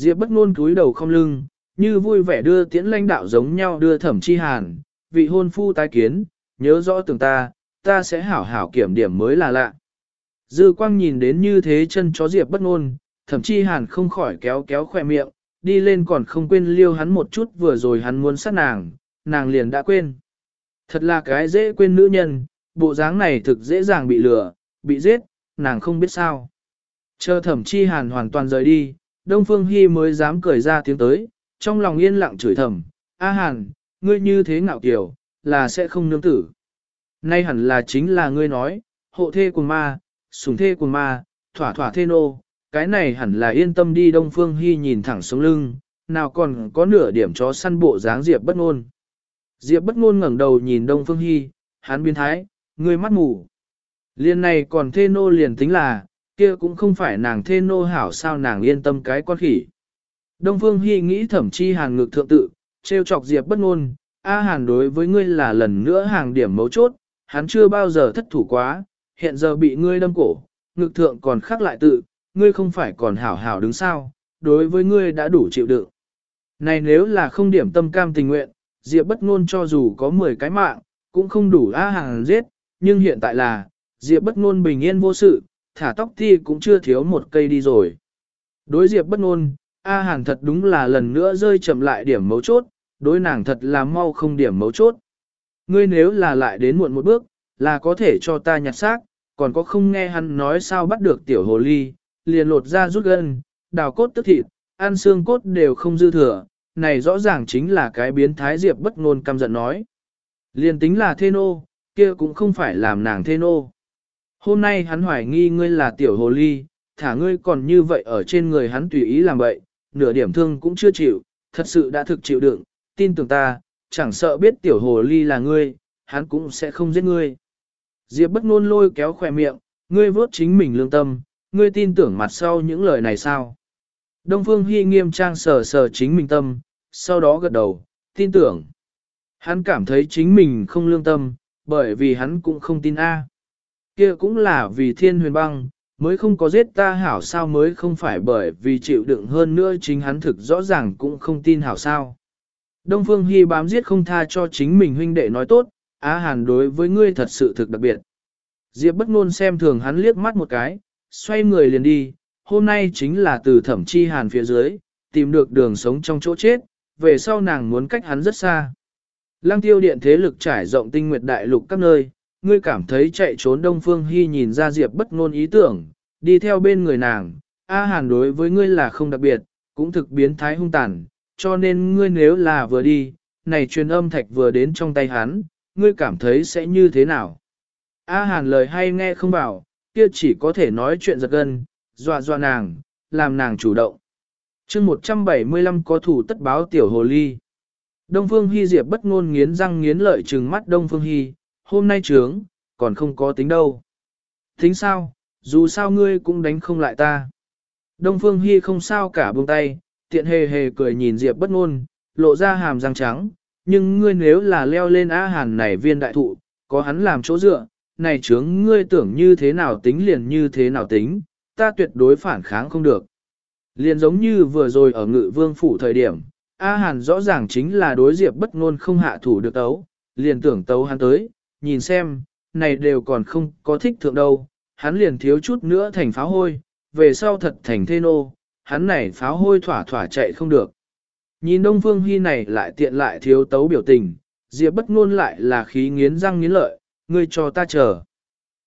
Diệp bất ngôn cúi đầu không lưng, như vui vẻ đưa tiễn lãnh đạo giống nhau đưa thẩm chi hàn, vị hôn phu tái kiến, nhớ rõ từng ta, ta sẽ hảo hảo kiểm điểm mới là lạ. Dư quang nhìn đến như thế chân chó Diệp bất ngôn, thẩm chi hàn không khỏi kéo kéo khỏe miệng, đi lên còn không quên liêu hắn một chút vừa rồi hắn muốn sát nàng, nàng liền đã quên. Thật là cái dễ quên nữ nhân, bộ dáng này thực dễ dàng bị lừa, bị giết, nàng không biết sao. Chờ thẩm chi hàn hoàn toàn rời đi, Đông Phương Hi mới dám cười ra tiếng tới, trong lòng yên lặng chửi thầm, A hàn, ngươi như thế ngạo kiều, là sẽ không nương tử. Nay hẳn là chính là ngươi nói, hộ thê của ma, sủng thê của ma, thỏa thỏa thê nô, cái này hẳn là yên tâm đi Đông Phương Hi nhìn thẳng sống lưng, nào còn có nửa điểm chó săn bộ dáng Diệp bất ngôn. Diệp bất ngôn ngẩng đầu nhìn Đông Phương Hi, hắn biến thái, ngươi mắt mù. Liên này còn thê nô liền tính là, kia cũng không phải nàng thê nô hảo sao nàng yên tâm cái con khỉ. Đông Phương Hy nghĩ thẩm chi hàng ngực thượng tự, trêu chọc Diệp bất ngôn, A Hàn đối với ngươi là lần nữa hàng điểm mấu chốt, hắn chưa bao giờ thất thủ quá, hiện giờ bị ngươi đâm cổ, ngực thượng còn khắc lại tự, ngươi không phải còn hảo hảo đứng sao, đối với ngươi đã đủ chịu đựng. Này nếu là không điểm tâm cam tình nguyện, Diệp bất ngôn cho dù có 10 cái mạng, cũng không đủ A Hàn giết, nhưng hiện tại là, Diệp bất ngôn bình yên vô sự, thả tóc ti cũng chưa thiếu một cây đi rồi. Đối Diệp bất ngôn, A Hàn thật đúng là lần nữa rơi chậm lại điểm mấu chốt, đối nàng thật là mau không điểm mấu chốt. Ngươi nếu là lại đến muộn một bước, là có thể cho ta nhặt xác, còn có không nghe hắn nói sao bắt được tiểu hồ ly, liền lột ra rút gân, đào cốt tức thịt, ăn xương cốt đều không dư thừa, này rõ ràng chính là cái biến thái diệp bất ngôn căm giận nói. Liền tính là thê nô, kia cũng không phải làm nàng thê nô. Hôm nay hắn hoài nghi ngươi là tiểu hồ ly, thả ngươi còn như vậy ở trên người hắn tùy ý làm vậy, nửa điểm thương cũng chưa chịu, thật sự đã thực chịu đựng, tin tưởng ta, chẳng sợ biết tiểu hồ ly là ngươi, hắn cũng sẽ không giết ngươi. Diệp bất ngôn lôi kéo khỏe miệng, ngươi vốt chính mình lương tâm, ngươi tin tưởng mặt sau những lời này sao? Đông Phương Hi nghiêm trang sờ sờ chính mình tâm, sau đó gật đầu, tin tưởng. Hắn cảm thấy chính mình không lương tâm, bởi vì hắn cũng không tin A. Kia cũng là vì thiên huyền băng, mới không có giết ta hảo sao mới không phải bởi vì chịu đựng hơn nữa chính hắn thực rõ ràng cũng không tin hảo sao. Đông Phương Hy bám giết không tha cho chính mình huynh đệ nói tốt, Á Hàn đối với ngươi thật sự thực đặc biệt. Diệp bất ngôn xem thường hắn liếc mắt một cái, xoay người liền đi, hôm nay chính là từ thẩm chi Hàn phía dưới, tìm được đường sống trong chỗ chết, về sau nàng muốn cách hắn rất xa. Lăng tiêu điện thế lực trải rộng tinh nguyệt đại lục các nơi, ngươi cảm thấy chạy trốn Đông Phương Hy nhìn ra Diệp bất ngôn ý tưởng, đi theo bên người nàng, A Hàn đối với ngươi là không đặc biệt, cũng thực biến thái hung tàn, cho nên ngươi nếu là vừa đi, này truyền âm thạch vừa đến trong tay hắn, ngươi cảm thấy sẽ như thế nào? A Hàn lời hay nghe không bảo, kia chỉ có thể nói chuyện giật gân, dọa dọa nàng, làm nàng chủ động. chương 175 có thủ tất báo tiểu hồ ly. Đông Phương Hy Diệp bất ngôn nghiến răng nghiến lợi trừng mắt Đông Phương Hy, hôm nay trướng, còn không có tính đâu. Tính sao, dù sao ngươi cũng đánh không lại ta. Đông Phương Hy không sao cả buông tay, tiện hề hề cười nhìn Diệp bất ngôn, lộ ra hàm răng trắng, nhưng ngươi nếu là leo lên A Hàn này viên đại thụ, có hắn làm chỗ dựa, này chướng ngươi tưởng như thế nào tính liền như thế nào tính, ta tuyệt đối phản kháng không được. Liền giống như vừa rồi ở ngự vương phủ thời điểm, A Hàn rõ ràng chính là đối diệp bất ngôn không hạ thủ được tấu, liền tưởng tấu hắn tới, nhìn xem, này đều còn không có thích thượng đâu, hắn liền thiếu chút nữa thành pháo hôi, về sau thật thành thê nô, hắn này pháo hôi thỏa thỏa chạy không được. Nhìn Đông Phương Hy này lại tiện lại thiếu tấu biểu tình, Diệp bất ngôn lại là khí nghiến răng nghiến lợi, ngươi cho ta chờ.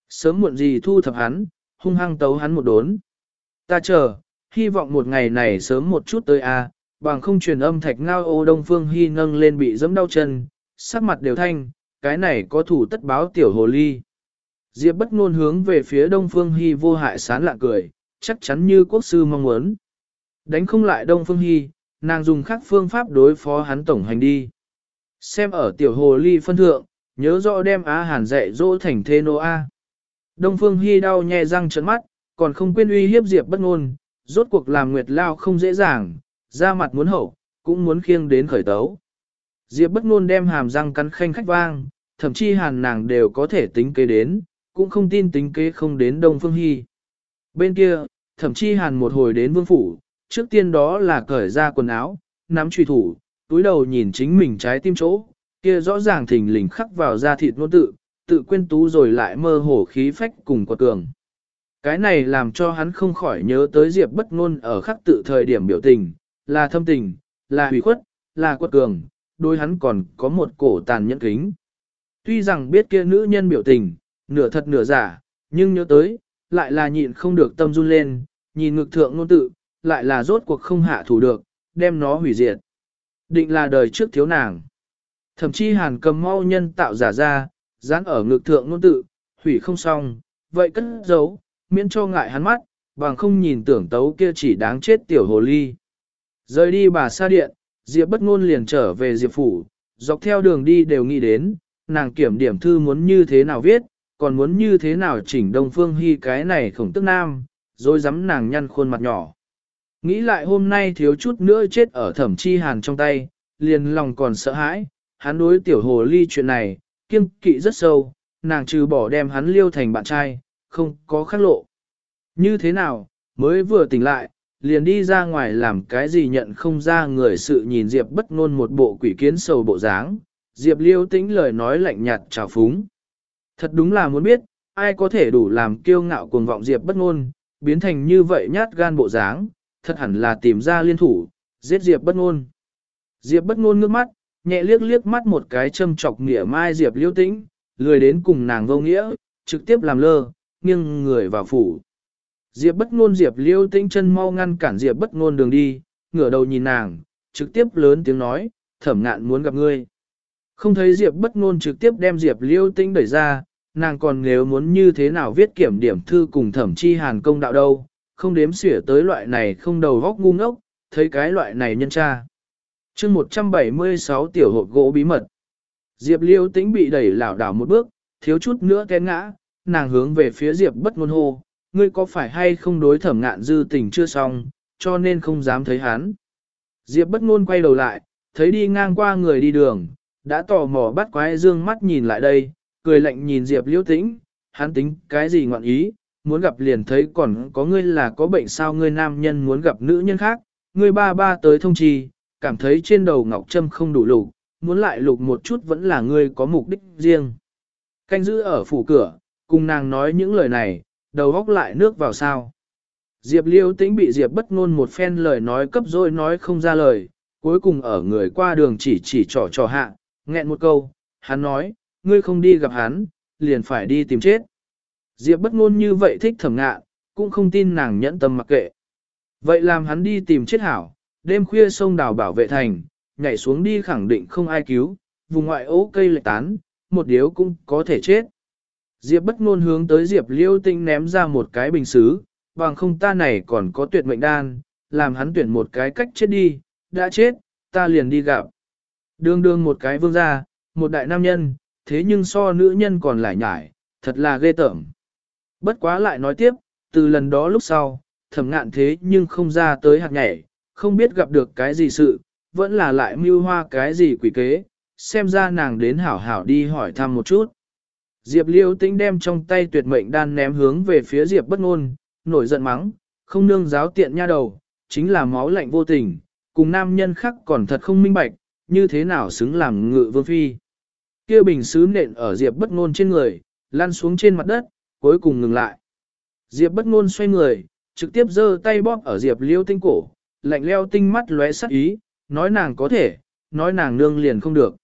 Sớm muộn gì thu thập hắn, hung hăng tấu hắn một đốn. Ta chờ, hy vọng một ngày này sớm một chút tới a, bằng không truyền âm thạch ngao ô Đông Phương Hi nâng lên bị giẫm đau chân, sắc mặt đều thanh, cái này có thủ tất báo tiểu hồ ly. Diệp bất ngôn hướng về phía Đông Phương Hy vô hại sán lạ cười, chắc chắn như quốc sư mong muốn. Đánh không lại Đông Phương Hy, nàng dùng khác phương pháp đối phó hắn tổng hành đi. Xem ở tiểu hồ ly phân thượng, nhớ rõ đem Á Hàn dạy dỗ thành thế nô A. Đông Phương Hy đau nhè răng trợn mắt, còn không quên uy hiếp Diệp bất ngôn, rốt cuộc làm Nguyệt Lao không dễ dàng, ra mặt muốn hậu, cũng muốn khiêng đến khởi tấu. Diệp bất ngôn đem hàm răng cắn khanh khách vang, thậm chí hàn nàng đều có thể tính kế đến, cũng không tin tính kế không đến Đông Phương Hy. Bên kia, thậm chí hàn một hồi đến vương phủ, Trước tiên đó là cởi ra quần áo, nắm truy thủ, túi đầu nhìn chính mình trái tim chỗ, kia rõ ràng thình lình khắc vào da thịt nôn tự, tự quên tú rồi lại mơ hồ khí phách cùng quật cường. Cái này làm cho hắn không khỏi nhớ tới Diệp bất ngôn ở khắc tự thời điểm biểu tình, là thâm tình, là hủy khuất, là quật cường, đôi hắn còn có một cổ tàn nhẫn kính. Tuy rằng biết kia nữ nhân biểu tình, nửa thật nửa giả, nhưng nhớ tới, lại là nhịn không được tâm run lên, nhìn ngực thượng ngôn tự, lại là rốt cuộc không hạ thủ được, đem nó hủy diệt. Định là đời trước thiếu nàng. Thậm chí hàn cầm mau nhân tạo giả ra, dán ở ngực thượng ngôn tự, hủy không xong, vậy cất giấu, miễn cho ngại hắn mắt, bằng không nhìn tưởng tấu kia chỉ đáng chết tiểu hồ ly. Rời đi bà xa điện, Diệp bất ngôn liền trở về Diệp phủ, dọc theo đường đi đều nghĩ đến, nàng kiểm điểm thư muốn như thế nào viết, còn muốn như thế nào chỉnh Đông Phương Hy cái này khổng tức nam, rồi dám nàng nhăn khuôn mặt nhỏ. Nghĩ lại hôm nay thiếu chút nữa chết ở thẩm chi hàn trong tay, liền lòng còn sợ hãi, hắn đối tiểu hồ ly chuyện này, kiêng kỵ rất sâu, nàng trừ bỏ đem hắn liêu thành bạn trai, không có khắc lộ. Như thế nào, mới vừa tỉnh lại, liền đi ra ngoài làm cái gì nhận không ra người sự nhìn Diệp bất ngôn một bộ quỷ kiến sầu bộ dáng, Diệp liêu tĩnh lời nói lạnh nhạt trào phúng. Thật đúng là muốn biết, ai có thể đủ làm kiêu ngạo cuồng vọng Diệp bất ngôn, biến thành như vậy nhát gan bộ dáng, thật hẳn là tìm ra liên thủ, giết Diệp bất ngôn. Diệp bất ngôn ngước mắt, nhẹ liếc liếc mắt một cái châm chọc nghĩa mai Diệp liêu tĩnh, lười đến cùng nàng vô nghĩa, trực tiếp làm lơ, nghiêng người vào phủ. Diệp bất ngôn Diệp liêu tĩnh chân mau ngăn cản Diệp bất ngôn đường đi, ngửa đầu nhìn nàng, trực tiếp lớn tiếng nói, thẩm ngạn muốn gặp ngươi. Không thấy Diệp bất ngôn trực tiếp đem Diệp liêu tĩnh đẩy ra, nàng còn nếu muốn như thế nào viết kiểm điểm thư cùng thẩm chi hàn công đạo đâu, không đếm xỉa tới loại này không đầu góc ngu ngốc, thấy cái loại này nhân tra. chương 176 tiểu hộp gỗ bí mật. Diệp liêu tĩnh bị đẩy lảo đảo một bước, thiếu chút nữa té ngã, nàng hướng về phía Diệp bất ngôn hô, ngươi có phải hay không đối thẩm ngạn dư tình chưa xong, cho nên không dám thấy hắn. Diệp bất ngôn quay đầu lại, thấy đi ngang qua người đi đường, đã tò mò bắt quái dương mắt nhìn lại đây, cười lạnh nhìn Diệp liêu tĩnh, hắn tính cái gì ngọn ý, muốn gặp liền thấy còn có ngươi là có bệnh sao ngươi nam nhân muốn gặp nữ nhân khác, ngươi ba ba tới thông trì, cảm thấy trên đầu ngọc trâm không đủ lục, muốn lại lục một chút vẫn là ngươi có mục đích riêng. Canh giữ ở phủ cửa, cùng nàng nói những lời này, đầu góc lại nước vào sao. Diệp liêu tĩnh bị Diệp bất ngôn một phen lời nói cấp rồi nói không ra lời, cuối cùng ở người qua đường chỉ chỉ trò trò hạ, nghẹn một câu, hắn nói, ngươi không đi gặp hắn, liền phải đi tìm chết. Diệp bất ngôn như vậy thích thẩm ngạ, cũng không tin nàng nhẫn tâm mặc kệ. Vậy làm hắn đi tìm chết hảo, đêm khuya sông đào bảo vệ thành, nhảy xuống đi khẳng định không ai cứu, vùng ngoại ố cây lệch tán, một điếu cũng có thể chết. Diệp bất ngôn hướng tới Diệp liêu tinh ném ra một cái bình xứ, bằng không ta này còn có tuyệt mệnh đan, làm hắn tuyển một cái cách chết đi, đã chết, ta liền đi gặp. Đường đường một cái vương gia, một đại nam nhân, thế nhưng so nữ nhân còn lại nhải, thật là ghê tởm. Bất quá lại nói tiếp, từ lần đó lúc sau, thẩm ngạn thế nhưng không ra tới hạt nhảy, không biết gặp được cái gì sự, vẫn là lại mưu hoa cái gì quỷ kế, xem ra nàng đến hảo hảo đi hỏi thăm một chút. Diệp liêu tĩnh đem trong tay tuyệt mệnh đan ném hướng về phía Diệp bất ngôn, nổi giận mắng, không nương giáo tiện nha đầu, chính là máu lạnh vô tình, cùng nam nhân khác còn thật không minh bạch, như thế nào xứng làm ngự vương phi. Kia bình sứ nện ở Diệp bất ngôn trên người, lăn xuống trên mặt đất, cuối cùng ngừng lại. Diệp bất ngôn xoay người, trực tiếp giơ tay bóp ở Diệp liêu tinh cổ, lạnh leo tinh mắt lóe sắc ý, nói nàng có thể, nói nàng nương liền không được.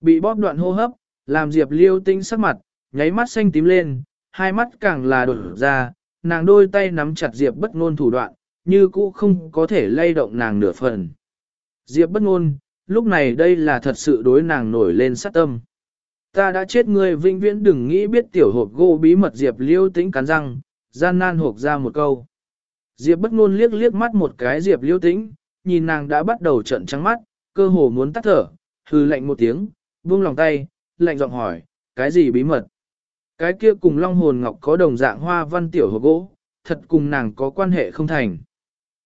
Bị bóp đoạn hô hấp, làm Diệp liêu tinh sắc mặt, nháy mắt xanh tím lên, hai mắt càng là đột ra, nàng đôi tay nắm chặt Diệp bất ngôn thủ đoạn, như cũ không có thể lay động nàng nửa phần. Diệp bất ngôn, lúc này đây là thật sự đối nàng nổi lên sát tâm. Ta đã chết ngươi vĩnh viễn đừng nghĩ biết tiểu hộp gỗ bí mật Diệp liêu tĩnh cắn răng, gian nan hộp ra một câu. Diệp bất ngôn liếc liếc mắt một cái Diệp liêu tĩnh, nhìn nàng đã bắt đầu trận trắng mắt, cơ hồ muốn tắt thở, hừ lạnh một tiếng, buông lòng tay, lạnh giọng hỏi, cái gì bí mật? Cái kia cùng long hồn ngọc có đồng dạng hoa văn tiểu hộp gỗ, thật cùng nàng có quan hệ không thành.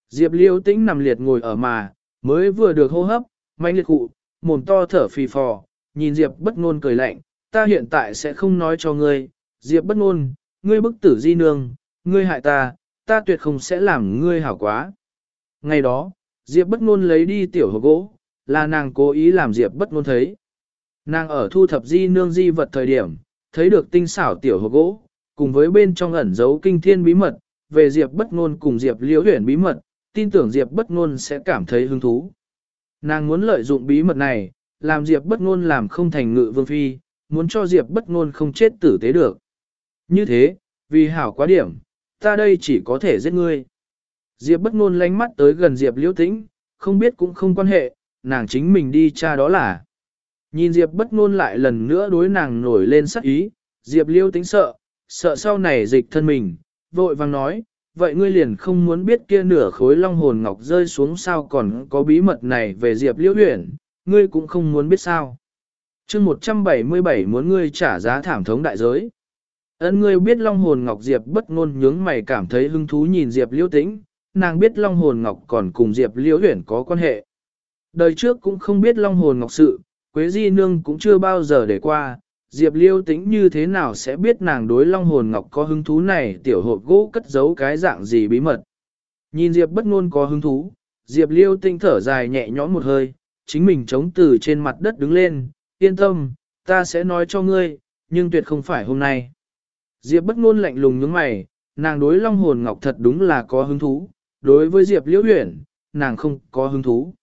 Diệp liêu tĩnh nằm liệt ngồi ở mà, mới vừa được hô hấp, mạnh liệt cụ, mồm to thở phì phò, nhìn Diệp bất ngôn cười lạnh, ta hiện tại sẽ không nói cho ngươi, Diệp bất ngôn, ngươi bức tử di nương, ngươi hại ta, ta tuyệt không sẽ làm ngươi hảo quá. Ngày đó, Diệp bất ngôn lấy đi tiểu hồ gỗ, là nàng cố ý làm Diệp bất ngôn thấy. Nàng ở thu thập di nương di vật thời điểm, thấy được tinh xảo tiểu hồ gỗ, cùng với bên trong ẩn dấu kinh thiên bí mật, về Diệp bất ngôn cùng Diệp liễu huyển bí mật, tin tưởng Diệp bất ngôn sẽ cảm thấy hứng thú. Nàng muốn lợi dụng bí mật này, làm Diệp bất ngôn làm không thành ngự vương phi, muốn cho Diệp bất ngôn không chết tử tế được. Như thế, vì hảo quá điểm, ta đây chỉ có thể giết ngươi. Diệp bất ngôn lánh mắt tới gần Diệp liễu tĩnh, không biết cũng không quan hệ, nàng chính mình đi cha đó là. Nhìn Diệp bất ngôn lại lần nữa đối nàng nổi lên sắc ý, Diệp liễu tĩnh sợ, sợ sau này dịch thân mình, vội vàng nói, vậy ngươi liền không muốn biết kia nửa khối long hồn ngọc rơi xuống sao còn có bí mật này về Diệp liễu Huyền, ngươi cũng không muốn biết sao. chương 177 muốn ngươi trả giá thảm thống đại giới. Ấn ngươi biết Long Hồn Ngọc Diệp bất ngôn nhướng mày cảm thấy hứng thú nhìn Diệp Liễu Tĩnh, nàng biết Long Hồn Ngọc còn cùng Diệp Liễu Huyền có quan hệ. Đời trước cũng không biết Long Hồn Ngọc sự, Quế Di Nương cũng chưa bao giờ để qua, Diệp Liêu tính như thế nào sẽ biết nàng đối Long Hồn Ngọc có hứng thú này tiểu hộp gỗ cất giấu cái dạng gì bí mật. Nhìn Diệp bất ngôn có hứng thú, Diệp Liêu tinh thở dài nhẹ nhõm một hơi, chính mình chống từ trên mặt đất đứng lên, yên tâm, ta sẽ nói cho ngươi, nhưng tuyệt không phải hôm nay. Diệp bất ngôn lạnh lùng nhướng mày, nàng đối Long Hồn Ngọc thật đúng là có hứng thú, đối với Diệp Liễu Huyền, nàng không có hứng thú.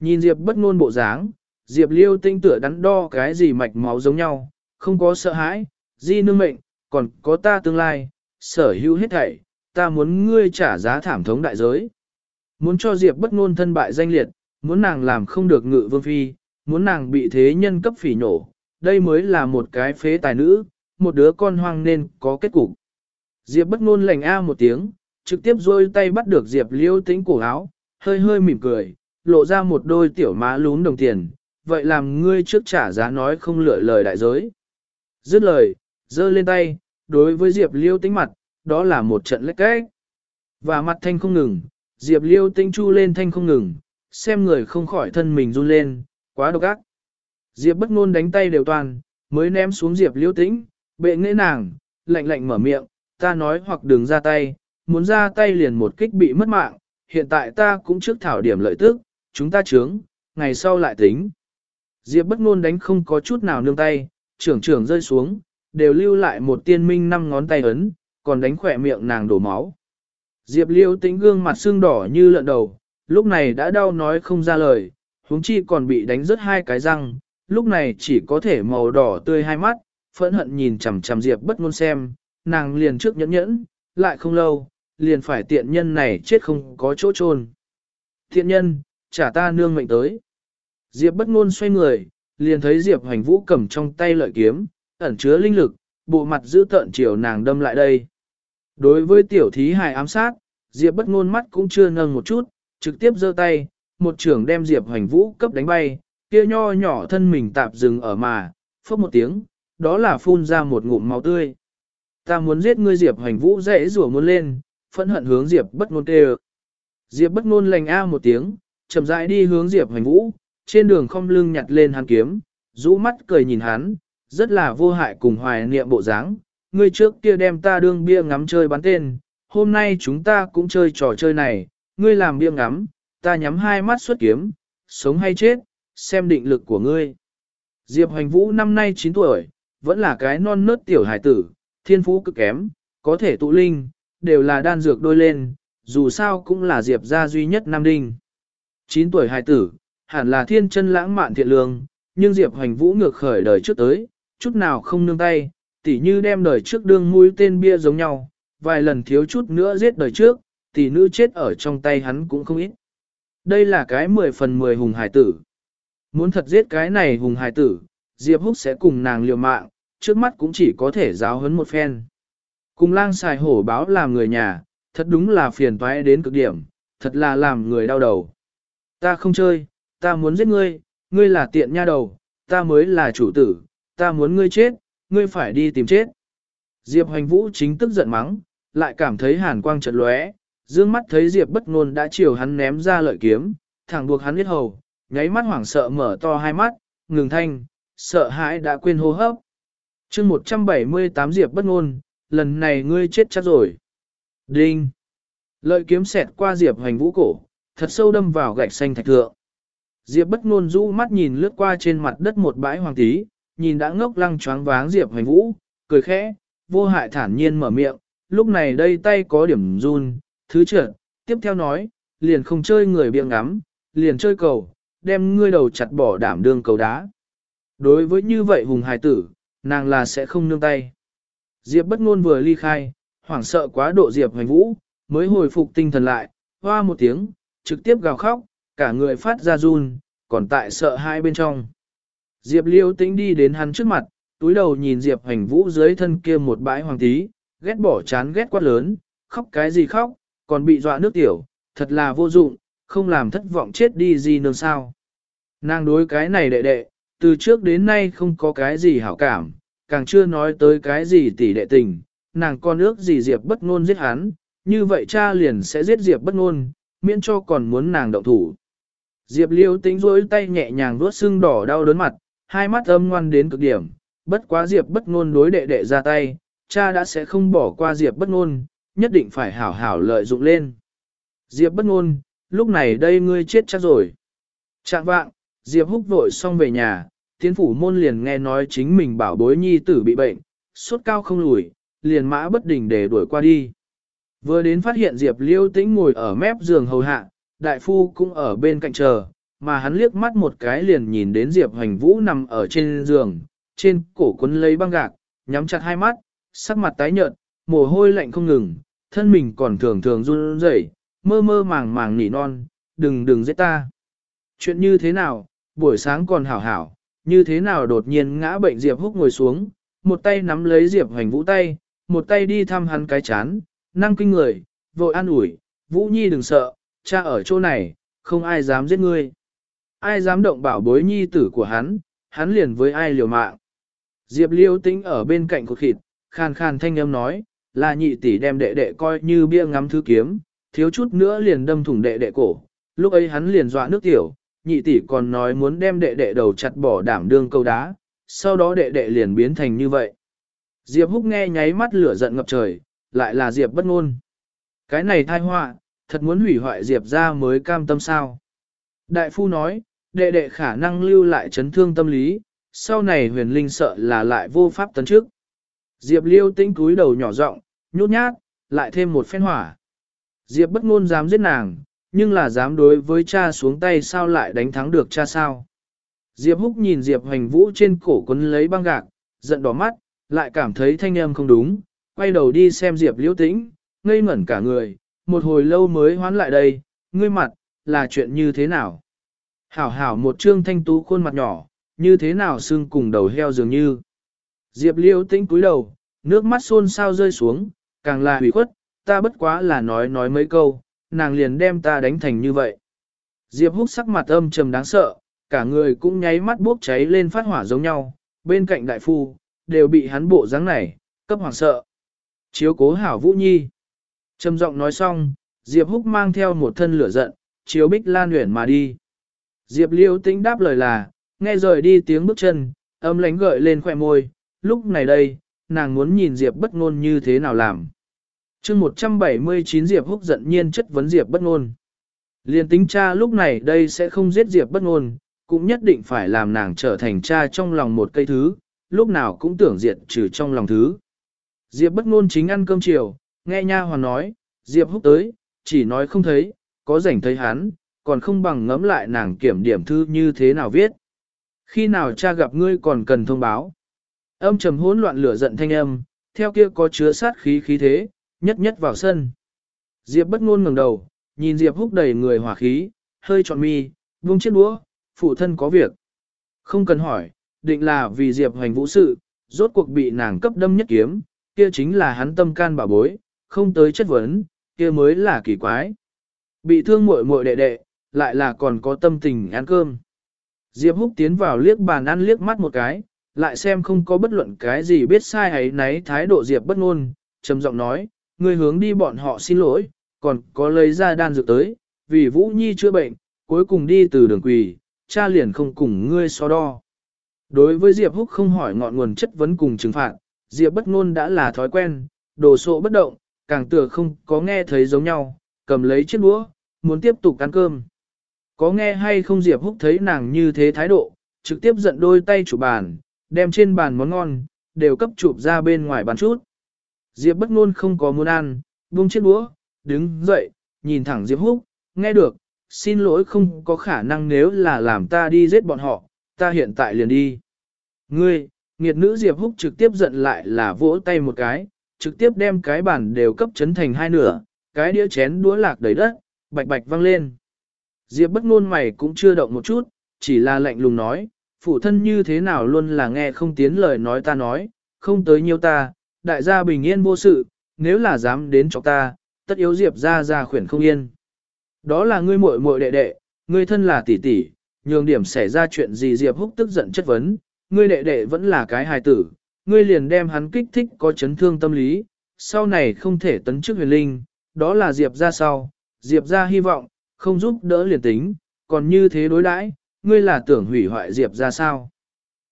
Nhìn Diệp bất ngôn bộ dáng, Diệp Liêu tinh tựa đắn đo cái gì mạch máu giống nhau, không có sợ hãi, di nương mệnh, còn có ta tương lai, sở hữu hết thảy, ta muốn ngươi trả giá thảm thống đại giới. Muốn cho Diệp bất ngôn thân bại danh liệt, muốn nàng làm không được ngự vương phi, muốn nàng bị thế nhân cấp phỉ nổ, đây mới là một cái phế tài nữ, một đứa con hoang nên có kết cục. Diệp bất ngôn lành a một tiếng, trực tiếp rôi tay bắt được Diệp liêu tĩnh cổ áo, hơi hơi mỉm cười, lộ ra một đôi tiểu má lún đồng tiền, vậy làm ngươi trước trả giá nói không lựa lời đại giới. Dứt lời, giơ lên tay, đối với Diệp liêu tĩnh mặt, đó là một trận lách cách. Và mặt thanh không ngừng, Diệp liêu tĩnh chu lên thanh không ngừng, xem người không khỏi thân mình run lên, quá độc ác. Diệp bất ngôn đánh tay đều toàn, mới ném xuống Diệp liêu tĩnh, bệ nghệ nàng, lạnh lạnh mở miệng, ta nói hoặc đừng ra tay, muốn ra tay liền một kích bị mất mạng, hiện tại ta cũng trước thảo điểm lợi tức, chúng ta chướng, ngày sau lại tính. Diệp bất ngôn đánh không có chút nào nương tay, trưởng trưởng rơi xuống, đều lưu lại một tiên minh năm ngón tay ấn, còn đánh khỏe miệng nàng đổ máu. Diệp liêu tĩnh gương mặt xương đỏ như lợn đầu, lúc này đã đau nói không ra lời, huống chi còn bị đánh rớt hai cái răng, lúc này chỉ có thể màu đỏ tươi hai mắt, phẫn hận nhìn chằm chằm Diệp bất ngôn xem, nàng liền trước nhẫn nhẫn, lại không lâu, liền phải tiện nhân này chết không có chỗ chôn. Tiện nhân, trả ta nương mệnh tới. Diệp bất ngôn xoay người, liền thấy Diệp Hoành Vũ cầm trong tay lợi kiếm, ẩn chứa linh lực, bộ mặt giữ tợn chiều nàng đâm lại đây. Đối với tiểu thí hài ám sát, Diệp bất ngôn mắt cũng chưa nâng một chút, trực tiếp giơ tay, một trưởng đem Diệp Hoành Vũ cấp đánh bay, kia nho nhỏ thân mình tạp dừng ở mà, phốc một tiếng, đó là phun ra một ngụm máu tươi. Ta muốn giết ngươi Diệp Hoành Vũ dễ rủa muốn lên, phẫn hận hướng Diệp bất ngôn kêu. Diệp bất ngôn lành a một tiếng, chậm rãi đi hướng Diệp Hoành Vũ, trên đường không lưng nhặt lên hắn kiếm, rũ mắt cười nhìn hắn, rất là vô hại cùng hoài niệm bộ dáng. Ngươi trước kia đem ta đương bia ngắm chơi bắn tên, hôm nay chúng ta cũng chơi trò chơi này, ngươi làm bia ngắm, ta nhắm hai mắt xuất kiếm, sống hay chết, xem định lực của ngươi. Diệp Hoành Vũ năm nay 9 tuổi, vẫn là cái non nớt tiểu hải tử, thiên phú cực kém, có thể tụ linh, đều là đan dược đôi lên, dù sao cũng là Diệp gia duy nhất Nam Đinh. 9 tuổi hải tử, hẳn là thiên chân lãng mạn thiện lương, nhưng Diệp Hoành Vũ ngược khởi đời trước tới, chút nào không nương tay, tỉ như đem đời trước đương mũi tên bia giống nhau, vài lần thiếu chút nữa giết đời trước, tỷ nữ chết ở trong tay hắn cũng không ít. Đây là cái 10 phần 10 hùng hải tử. Muốn thật giết cái này hùng hải tử, Diệp Húc sẽ cùng nàng liều mạng, trước mắt cũng chỉ có thể giáo huấn một phen. Cùng lang xài hổ báo làm người nhà, thật đúng là phiền toái đến cực điểm, thật là làm người đau đầu. Ta không chơi, ta muốn giết ngươi, ngươi là tiện nha đầu, ta mới là chủ tử, ta muốn ngươi chết, ngươi phải đi tìm chết. Diệp Hoành Vũ chính tức giận mắng, lại cảm thấy hàn quang chợt lóe, dương mắt thấy Diệp bất ngôn đã chiều hắn ném ra lợi kiếm, thẳng buộc hắn huyết hầu, nháy mắt hoảng sợ mở to hai mắt, ngừng thanh, sợ hãi đã quên hô hấp. chương 178 Diệp bất ngôn, lần này ngươi chết chắc rồi. Đinh! Lợi kiếm xẹt qua Diệp hoành vũ cổ, thật sâu đâm vào gạch xanh thạch thượng. Diệp bất ngôn rũ mắt nhìn lướt qua trên mặt đất một bãi hoàng tí, nhìn đã ngốc lăng choáng váng Diệp Hoành Vũ, cười khẽ, vô hại thản nhiên mở miệng, lúc này đây tay có điểm run, thứ trợn, tiếp theo nói, liền không chơi người biếng ngắm, liền chơi cầu, đem ngươi đầu chặt bỏ đảm đương cầu đá. Đối với như vậy hùng hài tử, nàng là sẽ không nương tay. Diệp bất ngôn vừa ly khai, hoảng sợ quá độ Diệp Hoành Vũ, mới hồi phục tinh thần lại, hoa một tiếng, trực tiếp gào khóc, cả người phát ra run, còn tại sợ hai bên trong. Diệp Liêu tĩnh đi đến hắn trước mặt, túi đầu nhìn Diệp Hoành Vũ dưới thân kia một bãi hoàng tí, ghét bỏ chán ghét quát lớn, khóc cái gì khóc, còn bị dọa nước tiểu, thật là vô dụng, không làm thất vọng chết đi gì nương sao. Nàng đối cái này đệ đệ, từ trước đến nay không có cái gì hảo cảm, càng chưa nói tới cái gì tỷ đệ tình, nàng con ước gì Diệp bất ngôn giết hắn, như vậy cha liền sẽ giết Diệp bất ngôn, miễn cho còn muốn nàng động thủ. Diệp liêu tính rối tay nhẹ nhàng vuốt sưng đỏ đau đớn mặt, hai mắt âm ngoan đến cực điểm, bất quá Diệp bất ngôn đối đệ đệ ra tay, cha đã sẽ không bỏ qua Diệp bất ngôn, nhất định phải hảo hảo lợi dụng lên. Diệp bất ngôn, lúc này đây ngươi chết chắc rồi. Trạng vạng, Diệp húc vội xong về nhà, tiến phủ môn liền nghe nói chính mình bảo bối nhi tử bị bệnh, sốt cao không lùi, liền mã bất đình để đuổi qua đi. Vừa đến phát hiện Diệp liêu tĩnh ngồi ở mép giường hầu hạ, đại phu cũng ở bên cạnh chờ, mà hắn liếc mắt một cái liền nhìn đến Diệp Hoành Vũ nằm ở trên giường, trên cổ quấn lấy băng gạc, nhắm chặt hai mắt, sắc mặt tái nhợt, mồ hôi lạnh không ngừng, thân mình còn thường thường run rẩy, mơ mơ màng màng nỉ non, đừng đừng giết ta. Chuyện như thế nào, buổi sáng còn hảo hảo, như thế nào đột nhiên ngã bệnh Diệp Húc ngồi xuống, một tay nắm lấy Diệp Hoành Vũ tay, một tay đi thăm hắn cái chán, năng kinh người, vội an ủi, Vũ Nhi đừng sợ, cha ở chỗ này, không ai dám giết ngươi. Ai dám động bảo bối nhi tử của hắn, hắn liền với ai liều mạng. Diệp liêu tĩnh ở bên cạnh cột khịt, khàn khàn thanh âm nói, là nhị tỷ đem đệ đệ coi như bia ngắm thứ kiếm, thiếu chút nữa liền đâm thủng đệ đệ cổ, lúc ấy hắn liền dọa nước tiểu, nhị tỷ còn nói muốn đem đệ đệ đầu chặt bỏ đảm đương câu đá, sau đó đệ đệ liền biến thành như vậy. Diệp húc nghe nháy mắt lửa giận ngập trời, lại là Diệp bất ngôn. Cái này thai họa, thật muốn hủy hoại Diệp ra mới cam tâm sao. Đại phu nói, đệ đệ khả năng lưu lại chấn thương tâm lý, sau này huyền linh sợ là lại vô pháp tấn trước. Diệp liêu tinh cúi đầu nhỏ giọng, nhút nhát, lại thêm một phen hỏa. Diệp bất ngôn dám giết nàng, nhưng là dám đối với cha xuống tay sao lại đánh thắng được cha sao. Diệp húc nhìn Diệp Hành vũ trên cổ quấn lấy băng gạc, giận đỏ mắt, lại cảm thấy thanh âm không đúng, quay đầu đi xem Diệp liêu tĩnh, ngây ngẩn cả người, một hồi lâu mới hoán lại đây, ngươi mặt, là chuyện như thế nào? Hảo hảo một trương thanh tú khuôn mặt nhỏ, như thế nào xương cùng đầu heo dường như. Diệp liêu tĩnh cúi đầu, nước mắt xôn sao rơi xuống, càng là hủy khuất, ta bất quá là nói nói mấy câu, nàng liền đem ta đánh thành như vậy. Diệp húc sắc mặt âm trầm đáng sợ, cả người cũng nháy mắt bốc cháy lên phát hỏa giống nhau, bên cạnh đại phu, đều bị hắn bộ dáng này, cấp hoảng sợ. Chiếu cố hảo vũ nhi. Trầm giọng nói xong, Diệp húc mang theo một thân lửa giận, chiếu bích lan Uyển mà đi. Diệp Liễu tĩnh đáp lời là, nghe rời đi tiếng bước chân, âm lánh gợi lên khóe môi, lúc này đây, nàng muốn nhìn Diệp bất ngôn như thế nào làm. chương 179 Diệp húc giận nhiên chất vấn Diệp bất ngôn. Liên tính cha lúc này đây sẽ không giết Diệp bất ngôn, cũng nhất định phải làm nàng trở thành cha trong lòng một cây thứ, lúc nào cũng tưởng diệt trừ trong lòng thứ. Diệp bất ngôn chính ăn cơm chiều, nghe nha hoàn nói, Diệp húc tới, chỉ nói không thấy, có rảnh thấy hắn, còn không bằng ngẫm lại nàng kiểm điểm thư như thế nào viết. Khi nào cha gặp ngươi còn cần thông báo. Âm trầm hỗn loạn lửa giận thanh âm, theo kia có chứa sát khí khí thế, nhất nhất vào sân. Diệp bất ngôn ngẩng đầu, nhìn Diệp húc đầy người hỏa khí, hơi trọn mi, buông chiếc đũa, phụ thân có việc. Không cần hỏi, định là vì Diệp hoành vũ sự, rốt cuộc bị nàng cấp đâm nhất kiếm, kia chính là hắn tâm can bảo bối, không tới chất vấn, kia mới là kỳ quái. Bị thương muội muội đệ đệ, lại là còn có tâm tình ăn cơm. Diệp Húc tiến vào liếc bàn ăn liếc mắt một cái, lại xem không có bất luận cái gì biết sai ấy nấy thái độ Diệp bất ngôn, trầm giọng nói, người hướng đi bọn họ xin lỗi, còn có lấy ra đan dược tới, vì Vũ Nhi chữa bệnh, cuối cùng đi từ đường quỳ, cha liền không cùng ngươi so đo. Đối với Diệp Húc không hỏi ngọn nguồn chất vấn cùng trừng phạt, Diệp bất ngôn đã là thói quen, đồ sộ bất động, càng tựa không có nghe thấy giống nhau, cầm lấy chiếc đũa, muốn tiếp tục ăn cơm. Có nghe hay không Diệp Húc thấy nàng như thế thái độ, trực tiếp giận đôi tay chủ bàn, đem trên bàn món ngon, đều cấp chụp ra bên ngoài bàn chút. Diệp bất ngôn không có muốn ăn, buông chiếc đũa, đứng dậy, nhìn thẳng Diệp Húc, nghe được, xin lỗi không có khả năng nếu là làm ta đi giết bọn họ, ta hiện tại liền đi. Ngươi, nghiệt nữ Diệp Húc trực tiếp giận lại là vỗ tay một cái, trực tiếp đem cái bàn đều cấp chấn thành hai nửa, cái đĩa chén đũa lạc đầy đất, bạch bạch văng lên. Diệp bất ngôn mày cũng chưa động một chút, chỉ là lạnh lùng nói, phụ thân như thế nào luôn là nghe không tiến lời nói ta nói, không tới nhiêu ta, đại gia bình yên vô sự, nếu là dám đến chọc ta, tất yếu Diệp ra ra khuyển không yên. Đó là ngươi muội muội đệ đệ, ngươi thân là tỷ tỷ, nhường điểm xảy ra chuyện gì Diệp húc tức giận chất vấn, ngươi đệ đệ vẫn là cái hài tử, ngươi liền đem hắn kích thích có chấn thương tâm lý, sau này không thể tấn chức huyền linh, đó là Diệp ra sau, Diệp ra hy vọng, không giúp đỡ liền tính, còn như thế đối đãi, ngươi là tưởng hủy hoại Diệp ra sao.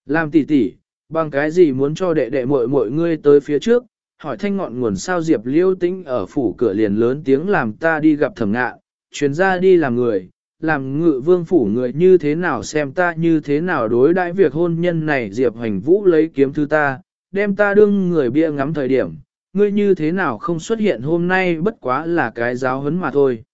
Làm tỷ tỷ, bằng cái gì muốn cho đệ đệ muội muội ngươi tới phía trước, hỏi thanh ngọn nguồn sao Diệp liêu tĩnh ở phủ cửa liền lớn tiếng làm ta đi gặp thẩm ngạ, chuyến ra đi làm người, làm ngự vương phủ người như thế nào xem ta như thế nào đối đãi việc hôn nhân này. Diệp hành vũ lấy kiếm thư ta, đem ta đương người bia ngắm thời điểm, ngươi như thế nào không xuất hiện hôm nay bất quá là cái giáo hấn mà thôi.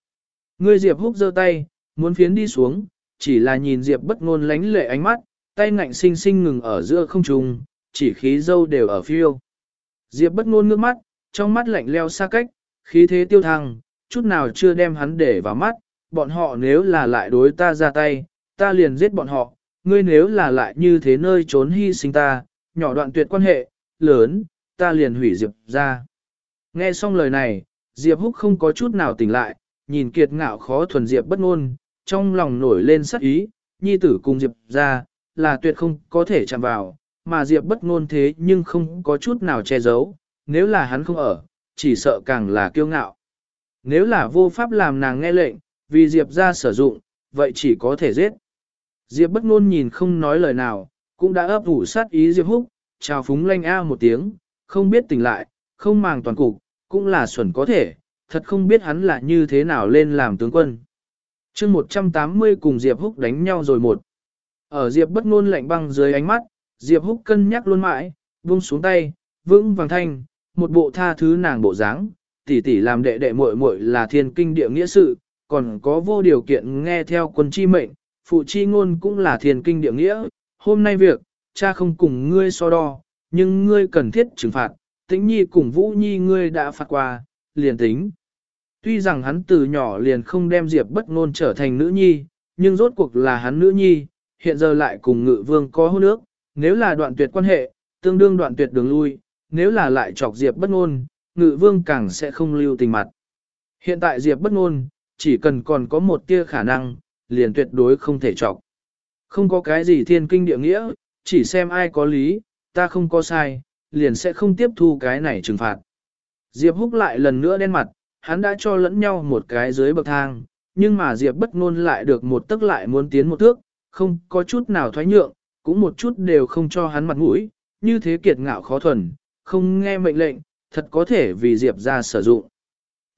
Ngươi Diệp húc giơ tay, muốn phiến đi xuống, chỉ là nhìn Diệp bất ngôn lánh lệ ánh mắt, tay ngạnh sinh sinh ngừng ở giữa không trung, chỉ khí dâu đều ở phiêu. Diệp bất ngôn ngước mắt, trong mắt lạnh leo xa cách, khí thế tiêu thăng, chút nào chưa đem hắn để vào mắt, bọn họ nếu là lại đối ta ra tay, ta liền giết bọn họ, ngươi nếu là lại như thế nơi trốn hy sinh ta, nhỏ đoạn tuyệt quan hệ, lớn, ta liền hủy Diệp ra. Nghe xong lời này, Diệp Húc không có chút nào tỉnh lại, nhìn kiệt ngạo khó thuần Diệp bất ngôn, trong lòng nổi lên sắc ý, nhi tử cùng Diệp ra, là tuyệt không có thể chạm vào, mà Diệp bất ngôn thế nhưng không có chút nào che giấu, nếu là hắn không ở, chỉ sợ càng là kiêu ngạo. Nếu là vô pháp làm nàng nghe lệnh, vì Diệp ra sử dụng, vậy chỉ có thể giết. Diệp bất ngôn nhìn không nói lời nào, cũng đã ấp ủ sát ý Diệp húc, chào phúng lanh a một tiếng, không biết tỉnh lại, không màng toàn cục, cũng là xuẩn có thể, thật không biết hắn là như thế nào lên làm tướng quân. chương 180 cùng Diệp Húc đánh nhau rồi một. Ở Diệp bất ngôn lạnh băng dưới ánh mắt, Diệp Húc cân nhắc luôn mãi, vung xuống tay, vững vàng thanh, một bộ tha thứ nàng bộ dáng, tỷ tỷ làm đệ đệ muội muội là thiên kinh địa nghĩa sự, còn có vô điều kiện nghe theo quân chi mệnh, phụ chi ngôn cũng là thiên kinh địa nghĩa, hôm nay việc, cha không cùng ngươi so đo, nhưng ngươi cần thiết trừng phạt, tĩnh nhi cùng vũ nhi ngươi đã phạt qua, liền tính. Tuy rằng hắn từ nhỏ liền không đem Diệp bất ngôn trở thành nữ nhi, nhưng rốt cuộc là hắn nữ nhi, hiện giờ lại cùng ngự vương có hôn ước, nếu là đoạn tuyệt quan hệ, tương đương đoạn tuyệt đường lui, nếu là lại chọc Diệp bất ngôn, ngự vương càng sẽ không lưu tình mặt. Hiện tại Diệp bất ngôn, chỉ cần còn có một tia khả năng, liền tuyệt đối không thể chọc. Không có cái gì thiên kinh địa nghĩa, chỉ xem ai có lý, ta không có sai, liền sẽ không tiếp thu cái này trừng phạt. Diệp húc lại lần nữa đen mặt, hắn đã cho lẫn nhau một cái dưới bậc thang, nhưng mà Diệp bất ngôn lại được một tức lại muốn tiến một thước, không có chút nào thoái nhượng, cũng một chút đều không cho hắn mặt mũi, như thế kiệt ngạo khó thuần, không nghe mệnh lệnh, thật có thể vì Diệp ra sử dụng.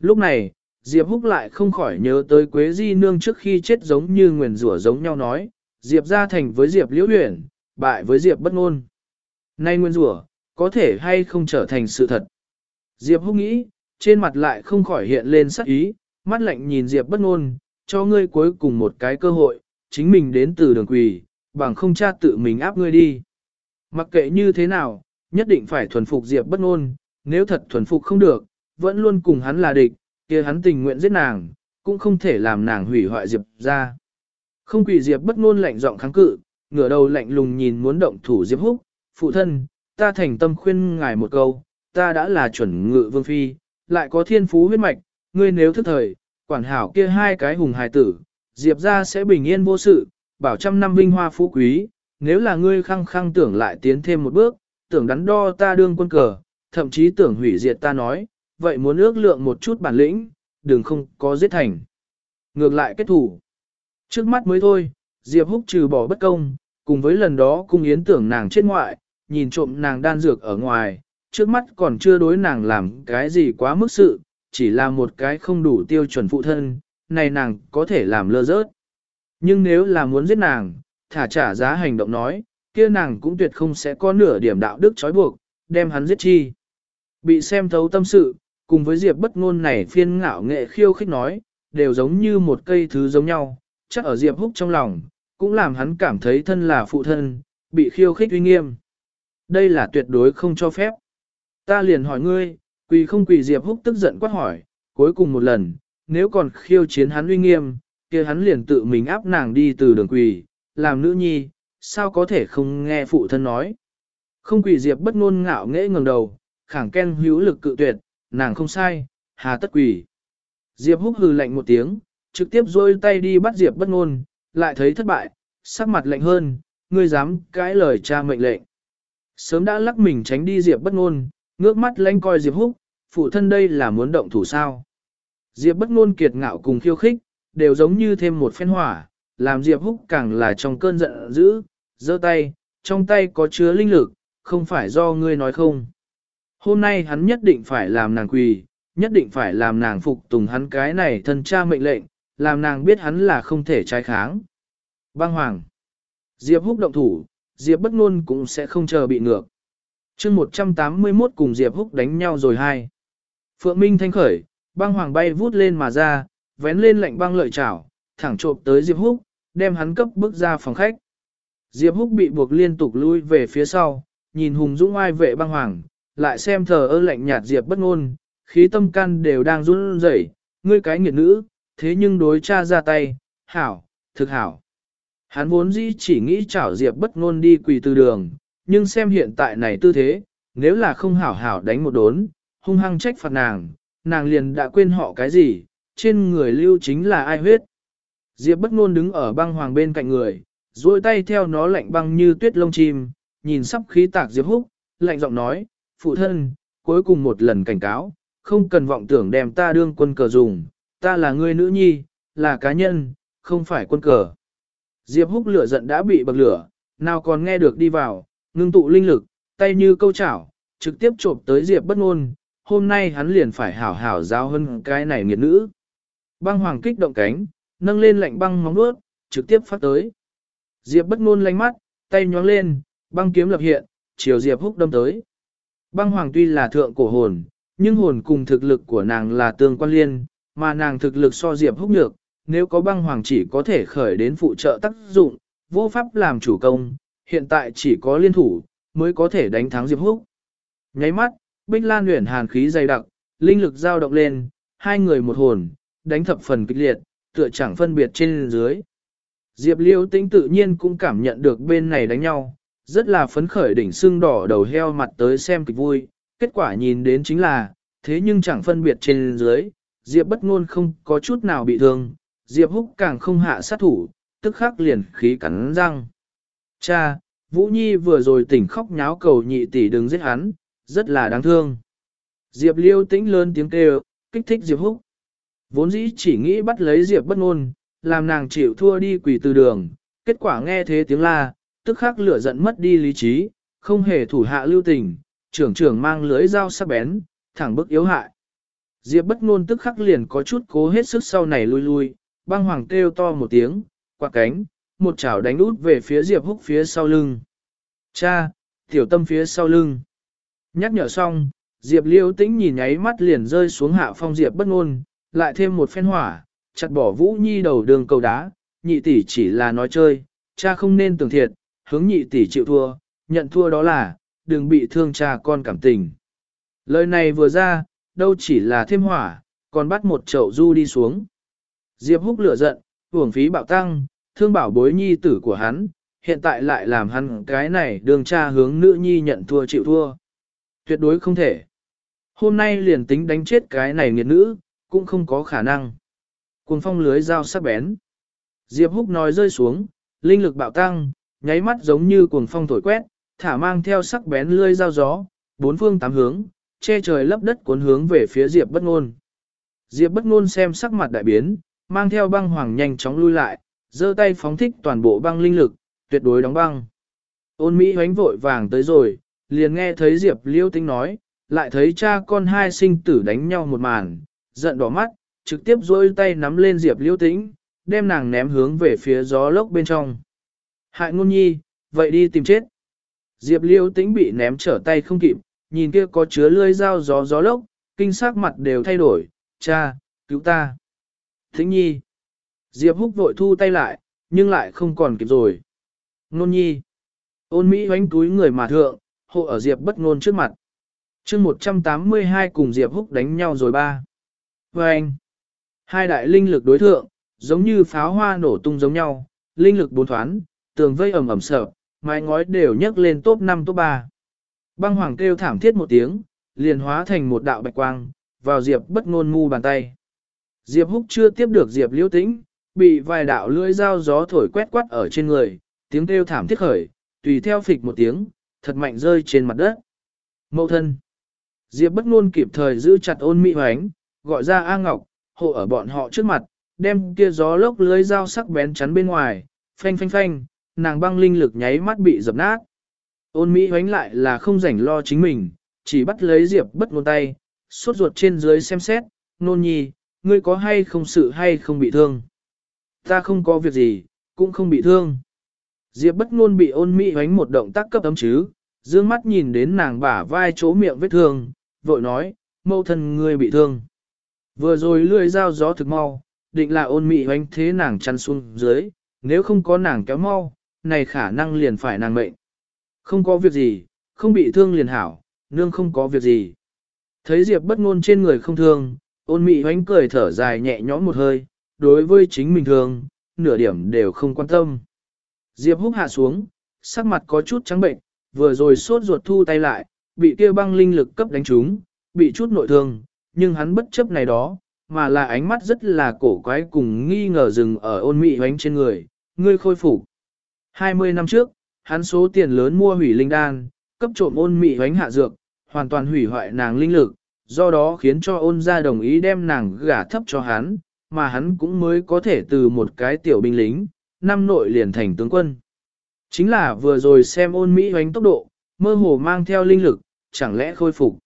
Lúc này, Diệp húc lại không khỏi nhớ tới Quế Di Nương trước khi chết giống như nguyền rủa giống nhau nói, Diệp ra thành với Diệp liễu huyền, bại với Diệp bất ngôn. Nay nguyên rủa có thể hay không trở thành sự thật. Diệp húc nghĩ, trên mặt lại không khỏi hiện lên sắc ý, mắt lạnh nhìn Diệp bất ngôn, cho ngươi cuối cùng một cái cơ hội, chính mình đến từ đường quỳ, bằng không cha tự mình áp ngươi đi. Mặc kệ như thế nào, nhất định phải thuần phục Diệp bất ngôn, nếu thật thuần phục không được, vẫn luôn cùng hắn là địch, kia hắn tình nguyện giết nàng, cũng không thể làm nàng hủy hoại Diệp ra. Không quỷ Diệp bất ngôn lạnh giọng kháng cự, ngửa đầu lạnh lùng nhìn muốn động thủ Diệp Húc, phụ thân, ta thành tâm khuyên ngài một câu, ta đã là chuẩn ngự vương phi, lại có thiên phú huyết mạch, ngươi nếu thức thời, quản hảo kia hai cái hùng hài tử, Diệp ra sẽ bình yên vô sự, bảo trăm năm vinh hoa phú quý, nếu là ngươi khăng khăng tưởng lại tiến thêm một bước, tưởng đắn đo ta đương quân cờ, thậm chí tưởng hủy diệt ta nói, vậy muốn ước lượng một chút bản lĩnh, đừng không có giết thành. Ngược lại kết thủ. Trước mắt mới thôi, Diệp Húc trừ bỏ bất công, cùng với lần đó cung yến tưởng nàng chết ngoại, nhìn trộm nàng đan dược ở ngoài, trước mắt còn chưa đối nàng làm cái gì quá mức sự, chỉ là một cái không đủ tiêu chuẩn phụ thân, này nàng có thể làm lơ rớt. Nhưng nếu là muốn giết nàng, thả trả giá hành động nói, kia nàng cũng tuyệt không sẽ có nửa điểm đạo đức trói buộc, đem hắn giết chi. Bị xem thấu tâm sự, cùng với Diệp bất ngôn này phiên ngạo nghệ khiêu khích nói, đều giống như một cây thứ giống nhau, chắc ở Diệp húc trong lòng, cũng làm hắn cảm thấy thân là phụ thân, bị khiêu khích uy nghiêm. Đây là tuyệt đối không cho phép. Ta liền hỏi ngươi, quỳ không quỳ Diệp húc tức giận quát hỏi, cuối cùng một lần, nếu còn khiêu chiến hắn uy nghiêm, kia hắn liền tự mình áp nàng đi từ đường quỳ, làm nữ nhi, sao có thể không nghe phụ thân nói. Không quỳ Diệp bất ngôn ngạo nghễ ngẩng đầu, khẳng ken hữu lực cự tuyệt, nàng không sai, hà tất quỳ. Diệp húc hừ lạnh một tiếng, trực tiếp rôi tay đi bắt Diệp bất ngôn, lại thấy thất bại, sắc mặt lạnh hơn, ngươi dám cãi lời cha mệnh lệnh. Sớm đã lắc mình tránh đi Diệp bất ngôn, ngước mắt lanh coi Diệp húc, phụ thân đây là muốn động thủ sao. Diệp bất ngôn kiệt ngạo cùng khiêu khích, đều giống như thêm một phen hỏa, làm Diệp húc càng là trong cơn giận dữ, giơ tay, trong tay có chứa linh lực, không phải do ngươi nói không. Hôm nay hắn nhất định phải làm nàng quỳ, nhất định phải làm nàng phục tùng hắn cái này thân cha mệnh lệnh, làm nàng biết hắn là không thể trái kháng. Băng hoàng. Diệp húc động thủ, Diệp bất ngôn cũng sẽ không chờ bị ngược. chương 181 cùng Diệp húc đánh nhau rồi hai. Phượng Minh thanh khởi, băng hoàng bay vút lên mà ra, vén lên lạnh băng lợi chảo, thẳng trộm tới Diệp húc, đem hắn cấp bước ra phòng khách. Diệp húc bị buộc liên tục lui về phía sau, nhìn hùng dũng ai vệ băng hoàng, lại xem thờ ơ lạnh nhạt Diệp bất ngôn, khí tâm can đều đang run rẩy, ngươi cái nghiệt nữ, thế nhưng đối cha ra tay, hảo, thực hảo. Hắn vốn dĩ chỉ nghĩ chảo Diệp bất ngôn đi quỳ từ đường, nhưng xem hiện tại này tư thế, nếu là không hảo hảo đánh một đốn, hung hăng trách phạt nàng, nàng liền đã quên họ cái gì, trên người lưu chính là ai huyết. Diệp bất ngôn đứng ở băng hoàng bên cạnh người, duỗi tay theo nó lạnh băng như tuyết lông chim, nhìn sắp khí tạc Diệp húc, lạnh giọng nói, phụ thân, cuối cùng một lần cảnh cáo, không cần vọng tưởng đem ta đương quân cờ dùng, ta là người nữ nhi, là cá nhân, không phải quân cờ. Diệp húc lửa giận đã bị bậc lửa, nào còn nghe được đi vào, ngưng tụ linh lực, tay như câu chảo, trực tiếp trộm tới Diệp bất ngôn, hôm nay hắn liền phải hảo hảo giáo hơn cái này nghiệt nữ. Băng hoàng kích động cánh, nâng lên lạnh băng móng nuốt, trực tiếp phát tới. Diệp bất ngôn lanh mắt, tay nhóng lên, băng kiếm lập hiện, chiều Diệp húc đâm tới. Băng hoàng tuy là thượng cổ hồn, nhưng hồn cùng thực lực của nàng là tương quan liên, mà nàng thực lực so Diệp húc nhược, nếu có băng hoàng chỉ có thể khởi đến phụ trợ tác dụng, vô pháp làm chủ công, hiện tại chỉ có liên thủ, mới có thể đánh thắng Diệp húc. Nháy mắt, Bích Lan luyện hàn khí dày đặc, linh lực dao động lên, hai người một hồn, đánh thập phần kịch liệt, tựa chẳng phân biệt trên dưới. Diệp Liêu Tĩnh tự nhiên cũng cảm nhận được bên này đánh nhau, rất là phấn khởi đỉnh xương đỏ đầu heo mặt tới xem kịch vui, kết quả nhìn đến chính là, thế nhưng chẳng phân biệt trên dưới, Diệp bất ngôn không có chút nào bị thương, Diệp húc càng không hạ sát thủ, tức khắc liền khí cắn răng. Cha, Vũ Nhi vừa rồi tỉnh khóc nháo cầu nhị tỷ đừng giết hắn, rất là đáng thương. Diệp liêu tĩnh lớn tiếng kêu, kích thích Diệp húc. Vốn dĩ chỉ nghĩ bắt lấy Diệp bất ngôn, làm nàng chịu thua đi quỳ từ đường, kết quả nghe thế tiếng la, tức khắc lửa giận mất đi lý trí, không hề thủ hạ lưu tình, trưởng trưởng mang lưới dao sắc bén, thẳng bức yếu hại. Diệp bất ngôn tức khắc liền có chút cố hết sức sau này lui lui, băng hoàng kêu to một tiếng, quạt cánh, một chảo đánh út về phía Diệp húc phía sau lưng. Cha, tiểu tâm phía sau lưng. Nhắc nhở xong, Diệp liêu tĩnh nhìn nháy mắt liền rơi xuống hạ phong Diệp bất ngôn, lại thêm một phen hỏa, chặt bỏ Vũ Nhi đầu đường cầu đá, nhị tỷ chỉ là nói chơi, cha không nên tưởng thiệt, hướng nhị tỷ chịu thua, nhận thua đó là, đừng bị thương cha con cảm tình. Lời này vừa ra, đâu chỉ là thêm hỏa, còn bắt một chậu du đi xuống. Diệp húc lửa giận, hưởng phí bạo tăng, thương bảo bối nhi tử của hắn, hiện tại lại làm hắn cái này đường cha hướng nữ nhi nhận thua chịu thua. Tuyệt đối không thể. Hôm nay liền tính đánh chết cái này nghiệt nữ, cũng không có khả năng. Cuồng phong lưới dao sắc bén. Diệp húc nói rơi xuống, linh lực bạo tăng, nháy mắt giống như cuồng phong thổi quét, thả mang theo sắc bén lưới dao gió, bốn phương tám hướng, che trời lấp đất cuốn hướng về phía Diệp bất ngôn. Diệp bất ngôn xem sắc mặt đại biến, mang theo băng hoàng nhanh chóng lui lại, giơ tay phóng thích toàn bộ băng linh lực, tuyệt đối đóng băng. Ôn Mỹ hoánh vội vàng tới rồi, liền nghe thấy Diệp Liêu Tinh nói, lại thấy cha con hai sinh tử đánh nhau một màn, giận đỏ mắt, trực tiếp dôi tay nắm lên Diệp Liễu Tĩnh, đem nàng ném hướng về phía gió lốc bên trong. Hại ngôn nhi, vậy đi tìm chết. Diệp Liễu Tĩnh bị ném trở tay không kịp, nhìn kia có chứa lưỡi dao gió gió lốc, kinh sắc mặt đều thay đổi, cha, cứu ta. Thính nhi. Diệp húc vội thu tay lại, nhưng lại không còn kịp rồi. Nôn nhi. Ôn Mỹ hoánh túi người mà thượng, hộ ở Diệp bất ngôn trước mặt. chương 182 cùng Diệp húc đánh nhau rồi ba. Và anh. Hai đại linh lực đối thượng, giống như pháo hoa nổ tung giống nhau, linh lực bốn thoán, tường vây ẩm ẩm sợ, mái ngói đều nhấc lên top 5 top 3. Băng hoàng kêu thảm thiết một tiếng, liền hóa thành một đạo bạch quang, vào Diệp bất ngôn mu bàn tay. Diệp húc chưa tiếp được Diệp liễu tĩnh, bị vài đạo lưỡi dao gió thổi quét quát ở trên người, tiếng kêu thảm thiết khởi, tùy theo phịch một tiếng, thật mạnh rơi trên mặt đất. Mậu thân. Diệp bất ngôn kịp thời giữ chặt ôn mỹ hoánh, gọi ra A Ngọc, hộ ở bọn họ trước mặt, đem kia gió lốc lưới dao sắc bén chắn bên ngoài, phanh phanh phanh, nàng băng linh lực nháy mắt bị dập nát. Ôn mỹ hoánh lại là không rảnh lo chính mình, chỉ bắt lấy Diệp bất ngôn tay, suốt ruột trên dưới xem xét, nôn nhi, ngươi có hay không sự hay không bị thương. Ta không có việc gì, cũng không bị thương. Diệp bất ngôn bị ôn mỹ hoánh một động tác cấp ấm chứ, dương mắt nhìn đến nàng bả vai chỗ miệng vết thương, vội nói, mâu thân ngươi bị thương. Vừa rồi lưỡi dao gió thực mau, định là ôn mỹ hoánh thế nàng chăn xuống dưới, nếu không có nàng kéo mau, này khả năng liền phải nàng mệnh. Không có việc gì, không bị thương liền hảo, nương không có việc gì. Thấy Diệp bất ngôn trên người không thương, ôn Mị hoánh cười thở dài nhẹ nhõm một hơi, đối với chính mình thương, nửa điểm đều không quan tâm. Diệp húc hạ xuống, sắc mặt có chút trắng bệnh, vừa rồi sốt ruột thu tay lại, bị kia băng linh lực cấp đánh trúng, bị chút nội thương, nhưng hắn bất chấp này đó, mà là ánh mắt rất là cổ quái cùng nghi ngờ dừng ở ôn mị hoánh trên người, ngươi khôi phục. 20 năm trước, hắn số tiền lớn mua hủy linh đan, cấp trộm ôn mị hoánh hạ dược, hoàn toàn hủy hoại nàng linh lực, do đó khiến cho ôn gia đồng ý đem nàng gả thấp cho hắn, mà hắn cũng mới có thể từ một cái tiểu binh lính, năm nội liền thành tướng quân. Chính là vừa rồi xem ôn Mỹ hoánh tốc độ, mơ hồ mang theo linh lực, chẳng lẽ khôi phục.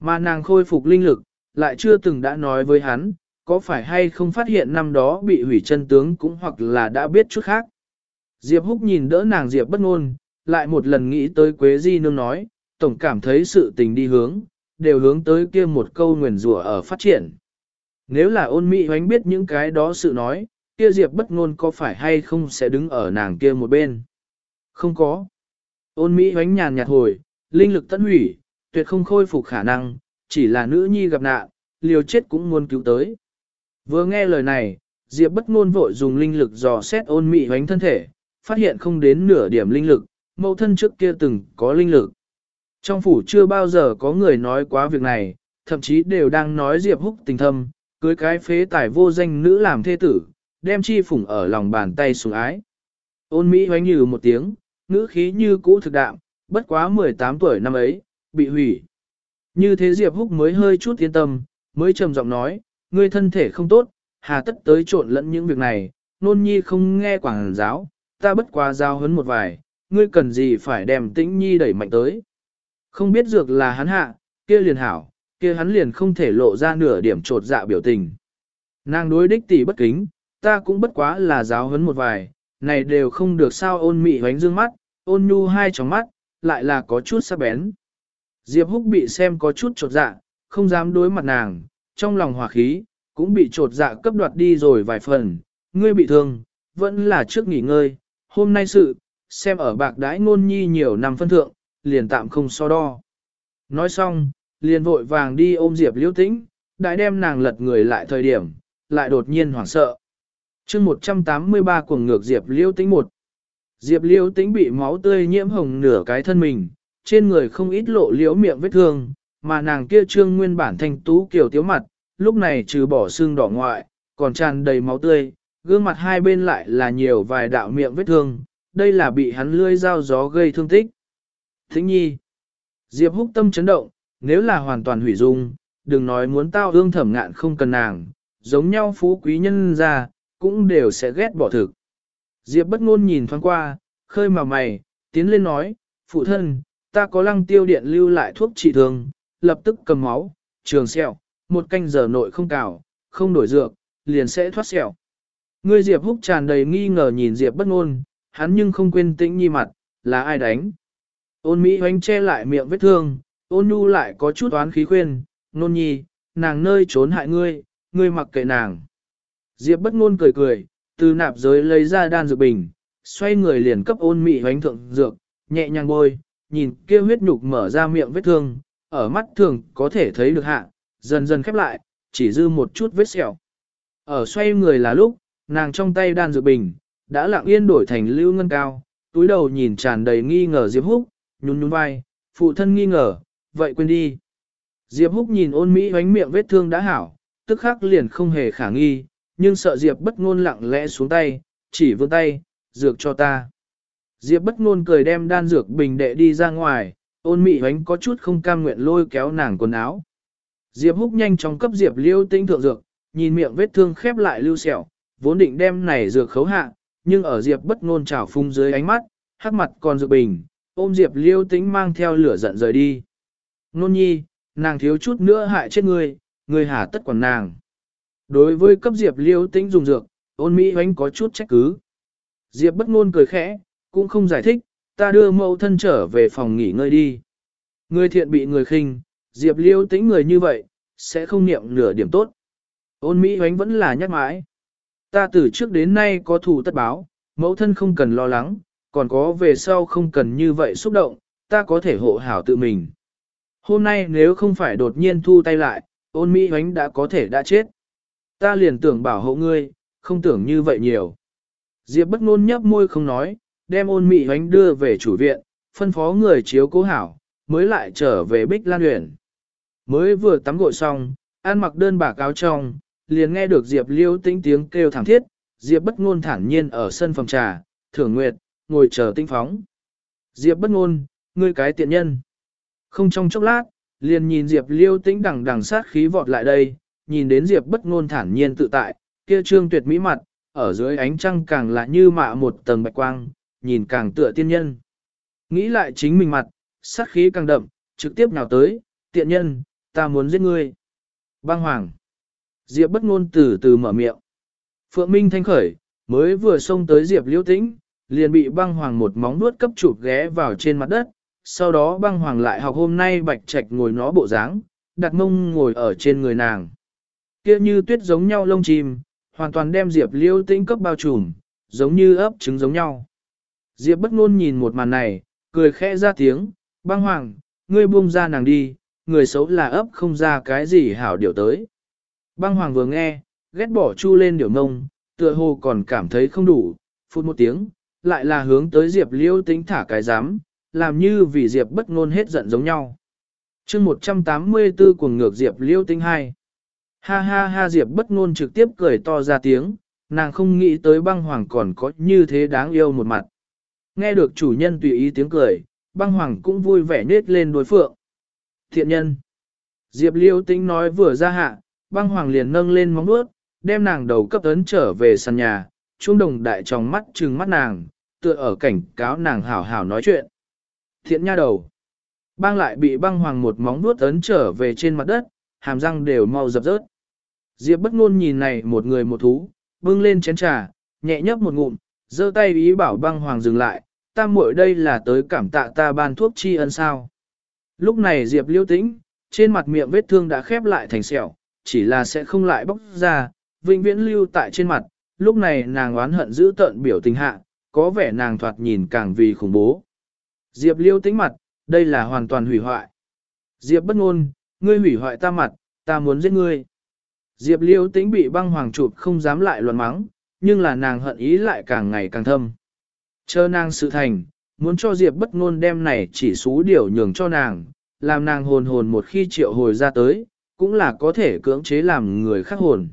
Mà nàng khôi phục linh lực, lại chưa từng đã nói với hắn, có phải hay không phát hiện năm đó bị hủy chân tướng cũng hoặc là đã biết chút khác. Diệp Húc nhìn đỡ nàng Diệp bất ngôn, lại một lần nghĩ tới Quế Di Nương nói, tổng cảm thấy sự tình đi hướng, đều hướng tới kia một câu nguyền rủa ở phát triển. Nếu là ôn mỹ hoánh biết những cái đó sự nói, kia Diệp bất ngôn có phải hay không sẽ đứng ở nàng kia một bên? Không có. Ôn mỹ hoánh nhàn nhạt hồi, linh lực tận hủy, tuyệt không khôi phục khả năng, chỉ là nữ nhi gặp nạn, liều chết cũng muốn cứu tới. Vừa nghe lời này, Diệp bất ngôn vội dùng linh lực dò xét ôn mỹ hoánh thân thể, phát hiện không đến nửa điểm linh lực, mẫu thân trước kia từng có linh lực. Trong phủ chưa bao giờ có người nói quá việc này, thậm chí đều đang nói Diệp húc tình thâm, cưới cái phế tài vô danh nữ làm thê tử, đem chi phủng ở lòng bàn tay xuống ái. Ôn Mỹ hoánh như một tiếng, ngữ khí như cũ thực đạm, bất quá 18 tuổi năm ấy, bị hủy. Như thế Diệp Húc mới hơi chút yên tâm, mới trầm giọng nói, ngươi thân thể không tốt, hà tất tới trộn lẫn những việc này, nôn nhi không nghe quảng giáo, ta bất quá giao hấn một vài, ngươi cần gì phải đem tĩnh nhi đẩy mạnh tới. Không biết dược là hắn hạ, kia liền hảo, kia hắn liền không thể lộ ra nửa điểm trột dạ biểu tình. Nàng đối đích tỷ bất kính, ta cũng bất quá là giáo huấn một vài, này đều không được sao ôn mị hoánh dương mắt, ôn nhu hai tròng mắt, lại là có chút sắc bén. Diệp húc bị xem có chút trột dạ, không dám đối mặt nàng, trong lòng hòa khí, cũng bị trột dạ cấp đoạt đi rồi vài phần, ngươi bị thương, vẫn là trước nghỉ ngơi, hôm nay sự, xem ở bạc đãi ngôn nhi nhiều năm phân thượng, liền tạm không so đo. Nói xong, liền vội vàng đi ôm Diệp liễu tĩnh, đại đem nàng lật người lại thời điểm, lại đột nhiên hoảng sợ chương 183 cuồng ngược Diệp Liễu Tĩnh một. Diệp Liễu Tĩnh bị máu tươi nhiễm hồng nửa cái thân mình, trên người không ít lộ liễu miệng vết thương, mà nàng kia trương nguyên bản thanh tú kiểu tiếu mặt, lúc này trừ bỏ xương đỏ ngoại, còn tràn đầy máu tươi, gương mặt hai bên lại là nhiều vài đạo miệng vết thương, đây là bị hắn lươi dao gió gây thương tích. Thính nhi, Diệp húc tâm chấn động, nếu là hoàn toàn hủy dung, đừng nói muốn tao ương thẩm ngạn không cần nàng, giống nhau phú quý nhân ra, cũng đều sẽ ghét bỏ thực. Diệp bất ngôn nhìn thoáng qua, khơi mà mày, tiến lên nói, phụ thân, ta có lăng tiêu điện lưu lại thuốc trị thương, lập tức cầm máu, trường sẹo, một canh giờ nội không cào, không đổi dược, liền sẽ thoát sẹo. Ngươi Diệp Húc tràn đầy nghi ngờ nhìn Diệp bất ngôn, hắn nhưng không quên tĩnh nhi mặt, là ai đánh. Ôn Mỹ hoánh che lại miệng vết thương, ôn nhu lại có chút oán khí khuyên, nôn nhi, nàng nơi trốn hại ngươi, ngươi mặc kệ nàng. Diệp bất ngôn cười cười, từ nạp giới lấy ra đan dược bình, xoay người liền cấp ôn Mỹ hoánh thượng dược, nhẹ nhàng bôi, nhìn kia huyết nhục mở ra miệng vết thương, ở mắt thường có thể thấy được hạ, dần dần khép lại, chỉ dư một chút vết sẹo. Ở xoay người là lúc, nàng trong tay đan dược bình, đã lặng yên đổi thành lưu ngân cao, túi đầu nhìn tràn đầy nghi ngờ Diệp Húc, nhún nhún vai, phụ thân nghi ngờ, vậy quên đi. Diệp Húc nhìn ôn Mỹ hoánh miệng vết thương đã hảo, tức khắc liền không hề khả nghi, nhưng sợ Diệp bất ngôn lặng lẽ xuống tay, chỉ vươn tay, dược cho ta. Diệp bất ngôn cười đem đan dược bình đệ đi ra ngoài, ôn Mỹ hoánh có chút không cam nguyện lôi kéo nàng quần áo. Diệp Húc nhanh chóng cấp Diệp Liêu tinh thượng dược, nhìn miệng vết thương khép lại lưu sẹo, vốn định đem này dược khấu hạ, nhưng ở Diệp bất ngôn trào phung dưới ánh mắt, hắc mặt còn dược bình, ôm Diệp Liêu tĩnh mang theo lửa giận rời đi. Nôn nhi, nàng thiếu chút nữa hại chết ngươi, ngươi hà tất quản nàng. Đối với cấp Diệp Liêu tĩnh dùng dược, ôn Mỹ hoánh có chút trách cứ. Diệp bất ngôn cười khẽ, cũng không giải thích, ta đưa mẫu thân trở về phòng nghỉ ngơi đi. Người thiện bị người khinh, Diệp Liêu tĩnh người như vậy, sẽ không niệm nửa điểm tốt. Ôn Mỹ hoánh vẫn là nhắc mãi. Ta từ trước đến nay có thù tất báo, mẫu thân không cần lo lắng, còn có về sau không cần như vậy xúc động, ta có thể hộ hảo tự mình. Hôm nay nếu không phải đột nhiên thu tay lại, ôn Mỹ hoánh đã có thể đã chết. Ta liền tưởng bảo hộ ngươi, không tưởng như vậy nhiều. Diệp bất ngôn nhấp môi không nói, đem ôn Mỹ hoánh đưa về chủ viện, phân phó người chiếu cố hảo, mới lại trở về Bích Lan Huyền. Mới vừa tắm gội xong, ăn mặc đơn bạc áo trong, liền nghe được Diệp Liêu tĩnh tiếng kêu thảm thiết, Diệp bất ngôn thản nhiên ở sân phòng trà, thưởng nguyệt, ngồi chờ tinh phóng. Diệp bất ngôn, ngươi cái tiện nhân. Không trong chốc lát, liền nhìn Diệp Liêu tĩnh đằng đằng sát khí vọt lại đây, nhìn đến Diệp bất ngôn thản nhiên tự tại, kia trương tuyệt mỹ mặt, ở dưới ánh trăng càng là như mạ một tầng bạch quang, nhìn càng tựa tiên nhân. Nghĩ lại chính mình mặt, sát khí càng đậm, trực tiếp nào tới, tiện nhân, ta muốn giết ngươi. Băng hoàng. Diệp bất ngôn từ từ mở miệng. Phượng Minh thanh khởi, mới vừa xông tới Diệp liễu tĩnh, liền bị băng hoàng một móng nuốt cấp chụp ghé vào trên mặt đất. Sau đó băng hoàng lại học hôm nay bạch trạch ngồi nó bộ dáng, đặt mông ngồi ở trên người nàng. Kia như tuyết giống nhau lông chim, hoàn toàn đem Diệp liễu tĩnh cấp bao trùm, giống như ấp trứng giống nhau. Diệp bất ngôn nhìn một màn này, cười khẽ ra tiếng, băng hoàng, ngươi buông ra nàng đi, người xấu là ấp không ra cái gì hảo điều tới. Băng hoàng vừa nghe, ghét bỏ chu lên điều mông, tựa hồ còn cảm thấy không đủ, phút một tiếng, lại là hướng tới Diệp liêu tính thả cái giám, làm như vì Diệp bất ngôn hết giận giống nhau. chương 184 cuồng ngược Diệp liêu tính hai. Ha ha ha Diệp bất ngôn trực tiếp cười to ra tiếng, nàng không nghĩ tới băng hoàng còn có như thế đáng yêu một mặt. Nghe được chủ nhân tùy ý tiếng cười, băng hoàng cũng vui vẻ nết lên đối phượng. Thiện nhân. Diệp liêu Tinh nói vừa ra hạ, băng hoàng liền nâng lên móng nuốt, đem nàng đầu cấp ấn trở về sàn nhà, trung đồng đại trong mắt trừng mắt nàng, tựa ở cảnh cáo nàng hảo hảo nói chuyện. Thiện nha đầu. Băng lại bị băng hoàng một móng nuốt ấn trở về trên mặt đất, hàm răng đều mau dập rớt. Diệp bất ngôn nhìn này một người một thú, bưng lên chén trà, nhẹ nhấp một ngụm, giơ tay ý bảo băng hoàng dừng lại, ta muội đây là tới cảm tạ ta ban thuốc tri ân sao. Lúc này Diệp liêu tĩnh, trên mặt miệng vết thương đã khép lại thành sẹo, chỉ là sẽ không lại bóc ra, vĩnh viễn lưu tại trên mặt, lúc này nàng oán hận giữ tợn biểu tình hạ, có vẻ nàng thoạt nhìn càng vì khủng bố. Diệp liêu tính mặt, đây là hoàn toàn hủy hoại. Diệp bất ngôn, ngươi hủy hoại ta mặt, ta muốn giết ngươi. Diệp liêu tính bị băng hoàng chụp không dám lại luận mắng, nhưng là nàng hận ý lại càng ngày càng thâm. Chờ nàng sự thành, muốn cho Diệp bất ngôn đem này chỉ xú điều nhường cho nàng, làm nàng hồn hồn một khi triệu hồi ra tới, cũng là có thể cưỡng chế làm người khác hồn.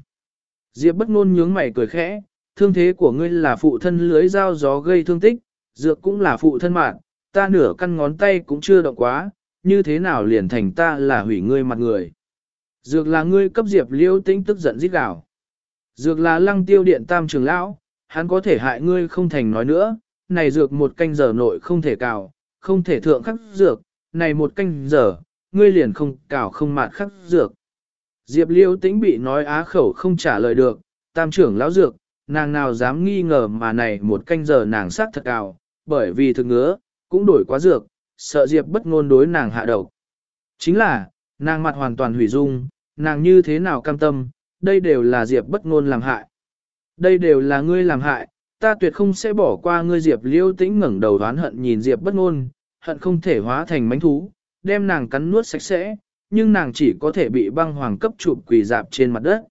Diệp bất ngôn nhướng mày cười khẽ, thương thế của ngươi là phụ thân lưới dao gió gây thương tích, dược cũng là phụ thân mạng, ta nửa căn ngón tay cũng chưa động quá, như thế nào liền thành ta là hủy ngươi mặt người. Dược là ngươi cấp Diệp liêu tĩnh tức giận giết gào. Dược là lăng tiêu điện tam trường lão, hắn có thể hại ngươi không thành nói nữa, này dược một canh giờ nội không thể cào, không thể thượng khắc dược, này một canh giờ, ngươi liền không cào không mạt khắc dược. Diệp liêu tĩnh bị nói á khẩu không trả lời được, tam trưởng lão dược, nàng nào dám nghi ngờ mà này một canh giờ nàng sắc thật cào, bởi vì thực ngứa, cũng đổi quá dược, sợ Diệp bất ngôn đối nàng hạ độc. Chính là, nàng mặt hoàn toàn hủy dung, nàng như thế nào cam tâm, đây đều là Diệp bất ngôn làm hại. Đây đều là ngươi làm hại, ta tuyệt không sẽ bỏ qua ngươi Diệp liêu tĩnh ngẩng đầu đoán hận nhìn Diệp bất ngôn, hận không thể hóa thành mánh thú, đem nàng cắn nuốt sạch sẽ, nhưng nàng chỉ có thể bị băng hoàng cấp chụp quỳ dạp trên mặt đất.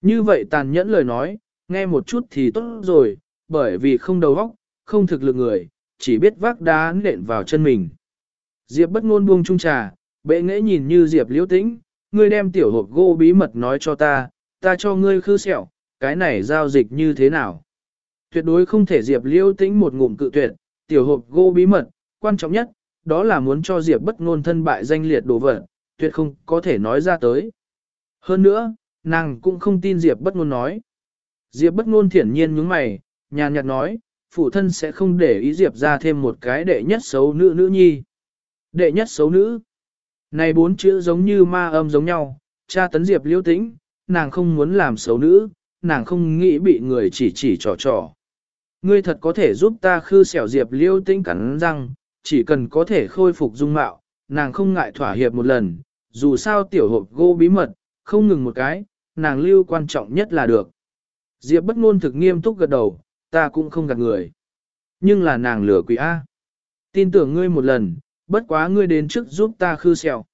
Như vậy tàn nhẫn lời nói, nghe một chút thì tốt rồi, bởi vì không đầu óc, không thực lực người, chỉ biết vác đá nện vào chân mình. Diệp bất ngôn buông chung trà, bệ nghệ nhìn như Diệp liễu tĩnh, ngươi đem tiểu hộp gỗ bí mật nói cho ta, ta cho ngươi khư sẹo, cái này giao dịch như thế nào? Tuyệt đối không thể Diệp liễu tĩnh một ngụm cự tuyệt, tiểu hộp gỗ bí mật, quan trọng nhất, đó là muốn cho Diệp bất ngôn thân bại danh liệt đồ vật, tuyệt không có thể nói ra tới. Hơn nữa, nàng cũng không tin Diệp bất ngôn nói. Diệp bất ngôn thiển nhiên nhướng mày, nhàn nhạt nói, phụ thân sẽ không để ý Diệp ra thêm một cái đệ nhất xấu nữ nữ nhi. Đệ nhất xấu nữ. Này bốn chữ giống như ma âm giống nhau, cha tấn Diệp liêu tĩnh, nàng không muốn làm xấu nữ, nàng không nghĩ bị người chỉ chỉ trò trò. Ngươi thật có thể giúp ta khư xẻo Diệp liêu tĩnh cắn răng, chỉ cần có thể khôi phục dung mạo, nàng không ngại thỏa hiệp một lần, dù sao tiểu hộp gỗ bí mật, không ngừng một cái, nàng lưu quan trọng nhất là được. Diệp bất ngôn thực nghiêm túc gật đầu, ta cũng không gạt người. Nhưng là nàng lửa quỷ A. Tin tưởng ngươi một lần, bất quá ngươi đến trước giúp ta khư sẹo.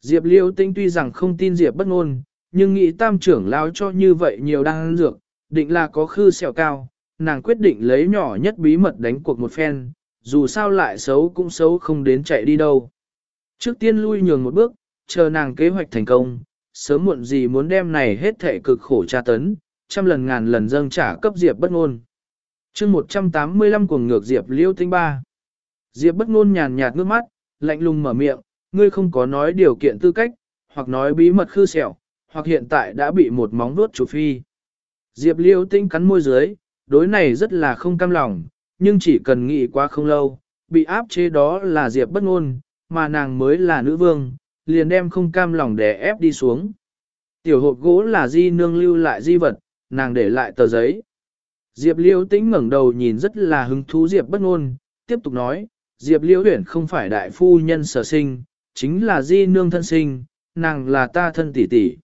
Diệp liêu tinh tuy rằng không tin Diệp bất ngôn, nhưng nghĩ tam trưởng lao cho như vậy nhiều đang dược, định là có khư sẹo cao, nàng quyết định lấy nhỏ nhất bí mật đánh cuộc một phen, dù sao lại xấu cũng xấu không đến chạy đi đâu. Trước tiên lui nhường một bước, chờ nàng kế hoạch thành công, sớm muộn gì muốn đem này hết thể cực khổ tra tấn, trăm lần ngàn lần dâng trả cấp Diệp bất ngôn. chương 185 cuồng ngược Diệp liêu tinh ba. Diệp bất ngôn nhàn nhạt ngước mắt, lạnh lùng mở miệng, ngươi không có nói điều kiện tư cách, hoặc nói bí mật khư sẹo, hoặc hiện tại đã bị một móng vuốt chủ phi. Diệp liêu tinh cắn môi dưới, đối này rất là không cam lòng, nhưng chỉ cần nghĩ qua không lâu, bị áp chế đó là Diệp bất ngôn, mà nàng mới là nữ vương, liền đem không cam lòng để ép đi xuống. Tiểu hộp gỗ là di nương lưu lại di vật, nàng để lại tờ giấy. Diệp liễu tĩnh ngẩng đầu nhìn rất là hứng thú Diệp bất ngôn, tiếp tục nói, Diệp liễu Uyển không phải đại phu nhân sở sinh, chính là di nương thân sinh, nàng là ta thân tỷ tỷ.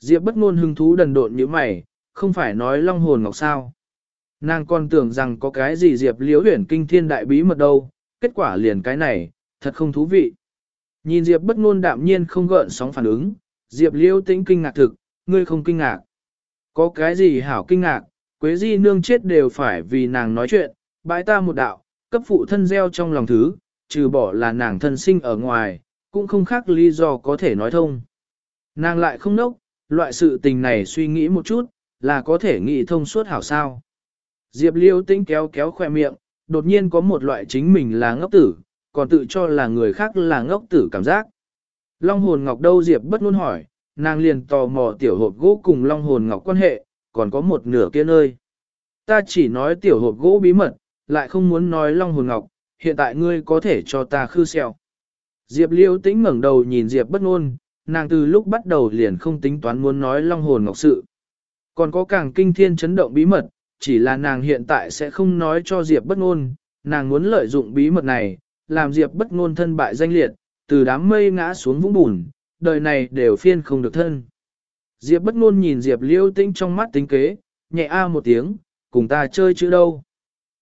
Diệp bất nôn hứng thú đần độn như mày, không phải nói long hồn ngọc sao. Nàng còn tưởng rằng có cái gì Diệp liễu Huyền kinh thiên đại bí mật đâu, kết quả liền cái này, thật không thú vị. Nhìn Diệp bất ngôn đạm nhiên không gợn sóng phản ứng, Diệp liễu tĩnh kinh ngạc thực, ngươi không kinh ngạc. Có cái gì hảo kinh ngạc, Quế Di nương chết đều phải vì nàng nói chuyện, bãi ta một đạo, cấp phụ thân gieo trong lòng thứ, trừ bỏ là nàng thân sinh ở ngoài, cũng không khác lý do có thể nói thông. Nàng lại không nốc, loại sự tình này suy nghĩ một chút, là có thể nghĩ thông suốt hảo sao. Diệp liêu tĩnh kéo kéo khoe miệng, đột nhiên có một loại chính mình là ngốc tử, còn tự cho là người khác là ngốc tử cảm giác. Long hồn ngọc đâu Diệp bất luôn hỏi, nàng liền tò mò tiểu hộp gỗ cùng long hồn ngọc quan hệ, còn có một nửa kia nơi. Ta chỉ nói tiểu hộp gỗ bí mật, lại không muốn nói long hồn ngọc, hiện tại ngươi có thể cho ta khư xeo. Diệp liêu tĩnh ngẩng đầu nhìn Diệp bất ngôn, nàng từ lúc bắt đầu liền không tính toán muốn nói long hồn ngọc sự. Còn có càng kinh thiên chấn động bí mật, chỉ là nàng hiện tại sẽ không nói cho Diệp bất ngôn, nàng muốn lợi dụng bí mật này, làm Diệp bất ngôn thân bại danh liệt, từ đám mây ngã xuống vũng bùn, đời này đều phiên không được thân. Diệp bất ngôn nhìn Diệp liêu tĩnh trong mắt tính kế, nhẹ a một tiếng, cùng ta chơi chữ đâu.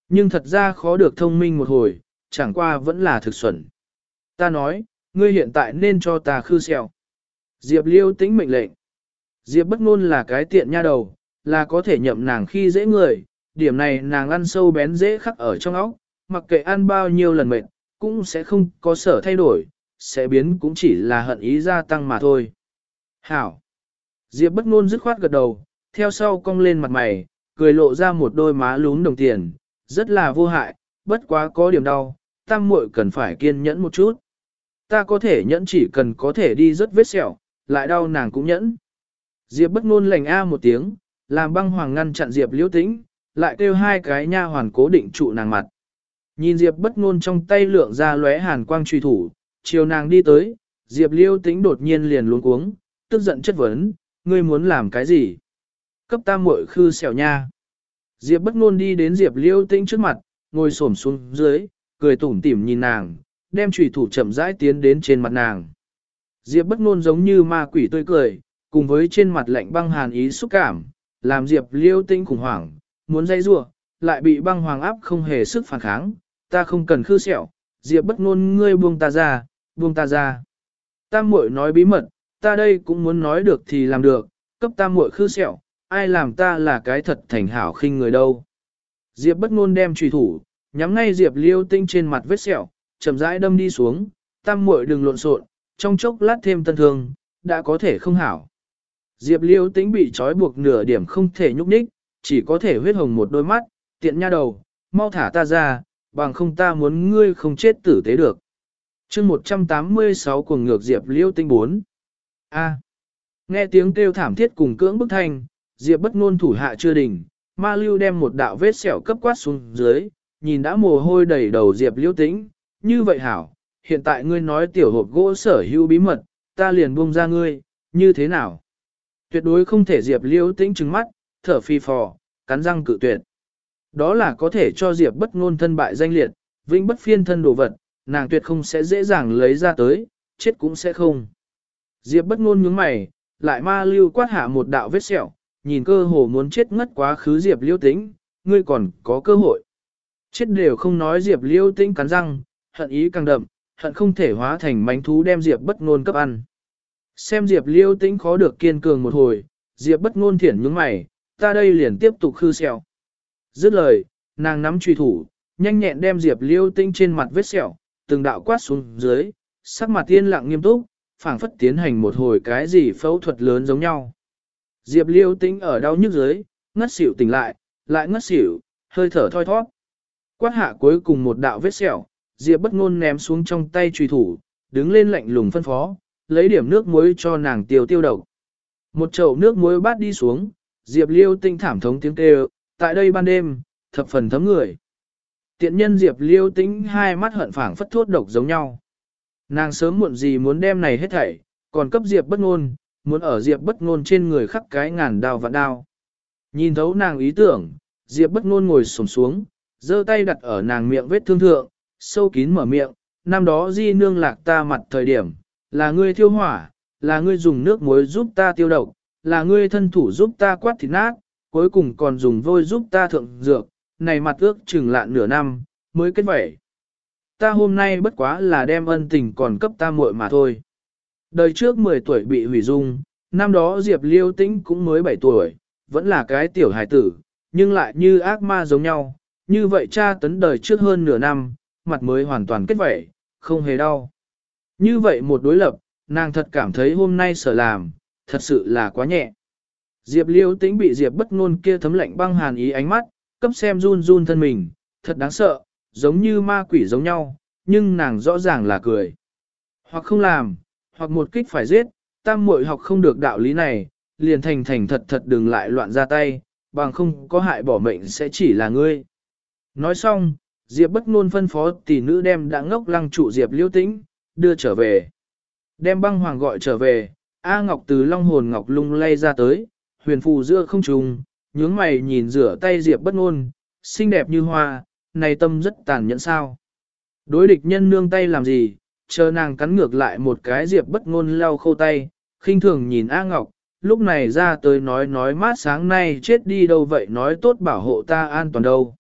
Nhưng thật ra khó được thông minh một hồi, chẳng qua vẫn là thực xuẩn. Ta nói, ngươi hiện tại nên cho ta khư xèo. Diệp liêu tĩnh mệnh lệnh. Diệp bất ngôn là cái tiện nha đầu, là có thể nhậm nàng khi dễ người, điểm này nàng ăn sâu bén dễ khắc ở trong óc, mặc kệ ăn bao nhiêu lần mệt, cũng sẽ không có sở thay đổi, sẽ biến cũng chỉ là hận ý gia tăng mà thôi. Hảo! Diệp bất ngôn dứt khoát gật đầu, theo sau cong lên mặt mày, cười lộ ra một đôi má lún đồng tiền, rất là vô hại, bất quá có điểm đau, tam muội cần phải kiên nhẫn một chút. Ta có thể nhẫn chỉ cần có thể đi rất vết sẹo, lại đau nàng cũng nhẫn. Diệp bất ngôn lành a một tiếng, làm băng hoàng ngăn chặn Diệp liễu tĩnh, lại kêu hai cái nha hoàn cố định trụ nàng mặt. Nhìn Diệp bất ngôn trong tay lượng ra lóe hàn quang truy thủ, chiều nàng đi tới, Diệp liễu tĩnh đột nhiên liền luống cuống, tức giận chất vấn, ngươi muốn làm cái gì? Cấp ta muội khư xẻo nha. Diệp bất ngôn đi đến Diệp liễu tĩnh trước mặt, ngồi xổm xuống dưới, cười tủm tỉm nhìn nàng, đem chủy thủ chậm rãi tiến đến trên mặt nàng. Diệp bất ngôn giống như ma quỷ tươi cười, cùng với trên mặt lạnh băng hàn ý xúc cảm, làm Diệp liêu tinh khủng hoảng, muốn dây rủa, lại bị băng hoàng áp không hề sức phản kháng, ta không cần khư sẹo, Diệp bất ngôn ngươi buông ta ra, buông ta ra. Tam muội nói bí mật, ta đây cũng muốn nói được thì làm được, cấp tam muội khư sẹo, ai làm ta là cái thật thành hảo khinh người đâu. Diệp bất ngôn đem trùy thủ, nhắm ngay Diệp liêu tinh trên mặt vết sẹo, chậm rãi đâm đi xuống, tam muội đừng lộn xộn, trong chốc lát thêm tân thương, đã có thể không hảo. Diệp liêu Tĩnh bị trói buộc nửa điểm không thể nhúc nhích, chỉ có thể huyết hồng một đôi mắt, tiện nha đầu, mau thả ta ra, bằng không ta muốn ngươi không chết tử tế được. chương 186 cuồng ngược Diệp liêu Tĩnh 4. A. Nghe tiếng kêu thảm thiết cùng cưỡng bức thanh, Diệp bất ngôn thủ hạ chưa đỉnh, ma lưu đem một đạo vết sẹo cấp quát xuống dưới, nhìn đã mồ hôi đầy đầu Diệp liêu tĩnh, như vậy hảo, hiện tại ngươi nói tiểu hộp gỗ sở hữu bí mật, ta liền buông ra ngươi, như thế nào? Tuyệt đối không thể Diệp liêu tĩnh trừng mắt, thở phi phò, cắn răng cự tuyệt. Đó là có thể cho Diệp bất ngôn thân bại danh liệt, vĩnh bất phiên thân đồ vật, nàng tuyệt không sẽ dễ dàng lấy ra tới, chết cũng sẽ không. Diệp bất ngôn nhướng mày, lại ma lưu quát hạ một đạo vết sẹo, nhìn cơ hồ muốn chết ngất quá khứ Diệp liêu tĩnh, ngươi còn có cơ hội. Chết đều không nói Diệp liêu tĩnh cắn răng, hận ý càng đậm, hận không thể hóa thành mánh thú đem Diệp bất ngôn cấp ăn. Xem Diệp liêu tĩnh khó được kiên cường một hồi, Diệp bất ngôn thiển nhướng mày, ta đây liền tiếp tục khư sẹo. Dứt lời, nàng nắm truy thủ, nhanh nhẹn đem Diệp liêu tĩnh trên mặt vết sẹo, từng đạo quát xuống dưới, sắc mặt tiên lặng nghiêm túc, phảng phất tiến hành một hồi cái gì phẫu thuật lớn giống nhau. Diệp liêu tĩnh ở đau nhức dưới, ngất xỉu tỉnh lại, lại ngất xỉu, hơi thở thoi thoát. Quát hạ cuối cùng một đạo vết sẹo, Diệp bất ngôn ném xuống trong tay truy thủ, đứng lên lạnh lùng phân phó, lấy điểm nước muối cho nàng tiêu tiêu độc. Một chậu nước muối bát đi xuống, Diệp liêu tinh thảm thống tiếng kêu, tại đây ban đêm, thập phần thấm người. Tiện nhân Diệp liêu tính hai mắt hận phảng phất thốt độc giống nhau. Nàng sớm muộn gì muốn đem này hết thảy, còn cấp Diệp bất ngôn, muốn ở Diệp bất ngôn trên người khắc cái ngàn đao vạn đao. Nhìn thấu nàng ý tưởng, Diệp bất ngôn ngồi xổm xuống, giơ tay đặt ở nàng miệng vết thương thượng, sâu kín mở miệng, năm đó di nương lạc ta mặt thời điểm, là ngươi thiêu hỏa, là ngươi dùng nước muối giúp ta tiêu độc, là ngươi thân thủ giúp ta quát thịt nát, cuối cùng còn dùng vôi giúp ta thượng dược, này mặt ước chừng lạn nửa năm, mới kết vẩy. Ta hôm nay bất quá là đem ân tình còn cấp ta muội mà thôi. Đời trước 10 tuổi bị hủy dung, năm đó Diệp Liêu Tĩnh cũng mới 7 tuổi, vẫn là cái tiểu hài tử, nhưng lại như ác ma giống nhau, như vậy cha tấn đời trước hơn nửa năm, mặt mới hoàn toàn kết vẩy, không hề đau. Như vậy một đối lập, nàng thật cảm thấy hôm nay sở làm, thật sự là quá nhẹ. Diệp liêu tĩnh bị Diệp bất ngôn kia thấm lạnh băng hàn ý ánh mắt, cấp xem run run thân mình, thật đáng sợ, giống như ma quỷ giống nhau, nhưng nàng rõ ràng là cười. Hoặc không làm, hoặc một kích phải giết, tam muội học không được đạo lý này, liền thành thành thật thật đừng lại loạn ra tay, bằng không có hại bỏ mệnh sẽ chỉ là ngươi. Nói xong, Diệp bất ngôn phân phó tỷ nữ đem đã ngốc lăng trụ Diệp liêu tĩnh, đưa trở về. Đem băng hoàng gọi trở về, A Ngọc từ long hồn Ngọc lung lay ra tới, huyền phù giữa không trùng, nhướng mày nhìn rửa tay Diệp bất ngôn, xinh đẹp như hoa, này tâm rất tàn nhẫn sao. Đối địch nhân nương tay làm gì, chờ nàng cắn ngược lại một cái Diệp bất ngôn lau khô tay, khinh thường nhìn A Ngọc, lúc này ra tới nói nói mát sáng nay chết đi đâu vậy nói tốt bảo hộ ta an toàn đâu.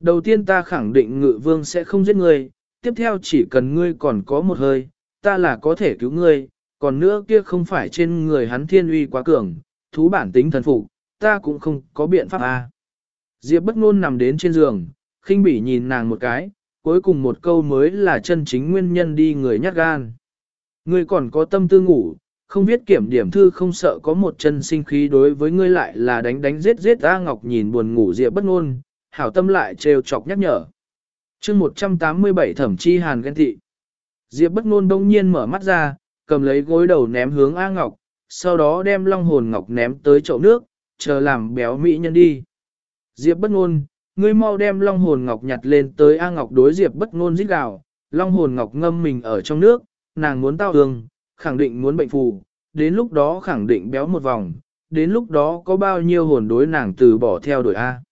Đầu tiên ta khẳng định ngự vương sẽ không giết người tiếp theo chỉ cần ngươi còn có một hơi, ta là có thể cứu ngươi, còn nữa kia không phải trên người hắn thiên uy quá cường, thú bản tính thần phục, ta cũng không có biện pháp a. Diệp bất ngôn nằm đến trên giường, khinh bỉ nhìn nàng một cái, cuối cùng một câu mới là chân chính nguyên nhân đi người nhát gan. Ngươi còn có tâm tư ngủ, không biết kiểm điểm thư không sợ có một chân sinh khí đối với ngươi lại là đánh đánh giết giết A Ngọc nhìn buồn ngủ Diệp bất ngôn, hảo tâm lại trêu chọc nhắc nhở chương 187 thẩm chi hàn ghen thị. Diệp bất ngôn đông nhiên mở mắt ra, cầm lấy gối đầu ném hướng A Ngọc, sau đó đem long hồn ngọc ném tới chậu nước, chờ làm béo mỹ nhân đi. Diệp bất ngôn, ngươi mau đem long hồn ngọc nhặt lên tới A Ngọc đối Diệp bất ngôn rít gào, long hồn ngọc ngâm mình ở trong nước, nàng muốn tao hương, khẳng định muốn bệnh phù, đến lúc đó khẳng định béo một vòng, đến lúc đó có bao nhiêu hồn đối nàng từ bỏ theo đuổi A.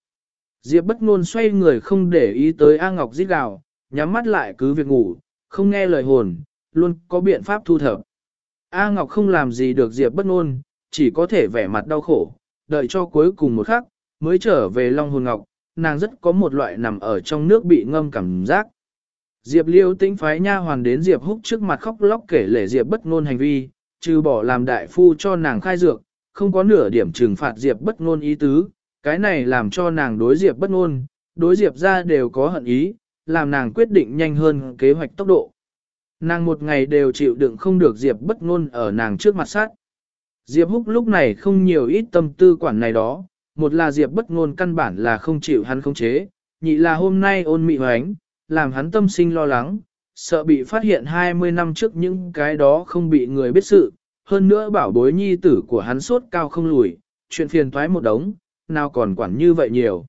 Diệp bất ngôn xoay người không để ý tới A Ngọc giết gào, nhắm mắt lại cứ việc ngủ, không nghe lời hồn, luôn có biện pháp thu thập. A Ngọc không làm gì được Diệp bất ngôn, chỉ có thể vẻ mặt đau khổ, đợi cho cuối cùng một khắc, mới trở về Long Hồn Ngọc, nàng rất có một loại nằm ở trong nước bị ngâm cảm giác. Diệp Liêu tĩnh phái nha hoàn đến Diệp Húc trước mặt khóc lóc kể lể Diệp bất ngôn hành vi, trừ bỏ làm đại phu cho nàng khai dược, không có nửa điểm trừng phạt Diệp bất ngôn ý tứ, cái này làm cho nàng đối Diệp bất ngôn, đối Diệp ra đều có hận ý, làm nàng quyết định nhanh hơn kế hoạch tốc độ. Nàng một ngày đều chịu đựng không được Diệp bất ngôn ở nàng trước mặt sát. Diệp Húc lúc này không nhiều ít tâm tư quản này đó, một là Diệp bất ngôn căn bản là không chịu hắn khống chế, nhị là hôm nay ôn mị hoánh, làm hắn tâm sinh lo lắng, sợ bị phát hiện 20 năm trước những cái đó không bị người biết sự, hơn nữa bảo bối nhi tử của hắn sốt cao không lùi, chuyện phiền toái một đống, nào còn quản như vậy nhiều.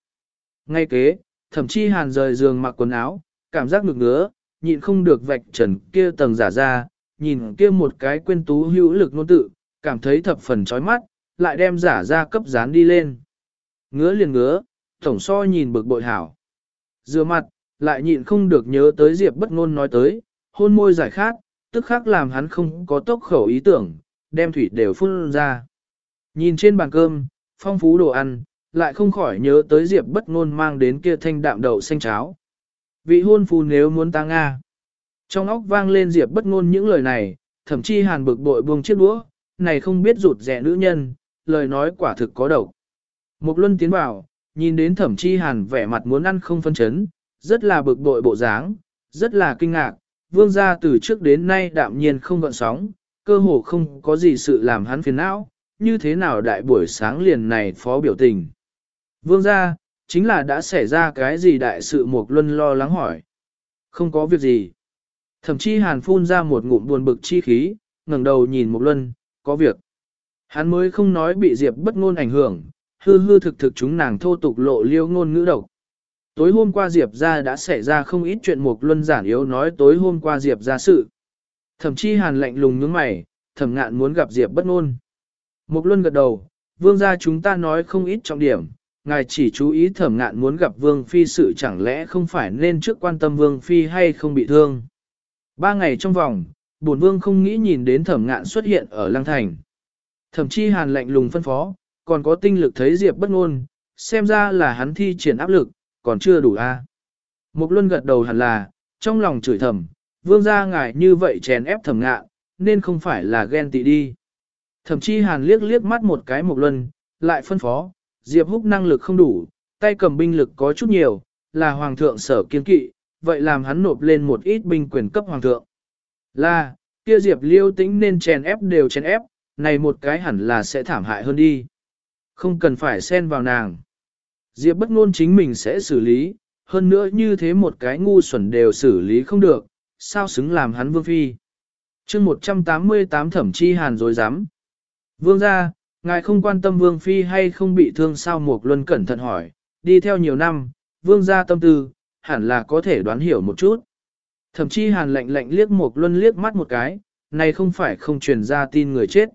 Ngay kế, thậm chí hàn rời giường mặc quần áo, cảm giác ngực ngứa, nhịn không được vạch trần kia tầng giả ra, nhìn kia một cái quên tú hữu lực nôn tự, cảm thấy thập phần chói mắt, lại đem giả ra cấp dán đi lên. Ngứa liền ngứa, tổng so nhìn bực bội hảo. Dừa mặt, lại nhịn không được nhớ tới Diệp bất ngôn nói tới, hôn môi giải khát, tức khắc làm hắn không có tốc khẩu ý tưởng, đem thủy đều phun ra. Nhìn trên bàn cơm, phong phú đồ ăn, lại không khỏi nhớ tới Diệp bất ngôn mang đến kia thanh đạm đậu xanh cháo. Vị hôn phu nếu muốn ta Nga. Trong óc vang lên Diệp bất ngôn những lời này, thậm chí hàn bực bội buông chiếc đũa, này không biết rụt rẻ nữ nhân, lời nói quả thực có độc. Một luân tiến vào, nhìn đến thẩm chi hàn vẻ mặt muốn ăn không phân chấn, rất là bực bội bộ dáng, rất là kinh ngạc, vương gia từ trước đến nay đạm nhiên không gợn sóng, cơ hồ không có gì sự làm hắn phiền não, như thế nào đại buổi sáng liền này phó biểu tình. Vương gia, chính là đã xảy ra cái gì đại sự Mục luân lo lắng hỏi. Không có việc gì. Thậm chí hàn phun ra một ngụm buồn bực chi khí, ngẩng đầu nhìn Mục luân, có việc. Hắn mới không nói bị Diệp bất ngôn ảnh hưởng, hư hư thực thực chúng nàng thô tục lộ liêu ngôn ngữ độc. Tối hôm qua Diệp ra đã xảy ra không ít chuyện Mục luân giản yếu nói tối hôm qua Diệp ra sự. Thậm chí hàn lạnh lùng nhướng mày, thẩm ngạn muốn gặp Diệp bất ngôn. Mục luân gật đầu, vương gia chúng ta nói không ít trọng điểm, ngài chỉ chú ý thẩm ngạn muốn gặp vương phi sự chẳng lẽ không phải nên trước quan tâm vương phi hay không bị thương. Ba ngày trong vòng, bổn vương không nghĩ nhìn đến thẩm ngạn xuất hiện ở lăng thành. Thẩm chi hàn lạnh lùng phân phó, còn có tinh lực thấy Diệp bất ngôn, xem ra là hắn thi triển áp lực, còn chưa đủ a. À. Mục Luân gật đầu hẳn là, trong lòng chửi thầm, vương gia ngài như vậy chèn ép thẩm ngạn, nên không phải là ghen tị đi. Thẩm chi hàn liếc liếc mắt một cái Mục Luân, lại phân phó, Diệp húc năng lực không đủ, tay cầm binh lực có chút nhiều, là hoàng thượng sở kiên kỵ, vậy làm hắn nộp lên một ít binh quyền cấp hoàng thượng. Là, kia Diệp liêu tĩnh nên chèn ép đều chèn ép, này một cái hẳn là sẽ thảm hại hơn đi. Không cần phải xen vào nàng. Diệp bất ngôn chính mình sẽ xử lý, hơn nữa như thế một cái ngu xuẩn đều xử lý không được, sao xứng làm hắn vương phi. chương 188 thẩm chi hàn dối dám. Vương gia, ngài không quan tâm vương phi hay không bị thương sao Mục luân cẩn thận hỏi, đi theo nhiều năm, vương gia tâm tư, hẳn là có thể đoán hiểu một chút. Thậm chí hàn lạnh lạnh liếc Mục luân liếc mắt một cái, này không phải không truyền ra tin người chết.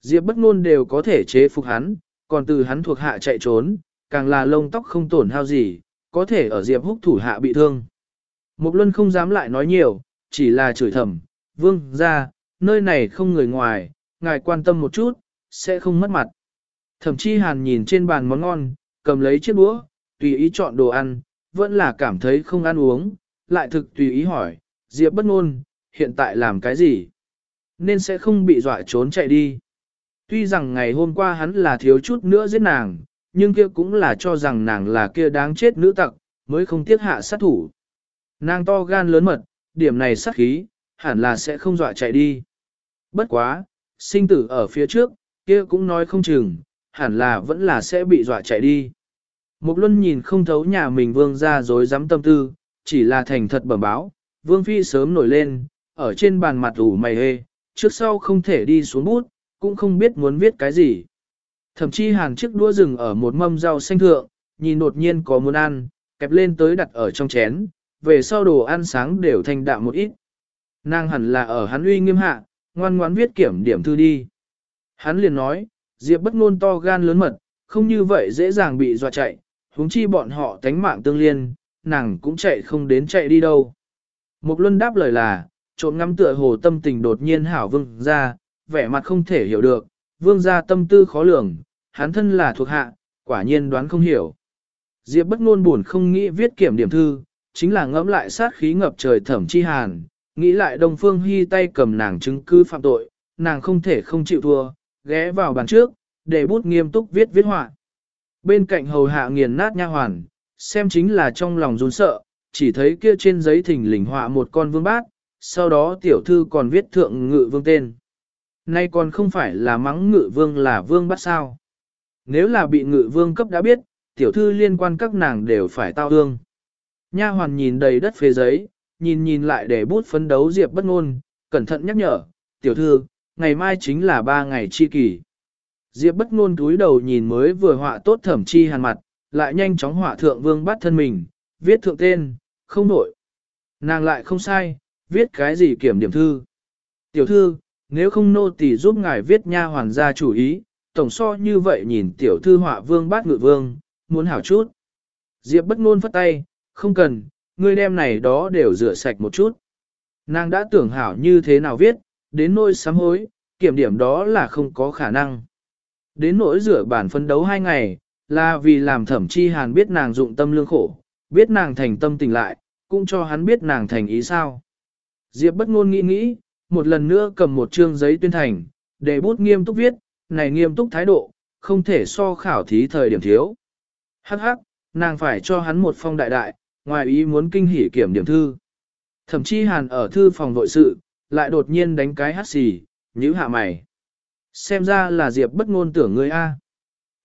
Diệp bất ngôn đều có thể chế phục hắn, còn từ hắn thuộc hạ chạy trốn, càng là lông tóc không tổn hao gì, có thể ở Diệp húc thủ hạ bị thương. Mục Luân không dám lại nói nhiều, chỉ là chửi thầm, vương ra, nơi này không người ngoài, ngài quan tâm một chút, sẽ không mất mặt. Thẩm Chi hàn nhìn trên bàn món ngon, cầm lấy chiếc đũa, tùy ý chọn đồ ăn, vẫn là cảm thấy không ăn uống, lại thực tùy ý hỏi, Diệp bất ngôn, hiện tại làm cái gì? Nên sẽ không bị dọa trốn chạy đi. Tuy rằng ngày hôm qua hắn là thiếu chút nữa giết nàng, nhưng kia cũng là cho rằng nàng là kia đáng chết nữ tặc, mới không tiếc hạ sát thủ. Nàng to gan lớn mật, điểm này sát khí, hẳn là sẽ không dọa chạy đi. Bất quá, sinh tử ở phía trước, kia cũng nói không chừng, hẳn là vẫn là sẽ bị dọa chạy đi. Mục Luân nhìn không thấu nhà mình vương ra dối dám tâm tư, chỉ là thành thật bẩm báo, vương phi sớm nổi lên, ở trên bàn mặt ủ mày hê, trước sau không thể đi xuống bút, cũng không biết muốn viết cái gì. Thậm chí hàng chiếc đũa rừng ở một mâm rau xanh thượng, nhìn đột nhiên có muốn ăn, kẹp lên tới đặt ở trong chén, về sau đồ ăn sáng đều thành đạm một ít. Nàng hẳn là ở hắn uy nghiêm hạ, ngoan ngoãn viết kiểm điểm thư đi. Hắn liền nói, Diệp bất ngôn to gan lớn mật, không như vậy dễ dàng bị dọa chạy, huống chi bọn họ tánh mạng tương liên, nàng cũng chạy không đến chạy đi đâu. Mục Luân đáp lời là, trộm ngắm tựa hồ tâm tình đột nhiên hảo vương ra, vẻ mặt không thể hiểu được, vương gia tâm tư khó lường, hắn thân là thuộc hạ, quả nhiên đoán không hiểu. Diệp bất ngôn buồn không nghĩ viết kiểm điểm thư, chính là ngẫm lại sát khí ngập trời thẩm chi hàn, nghĩ lại Đông Phương Hy tay cầm nàng chứng cứ phạm tội, nàng không thể không chịu thua, ghé vào bàn trước, để bút nghiêm túc viết viết họa. Bên cạnh hầu hạ nghiền nát nha hoàn, xem chính là trong lòng run sợ, chỉ thấy kia trên giấy thỉnh lình họa một con vương bát, sau đó tiểu thư còn viết thượng ngự vương tên. Nay còn không phải là mắng ngự vương là vương bát sao. Nếu là bị ngự vương cấp đã biết, tiểu thư liên quan các nàng đều phải tao ương. Nha hoàn nhìn đầy đất phê giấy, nhìn nhìn lại để bút phấn đấu diệp bất ngôn, cẩn thận nhắc nhở, tiểu thư, ngày mai chính là ba ngày chi kỳ. Diệp bất ngôn túi đầu nhìn mới vừa họa tốt thẩm chi hàn mặt, lại nhanh chóng họa thượng vương bắt thân mình, viết thượng tên, không nổi. Nàng lại không sai, viết cái gì kiểm điểm thư. Tiểu thư, nếu không nô tỳ giúp ngài viết nha hoàn gia chủ ý, tổng so như vậy nhìn tiểu thư họa vương bát ngự vương, muốn hảo chút. Diệp bất ngôn phất tay, không cần, ngươi đem này đó đều rửa sạch một chút. Nàng đã tưởng hảo như thế nào viết, đến nỗi sám hối, kiểm điểm đó là không có khả năng. Đến nỗi rửa bản phân đấu hai ngày, là vì làm thẩm chi hàn biết nàng dụng tâm lương khổ, biết nàng thành tâm tình lại, cũng cho hắn biết nàng thành ý sao. Diệp bất ngôn nghĩ nghĩ, một lần nữa cầm một trương giấy tuyên thành, để bút nghiêm túc viết, này nghiêm túc thái độ, không thể so khảo thí thời điểm thiếu. Hắc hắc, nàng phải cho hắn một phong đại đại, ngoài ý muốn kinh hỉ kiểm điểm thư. Thẩm chi hàn ở thư phòng vội sự, lại đột nhiên đánh cái hát xì, nhữ hạ mày. Xem ra là Diệp bất ngôn tưởng người A.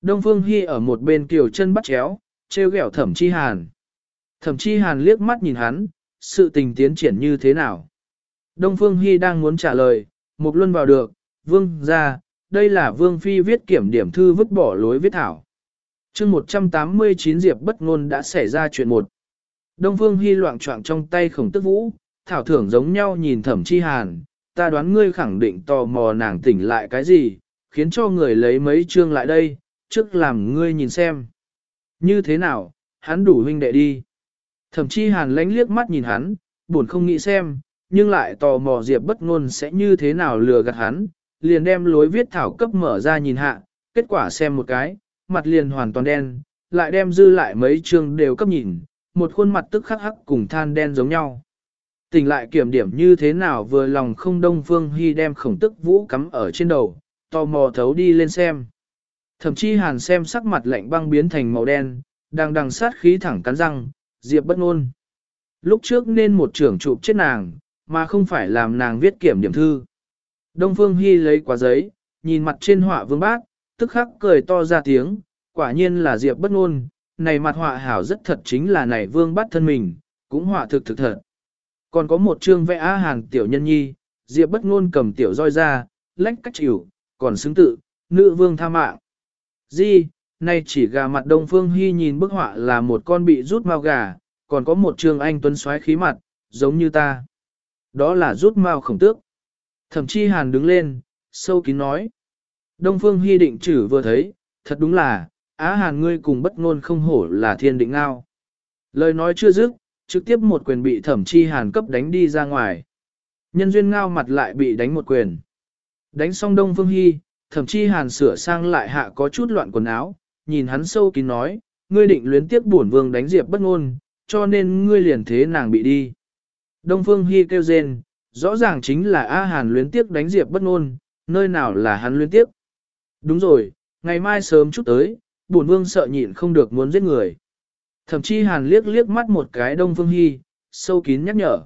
Đông Phương Hy ở một bên kiều chân bắt chéo, treo gẹo thẩm chi hàn. Thẩm chi hàn liếc mắt nhìn hắn, sự tình tiến triển như thế nào. Đông Phương Hy đang muốn trả lời, một luân vào được, vương ra, đây là vương phi viết kiểm điểm thư vứt bỏ lối viết thảo. chương 189 Diệp bất ngôn đã xảy ra chuyện một. Đông Phương Hy loạn trọng trong tay khổng tức vũ, thảo thưởng giống nhau nhìn thẩm chi hàn, ta đoán ngươi khẳng định tò mò nàng tỉnh lại cái gì, khiến cho người lấy mấy chương lại đây, trước làm ngươi nhìn xem. Như thế nào, hắn đủ huynh đệ đi. Thẩm chi hàn lánh liếc mắt nhìn hắn, buồn không nghĩ xem, nhưng lại tò mò Diệp bất ngôn sẽ như thế nào lừa gạt hắn, liền đem lối viết thảo cấp mở ra nhìn hạ, kết quả xem một cái, mặt liền hoàn toàn đen, lại đem dư lại mấy chương đều cấp nhìn, một khuôn mặt tức khắc hắc cùng than đen giống nhau. Tỉnh lại kiểm điểm như thế nào vừa lòng không đông phương hy đem khổng tức vũ cắm ở trên đầu, tò mò thấu đi lên xem. Thậm chí hàn xem sắc mặt lạnh băng biến thành màu đen, đang đằng sát khí thẳng cắn răng, diệp bất ngôn. Lúc trước nên một trưởng chụp chết nàng, mà không phải làm nàng viết kiểm điểm thư. Đông Phương Hy lấy quả giấy, nhìn mặt trên họa vương bác, tức khắc cười to ra tiếng, quả nhiên là Diệp bất ngôn, này mặt họa hảo rất thật chính là này vương bắt thân mình, cũng họa thực thực thật. Còn có một chương vẽ á hàng tiểu nhân nhi, Diệp bất ngôn cầm tiểu roi ra, lách cách chịu, còn xứng tự, nữ vương tha mạng. Di, nay chỉ gà mặt Đông Phương Hy nhìn bức họa là một con bị rút mao gà, còn có một chương anh tuấn xoáy khí mặt, giống như ta. Đó là rút mao khổng tước. Thẩm chi hàn đứng lên, sâu kín nói. Đông Phương Hy định chử vừa thấy, thật đúng là, á hàn ngươi cùng bất ngôn không hổ là thiên định ngao. Lời nói chưa dứt, trực tiếp một quyền bị thẩm chi hàn cấp đánh đi ra ngoài. Nhân duyên ngao mặt lại bị đánh một quyền. Đánh xong Đông Phương Hy, thẩm chi hàn sửa sang lại hạ có chút loạn quần áo, nhìn hắn sâu kín nói, ngươi định luyến tiếp bổn vương đánh diệp bất ngôn, cho nên ngươi liền thế nàng bị đi. Đông Phương Hy kêu rên, rõ ràng chính là A Hàn luyến tiếp đánh diệp bất ngôn, nơi nào là hắn luyến tiếp? Đúng rồi, ngày mai sớm chút tới, bổn vương sợ nhịn không được muốn giết người. Thậm chí Hàn liếc liếc mắt một cái Đông Phương Hy, sâu kín nhắc nhở.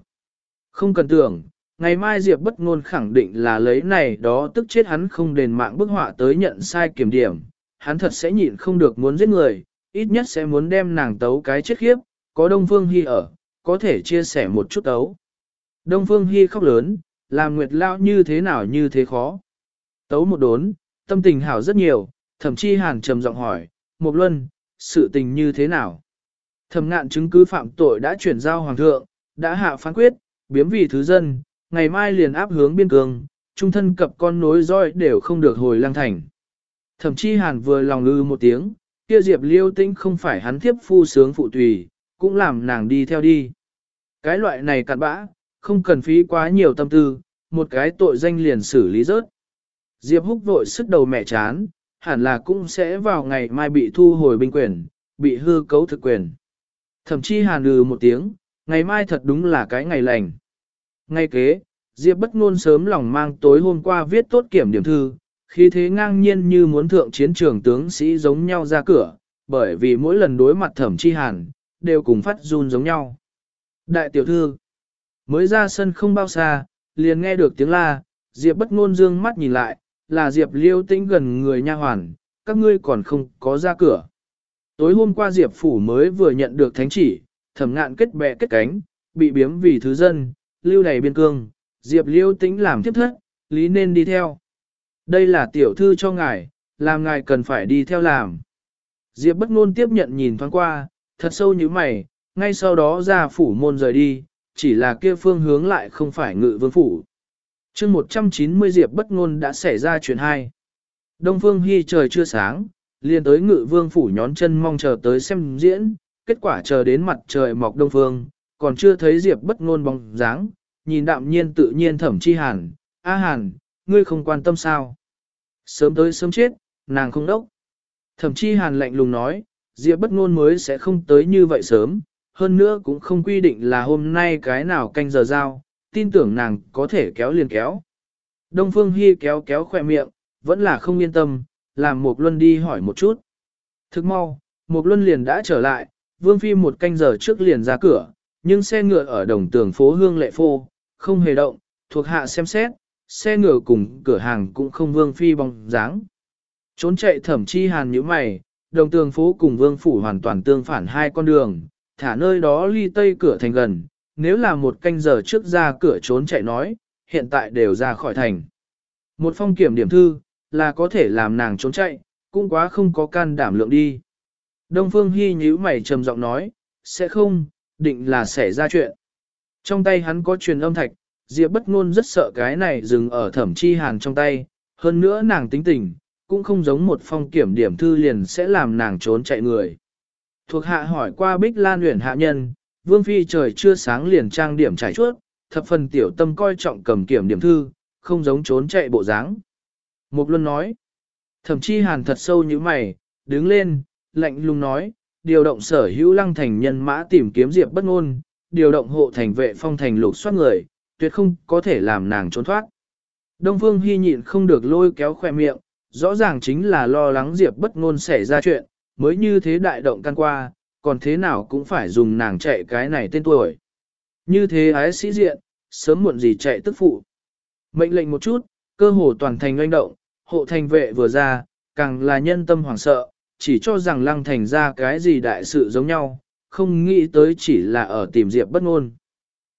Không cần tưởng, ngày mai Diệp bất ngôn khẳng định là lấy này đó tức chết hắn không đền mạng bức họa tới nhận sai kiểm điểm, hắn thật sẽ nhịn không được muốn giết người, ít nhất sẽ muốn đem nàng tấu cái chết khiếp, có Đông Phương Hy ở, có thể chia sẻ một chút tấu. Đông Phương Hy khóc lớn, làm Nguyệt Lao như thế nào như thế khó. Tấu một đốn, tâm tình hảo rất nhiều, thậm chí hàn trầm giọng hỏi, Mục Luân, sự tình như thế nào? Thẩm ngạn chứng cứ phạm tội đã chuyển giao hoàng thượng, đã hạ phán quyết, biếm vì thứ dân, ngày mai liền áp hướng biên cương, trung thân cập con nối roi đều không được hồi lang thành. Thậm chí hàn vừa lòng ư một tiếng, kia diệp liêu tĩnh không phải hắn thiếp phu sướng phụ tùy, cũng làm nàng đi theo đi. Cái loại này cặn bã, không cần phí quá nhiều tâm tư, một cái tội danh liền xử lý rớt. Diệp húc vội sức đầu mẹ chán, hẳn là cũng sẽ vào ngày mai bị thu hồi binh quyền, bị hư cấu thực quyền. Thậm chí hàn lừ một tiếng, ngày mai thật đúng là cái ngày lành. Ngay kế, Diệp bất ngôn sớm lòng mang tối hôm qua viết tốt kiểm điểm thư, khi thế ngang nhiên như muốn thượng chiến trường tướng sĩ giống nhau ra cửa, bởi vì mỗi lần đối mặt thẩm chi hàn, đều cùng phát run giống nhau. Đại tiểu thư, mới ra sân không bao xa, liền nghe được tiếng la, Diệp bất ngôn dương mắt nhìn lại, là Diệp liêu tĩnh gần người nha hoàn, các ngươi còn không có ra cửa. Tối hôm qua Diệp phủ mới vừa nhận được thánh chỉ, thẩm ngạn kết bè kết cánh, bị biếm vì thứ dân, lưu đầy biên cương, Diệp liêu tĩnh làm tiếp thất, lý nên đi theo. Đây là tiểu thư cho ngài, làm ngài cần phải đi theo làm. Diệp bất ngôn tiếp nhận nhìn thoáng qua, thật sâu như mày, ngay sau đó ra phủ môn rời đi, chỉ là kia phương hướng lại không phải ngự vương phủ chương 190 Diệp bất ngôn đã xảy ra chuyện hai. Đông phương hi trời chưa sáng, liền tới ngự vương phủ nhón chân mong chờ tới xem diễn, kết quả chờ đến mặt trời mọc đông phương, còn chưa thấy Diệp bất ngôn bóng dáng, nhìn đạm nhiên tự nhiên thẩm chi hàn, a hàn, ngươi không quan tâm sao. Sớm tới sớm chết, nàng không đốc. Thẩm chi hàn lạnh lùng nói, Diệp bất ngôn mới sẽ không tới như vậy sớm, hơn nữa cũng không quy định là hôm nay cái nào canh giờ giao, tin tưởng nàng có thể kéo liền kéo. Đông Phương Hi kéo kéo khỏe miệng, vẫn là không yên tâm, làm Mục Luân đi hỏi một chút. Thức mau, Mục Luân liền đã trở lại, Vương Phi một canh giờ trước liền ra cửa, nhưng xe ngựa ở đồng tường phố Hương Lệ Phô, không hề động, thuộc hạ xem xét, xe ngựa cùng cửa hàng cũng không Vương Phi bóng dáng. Trốn chạy thẩm chi hàn như mày, đồng tường phố cùng Vương Phủ hoàn toàn tương phản hai con đường, thả nơi đó ly tây cửa thành gần, nếu là một canh giờ trước ra cửa trốn chạy nói, hiện tại đều ra khỏi thành. Một phong kiểm điểm thư, là có thể làm nàng trốn chạy, cũng quá không có can đảm lượng đi. Đông Phương Hy nhíu mày trầm giọng nói, sẽ không, định là sẽ ra chuyện. Trong tay hắn có truyền âm thạch, Diệp bất ngôn rất sợ cái này dừng ở thẩm chi hàn trong tay, hơn nữa nàng tính tình, cũng không giống một phong kiểm điểm thư liền sẽ làm nàng trốn chạy người. Thuộc hạ hỏi qua Bích Lan Uyển hạ nhân, Vương Phi trời chưa sáng liền trang điểm trải chuốt, thập phần tiểu tâm coi trọng cầm kiểm điểm thư, không giống trốn chạy bộ dáng. Mục Luân nói, thậm chí hàn thật sâu như mày, đứng lên, lạnh lùng nói, điều động sở hữu lăng thành nhân mã tìm kiếm diệp bất ngôn, điều động hộ thành vệ phong thành lục soát người, tuyệt không có thể làm nàng trốn thoát. Đông Phương Hy nhịn không được lôi kéo khoe miệng, rõ ràng chính là lo lắng diệp bất ngôn xảy ra chuyện, mới như thế đại động can qua, còn thế nào cũng phải dùng nàng chạy cái này tên tuổi. Như thế ái sĩ diện, sớm muộn gì chạy tức phụ. Mệnh lệnh một chút, cơ hồ toàn thành doanh động, hộ thành vệ vừa ra, càng là nhân tâm hoảng sợ, chỉ cho rằng lăng thành ra cái gì đại sự giống nhau, không nghĩ tới chỉ là ở tìm diệp bất ngôn.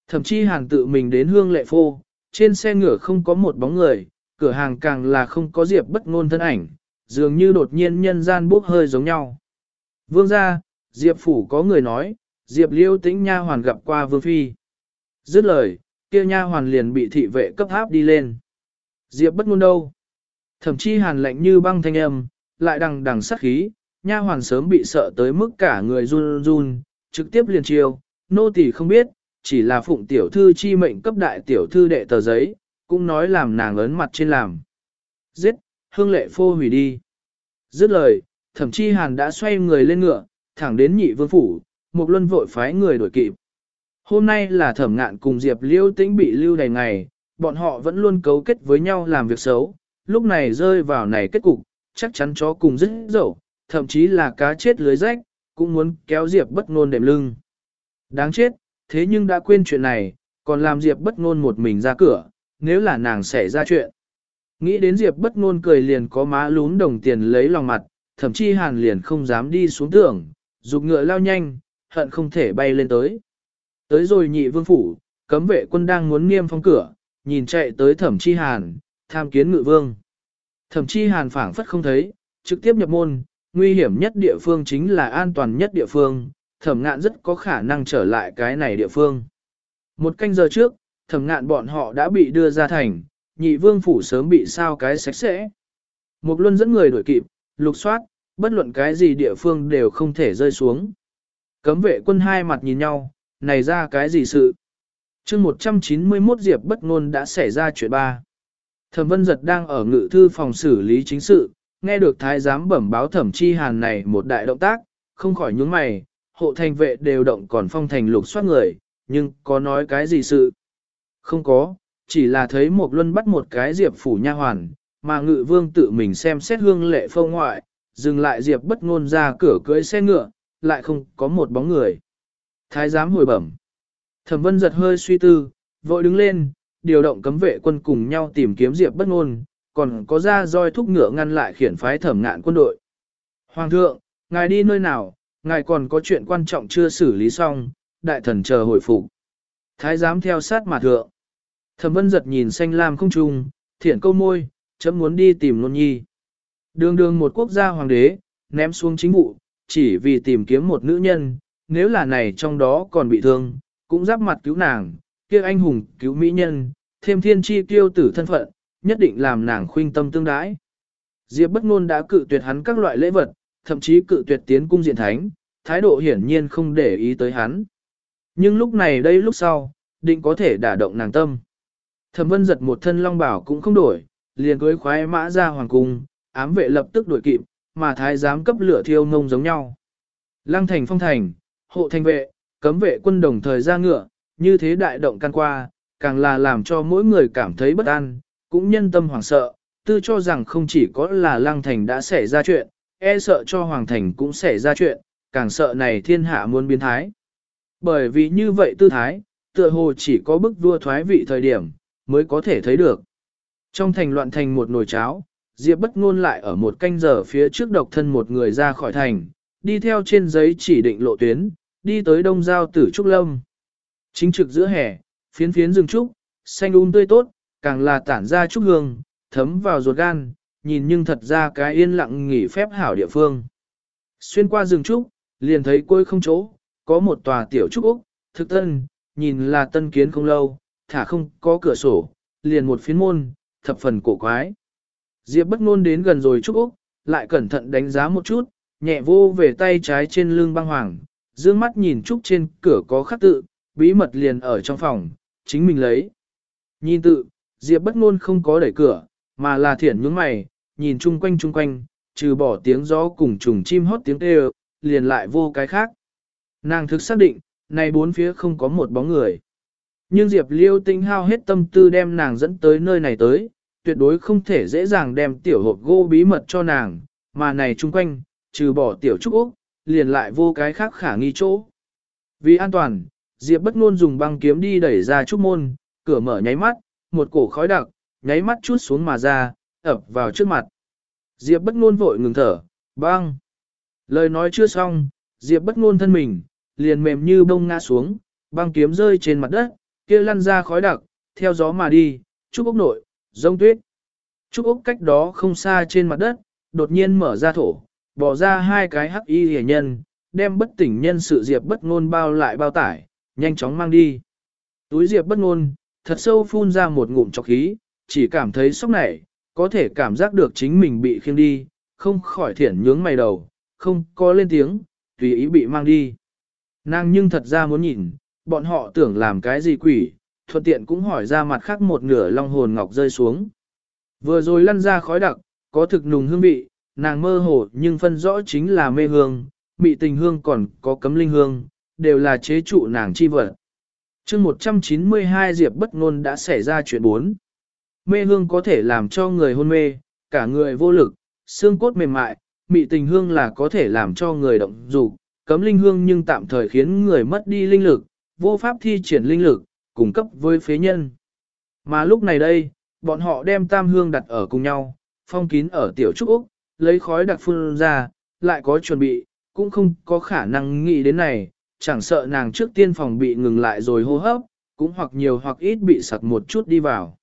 Thậm chí hàng tự mình đến hương lệ phô, trên xe ngựa không có một bóng người, cửa hàng càng là không có diệp bất ngôn thân ảnh, dường như đột nhiên nhân gian bốc hơi giống nhau. Vương gia, Diệp phủ có người nói, Diệp liêu tĩnh nha hoàn gặp qua vương phi. Dứt lời, kia nha hoàn liền bị thị vệ cấp áp đi lên. Diệp bất ngôn đâu? Thậm chí hàn lạnh như băng thanh âm, lại đằng đằng sát khí, nha hoàn sớm bị sợ tới mức cả người run run, trực tiếp liền chiêu, nô tỳ không biết, chỉ là phụng tiểu thư chi mệnh cấp đại tiểu thư đệ tờ giấy, cũng nói làm nàng lớn mặt trên làm. Giết, hương lệ phô hủy đi. Dứt lời, thậm chí hàn đã xoay người lên ngựa, thẳng đến nhị vương phủ, một luân vội phái người đuổi kịp. Hôm nay là thẩm ngạn cùng Diệp Liêu tĩnh bị lưu đầy ngày, bọn họ vẫn luôn cấu kết với nhau làm việc xấu, lúc này rơi vào này kết cục, chắc chắn chó cùng dứt dẫu, thậm chí là cá chết lưới rách, cũng muốn kéo Diệp bất ngôn đệm lưng. Đáng chết, thế nhưng đã quên chuyện này, còn làm Diệp bất ngôn một mình ra cửa, nếu là nàng xảy ra chuyện. Nghĩ đến Diệp bất ngôn cười liền có má lún đồng tiền lấy lòng mặt, thậm chí hàn liền không dám đi xuống tưởng, dục ngựa lao nhanh, hận không thể bay lên tới. Tới rồi nhị vương phủ, cấm vệ quân đang muốn niêm phong cửa, nhìn chạy tới thẩm chi hàn, tham kiến ngự vương. Thẩm chi hàn phảng phất không thấy, trực tiếp nhập môn, nguy hiểm nhất địa phương chính là an toàn nhất địa phương, thẩm ngạn rất có khả năng trở lại cái này địa phương. Một canh giờ trước, thẩm ngạn bọn họ đã bị đưa ra thành, nhị vương phủ sớm bị sao cái sạch sẽ. Một luân dẫn người đuổi kịp, lục soát, bất luận cái gì địa phương đều không thể rơi xuống. Cấm vệ quân hai mặt nhìn nhau, này ra cái gì sự? chương 191 Diệp bất ngôn đã xảy ra chuyện ba. Thẩm vân giật đang ở ngự thư phòng xử lý chính sự, nghe được thái giám bẩm báo thẩm chi hàn này một đại động tác, không khỏi nhướng mày, hộ thành vệ đều động còn phong thành lục soát người, nhưng có nói cái gì sự? Không có, chỉ là thấy một luân bắt một cái diệp phủ nha hoàn, mà ngự vương tự mình xem xét hương lệ phong ngoại, dừng lại diệp bất ngôn ra cửa cưới xe ngựa, lại không có một bóng người. Thái giám hồi bẩm. Thẩm vân giật hơi suy tư, vội đứng lên, điều động cấm vệ quân cùng nhau tìm kiếm diệp bất ngôn, còn có ra roi thúc ngựa ngăn lại khiển phái thẩm ngạn quân đội. Hoàng thượng, ngài đi nơi nào, ngài còn có chuyện quan trọng chưa xử lý xong, đại thần chờ hồi phục. Thái giám theo sát mà thượng. Thẩm vân giật nhìn xanh lam không trung, thiện câu môi, chấm muốn đi tìm nôn nhi. Đường đường một quốc gia hoàng đế, ném xuống chính vụ, chỉ vì tìm kiếm một nữ nhân, nếu là này trong đó còn bị thương, cũng giáp mặt cứu nàng, kia anh hùng cứu mỹ nhân, thêm thiên chi tiêu tử thân phận, nhất định làm nàng khuynh tâm tương đãi. Diệp bất ngôn đã cự tuyệt hắn các loại lễ vật, thậm chí cự tuyệt tiến cung diện thánh, thái độ hiển nhiên không để ý tới hắn. Nhưng lúc này đây lúc sau, định có thể đả động nàng tâm. Thẩm vân giật một thân long bảo cũng không đổi, liền cưới khoái mã ra hoàng cung, ám vệ lập tức đuổi kịp, mà thái giám cấp lửa thiêu ngông giống nhau. Lăng thành phong thành, hộ thành vệ, cấm vệ quân đồng thời ra ngựa, như thế đại động can qua, càng là làm cho mỗi người cảm thấy bất an, cũng nhân tâm hoảng sợ, tư cho rằng không chỉ có là lăng thành đã xảy ra chuyện, e sợ cho hoàng thành cũng xảy ra chuyện, càng sợ này thiên hạ muốn biến thái. Bởi vì như vậy tư thái, tựa hồ chỉ có bức vua thoái vị thời điểm, mới có thể thấy được. Trong thành loạn thành một nồi cháo, Diệp bất ngôn lại ở một canh giờ phía trước độc thân một người ra khỏi thành, đi theo trên giấy chỉ định lộ tuyến, đi tới đông giao tử Trúc Lâm. Chính trực giữa hè, phiến phiến rừng trúc, xanh um tươi tốt, càng là tản ra trúc hương, thấm vào ruột gan, nhìn nhưng thật ra cái yên lặng nghỉ phép hảo địa phương. Xuyên qua rừng trúc, liền thấy cuối không chỗ, có một tòa tiểu trúc Úc, thực tân, nhìn là tân kiến không lâu, thả không có cửa sổ, liền một phiến môn, thập phần cổ quái. Diệp bất ngôn đến gần rồi Trúc Úc, lại cẩn thận đánh giá một chút, nhẹ vô về tay trái trên lưng băng hoàng, dương mắt nhìn Trúc trên cửa có khắc tự, bí mật liền ở trong phòng, chính mình lấy. Nhìn tự, Diệp bất ngôn không có đẩy cửa, mà là thiển nhướng mày, nhìn chung quanh chung quanh, trừ bỏ tiếng gió cùng trùng chim hót tiếng kêu, liền lại vô cái khác. Nàng thực xác định, này bốn phía không có một bóng người. Nhưng Diệp Liêu tinh hao hết tâm tư đem nàng dẫn tới nơi này tới, tuyệt đối không thể dễ dàng đem tiểu hộp gỗ bí mật cho nàng, mà này chung quanh, trừ bỏ tiểu trúc Úc, liền lại vô cái khác khả nghi chỗ. Vì an toàn, Diệp bất ngôn dùng băng kiếm đi đẩy ra trúc môn, cửa mở nháy mắt, một cổ khói đặc, nháy mắt chút xuống mà ra, ập vào trước mặt. Diệp bất ngôn vội ngừng thở, băng. Lời nói chưa xong, Diệp bất ngôn thân mình, liền mềm như bông ngã xuống, băng kiếm rơi trên mặt đất, kia lăn ra khói đặc, theo gió mà đi, trúc ốc nội, rông tuyết. Trúc ốc cách đó không xa trên mặt đất, đột nhiên mở ra thổ, bỏ ra hai cái hắc y hề nhân, đem bất tỉnh nhân sự Diệp bất ngôn bao lại bao tải, nhanh chóng mang đi. Túi Diệp bất ngôn, thật sâu phun ra một ngụm chọc khí, chỉ cảm thấy sốc nảy, có thể cảm giác được chính mình bị khiêng đi, không khỏi thiển nhướng mày đầu, không có lên tiếng, tùy ý bị mang đi. Nàng nhưng thật ra muốn nhìn, bọn họ tưởng làm cái gì quỷ, thuận tiện cũng hỏi ra mặt khác một nửa long hồn ngọc rơi xuống. Vừa rồi lăn ra khói đặc, có thực nùng hương vị, nàng mơ hồ nhưng phân rõ chính là mê hương, mị tình hương còn có cấm linh hương, đều là chế trụ nàng chi vật. chương 192 Diệp bất ngôn đã xảy ra chuyện bốn. Mê hương có thể làm cho người hôn mê, cả người vô lực, xương cốt mềm mại, mị tình hương là có thể làm cho người động dục, cấm linh hương nhưng tạm thời khiến người mất đi linh lực, vô pháp thi triển linh lực, cung cấp với phế nhân. Mà lúc này đây, bọn họ đem tam hương đặt ở cùng nhau, phong kín ở tiểu trúc Úc, lấy khói đặc phun ra, lại có chuẩn bị, cũng không có khả năng nghĩ đến này, chẳng sợ nàng trước tiên phòng bị ngừng lại rồi hô hấp, cũng hoặc nhiều hoặc ít bị sặc một chút đi vào.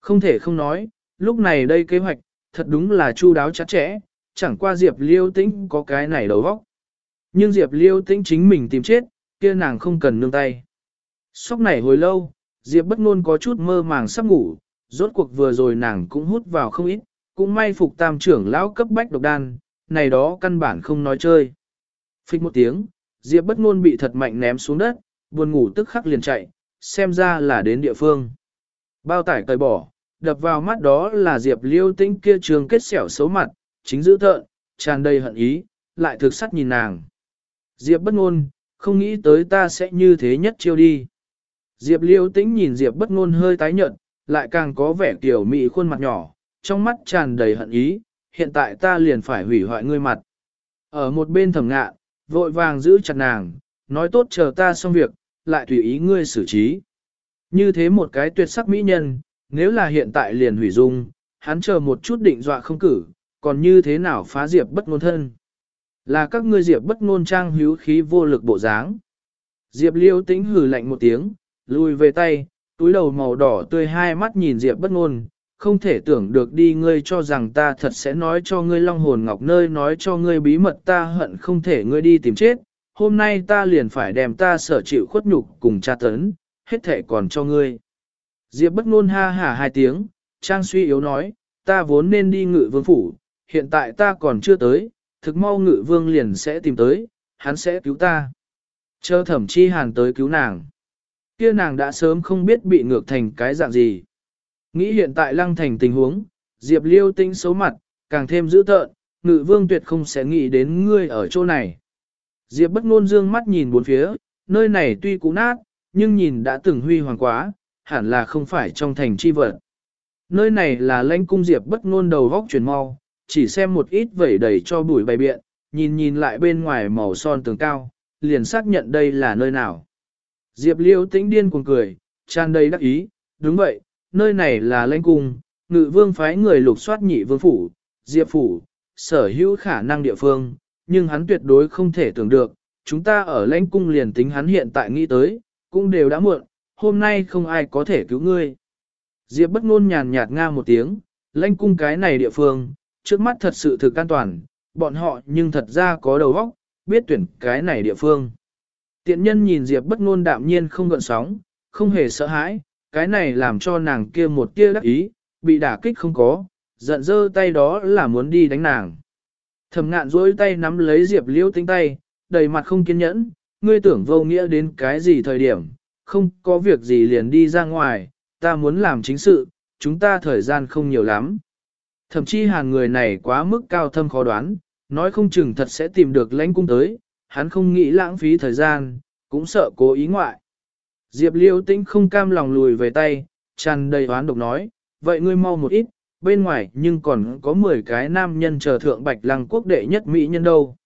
Không thể không nói, lúc này đây kế hoạch, thật đúng là chu đáo chặt chẽ, chẳng qua Diệp Liêu Tĩnh có cái này đầu vóc. Nhưng Diệp Liêu Tĩnh chính mình tìm chết, kia nàng không cần nương tay. Sóc này hồi lâu, Diệp bất ngôn có chút mơ màng sắp ngủ, rốt cuộc vừa rồi nàng cũng hút vào không ít, cũng may phục tam trưởng lão cấp bách độc đan, này đó căn bản không nói chơi. Phích một tiếng, Diệp bất ngôn bị thật mạnh ném xuống đất, buồn ngủ tức khắc liền chạy, xem ra là đến địa phương. Bao tải cởi bỏ, đập vào mắt đó là Diệp liêu tĩnh kia trường kết xẻo xấu mặt, chính dữ thợn, tràn đầy hận ý, lại thực sắc nhìn nàng. Diệp bất ngôn, không nghĩ tới ta sẽ như thế nhất chiêu đi. Diệp liêu tĩnh nhìn Diệp bất ngôn hơi tái nhợt, lại càng có vẻ tiểu mị khuôn mặt nhỏ, trong mắt tràn đầy hận ý, hiện tại ta liền phải hủy hoại ngươi mặt. Ở một bên thầm ngạ, vội vàng giữ chặt nàng, nói tốt chờ ta xong việc, lại tùy ý ngươi xử trí. Như thế một cái tuyệt sắc mỹ nhân, nếu là hiện tại liền hủy dung, hắn chờ một chút định dọa không cử, còn như thế nào phá diệp bất ngôn thân. Là các ngươi diệp bất ngôn trang hữu khí vô lực bộ dáng. Diệp liêu tĩnh hừ lạnh một tiếng, lùi về tay, túi đầu màu đỏ tươi hai mắt nhìn diệp bất ngôn, không thể tưởng được đi ngươi cho rằng ta thật sẽ nói cho ngươi long hồn ngọc nơi nói cho ngươi bí mật ta hận không thể ngươi đi tìm chết, hôm nay ta liền phải đem ta sở chịu khuất nhục cùng tra tấn, hết thể còn cho ngươi. Diệp bất ngôn ha hả hai tiếng, trang suy yếu nói, ta vốn nên đi ngự vương phủ, hiện tại ta còn chưa tới, thực mau ngự vương liền sẽ tìm tới, hắn sẽ cứu ta. Chờ thẩm chi hàn tới cứu nàng. Kia nàng đã sớm không biết bị ngược thành cái dạng gì. Nghĩ hiện tại lăng thành tình huống, Diệp liêu tinh xấu mặt, càng thêm dữ tợn, ngự vương tuyệt không sẽ nghĩ đến ngươi ở chỗ này. Diệp bất ngôn dương mắt nhìn bốn phía, nơi này tuy cũ nát, nhưng nhìn đã từng huy hoàng quá, hẳn là không phải trong thành chi vật. Nơi này là lãnh cung Diệp bất ngôn đầu vóc chuyển mau, chỉ xem một ít vẩy đầy cho bụi bày biện, nhìn nhìn lại bên ngoài màu son tường cao, liền xác nhận đây là nơi nào. Diệp liêu tĩnh điên cuồng cười, tràn đầy đắc ý, đúng vậy, nơi này là lãnh cung, ngự vương phái người lục soát nhị vương phủ, diệp phủ, sở hữu khả năng địa phương, nhưng hắn tuyệt đối không thể tưởng được, chúng ta ở lãnh cung liền tính hắn hiện tại nghĩ tới, cũng đều đã muộn, hôm nay không ai có thể cứu ngươi. Diệp bất ngôn nhàn nhạt nga một tiếng, lãnh cung cái này địa phương, trước mắt thật sự thực an toàn, bọn họ nhưng thật ra có đầu óc, biết tuyển cái này địa phương. Tiện nhân nhìn Diệp bất ngôn đạm nhiên không gợn sóng, không hề sợ hãi, cái này làm cho nàng kia một tia đắc ý, bị đả kích không có, giận dơ tay đó là muốn đi đánh nàng. Thẩm ngạn duỗi tay nắm lấy Diệp liễu tinh tay, đầy mặt không kiên nhẫn, ngươi tưởng vô nghĩa đến cái gì thời điểm, không có việc gì liền đi ra ngoài, ta muốn làm chính sự, chúng ta thời gian không nhiều lắm. Thậm chí hàng người này quá mức cao thâm khó đoán, nói không chừng thật sẽ tìm được lãnh cung tới, hắn không nghĩ lãng phí thời gian, cũng sợ cố ý ngoại. Diệp liêu tĩnh không cam lòng lùi về tay, tràn đầy oán độc nói, vậy ngươi mau một ít, bên ngoài nhưng còn có 10 cái nam nhân chờ thượng bạch lăng quốc đệ nhất mỹ nhân đâu.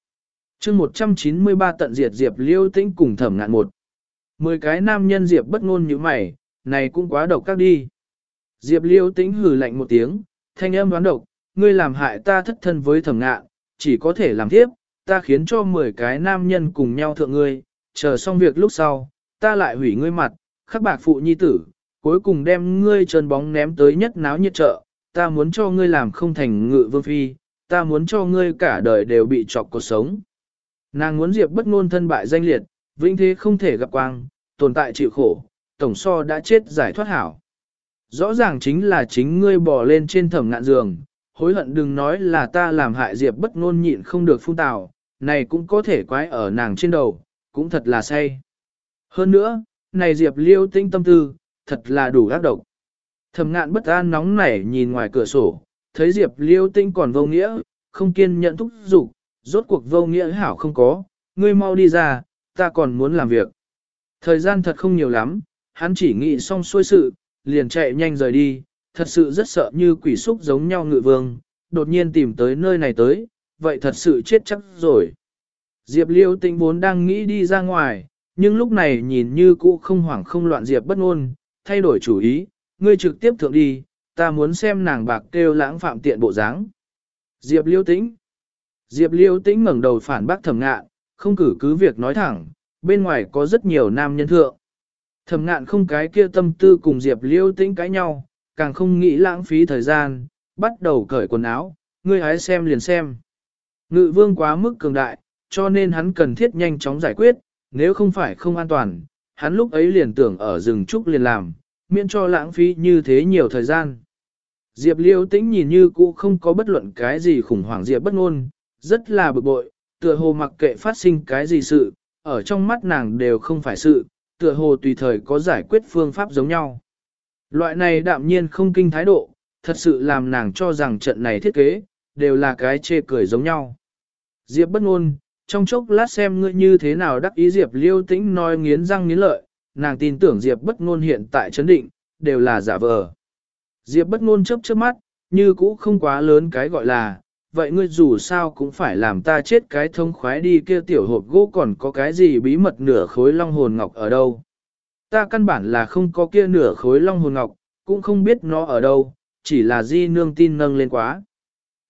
chương 193 tận diệt Diệp liêu tĩnh cùng thẩm ngạn một. 10 cái nam nhân Diệp bất ngôn như mày, này cũng quá độc các đi. Diệp liêu tĩnh hừ lạnh một tiếng, thanh âm đoán độc, ngươi làm hại ta thất thân với thẩm ngạn, chỉ có thể làm tiếp, ta khiến cho 10 cái nam nhân cùng nhau thượng ngươi, chờ xong việc lúc sau, ta lại hủy ngươi mặt, khắc bạc phụ nhi tử, cuối cùng đem ngươi trơn bóng ném tới nhất náo nhiệt chợ, ta muốn cho ngươi làm không thành ngự vương phi, ta muốn cho ngươi cả đời đều bị chọc cuộc sống. Nàng muốn diệp bất ngôn thân bại danh liệt, vĩnh thế không thể gặp quang, tồn tại chịu khổ, tổng so đã chết giải thoát hảo. Rõ ràng chính là chính ngươi bỏ lên trên thẩm ngạn giường, hối hận đừng nói là ta làm hại diệp bất ngôn nhịn không được phun tào, này cũng có thể quái ở nàng trên đầu, cũng thật là say. Hơn nữa, này Diệp Liêu tinh tâm tư, thật là đủ ác độc. Thẩm ngạn bất an nóng nảy nhìn ngoài cửa sổ, thấy Diệp Liêu tinh còn vô nghĩa, không kiên nhận thúc giục, rốt cuộc vô nghĩa hảo không có, ngươi mau đi ra, ta còn muốn làm việc. Thời gian thật không nhiều lắm, hắn chỉ nghĩ xong xuôi sự, liền chạy nhanh rời đi, thật sự rất sợ như quỷ xúc giống nhau ngự vương, đột nhiên tìm tới nơi này tới, vậy thật sự chết chắc rồi. Diệp Liêu tinh vốn đang nghĩ đi ra ngoài, nhưng lúc này nhìn như cũ không hoảng không loạn Diệp bất ngôn, thay đổi chủ ý, ngươi trực tiếp thượng đi, ta muốn xem nàng bạc kêu lãng phạm tiện bộ dáng. Diệp Liêu Tĩnh Diệp Liêu Tĩnh ngẩng đầu phản bác Thẩm Ngạn, không cử cứ việc nói thẳng, bên ngoài có rất nhiều nam nhân thượng. Thẩm Ngạn không cái kia tâm tư cùng Diệp Liêu Tĩnh cãi nhau, càng không nghĩ lãng phí thời gian, bắt đầu cởi quần áo, ngươi hãy xem liền xem. Ngự vương quá mức cường đại, cho nên hắn cần thiết nhanh chóng giải quyết, nếu không phải không an toàn, hắn lúc ấy liền tưởng ở rừng trúc liền làm, miễn cho lãng phí như thế nhiều thời gian. Diệp liêu tĩnh nhìn như cũ không có bất luận cái gì khủng hoảng Diệp bất ngôn, rất là bực bội, tựa hồ mặc kệ phát sinh cái gì sự, ở trong mắt nàng đều không phải sự, tựa hồ tùy thời có giải quyết phương pháp giống nhau. Loại này đạm nhiên không kinh thái độ, thật sự làm nàng cho rằng trận này thiết kế, đều là cái chê cười giống nhau. Diệp bất ngôn, trong chốc lát xem ngươi như thế nào đắc ý Diệp liêu tĩnh nói nghiến răng nghiến lợi, nàng tin tưởng Diệp bất ngôn hiện tại chấn định, đều là giả vờ. Diệp bất ngôn chớp chớp mắt, như cũ không quá lớn cái gọi là, vậy ngươi dù sao cũng phải làm ta chết cái thông khoái đi kia tiểu hộp gỗ còn có cái gì bí mật nửa khối long hồn ngọc ở đâu. Ta căn bản là không có kia nửa khối long hồn ngọc, cũng không biết nó ở đâu, chỉ là di nương tin nâng lên quá.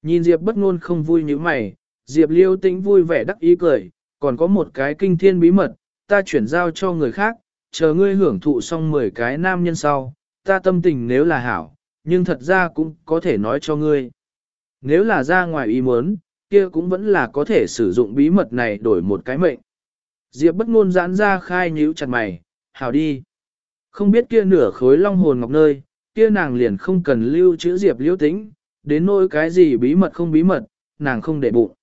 Nhìn Diệp bất ngôn không vui như mày, Diệp liêu tĩnh vui vẻ đắc ý cười, còn có một cái kinh thiên bí mật, ta chuyển giao cho người khác, chờ ngươi hưởng thụ xong 10 cái nam nhân sau, ta tâm tình nếu là hảo, nhưng thật ra cũng có thể nói cho ngươi. Nếu là ra ngoài ý muốn, kia cũng vẫn là có thể sử dụng bí mật này đổi một cái mệnh. Diệp bất ngôn giãn ra khai nhíu chặt mày, hảo đi. Không biết kia nửa khối long hồn ngọc nơi, kia nàng liền không cần lưu trữ Diệp liêu tĩnh, đến nỗi cái gì bí mật không bí mật, nàng không để bụng.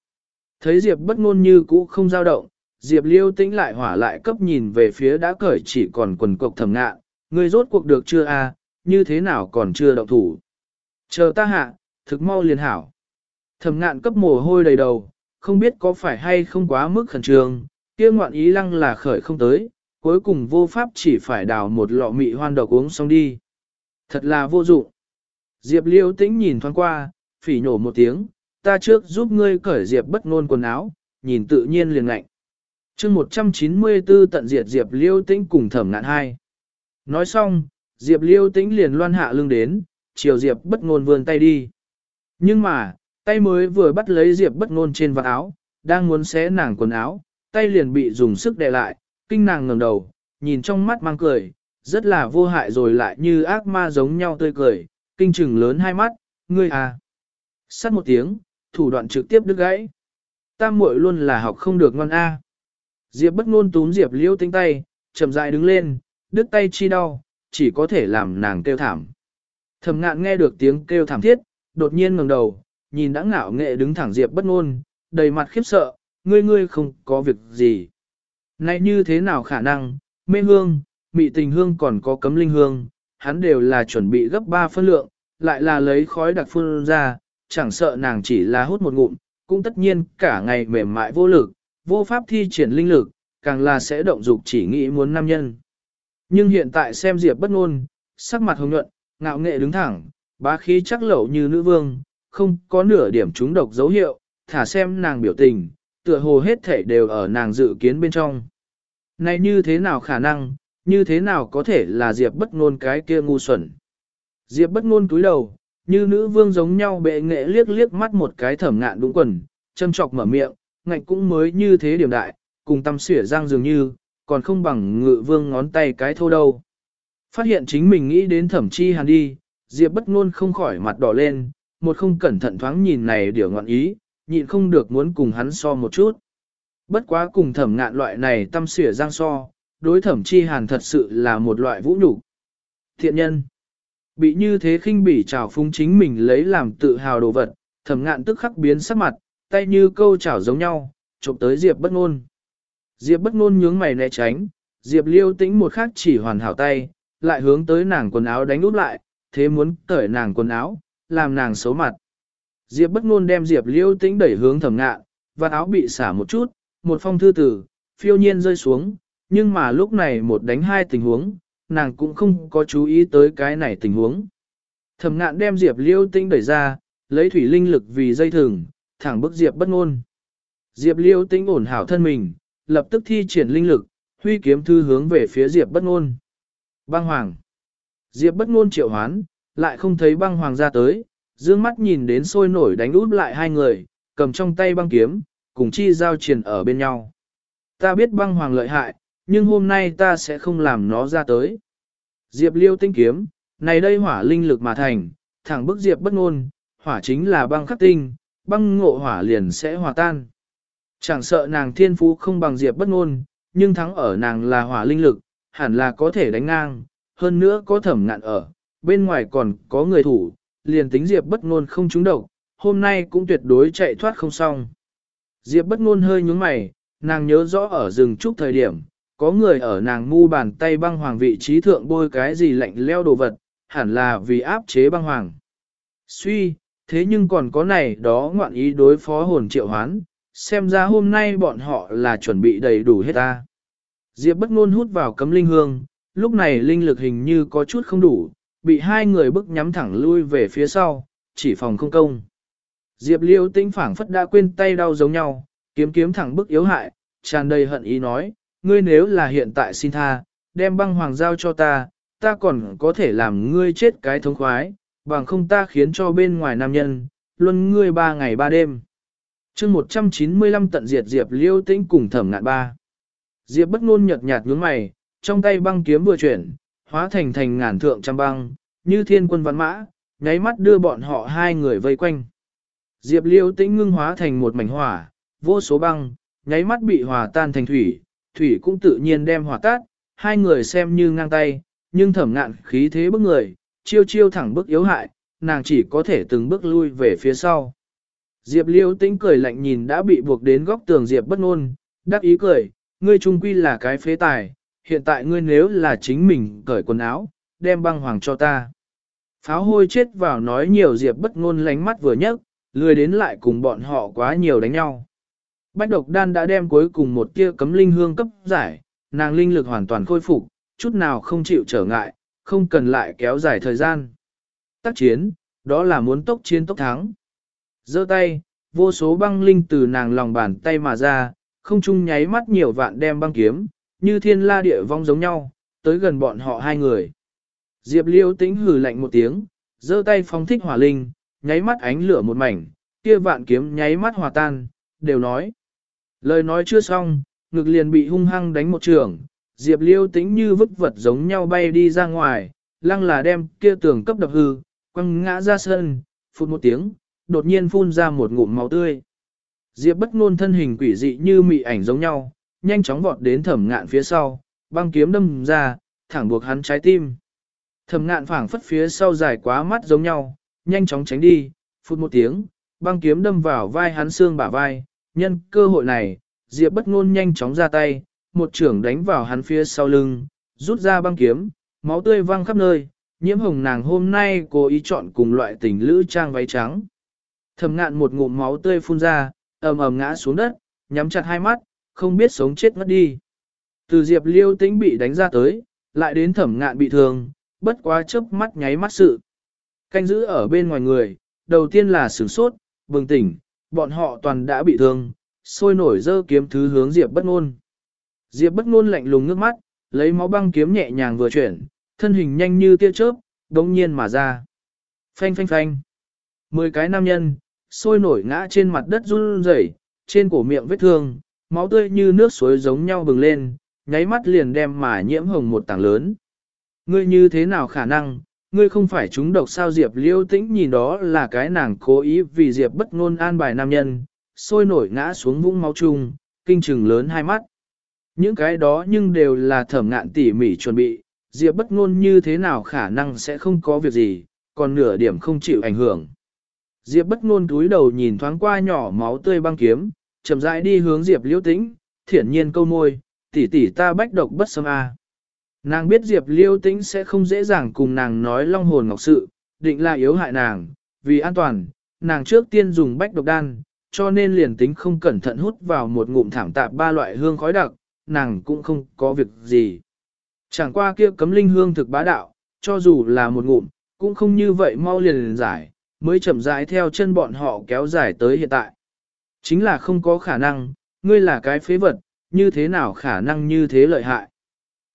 Thấy Diệp bất ngôn như cũ không dao động, Diệp liêu tĩnh lại hỏa lại cấp nhìn về phía đã cởi chỉ còn quần cộc thầm ngạ, ngươi rốt cuộc được chưa a? như thế nào còn chưa động thủ. Chờ ta hạ, thực mau liền hảo. Thầm ngạn cấp mồ hôi đầy đầu, không biết có phải hay không quá mức khẩn trương, kia ngoạn ý lăng là khởi không tới, cuối cùng vô pháp chỉ phải đào một lọ mị hoan độc uống xong đi. Thật là vô dụng. Diệp liêu tĩnh nhìn thoáng qua, phỉ nổ một tiếng, ta trước giúp ngươi cởi Diệp bất ngôn quần áo, nhìn tự nhiên liền ngạnh. chương 194 tận diệt Diệp liêu tĩnh cùng thẩm ngạn hai. Nói xong, Diệp liêu tĩnh liền loan hạ lưng đến, chiều Diệp bất ngôn vươn tay đi. Nhưng mà, tay mới vừa bắt lấy Diệp bất ngôn trên vạt áo, đang muốn xé nàng quần áo, tay liền bị dùng sức đè lại, kinh nàng ngẩng đầu, nhìn trong mắt mang cười, rất là vô hại rồi lại như ác ma giống nhau tươi cười, kinh trừng lớn hai mắt, ngươi à. Sát một tiếng, thủ đoạn trực tiếp đứt gãy. Tam muội luôn là học không được ngon a. Diệp bất ngôn túm Diệp liễu tinh tay, chậm rãi đứng lên, đứt tay chi đau, chỉ có thể làm nàng kêu thảm. Thẩm ngạn nghe được tiếng kêu thảm thiết, đột nhiên ngẩng đầu, nhìn đã ngạo nghệ đứng thẳng Diệp bất ngôn, đầy mặt khiếp sợ, ngươi ngươi không có việc gì. Này như thế nào khả năng, mê hương, mị tình hương còn có cấm linh hương, hắn đều là chuẩn bị gấp 3 phân lượng, lại là lấy khói đặc phun ra, chẳng sợ nàng chỉ là hút một ngụm, cũng tất nhiên cả ngày mềm mại vô lực, vô pháp thi triển linh lực, càng là sẽ động dục chỉ nghĩ muốn nam nhân. Nhưng hiện tại xem Diệp bất ngôn, sắc mặt hồng nhuận, ngạo nghệ đứng thẳng, bá khí chắc lẩu như nữ vương, không có nửa điểm trúng độc dấu hiệu, thả xem nàng biểu tình, tựa hồ hết thể đều ở nàng dự kiến bên trong. Này như thế nào khả năng, như thế nào có thể là Diệp bất ngôn cái kia ngu xuẩn. Diệp bất ngôn cúi đầu, như nữ vương giống nhau bệ nghệ liếc liếc mắt một cái thẩm ngạn đúng quần, châm chọc mở miệng, ngạnh cũng mới như thế điểm đại, cùng tâm xỉa giang dường như, còn không bằng ngự vương ngón tay cái thô đâu. Phát hiện chính mình nghĩ đến thẩm chi hàn đi, Diệp bất ngôn không khỏi mặt đỏ lên, một không cẩn thận thoáng nhìn này điều ngọn ý, nhịn không được muốn cùng hắn so một chút. Bất quá cùng thẩm ngạn loại này tâm xỉa giang so, đối thẩm chi hàn thật sự là một loại vũ nhục. Thiện nhân, bị như thế khinh bỉ trào phúng chính mình lấy làm tự hào đồ vật, thẩm ngạn tức khắc biến sắc mặt, tay như câu chảo giống nhau, chụp tới Diệp bất ngôn. Diệp bất ngôn nhướng mày né tránh, Diệp liêu tĩnh một khắc chỉ hoàn hảo tay, lại hướng tới nàng quần áo đánh út lại, thế muốn cởi nàng quần áo, làm nàng xấu mặt. Diệp bất ngôn đem Diệp liêu tĩnh đẩy hướng thẩm ngạn, và áo bị xả một chút, một phong thư tử, phiêu nhiên rơi xuống, nhưng mà lúc này một đánh hai tình huống, nàng cũng không có chú ý tới cái này tình huống. Thẩm ngạn đem Diệp liêu tĩnh đẩy ra, lấy thủy linh lực vì dây thừng, thẳng bức Diệp bất ngôn. Diệp liêu tĩnh ổn hảo thân mình, lập tức thi triển linh lực, huy kiếm thư hướng về phía Diệp bất ngôn. Băng hoàng. Diệp bất ngôn triệu hoán, lại không thấy băng hoàng ra tới, dương mắt nhìn đến sôi nổi đánh út lại hai người, cầm trong tay băng kiếm, cùng chi giao triển ở bên nhau. Ta biết băng hoàng lợi hại, nhưng hôm nay ta sẽ không làm nó ra tới. Diệp liêu tinh kiếm, này đây hỏa linh lực mà thành, thẳng bức diệp bất ngôn, hỏa chính là băng khắc tinh, băng ngộ hỏa liền sẽ hòa tan. Chẳng sợ nàng thiên phú không bằng diệp bất ngôn, nhưng thắng ở nàng là hỏa linh lực, hẳn là có thể đánh ngang, hơn nữa có thẩm ngạn ở, bên ngoài còn có người thủ, liền tính Diệp bất ngôn không trúng độc, hôm nay cũng tuyệt đối chạy thoát không xong. Diệp bất ngôn hơi nhướng mày, nàng nhớ rõ ở rừng trúc thời điểm, có người ở nàng mu bàn tay băng hoàng vị trí thượng bôi cái gì lạnh leo đồ vật, hẳn là vì áp chế băng hoàng. Suy, thế nhưng còn có này đó ngoạn ý đối phó hồn triệu hoán, xem ra hôm nay bọn họ là chuẩn bị đầy đủ hết ta. Diệp bất ngôn hút vào cấm linh hương, lúc này linh lực hình như có chút không đủ, bị hai người bức nhắm thẳng lui về phía sau, chỉ phòng không công. Diệp liêu tinh phảng phất đã quên tay đau giống nhau, kiếm kiếm thẳng bức yếu hại, tràn đầy hận ý nói, ngươi nếu là hiện tại xin tha, đem băng hoàng giao cho ta, ta còn có thể làm ngươi chết cái thống khoái, bằng không ta khiến cho bên ngoài nam nhân, luân ngươi ba ngày ba đêm. chương 195 tận diệt Diệp liêu tĩnh cùng thẩm ngạn ba. Diệp bất ngôn nhợt nhạt nhướng mày, trong tay băng kiếm vừa chuyển, hóa thành thành ngàn thượng trăm băng, như thiên quân văn mã, nháy mắt đưa bọn họ hai người vây quanh. Diệp liêu tĩnh ngưng hóa thành một mảnh hỏa, vô số băng, nháy mắt bị hòa tan thành thủy, thủy cũng tự nhiên đem hỏa tát, hai người xem như ngang tay, nhưng thẩm ngạn khí thế bức người, chiêu chiêu thẳng bức yếu hại, nàng chỉ có thể từng bước lui về phía sau. Diệp liêu tĩnh cười lạnh nhìn đã bị buộc đến góc tường Diệp bất ngôn, đắc ý cười, ngươi trung quy là cái phế tài, hiện tại ngươi nếu là chính mình cởi quần áo, đem băng hoàng cho ta. Pháo hôi chết vào nói nhiều Diệp bất ngôn lánh mắt vừa nhấc, lười đến lại cùng bọn họ quá nhiều đánh nhau. Bách độc đan đã đem cuối cùng một tia cấm linh hương cấp giải, nàng linh lực hoàn toàn khôi phục, chút nào không chịu trở ngại, không cần lại kéo dài thời gian. Tác chiến, đó là muốn tốc chiến tốc thắng. giơ tay, vô số băng linh từ nàng lòng bàn tay mà ra, không chung nháy mắt nhiều vạn đem băng kiếm, như thiên la địa vong giống nhau, tới gần bọn họ hai người. Diệp liêu tĩnh hừ lạnh một tiếng, giơ tay phóng thích hỏa linh, nháy mắt ánh lửa một mảnh, kia vạn kiếm nháy mắt hòa tan, đều nói. Lời nói chưa xong, ngực liền bị hung hăng đánh một trường, Diệp liêu tính như vứt vật giống nhau bay đi ra ngoài, lăng là đem kia tường cấp đập hư, quăng ngã ra sân, phút một tiếng, đột nhiên phun ra một ngụm máu tươi. Diệp bất ngôn thân hình quỷ dị như mị ảnh giống nhau, nhanh chóng vọt đến thẩm ngạn phía sau, băng kiếm đâm ra, thẳng buộc hắn trái tim. Thẩm ngạn phảng phất phía sau dài quá mắt giống nhau, nhanh chóng tránh đi, phút một tiếng, băng kiếm đâm vào vai hắn xương bả vai, nhân cơ hội này, Diệp bất ngôn nhanh chóng ra tay, một trưởng đánh vào hắn phía sau lưng, rút ra băng kiếm, máu tươi văng khắp nơi, nhiễm hồng nàng hôm nay cố ý chọn cùng loại tình lữ trang váy trắng. Thẩm ngạn một ngụm máu tươi phun ra, ầm ầm ngã xuống đất, nhắm chặt hai mắt, không biết sống chết mất đi. Từ Diệp Liêu Tĩnh bị đánh ra tới, lại đến thẩm ngạn bị thương, bất quá chớp mắt nháy mắt sự. Canh giữ ở bên ngoài người, đầu tiên là sửng sốt, bừng tỉnh, bọn họ toàn đã bị thương, sôi nổi dơ kiếm thứ hướng Diệp bất ngôn. Diệp bất ngôn lạnh lùng nước mắt, lấy máu băng kiếm nhẹ nhàng vừa chuyển, thân hình nhanh như tia chớp, đống nhiên mà ra. Phanh phanh phanh. Mười cái nam nhân, sôi nổi ngã trên mặt đất run rẩy, trên cổ miệng vết thương, máu tươi như nước suối giống nhau bừng lên, nháy mắt liền đem mà nhiễm hồng một tảng lớn. Ngươi như thế nào khả năng, ngươi không phải chúng độc sao Diệp liêu tĩnh nhìn đó là cái nàng cố ý vì Diệp bất ngôn an bài nam nhân, sôi nổi ngã xuống vũng máu chung, kinh trừng lớn hai mắt. Những cái đó nhưng đều là thẩm ngạn tỉ mỉ chuẩn bị, Diệp bất ngôn như thế nào khả năng sẽ không có việc gì, còn nửa điểm không chịu ảnh hưởng. Diệp bất ngôn túi đầu nhìn thoáng qua nhỏ máu tươi băng kiếm, chậm rãi đi hướng Diệp liễu tĩnh, thiển nhiên câu môi, tỷ tỷ ta bách độc bất xâm a. Nàng biết Diệp Liêu tĩnh sẽ không dễ dàng cùng nàng nói long hồn ngọc sự, định là yếu hại nàng, vì an toàn, nàng trước tiên dùng bách độc đan, cho nên liền tính không cẩn thận hút vào một ngụm thảm tạp ba loại hương khói đặc, nàng cũng không có việc gì. Chẳng qua kia cấm linh hương thực bá đạo, cho dù là một ngụm, cũng không như vậy mau liền, liền giải, mới chậm rãi theo chân bọn họ kéo dài tới hiện tại. Chính là không có khả năng, ngươi là cái phế vật, như thế nào khả năng như thế lợi hại.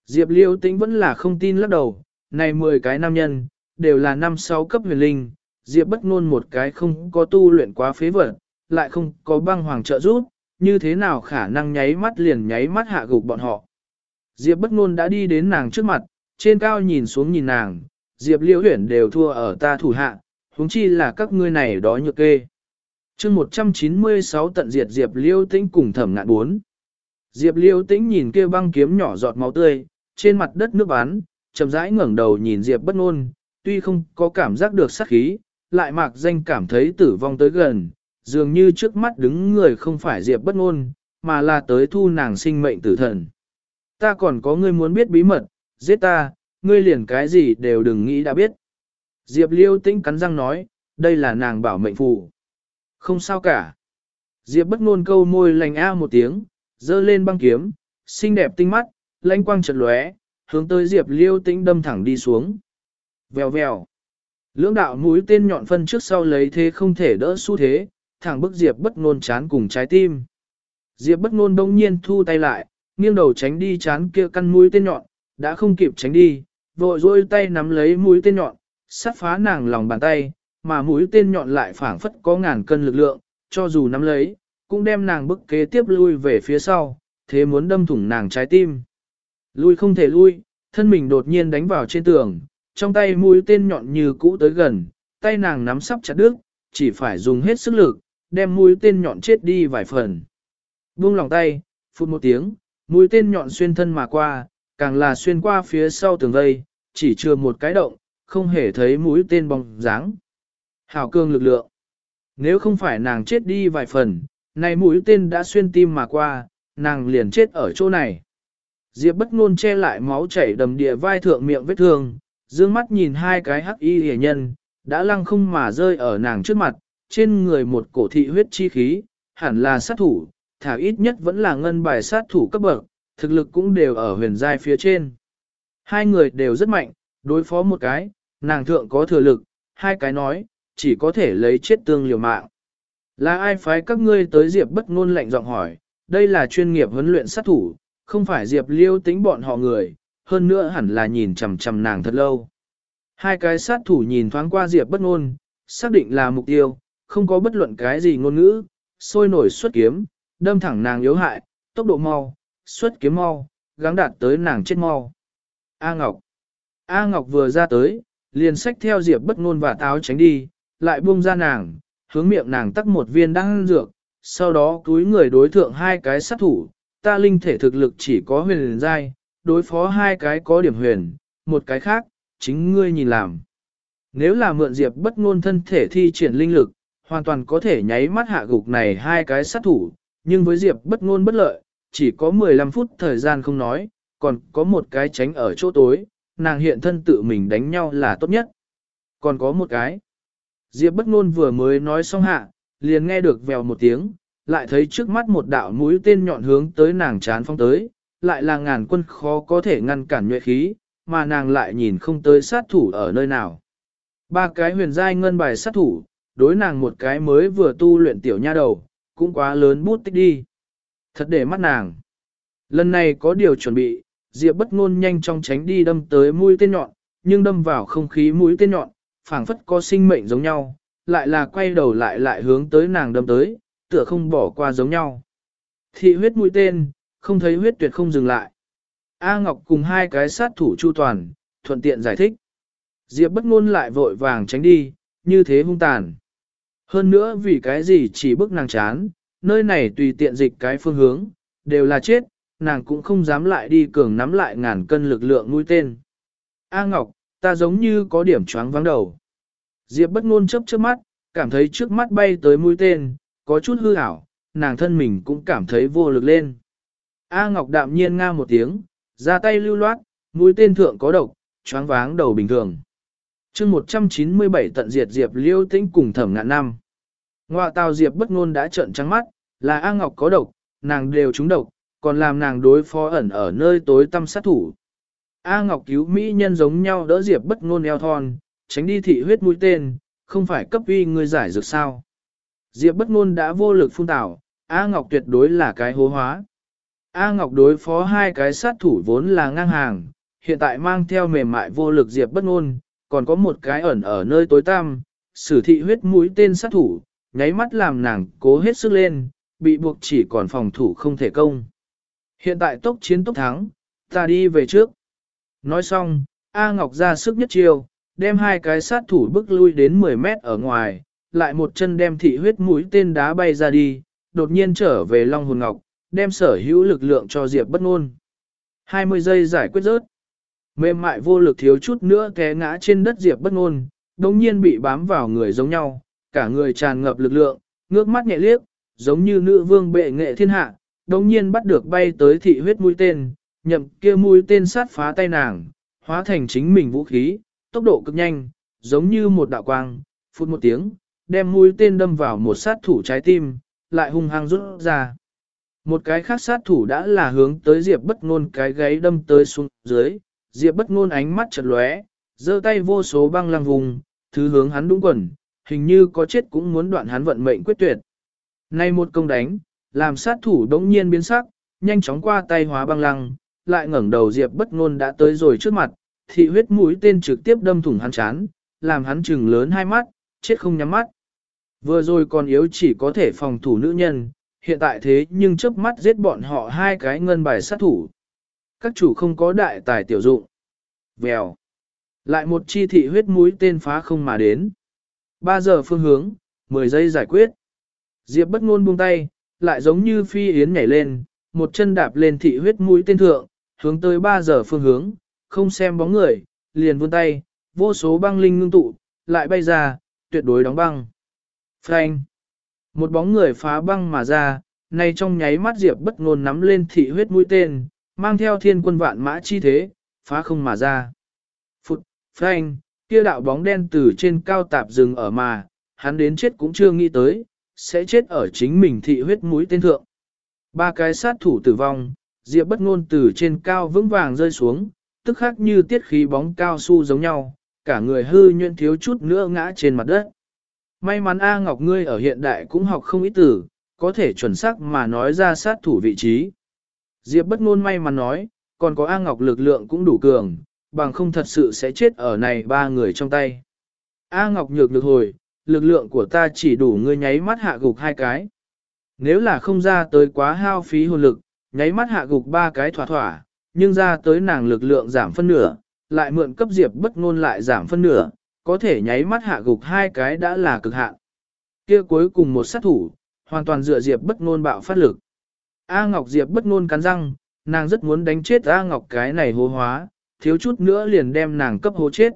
Diệp Liêu Tĩnh vẫn là không tin lắc đầu, này 10 cái nam nhân, đều là năm sáu cấp huyền linh, Diệp bất ngôn một cái không có tu luyện quá phế vật, lại không có băng hoàng trợ giúp, như thế nào khả năng nháy mắt liền nháy mắt hạ gục bọn họ. Diệp bất ngôn đã đi đến nàng trước mặt, trên cao nhìn xuống nhìn nàng, Diệp Liêu Huyền đều thua ở ta thủ hạ, huống chi là các ngươi này đó nhược kê. chương 196 tận diệt Diệp Liêu tĩnh cùng thẩm ngạn bốn. Diệp Liêu tĩnh nhìn kia băng kiếm nhỏ giọt máu tươi, trên mặt đất nước bắn, chậm rãi ngẩng đầu nhìn Diệp bất ngôn, tuy không có cảm giác được sát khí, lại mạc danh cảm thấy tử vong tới gần, dường như trước mắt đứng người không phải Diệp bất ngôn, mà là tới thu nàng sinh mệnh tử thần. Ta còn có ngươi muốn biết bí mật, giết ta, ngươi liền cái gì đều đừng nghĩ đã biết. Diệp liêu tĩnh cắn răng nói, đây là nàng bảo mệnh phù. Không sao cả. Diệp bất ngôn câu môi lành a một tiếng, dơ lên băng kiếm, xinh đẹp tinh mắt, lãnh quang chợt lóe, hướng tới Diệp liêu tĩnh đâm thẳng đi xuống. Vèo vèo. Lưỡng đạo mũi tên nhọn phân trước sau lấy thế không thể đỡ xu thế, thẳng bức Diệp bất ngôn chán cùng trái tim. Diệp bất ngôn đông nhiên thu tay lại, nghiêng đầu tránh đi chán kia căn mũi tên nhọn, đã không kịp tránh đi, vội dôi tay nắm lấy mũi tên nhọn, sát phá nàng lòng bàn tay, mà mũi tên nhọn lại phảng phất có ngàn cân lực lượng, cho dù nắm lấy, cũng đem nàng bức kế tiếp lui về phía sau, thế muốn đâm thủng nàng trái tim. Lui không thể lui, thân mình đột nhiên đánh vào trên tường, trong tay mũi tên nhọn như cũ tới gần, tay nàng nắm sắp chặt đứt, chỉ phải dùng hết sức lực, đem mũi tên nhọn chết đi vài phần. Buông lòng tay, phút một tiếng, mũi tên nhọn xuyên thân mà qua, càng là xuyên qua phía sau tường vây, chỉ chưa một cái động, không hề thấy mũi tên bóng dáng. Hảo cương lực lượng. Nếu không phải nàng chết đi vài phần, này mũi tên đã xuyên tim mà qua, nàng liền chết ở chỗ này. Diệp bất ngôn che lại máu chảy đầm địa vai thượng miệng vết thương, dương mắt nhìn hai cái hắc y hề nhân, đã lăng không mà rơi ở nàng trước mặt, trên người một cổ thị huyết chi khí, hẳn là sát thủ, thả ít nhất vẫn là ngân bài sát thủ cấp bậc, thực lực cũng đều ở huyền giai phía trên. Hai người đều rất mạnh, đối phó một cái, nàng thượng có thừa lực, hai cái nói, chỉ có thể lấy chết tương liều mạng. Là ai phái các ngươi tới Diệp bất ngôn lạnh giọng hỏi, đây là chuyên nghiệp huấn luyện sát thủ, không phải Diệp liêu tính bọn họ người, hơn nữa hẳn là nhìn chằm chằm nàng thật lâu. Hai cái sát thủ nhìn thoáng qua Diệp bất ngôn, xác định là mục tiêu, không có bất luận cái gì ngôn ngữ, sôi nổi xuất kiếm, đâm thẳng nàng yếu hại, tốc độ mau, xuất kiếm mau, gắng đạt tới nàng chết mau. A Ngọc A Ngọc vừa ra tới, liền xách theo Diệp bất ngôn và táo tránh đi, lại buông ra nàng, hướng miệng nàng tắc một viên đan dược, sau đó túi người đối thượng hai cái sát thủ, ta linh thể thực lực chỉ có huyền giai, đối phó hai cái có điểm huyền, một cái khác, chính ngươi nhìn làm. Nếu là mượn Diệp bất ngôn thân thể thi triển linh lực, hoàn toàn có thể nháy mắt hạ gục này hai cái sát thủ, nhưng với Diệp bất ngôn bất lợi, chỉ có 15 phút thời gian không nói, còn có một cái tránh ở chỗ tối, nàng hiện thân tự mình đánh nhau là tốt nhất. Còn có một cái. Diệp bất ngôn vừa mới nói xong hạ, liền nghe được vèo một tiếng, lại thấy trước mắt một đạo mũi tên nhọn hướng tới nàng chán phong tới, lại là ngàn quân khó có thể ngăn cản nhuệ khí, mà nàng lại nhìn không tới sát thủ ở nơi nào. Ba cái huyền giai ngân bài sát thủ, đối nàng một cái mới vừa tu luyện tiểu nha đầu, cũng quá lớn bút tích đi. Thật để mắt nàng. Lần này có điều chuẩn bị, Diệp bất ngôn nhanh chóng tránh đi đâm tới mũi tên nhọn, nhưng đâm vào không khí mũi tên nhọn, phảng phất có sinh mệnh giống nhau, lại là quay đầu lại lại hướng tới nàng đâm tới, tựa không bỏ qua giống nhau. Thị huyết mũi tên, không thấy huyết tuyệt không dừng lại. A Ngọc cùng hai cái sát thủ chu toàn, thuận tiện giải thích. Diệp bất ngôn lại vội vàng tránh đi, như thế hung tàn. Hơn nữa vì cái gì chỉ bức nàng chán, nơi này tùy tiện dịch cái phương hướng, đều là chết, nàng cũng không dám lại đi cường nắm lại ngàn cân lực lượng mũi tên. A Ngọc, ta giống như có điểm choáng vắng đầu. Diệp bất ngôn chớp chớp mắt, cảm thấy trước mắt bay tới mũi tên, có chút hư ảo, nàng thân mình cũng cảm thấy vô lực lên. A Ngọc đạm nhiên nga một tiếng, ra tay lưu loát, mũi tên thượng có độc, choáng váng đầu bình thường. chương 197 tận diệt Diệp liêu tĩnh cùng thẩm ngạn năm. Ngoạ tào Diệp bất ngôn đã trợn trắng mắt, là A Ngọc có độc, nàng đều trúng độc, còn làm nàng đối phó ẩn ở nơi tối tâm sát thủ. A Ngọc cứu Mỹ nhân giống nhau đỡ Diệp bất ngôn eo thon, tránh đi thị huyết mũi tên, không phải cấp uy người giải dược sao. Diệp bất ngôn đã vô lực phun tảo, A Ngọc tuyệt đối là cái hố hóa. A Ngọc đối phó hai cái sát thủ vốn là ngang hàng, hiện tại mang theo mềm mại vô lực Diệp bất ngôn, còn có một cái ẩn ở nơi tối tăm, sử thị huyết mũi tên sát thủ, nháy mắt làm nàng cố hết sức lên, bị buộc chỉ còn phòng thủ không thể công. Hiện tại tốc chiến tốc thắng, ta đi về trước. Nói xong, A Ngọc ra sức nhất chiêu, đem hai cái sát thủ bước lui đến 10 mét ở ngoài, lại một chân đem thị huyết mũi tên đá bay ra đi, đột nhiên trở về Long Hồn Ngọc, đem sở hữu lực lượng cho Diệp bất ngôn. 20 giây giải quyết rớt. Mềm mại vô lực thiếu chút nữa té ngã trên đất Diệp bất ngôn, đồng nhiên bị bám vào người giống nhau, cả người tràn ngập lực lượng, ngước mắt nhẹ liếc, giống như nữ vương bệ nghệ thiên hạ, đồng nhiên bắt được bay tới thị huyết mũi tên, nhậm kia mũi tên sát phá tay nàng, hóa thành chính mình vũ khí, tốc độ cực nhanh, giống như một đạo quang, phút một tiếng, đem mũi tên đâm vào một sát thủ trái tim, lại hung hăng rút ra. Một cái khác sát thủ đã là hướng tới Diệp bất ngôn cái gáy đâm tới xuống dưới, Diệp bất ngôn ánh mắt chợt lóe, giơ tay vô số băng lăng vùng, thứ hướng hắn đúng quần, hình như có chết cũng muốn đoạn hắn vận mệnh quyết tuyệt. Nay một công đánh, làm sát thủ đống nhiên biến sắc, nhanh chóng qua tay hóa băng lăng, lại ngẩng đầu Diệp bất ngôn đã tới rồi trước mặt, thị huyết mũi tên trực tiếp đâm thủng hắn chán, làm hắn trừng lớn hai mắt, chết không nhắm mắt. Vừa rồi còn yếu chỉ có thể phòng thủ nữ nhân, hiện tại thế nhưng chớp mắt giết bọn họ hai cái ngân bài sát thủ. Các chủ không có đại tài tiểu dụng. Vèo. Lại một chi thị huyết mũi tên phá không mà đến. 3 giờ phương hướng, 10 giây giải quyết. Diệp bất ngôn buông tay, lại giống như phi yến nhảy lên, một chân đạp lên thị huyết mũi tên thượng, hướng tới 3 giờ phương hướng, không xem bóng người, liền vươn tay, vô số băng linh ngưng tụ, lại bay ra, tuyệt đối đóng băng. Phanh. Một bóng người phá băng mà ra, nay trong nháy mắt Diệp bất ngôn nắm lên thị huyết mũi tên, mang theo thiên quân vạn mã chi thế, phá không mà ra. Phụt, phanh, kia đạo bóng đen từ trên cao tạp rừng ở mà, hắn đến chết cũng chưa nghĩ tới, sẽ chết ở chính mình thị huyết mũi tên thượng. Ba cái sát thủ tử vong, Diệp bất ngôn từ trên cao vững vàng rơi xuống, tức khắc như tiết khí bóng cao su giống nhau, cả người hư nhuyễn thiếu chút nữa ngã trên mặt đất. May mắn A Ngọc ngươi ở hiện đại cũng học không ít từ, có thể chuẩn xác mà nói ra sát thủ vị trí. Diệp bất ngôn may mắn nói, còn có A Ngọc lực lượng cũng đủ cường, bằng không thật sự sẽ chết ở này ba người trong tay. A Ngọc nhược lực hồi, lực lượng của ta chỉ đủ ngươi nháy mắt hạ gục hai cái. Nếu là không ra tới quá hao phí hồn lực, nháy mắt hạ gục ba cái thỏa thỏa, nhưng ra tới nàng lực lượng giảm phân nửa, lại mượn cấp diệp bất ngôn lại giảm phân nửa, có thể nháy mắt hạ gục hai cái đã là cực hạn. Kia cuối cùng một sát thủ, hoàn toàn dựa diệp bất ngôn bạo phát lực. A Ngọc Diệp bất ngôn cắn răng, nàng rất muốn đánh chết A Ngọc cái này hô hóa, thiếu chút nữa liền đem nàng cấp hố chết.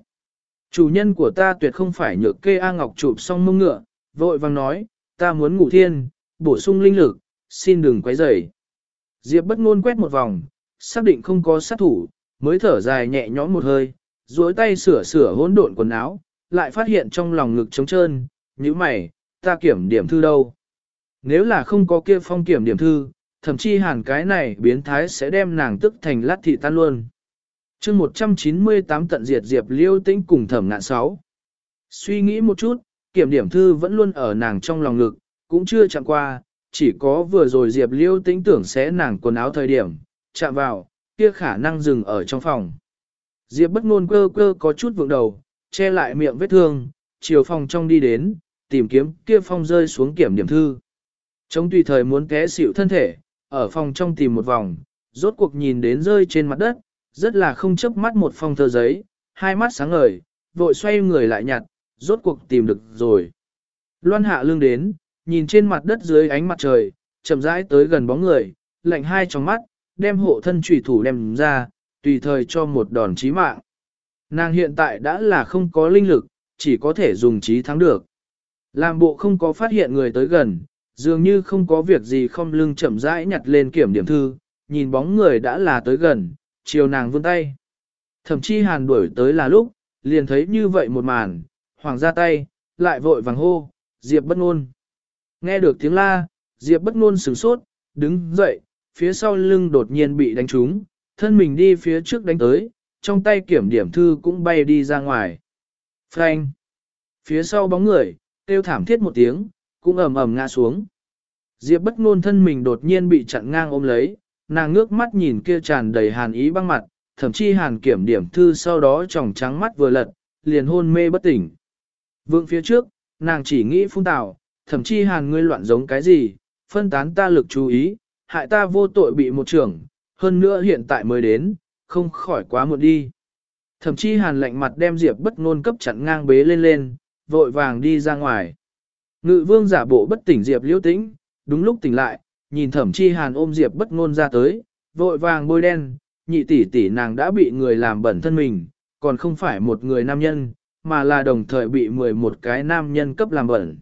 Chủ nhân của ta tuyệt không phải nhược kê A Ngọc chụp xong mông ngựa, vội vàng nói, ta muốn ngủ thiên, bổ sung linh lực, xin đừng quấy rầy. Diệp bất ngôn quét một vòng, xác định không có sát thủ, mới thở dài nhẹ nhõm một hơi, duỗi tay sửa sửa hỗn độn quần áo, lại phát hiện trong lòng ngực trống trơn, như mày, ta kiểm điểm thư đâu. Nếu là không có kia phong kiểm điểm thư, thậm chí hàn cái này biến thái sẽ đem nàng tức thành lát thị tan luôn. chương 198 tận diệt diệp liêu tĩnh cùng thẩm ngạn sáu. Suy nghĩ một chút, kiểm điểm thư vẫn luôn ở nàng trong lòng ngực, cũng chưa chạm qua, chỉ có vừa rồi diệp liêu tĩnh tưởng sẽ nàng quần áo thời điểm, chạm vào, kia khả năng dừng ở trong phòng. Diệp bất ngôn cơ cơ có chút vượng đầu, che lại miệng vết thương, chiều phòng trong đi đến, tìm kiếm kia phong rơi xuống kiểm điểm thư. Chống tùy thời muốn té xỉu thân thể, ở phòng trong tìm một vòng, rốt cuộc nhìn đến rơi trên mặt đất, rất là không chấp mắt một phong thơ giấy, hai mắt sáng ngời, vội xoay người lại nhặt, rốt cuộc tìm được rồi. Loan hạ lương đến, nhìn trên mặt đất dưới ánh mặt trời, chậm rãi tới gần bóng người, lạnh hai trong mắt, đem hộ thân trùy thủ đem ra, tùy thời cho một đòn chí mạng. Nàng hiện tại đã là không có linh lực, chỉ có thể dùng trí thắng được. Làm bộ không có phát hiện người tới gần, dường như không có việc gì không lưng chậm rãi nhặt lên kiểm điểm thư, nhìn bóng người đã là tới gần, chiều nàng vươn tay. Thậm chí hàn đuổi tới là lúc, liền thấy như vậy một màn, hoàng ra tay, lại vội vàng hô, Diệp bất ngôn. Nghe được tiếng la, Diệp bất ngôn sửng sốt, đứng dậy, phía sau lưng đột nhiên bị đánh trúng, thân mình đi phía trước đánh tới, trong tay kiểm điểm thư cũng bay đi ra ngoài. Phanh! Phía sau bóng người, kêu thảm thiết một tiếng, cũng ầm ầm ngã xuống. Diệp bất ngôn thân mình đột nhiên bị chặn ngang ôm lấy, nàng ngước mắt nhìn kia tràn đầy hàn ý băng mặt, thậm chí hàn kiểm điểm thư sau đó tròng trắng mắt vừa lật, liền hôn mê bất tỉnh. Vượng phía trước, nàng chỉ nghĩ phun tạo, thậm chí hàn ngươi loạn giống cái gì, phân tán ta lực chú ý, hại ta vô tội bị một trưởng, hơn nữa hiện tại mới đến, không khỏi quá muộn đi. Thậm chí hàn lạnh mặt đem Diệp bất ngôn cấp chặn ngang bế lên lên, vội vàng đi ra ngoài. Ngự vương giả bộ bất tỉnh Diệp liễu tĩnh, đúng lúc tỉnh lại, nhìn thẩm chi hàn ôm Diệp bất ngôn ra tới, vội vàng bôi đen, nhị tỷ tỷ nàng đã bị người làm bẩn thân mình, còn không phải một người nam nhân, mà là đồng thời bị 11 cái nam nhân cấp làm bẩn.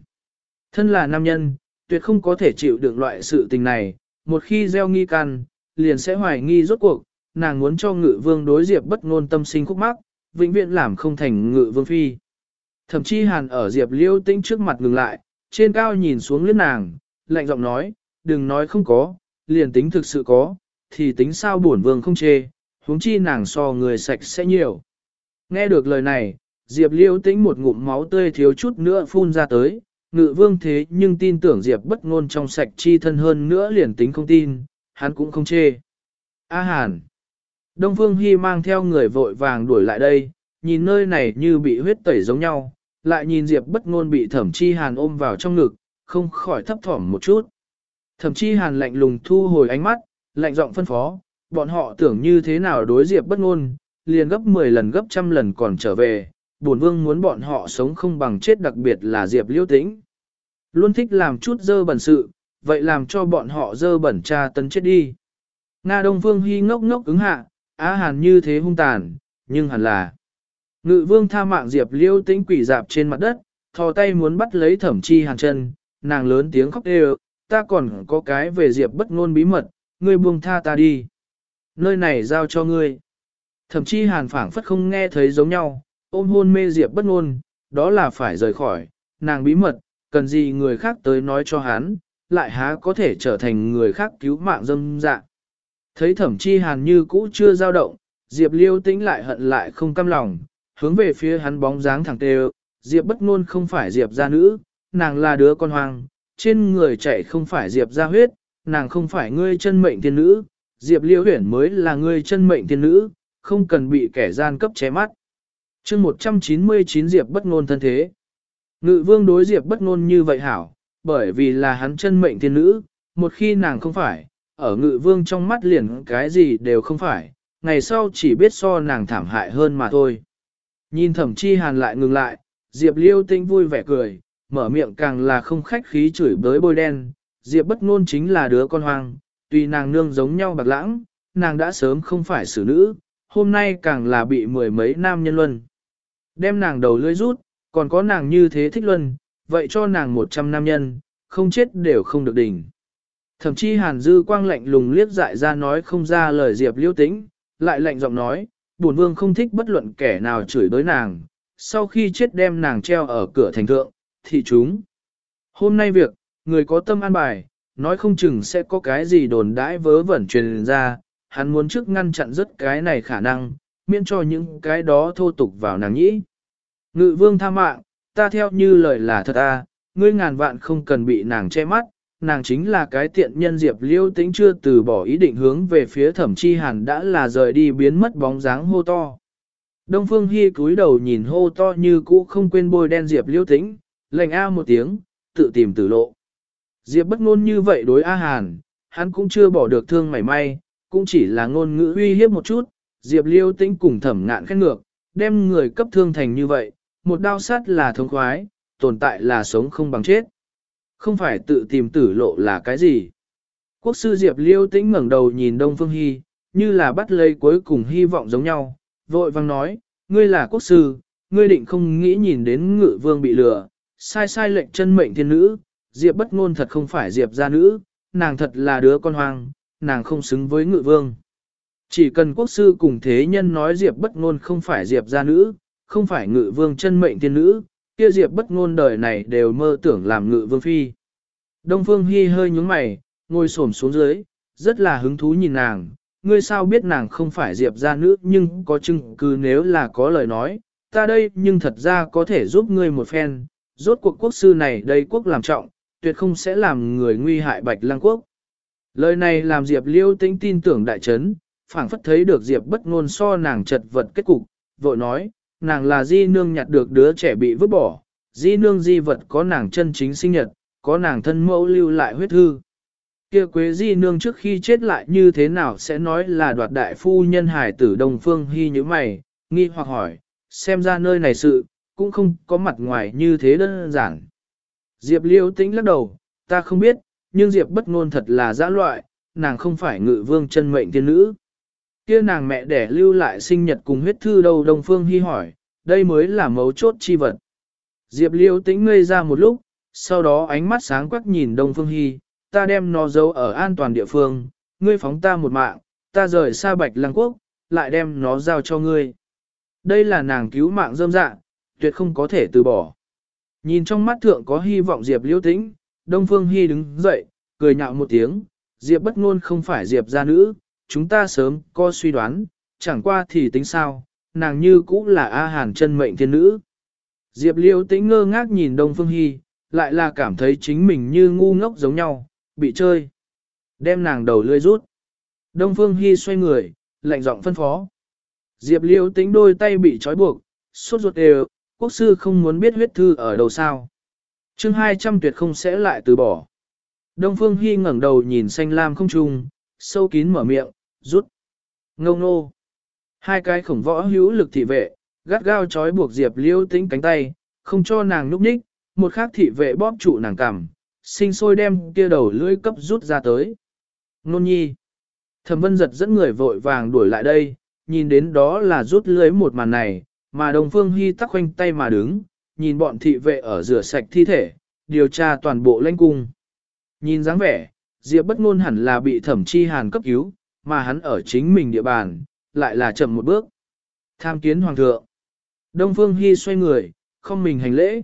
Thân là nam nhân, tuyệt không có thể chịu được loại sự tình này, một khi gieo nghi can, liền sẽ hoài nghi rốt cuộc, nàng muốn cho ngự vương đối diệp bất ngôn tâm sinh khúc mắc, vĩnh viễn làm không thành ngự vương phi. Thậm chí hàn ở diệp liêu tĩnh trước mặt ngừng lại, trên cao nhìn xuống liếc nàng, lạnh giọng nói, đừng nói không có, liền tính thực sự có, thì tính sao bổn vương không chê, huống chi nàng so người sạch sẽ nhiều. Nghe được lời này, Diệp liêu tĩnh một ngụm máu tươi thiếu chút nữa phun ra tới, ngự vương thế nhưng tin tưởng Diệp bất ngôn trong sạch chi thân hơn nữa liền tính không tin, hắn cũng không chê. A Hàn. Đông Phương Hy mang theo người vội vàng đuổi lại đây, nhìn nơi này như bị huyết tẩy giống nhau, lại nhìn Diệp bất ngôn bị thẩm chi Hàn ôm vào trong ngực, không khỏi thấp thỏm một chút. Thẩm chi Hàn lạnh lùng thu hồi ánh mắt, lạnh giọng phân phó, bọn họ tưởng như thế nào đối Diệp bất ngôn, liền gấp 10 lần gấp trăm lần còn trở về, bổn vương muốn bọn họ sống không bằng chết đặc biệt là Diệp Liêu Tĩnh. Luôn thích làm chút dơ bẩn sự, vậy làm cho bọn họ dơ bẩn cha tấn chết đi. Nga Đông Vương Hy ngốc ngốc ứng hạ, Á Hàn như thế hung tàn, nhưng hẳn là. Ngự vương tha mạng Diệp Liêu Tĩnh quỷ dạp trên mặt đất, thò tay muốn bắt lấy thẩm chi hàn chân, nàng lớn tiếng khóc đều, ta còn có cái về Diệp bất ngôn bí mật, ngươi buông tha ta đi. Nơi này giao cho ngươi. Thẩm chi hàn phảng phất không nghe thấy giống nhau, ôm hôn mê Diệp bất ngôn, đó là phải rời khỏi, nàng bí mật, cần gì người khác tới nói cho hắn, lại há có thể trở thành người khác cứu mạng dâm dạ. Thấy thẩm chi hàn như cũ chưa dao động, Diệp liêu tĩnh lại hận lại không căm lòng, hướng về phía hắn bóng dáng thẳng tê Diệp bất ngôn không phải Diệp gia nữ, nàng là đứa con hoang, trên người chạy không phải Diệp gia huyết, nàng không phải ngươi chân mệnh tiên nữ, Diệp liêu huyển mới là ngươi chân mệnh tiên nữ, không cần bị kẻ gian cấp ché mắt chương 199 Diệp bất ngôn thân thế. Ngự vương đối Diệp bất ngôn như vậy hảo, bởi vì là hắn chân mệnh thiên nữ, một khi nàng không phải, ở ngự vương trong mắt liền cái gì đều không phải, ngày sau chỉ biết so nàng thảm hại hơn mà thôi. Nhìn thẩm chi hàn lại ngừng lại, Diệp liêu tinh vui vẻ cười, mở miệng càng là không khách khí chửi bới bôi đen, Diệp bất ngôn chính là đứa con hoang, tuy nàng nương giống nhau bạc lãng, nàng đã sớm không phải xử nữ, hôm nay càng là bị mười mấy nam nhân luân. Đem nàng đầu lưỡi rút, còn có nàng như thế thích luân, vậy cho nàng một trăm nam nhân, không chết đều không được đỉnh. Thậm chí hàn dư quang lạnh lùng liếc dại ra nói không ra lời diệp liêu tĩnh, lại lạnh giọng nói, bổn vương không thích bất luận kẻ nào chửi đối nàng, sau khi chết đem nàng treo ở cửa thành thượng, thị chúng. Hôm nay việc, người có tâm an bài, nói không chừng sẽ có cái gì đồn đãi vớ vẩn truyền ra, hắn muốn trước ngăn chặn rất cái này khả năng, miễn cho những cái đó thô tục vào nàng nhĩ. Ngự vương tha mạng, ta theo như lời là thật à, ngươi ngàn vạn không cần bị nàng che mắt, nàng chính là cái tiện nhân Diệp Liêu tĩnh chưa từ bỏ ý định hướng về phía thẩm chi hàn đã là rời đi biến mất bóng dáng hô to. Đông Phương Hi cúi đầu nhìn hô to như cũ không quên bôi đen Diệp Liêu tĩnh, lệnh A một tiếng, tự tìm tử lộ. Diệp bất ngôn như vậy đối A Hàn, hắn cũng chưa bỏ được thương mảy may, cũng chỉ là ngôn ngữ uy hiếp một chút, Diệp Liêu Tĩnh cùng thẩm ngạn khét ngược, đem người cấp thương thành như vậy, một đao sát là thống khoái, tồn tại là sống không bằng chết. Không phải tự tìm tử lộ là cái gì. Quốc sư Diệp Liêu Tĩnh ngẩng đầu nhìn Đông Phương Hy, như là bắt lấy cuối cùng hy vọng giống nhau, vội vang nói, ngươi là quốc sư, ngươi định không nghĩ nhìn đến ngự vương bị lừa, sai sai lệnh chân mệnh thiên nữ, Diệp bất ngôn thật không phải Diệp gia nữ, nàng thật là đứa con hoang, nàng không xứng với ngự vương. Chỉ cần quốc sư cùng thế nhân nói Diệp bất ngôn không phải Diệp gia nữ, không phải ngự vương chân mệnh tiên nữ, kia Diệp bất ngôn đời này đều mơ tưởng làm ngự vương phi. Đông Phương Hi hơi nhướng mày, ngồi xổm xuống dưới, rất là hứng thú nhìn nàng, ngươi sao biết nàng không phải Diệp gia nữ nhưng có chứng cứ nếu là có lời nói, ta đây nhưng thật ra có thể giúp ngươi một phen, rốt cuộc quốc sư này đây quốc làm trọng, tuyệt không sẽ làm người nguy hại bạch lăng quốc. Lời này làm Diệp liêu tĩnh tin tưởng đại chấn, phảng phất thấy được Diệp bất ngôn so nàng chật vật kết cục, vội nói, nàng là di nương nhặt được đứa trẻ bị vứt bỏ, di nương di vật có nàng chân chính sinh nhật, có nàng thân mẫu lưu lại huyết thư. Kia quế di nương trước khi chết lại như thế nào sẽ nói là đoạt đại phu nhân hải tử Đông Phương Hy như mày, nghi hoặc hỏi, xem ra nơi này sự, cũng không có mặt ngoài như thế đơn giản. Diệp liêu tĩnh lắc đầu, ta không biết, nhưng Diệp bất ngôn thật là dã loại, nàng không phải ngự vương chân mệnh tiên nữ. Kia nàng mẹ đẻ lưu lại sinh nhật cùng huyết thư đâu Đông Phương Hy hỏi, đây mới là mấu chốt chi vật. Diệp Liêu tĩnh ngây ra một lúc, sau đó ánh mắt sáng quắc nhìn Đông Phương Hy, ta đem nó giấu ở an toàn địa phương, ngươi phóng ta một mạng, ta rời xa bạch lăng quốc, lại đem nó giao cho ngươi. Đây là nàng cứu mạng dâm dạ, tuyệt không có thể từ bỏ. Nhìn trong mắt thượng có hy vọng Diệp Liêu tĩnh, Đông Phương Hy đứng dậy, cười nhạo một tiếng, Diệp bất ngôn không phải Diệp gia nữ, chúng ta sớm có suy đoán, chẳng qua thì tính sao, nàng như cũng là A Hàn chân mệnh thiên nữ. Diệp Liêu tĩnh ngơ ngác nhìn Đông Phương Hy, lại là cảm thấy chính mình như ngu ngốc giống nhau, bị chơi. Đem nàng đầu lươi rút. Đông Phương Hy xoay người, lạnh giọng phân phó. Diệp Liêu tĩnh đôi tay bị trói buộc, sốt ruột đều, quốc sư không muốn biết huyết thư ở đầu sao. chương 200 tuyệt không sẽ lại từ bỏ. Đông Phương Hy ngẩng đầu nhìn xanh lam không trung, sâu kín mở miệng, rút. Ngông nô. Hai cái khổng võ hữu lực thị vệ, gắt gao trói buộc Diệp Liêu tĩnh cánh tay, không cho nàng núp ních, một khác thị vệ bóp trụ nàng cằm, sinh sôi đem kia đầu lưỡi cấp rút ra tới. Nôn nhi. Thẩm vân giật dẫn người vội vàng đuổi lại đây, nhìn đến đó là rút lưới một màn này, mà đồng phương hy tắc khoanh tay mà đứng, nhìn bọn thị vệ ở rửa sạch thi thể, điều tra toàn bộ lãnh cung. Nhìn dáng vẻ, Diệp bất ngôn hẳn là bị thẩm chi hàn cấp cứu, mà hắn ở chính mình địa bàn, lại là chậm một bước. Tham kiến hoàng thượng. Đông Phương Hy xoay người, không mình hành lễ.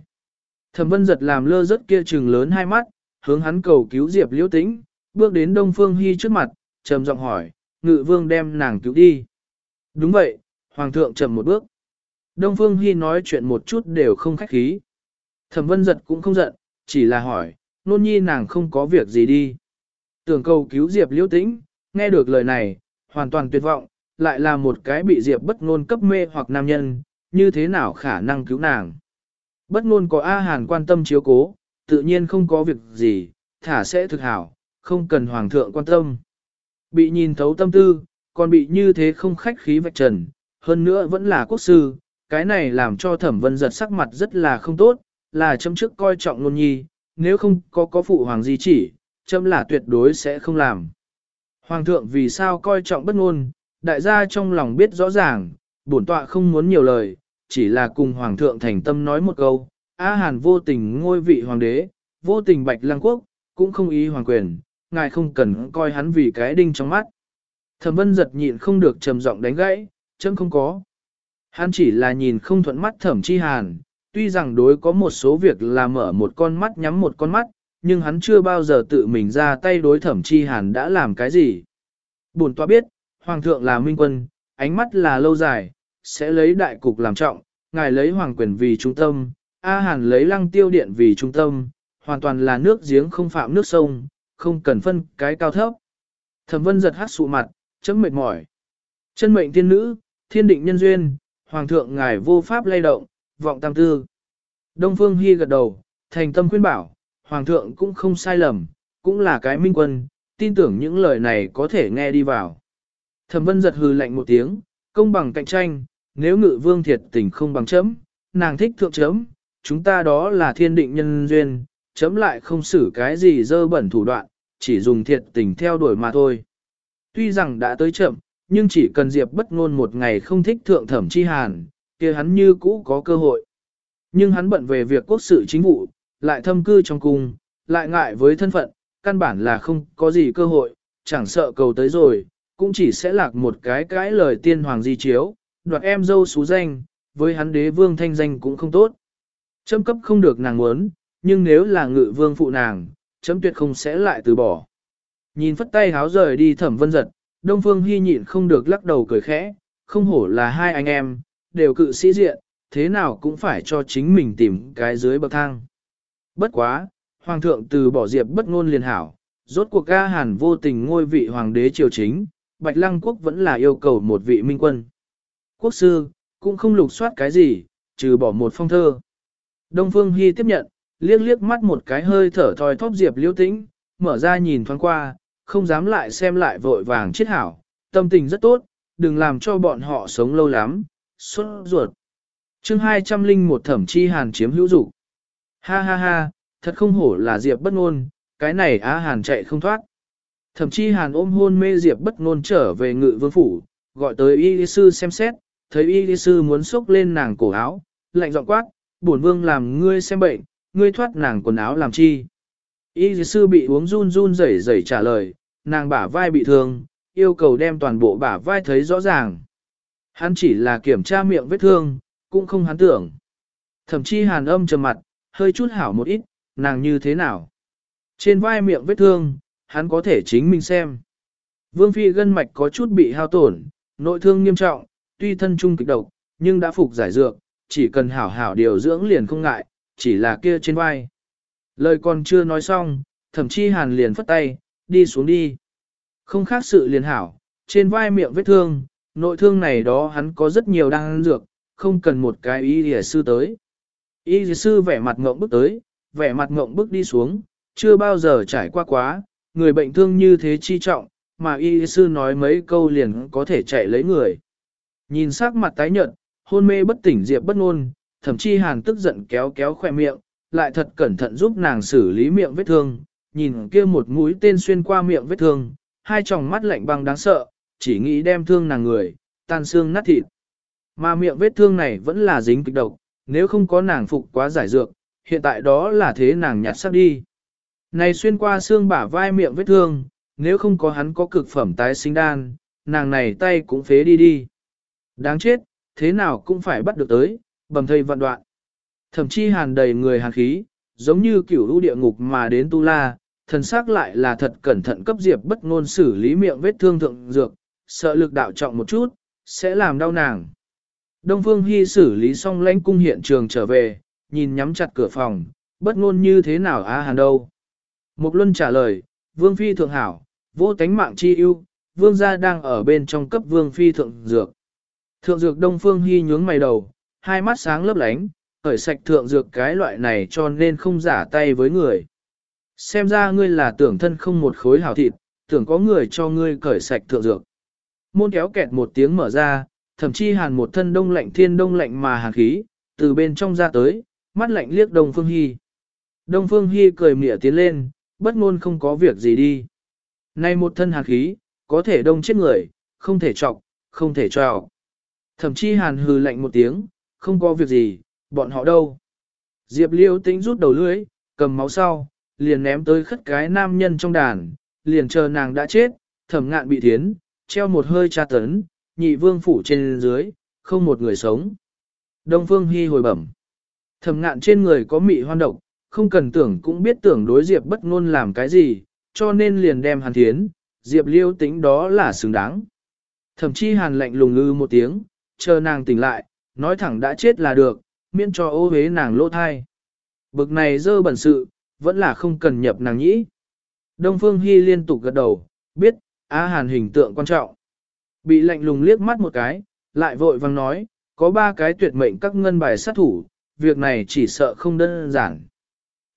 Thẩm vân giật làm lơ rất kia trừng lớn hai mắt, hướng hắn cầu cứu Diệp liễu tĩnh, bước đến Đông Phương Hy trước mặt, trầm giọng hỏi, ngự vương đem nàng cứu đi. Đúng vậy, hoàng thượng chậm một bước. Đông Phương Hy nói chuyện một chút đều không khách khí. Thẩm vân giật cũng không giận, chỉ là hỏi, nôn nhi nàng không có việc gì đi. Tưởng cầu cứu Diệp liễu tĩnh, nghe được lời này, hoàn toàn tuyệt vọng, lại là một cái bị Diệp bất ngôn cấp mê hoặc nam nhân, như thế nào khả năng cứu nàng. Bất ngôn có A Hàn quan tâm chiếu cố, tự nhiên không có việc gì, thả sẽ thực hảo, không cần hoàng thượng quan tâm. Bị nhìn thấu tâm tư, còn bị như thế không khách khí vạch trần, hơn nữa vẫn là quốc sư, cái này làm cho thẩm vân giật sắc mặt rất là không tốt, là châm trước coi trọng nôn nhi, nếu không có có phụ hoàng gì chỉ, châm là tuyệt đối sẽ không làm. Hoàng thượng vì sao coi trọng bất ngôn, đại gia trong lòng biết rõ ràng, bổn tọa không muốn nhiều lời, chỉ là cùng hoàng thượng thành tâm nói một câu, A Hàn vô tình ngôi vị hoàng đế, vô tình bạch lăng quốc, cũng không ý hoàng quyền, ngài không cần coi hắn vì cái đinh trong mắt. Thẩm vân giật nhịn không được trầm giọng đánh gãy, chân không có. Hắn chỉ là nhìn không thuận mắt thẩm chi hàn, tuy rằng đối có một số việc là mở một con mắt nhắm một con mắt, nhưng hắn chưa bao giờ tự mình ra tay đối thẩm chi hàn đã làm cái gì. Bổn tọa biết, Hoàng thượng là minh quân, ánh mắt là lâu dài, sẽ lấy đại cục làm trọng, ngài lấy hoàng quyền vì trung tâm, A Hàn lấy lăng tiêu điện vì trung tâm, hoàn toàn là nước giếng không phạm nước sông, không cần phân cái cao thấp. Thẩm vân giật hát sụ mặt, chấm mệt mỏi. Chân mệnh thiên nữ, thiên định nhân duyên, hoàng thượng ngài vô pháp lay động, vọng tam tư. Đông Phương Hy gật đầu, thành tâm khuyên bảo, hoàng thượng cũng không sai lầm, cũng là cái minh quân, tin tưởng những lời này có thể nghe đi vào. Thẩm vân giật hừ lạnh một tiếng, công bằng cạnh tranh, nếu ngự vương thiệt tình không bằng chấm, nàng thích thượng chấm, chúng ta đó là thiên định nhân duyên, chấm lại không xử cái gì dơ bẩn thủ đoạn, chỉ dùng thiệt tình theo đuổi mà thôi. Tuy rằng đã tới chậm, nhưng chỉ cần Diệp bất ngôn một ngày không thích thượng thẩm chi hàn, kia hắn như cũ có cơ hội. Nhưng hắn bận về việc quốc sự chính vụ, lại thâm cư trong cung, lại ngại với thân phận, căn bản là không có gì cơ hội, chẳng sợ cầu tới rồi, cũng chỉ sẽ lạc một cái cái lời tiên hoàng di chiếu, đoạt em dâu xú danh, với hắn đế vương thanh danh cũng không tốt. Chấm cấp không được nàng muốn, nhưng nếu là ngự vương phụ nàng, chấm tuyệt không sẽ lại từ bỏ. Nhìn phất tay háo rời đi thẩm vân giật, Đông Phương Hy nhịn không được lắc đầu cười khẽ, không hổ là hai anh em, đều cự sĩ diện, thế nào cũng phải cho chính mình tìm cái dưới bậc thang. Bất quá, Hoàng thượng từ bỏ diệp bất ngôn liền hảo, rốt cuộc ca hàn vô tình ngôi vị hoàng đế triều chính, Bạch Lăng Quốc vẫn là yêu cầu một vị minh quân. Quốc sư, cũng không lục soát cái gì, trừ bỏ một phong thơ. Đông Phương Hy tiếp nhận, liếc liếc mắt một cái hơi thở thoi thóp diệp liêu tĩnh, mở ra nhìn thoáng qua, không dám lại xem lại vội vàng chết hảo, tâm tình rất tốt, đừng làm cho bọn họ sống lâu lắm, xuất ruột. chương 200 linh một thẩm chi hàn chiếm hữu dục Ha ha ha, thật không hổ là diệp bất ngôn, cái này á hàn chạy không thoát. Thậm chí hàn ôm hôn mê Diệp bất ngôn trở về ngự vương phủ, gọi tới y lý sư xem xét, thấy y lý sư muốn xốc lên nàng cổ áo, lạnh giọng quát, bổn vương làm ngươi xem bệnh, ngươi thoát nàng quần áo làm chi. Y lý sư bị uống run run rẩy rẩy trả lời, nàng bả vai bị thương, yêu cầu đem toàn bộ bả vai thấy rõ ràng. Hắn chỉ là kiểm tra miệng vết thương, cũng không hắn tưởng. Thậm chí hàn âm trầm mặt, hơi chút hảo một ít, nàng như thế nào. Trên vai miệng vết thương, hắn có thể chính mình xem. Vương Phi gân mạch có chút bị hao tổn, nội thương nghiêm trọng, tuy thân trung kịch độc, nhưng đã phục giải dược, chỉ cần hảo hảo điều dưỡng liền không ngại, chỉ là kia trên vai. Lời còn chưa nói xong, thậm chí hàn liền phất tay, đi xuống đi. Không khác sự liền hảo, trên vai miệng vết thương, nội thương này đó hắn có rất nhiều đang dược, không cần một cái y lìa sư tới. Y sư vẻ mặt ngộng bước tới, vẻ mặt ngộng bước đi xuống, chưa bao giờ trải qua quá, người bệnh thương như thế chi trọng, mà y sư nói mấy câu liền có thể chạy lấy người. Nhìn sắc mặt tái nhợt, hôn mê bất tỉnh Diệp bất ngôn, thậm chí hàn tức giận kéo kéo khóe miệng, lại thật cẩn thận giúp nàng xử lý miệng vết thương, nhìn kia một mũi tên xuyên qua miệng vết thương, hai tròng mắt lạnh băng đáng sợ, chỉ nghĩ đem thương nàng người, tan xương nát thịt. Mà miệng vết thương này vẫn là dính kịch độc, nếu không có nàng phục quá giải dược, hiện tại đó là thế nàng nhặt sắp đi. Này xuyên qua xương bả vai miệng vết thương, nếu không có hắn có cực phẩm tái sinh đan, nàng này tay cũng phế đi đi. Đáng chết, thế nào cũng phải bắt được tới, bầm thây vạn đoạn. Thậm chí hàn đầy người hàn khí, giống như kiểu lũ địa ngục mà đến tu la, thần xác lại là thật cẩn thận cấp diệp bất ngôn xử lý miệng vết thương thượng dược, sợ lực đạo trọng một chút, sẽ làm đau nàng. Đông Phương Hy xử lý xong lãnh cung hiện trường trở về, nhìn nhắm chặt cửa phòng, bất ngôn như thế nào á hàn đâu. Mục Luân trả lời, Vương Phi thượng hảo, vô tánh mạng chi ưu, Vương gia đang ở bên trong cấp Vương Phi thượng dược. Thượng dược Đông Phương Hy nhướng mày đầu, hai mắt sáng lấp lánh, khởi sạch thượng dược cái loại này cho nên không giả tay với người. Xem ra ngươi là tưởng thân không một khối hảo thịt, tưởng có người cho ngươi cởi sạch thượng dược. Môn kéo kẹt một tiếng mở ra, thậm chí hàn một thân đông lạnh thiên đông lạnh mà hàn khí, từ bên trong ra tới, mắt lạnh liếc Đông Phương Hy. Đông Phương Hy cười mỉa tiến lên, bất ngôn không có việc gì đi. nay một thân hàn khí, có thể đông chết người, không thể trọc, không thể trào. Thậm chí hàn hừ lạnh một tiếng, không có việc gì, bọn họ đâu. Diệp liêu tính rút đầu lưới, cầm máu sau, liền ném tới khất cái nam nhân trong đàn, liền chờ nàng đã chết, thẩm ngạn bị thiến, treo một hơi tra tấn, nhị vương phủ trên dưới, không một người sống. Đông Phương Hy hồi bẩm. Thẩm ngạn trên người có mị hoan độc, không cần tưởng cũng biết tưởng đối Diệp bất ngôn làm cái gì, cho nên liền đem hàn thiến, Diệp liêu tính đó là xứng đáng. Thậm chí hàn lạnh lùng ngư một tiếng, chờ nàng tỉnh lại, nói thẳng đã chết là được, miễn cho ô hế nàng lỗ thai. Bực này dơ bẩn sự, vẫn là không cần nhập nàng nhĩ. Đông Phương Hy liên tục gật đầu, biết, Á Hàn hình tượng quan trọng. Bị lạnh lùng liếc mắt một cái, lại vội vang nói, có ba cái tuyệt mệnh các ngân bài sát thủ, việc này chỉ sợ không đơn giản.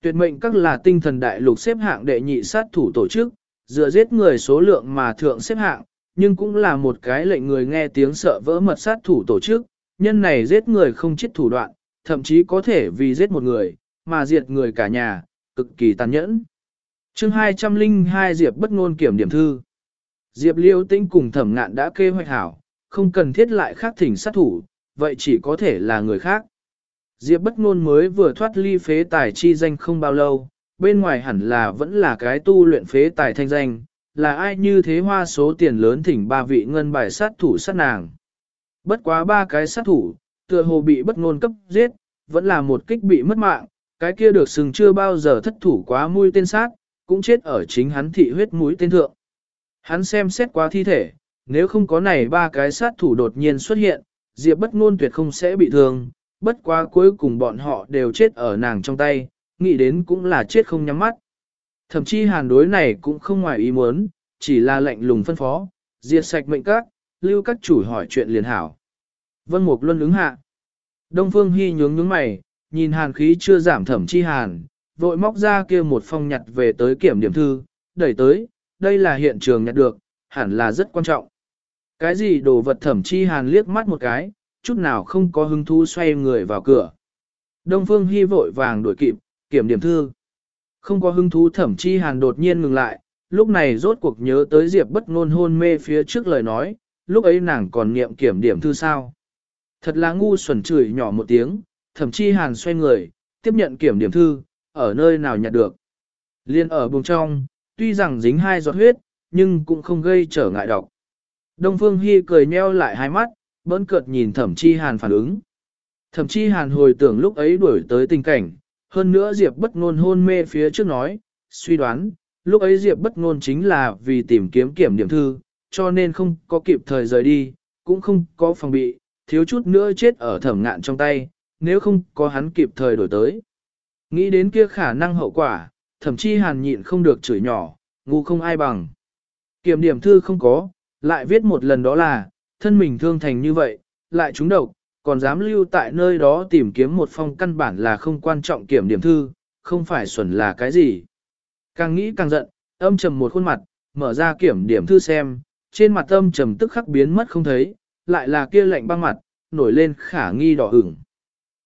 Tuyệt mệnh các là tinh thần đại lục xếp hạng đệ nhị sát thủ tổ chức, dựa giết người số lượng mà thượng xếp hạng, nhưng cũng là một cái lệnh người nghe tiếng sợ vỡ mật sát thủ tổ chức, nhân này giết người không chết thủ đoạn, thậm chí có thể vì giết một người, mà diệt người cả nhà, cực kỳ tàn nhẫn. chương 202 Diệp bất ngôn kiểm điểm thư. Diệp liêu tinh cùng thẩm ngạn đã kê hoạch hảo, không cần thiết lại khác thỉnh sát thủ, vậy chỉ có thể là người khác. Diệp bất ngôn mới vừa thoát ly phế tài chi danh không bao lâu, bên ngoài hẳn là vẫn là cái tu luyện phế tài thanh danh, là ai như thế hoa số tiền lớn thỉnh ba vị ngân bài sát thủ sát nàng. Bất quá ba cái sát thủ, tựa hồ bị bất ngôn cấp giết, vẫn là một kích bị mất mạng, cái kia được sừng chưa bao giờ thất thủ quá mũi tên sát, cũng chết ở chính hắn thị huyết mũi tên thượng. Hắn xem xét qua thi thể, nếu không có này ba cái sát thủ đột nhiên xuất hiện, Diệp bất ngôn tuyệt không sẽ bị thương, bất quá cuối cùng bọn họ đều chết ở nàng trong tay, nghĩ đến cũng là chết không nhắm mắt. Thậm chí hàn đối này cũng không ngoài ý muốn, chỉ là lệnh lùng phân phó, diệt sạch mệnh các, lưu các chủ hỏi chuyện liền hảo. Vân Mục Luân ứng hạ. Đông Phương Hy nhướng nhướng mày, nhìn hàn khí chưa giảm thẩm chi hàn, vội móc ra kia một phong nhặt về tới kiểm điểm thư, đẩy tới, đây là hiện trường nhặt được, hẳn là rất quan trọng. Cái gì đồ vật thẩm chi hàn liếc mắt một cái, chút nào không có hứng thú xoay người vào cửa. Đông Phương Hy vội vàng đuổi kịp, kiểm điểm thư. Không có hứng thú thẩm chi hàn đột nhiên ngừng lại, lúc này rốt cuộc nhớ tới Diệp bất ngôn hôn mê phía trước lời nói, lúc ấy nàng còn niệm kiểm điểm thư sao. Thật là ngu xuẩn chửi nhỏ một tiếng, thậm chi hàn xoay người, tiếp nhận kiểm điểm thư, ở nơi nào nhặt được. Liên ở bùng trong, tuy rằng dính hai giọt huyết, nhưng cũng không gây trở ngại độc. Đông Phương Hi cười nheo lại hai mắt, bỡn cợt nhìn thẩm chi hàn phản ứng. Thẩm chi hàn hồi tưởng lúc ấy đuổi tới tình cảnh, hơn nữa Diệp bất ngôn hôn mê phía trước nói, suy đoán, lúc ấy Diệp bất ngôn chính là vì tìm kiếm kiểm điểm thư, cho nên không có kịp thời rời đi, cũng không có phòng bị, thiếu chút nữa chết ở thẩm ngạn trong tay, nếu không có hắn kịp thời đổi tới. Nghĩ đến kia khả năng hậu quả, thậm chí hàn nhịn không được chửi nhỏ, ngu không ai bằng. Kiểm điểm thư không có, lại viết một lần đó là, thân mình thương thành như vậy, lại trúng độc, còn dám lưu tại nơi đó tìm kiếm một phong căn bản là không quan trọng kiểm điểm thư, không phải xuẩn là cái gì. Càng nghĩ càng giận, âm trầm một khuôn mặt, mở ra kiểm điểm thư xem, trên mặt âm trầm tức khắc biến mất không thấy, lại là kia lạnh băng mặt, nổi lên khả nghi đỏ ửng.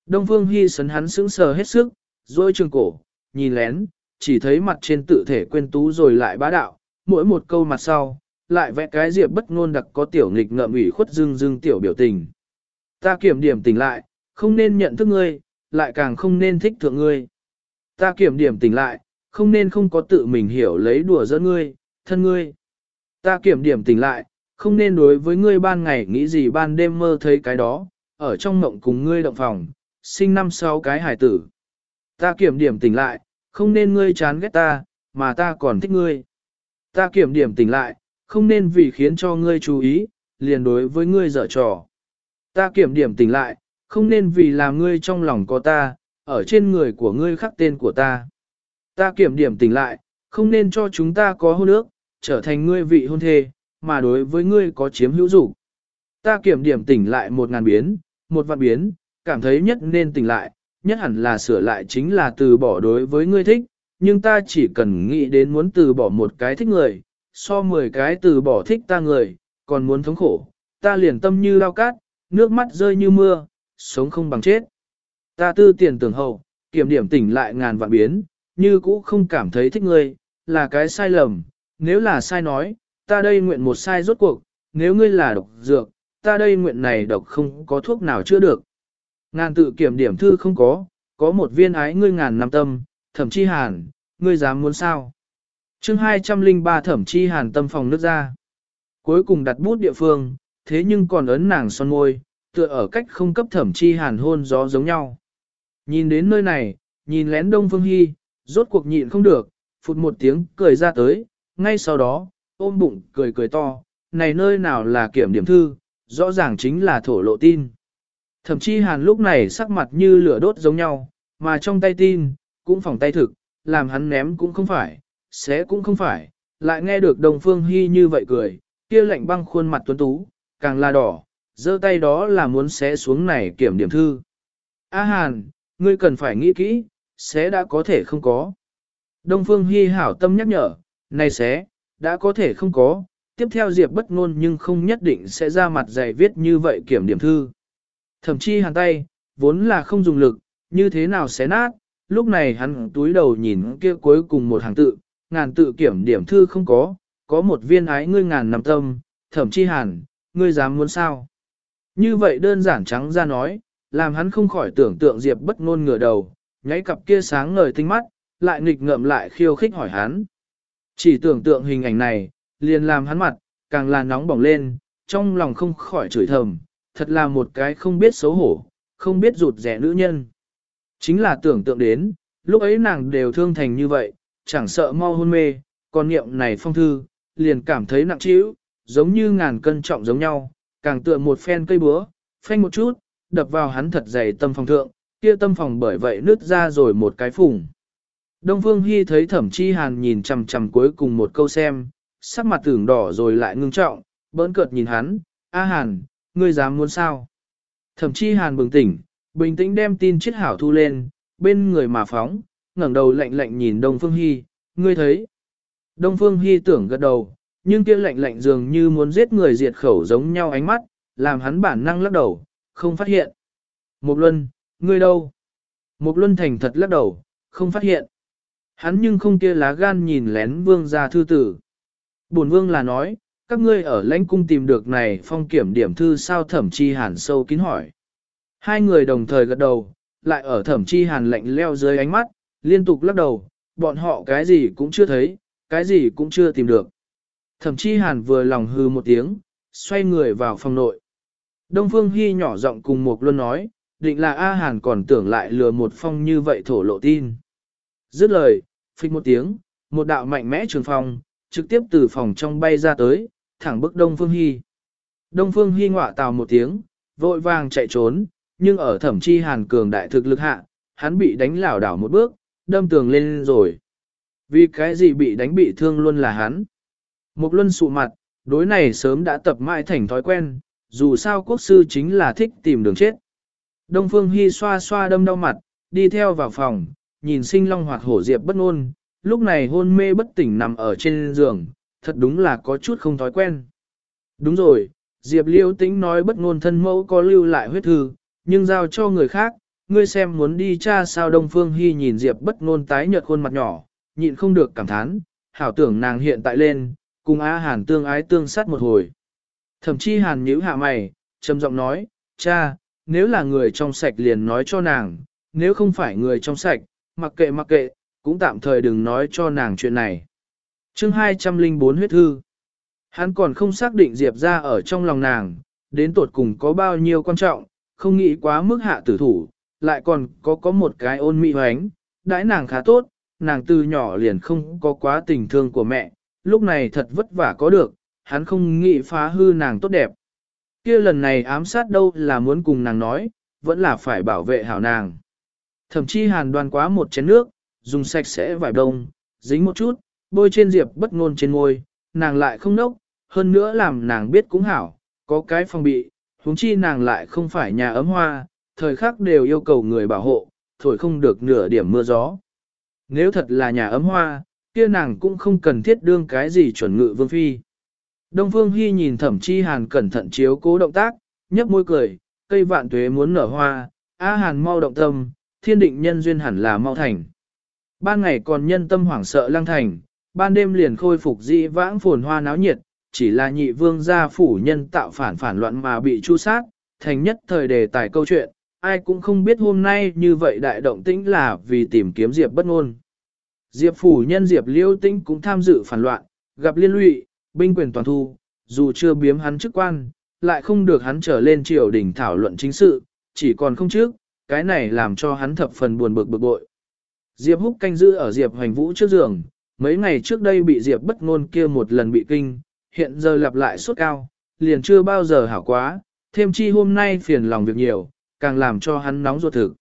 Đông Phương Hy sấn hắn sững sờ hết sức, dôi trường cổ, nhìn lén, chỉ thấy mặt trên tự thể quên tú rồi lại bá đạo, mỗi một câu mặt sau, lại vẽ cái diệp bất ngôn đặc có tiểu nghịch ngợm ủy khuất dưng dưng tiểu biểu tình. Ta kiểm điểm tỉnh lại, không nên nhận thức ngươi, lại càng không nên thích thượng ngươi. Ta kiểm điểm tỉnh lại, không nên không có tự mình hiểu lấy đùa giỡn ngươi, thân ngươi. Ta kiểm điểm tỉnh lại, không nên đối với ngươi ban ngày nghĩ gì ban đêm mơ thấy cái đó, ở trong mộng cùng ngươi động phòng, sinh năm sau cái hải tử. Ta kiểm điểm tỉnh lại, không nên ngươi chán ghét ta, mà ta còn thích ngươi. Ta kiểm điểm tỉnh lại, không nên vì khiến cho ngươi chú ý, liền đối với ngươi dở trò. Ta kiểm điểm tỉnh lại, không nên vì làm ngươi trong lòng có ta, ở trên người của ngươi khắc tên của ta. Ta kiểm điểm tỉnh lại, không nên cho chúng ta có hôn ước, trở thành ngươi vị hôn thê, mà đối với ngươi có chiếm hữu dục. Ta kiểm điểm tỉnh lại một ngàn biến, một vạn biến, cảm thấy nhất nên tỉnh lại, nhất hẳn là sửa lại chính là từ bỏ đối với ngươi thích, nhưng ta chỉ cần nghĩ đến muốn từ bỏ một cái thích người, so 10 cái từ bỏ thích ta người, còn muốn thống khổ, ta liền tâm như lao cát, nước mắt rơi như mưa, sống không bằng chết. Ta tư tiền tưởng hậu, kiểm điểm tỉnh lại ngàn vạn biến, như cũ không cảm thấy thích ngươi, là cái sai lầm, nếu là sai nói, ta đây nguyện một sai rốt cuộc, nếu ngươi là độc dược, ta đây nguyện này độc không có thuốc nào chữa được. Ngàn tự kiểm điểm thư không có, có một viên ái ngươi ngàn năm tâm, thẩm chi hàn, ngươi dám muốn sao. chương 203 thẩm chi hàn tâm phòng nước ra. Cuối cùng đặt bút địa phương, thế nhưng còn ấn nàng son môi, tựa ở cách không cấp thẩm chi hàn hôn gió giống nhau. Nhìn đến nơi này, nhìn lén đông phương hy, rốt cuộc nhịn không được, phụt một tiếng cười ra tới, ngay sau đó, ôm bụng cười cười to, này nơi nào là kiểm điểm thư, rõ ràng chính là thổ lộ tin. Thậm chí hàn lúc này sắc mặt như lửa đốt giống nhau, mà trong tay tin, cũng phòng tay thực, làm hắn ném cũng không phải, xé cũng không phải, lại nghe được đồng phương hy như vậy cười, kia lạnh băng khuôn mặt tuấn tú, càng là đỏ, giơ tay đó là muốn xé xuống này kiểm điểm thư. A hàn, ngươi cần phải nghĩ kỹ, xé đã có thể không có. Đông phương hy hảo tâm nhắc nhở, này xé, đã có thể không có, tiếp theo Diệp bất ngôn nhưng không nhất định sẽ ra mặt dày viết như vậy kiểm điểm thư. Thậm chí hàn tay, vốn là không dùng lực, như thế nào xé nát, lúc này hắn túi đầu nhìn kia cuối cùng một hàng tự, ngàn tự kiểm điểm thư không có, có một viên ái ngươi ngàn nằm tâm, thậm chí hàn, ngươi dám muốn sao. Như vậy đơn giản trắng ra nói, làm hắn không khỏi tưởng tượng Diệp bất ngôn ngửa đầu, nháy cặp kia sáng ngời tinh mắt, lại nghịch ngợm lại khiêu khích hỏi hắn. Chỉ tưởng tượng hình ảnh này, liền làm hắn mặt, càng là nóng bỏng lên, trong lòng không khỏi chửi thầm, thật là một cái không biết xấu hổ, không biết rụt rẻ nữ nhân. Chính là tưởng tượng đến, lúc ấy nàng đều thương thành như vậy, chẳng sợ mau hôn mê, còn niệm này phong thư, liền cảm thấy nặng trĩu, giống như ngàn cân trọng giống nhau, càng tựa một phen cây búa, phanh một chút, đập vào hắn thật dày tâm phòng thượng, kia tâm phòng bởi vậy nứt ra rồi một cái phùng. Đông Phương Hy thấy thẩm chi hàn nhìn chằm chằm cuối cùng một câu xem, sắc mặt tưởng đỏ rồi lại ngưng trọng, bỡn cợt nhìn hắn, A hàn, ngươi dám muốn sao? Thẩm chi hàn bừng tỉnh, bình tĩnh đem tin chết hảo thu lên, bên người mà phóng, ngẩng đầu lạnh lạnh nhìn Đông Phương Hy, ngươi thấy. Đông Phương Hy tưởng gật đầu, nhưng kia lạnh lạnh dường như muốn giết người diệt khẩu giống nhau ánh mắt, làm hắn bản năng lắc đầu, không phát hiện. Mục Luân, ngươi đâu? Mục Luân thành thật lắc đầu, không phát hiện. Hắn nhưng không kia lá gan nhìn lén vương ra thư tử. Bổn vương là nói, các ngươi ở lãnh cung tìm được này phong kiểm điểm thư sao thẩm chi hàn sâu kín hỏi. Hai người đồng thời gật đầu, lại ở thẩm chi hàn lạnh leo dưới ánh mắt, liên tục lắc đầu, bọn họ cái gì cũng chưa thấy, cái gì cũng chưa tìm được. Thẩm chi hàn vừa lòng hư một tiếng, xoay người vào phòng nội. Đông Phương Hy nhỏ giọng cùng một luân nói, định là A Hàn còn tưởng lại lừa một phong như vậy thổ lộ tin. Dứt lời, phích một tiếng, một đạo mạnh mẽ trường phong, trực tiếp từ phòng trong bay ra tới, thẳng bức Đông Phương Hy. Đông Phương Hy ngọa tào một tiếng, vội vàng chạy trốn, nhưng ở thẩm chi hàn cường đại thực lực hạ, hắn bị đánh lảo đảo một bước, đâm tường lên rồi. Vì cái gì bị đánh bị thương luôn là hắn. Một luân sụ mặt, đối này sớm đã tập mãi thành thói quen, dù sao quốc sư chính là thích tìm đường chết. Đông Phương Hy xoa xoa đâm đau mặt, đi theo vào phòng, nhìn sinh long hoạt hổ diệp bất ngôn, lúc này hôn mê bất tỉnh nằm ở trên giường, thật đúng là có chút không thói quen. Đúng rồi, Diệp Liêu Tĩnh nói bất ngôn thân mẫu có lưu lại huyết thư, nhưng giao cho người khác, ngươi xem muốn đi cha sao Đông Phương Hy nhìn Diệp bất ngôn tái nhợt khuôn mặt nhỏ, nhịn không được cảm thán, hảo tưởng nàng hiện tại lên, cùng Á Hàn tương ái tương sát một hồi. Thậm chí Hàn nhíu hạ mày, trầm giọng nói, cha, nếu là người trong sạch liền nói cho nàng, nếu không phải người trong sạch, mặc kệ mặc kệ, cũng tạm thời đừng nói cho nàng chuyện này chương 204 huyết thư. Hắn còn không xác định Diệp ra ở trong lòng nàng, đến tột cùng có bao nhiêu quan trọng, không nghĩ quá mức hạ tử thủ, lại còn có có một cái ôn mỹ hoánh, đãi nàng khá tốt, nàng từ nhỏ liền không có quá tình thương của mẹ, lúc này thật vất vả có được, hắn không nghĩ phá hư nàng tốt đẹp. kia lần này ám sát đâu là muốn cùng nàng nói, vẫn là phải bảo vệ hảo nàng. Thậm chí hàn đoan quá một chén nước, dùng sạch sẽ vải đông, dính một chút, bôi trên diệp bất ngôn trên môi, nàng lại không nốc, hơn nữa làm nàng biết cũng hảo, có cái phòng bị, huống chi nàng lại không phải nhà ấm hoa, thời khắc đều yêu cầu người bảo hộ, thổi không được nửa điểm mưa gió. Nếu thật là nhà ấm hoa, kia nàng cũng không cần thiết đương cái gì chuẩn ngự vương phi. Đông Phương Hy nhìn thẩm chi hàn cẩn thận chiếu cố động tác, nhấp môi cười, cây vạn tuế muốn nở hoa, A hàn mau động tâm, thiên định nhân duyên hẳn là mau thành. Ban ngày còn nhân tâm hoảng sợ lăng thành, ban đêm liền khôi phục dị vãng phồn hoa náo nhiệt, chỉ là nhị vương gia phủ nhân tạo phản phản loạn mà bị chu sát, thành nhất thời đề tài câu chuyện, ai cũng không biết hôm nay như vậy đại động tĩnh là vì tìm kiếm Diệp bất ngôn. Diệp phủ nhân Diệp liêu tĩnh cũng tham dự phản loạn, gặp liên lụy, binh quyền toàn thu, dù chưa biếm hắn chức quan, lại không được hắn trở lên triều đình thảo luận chính sự, chỉ còn không trước, cái này làm cho hắn thập phần buồn bực bực bội. Diệp húc canh giữ ở Diệp hoành vũ trước giường, mấy ngày trước đây bị Diệp bất ngôn kia một lần bị kinh, hiện giờ lặp lại suốt cao, liền chưa bao giờ hảo quá, thêm chi hôm nay phiền lòng việc nhiều, càng làm cho hắn nóng ruột thực.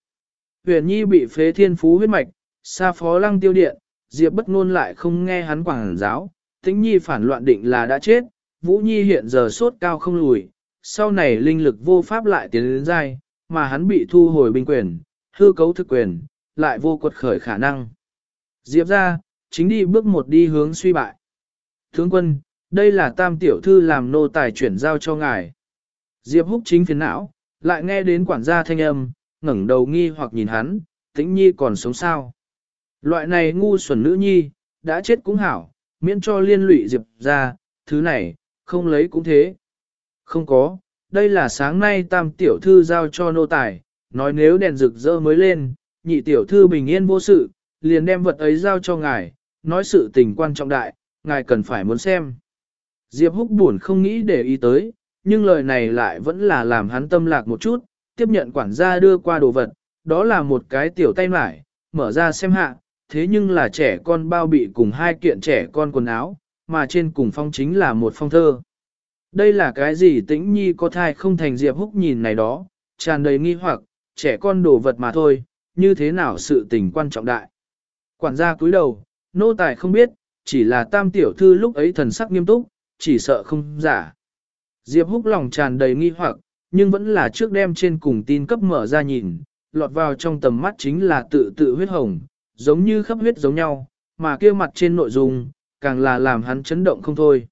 Huyền Nhi bị phế thiên phú huyết mạch, xa phó lăng tiêu điện, Diệp bất ngôn lại không nghe hắn quảng giáo, tính Nhi phản loạn định là đã chết, Vũ Nhi hiện giờ sốt cao không lùi, sau này linh lực vô pháp lại tiến đến dai, mà hắn bị thu hồi binh quyền, hư cấu thực quyền, lại vô quật khởi khả năng. Diệp ra, chính đi bước một đi hướng suy bại. Tướng quân, đây là tam tiểu thư làm nô tài chuyển giao cho ngài. Diệp húc chính phiền não, lại nghe đến quản gia thanh âm, ngẩng đầu nghi hoặc nhìn hắn, tĩnh nhi còn sống sao. Loại này ngu xuẩn nữ nhi, đã chết cũng hảo, miễn cho liên lụy Diệp ra, thứ này, không lấy cũng thế. Không có, đây là sáng nay tam tiểu thư giao cho nô tài, nói nếu đèn rực rỡ mới lên, nhị tiểu thư bình yên vô sự, liền đem vật ấy giao cho ngài, nói sự tình quan trọng đại, ngài cần phải muốn xem. Diệp húc buồn không nghĩ để ý tới, nhưng lời này lại vẫn là làm hắn tâm lạc một chút, tiếp nhận quản gia đưa qua đồ vật, đó là một cái tiểu tay mải, mở ra xem hạ, thế nhưng là trẻ con bao bị cùng hai kiện trẻ con quần áo, mà trên cùng phong chính là một phong thơ. Đây là cái gì tĩnh nhi có thai không thành Diệp húc nhìn này đó, tràn đầy nghi hoặc, trẻ con đồ vật mà thôi, như thế nào sự tình quan trọng đại. Quản gia cúi đầu, nô tài không biết, chỉ là tam tiểu thư lúc ấy thần sắc nghiêm túc, chỉ sợ không giả. Diệp húc lòng tràn đầy nghi hoặc, nhưng vẫn là trước đem trên cùng tin cấp mở ra nhìn, lọt vào trong tầm mắt chính là tự tự huyết hồng, giống như khắp huyết giống nhau, mà kia mặt trên nội dung, càng là làm hắn chấn động không thôi.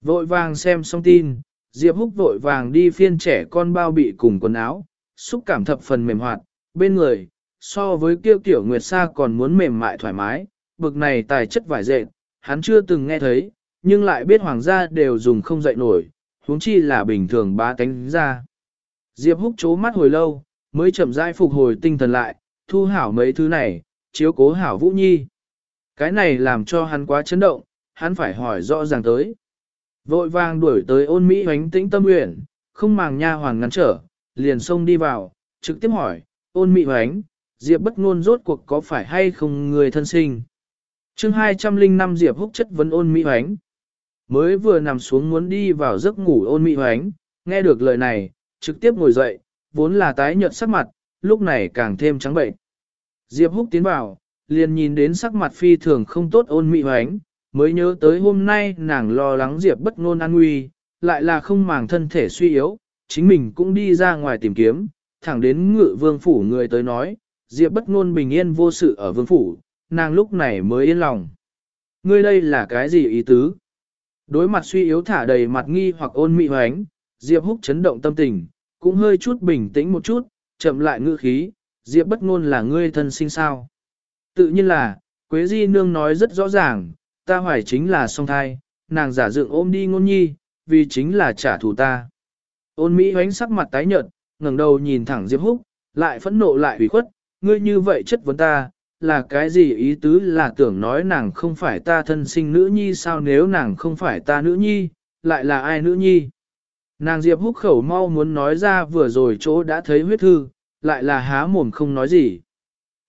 Vội vàng xem xong tin, Diệp húc vội vàng đi phiên trẻ con bao bị cùng quần áo, xúc cảm thập phần mềm hoạt, bên người, so với kia tiểu nguyệt sa còn muốn mềm mại thoải mái, bực này tài chất vải dệt, hắn chưa từng nghe thấy, nhưng lại biết hoàng gia đều dùng không dậy nổi, huống chi là bình thường bá tánh ra. Diệp húc chố mắt hồi lâu, mới chậm rãi phục hồi tinh thần lại, thu hảo mấy thứ này, chiếu cố hảo Vũ Nhi. Cái này làm cho hắn quá chấn động, hắn phải hỏi rõ ràng tới. Vội vàng đuổi tới ôn Mỹ hoánh tĩnh tâm nguyện, không màng nha hoàng ngăn trở, liền xông đi vào, trực tiếp hỏi, ôn Mỹ hoánh, Diệp bất ngôn rốt cuộc có phải hay không người thân sinh chương 205 Diệp húc chất vấn ôn Mỹ hoánh. Mới vừa nằm xuống muốn đi vào giấc ngủ ôn Mỹ hoánh, nghe được lời này, trực tiếp ngồi dậy, vốn là tái nhợt sắc mặt, lúc này càng thêm trắng bệnh. Diệp húc tiến vào, liền nhìn đến sắc mặt phi thường không tốt ôn Mỹ hoánh, mới nhớ tới hôm nay nàng lo lắng Diệp bất ngôn an nguy, lại là không màng thân thể suy yếu, chính mình cũng đi ra ngoài tìm kiếm, thẳng đến ngự vương phủ người tới nói, Diệp bất ngôn bình yên vô sự ở vương phủ, nàng lúc này mới yên lòng. Ngươi đây là cái gì ý tứ? Đối mặt suy yếu thả đầy mặt nghi hoặc ôn mị hoánh, Diệp húc chấn động tâm tình, cũng hơi chút bình tĩnh một chút, chậm lại ngữ khí, Diệp bất ngôn là ngươi thân sinh sao. Tự nhiên là, Quế Di Nương nói rất rõ ràng, ta hoài chính là song thai, nàng giả dựng ôm đi ngôn nhi, vì chính là trả thù ta. Ôn Mỹ hoánh sắc mặt tái nhợt, ngẩng đầu nhìn thẳng Diệp Húc, lại phẫn nộ lại ủy khuất, ngươi như vậy chất vấn ta, là cái gì ý tứ là tưởng nói nàng không phải ta thân sinh nữ nhi sao nếu nàng không phải ta nữ nhi, lại là ai nữ nhi. Nàng Diệp húc khẩu mau muốn nói ra vừa rồi chỗ đã thấy huyết thư, lại là há mồm không nói gì.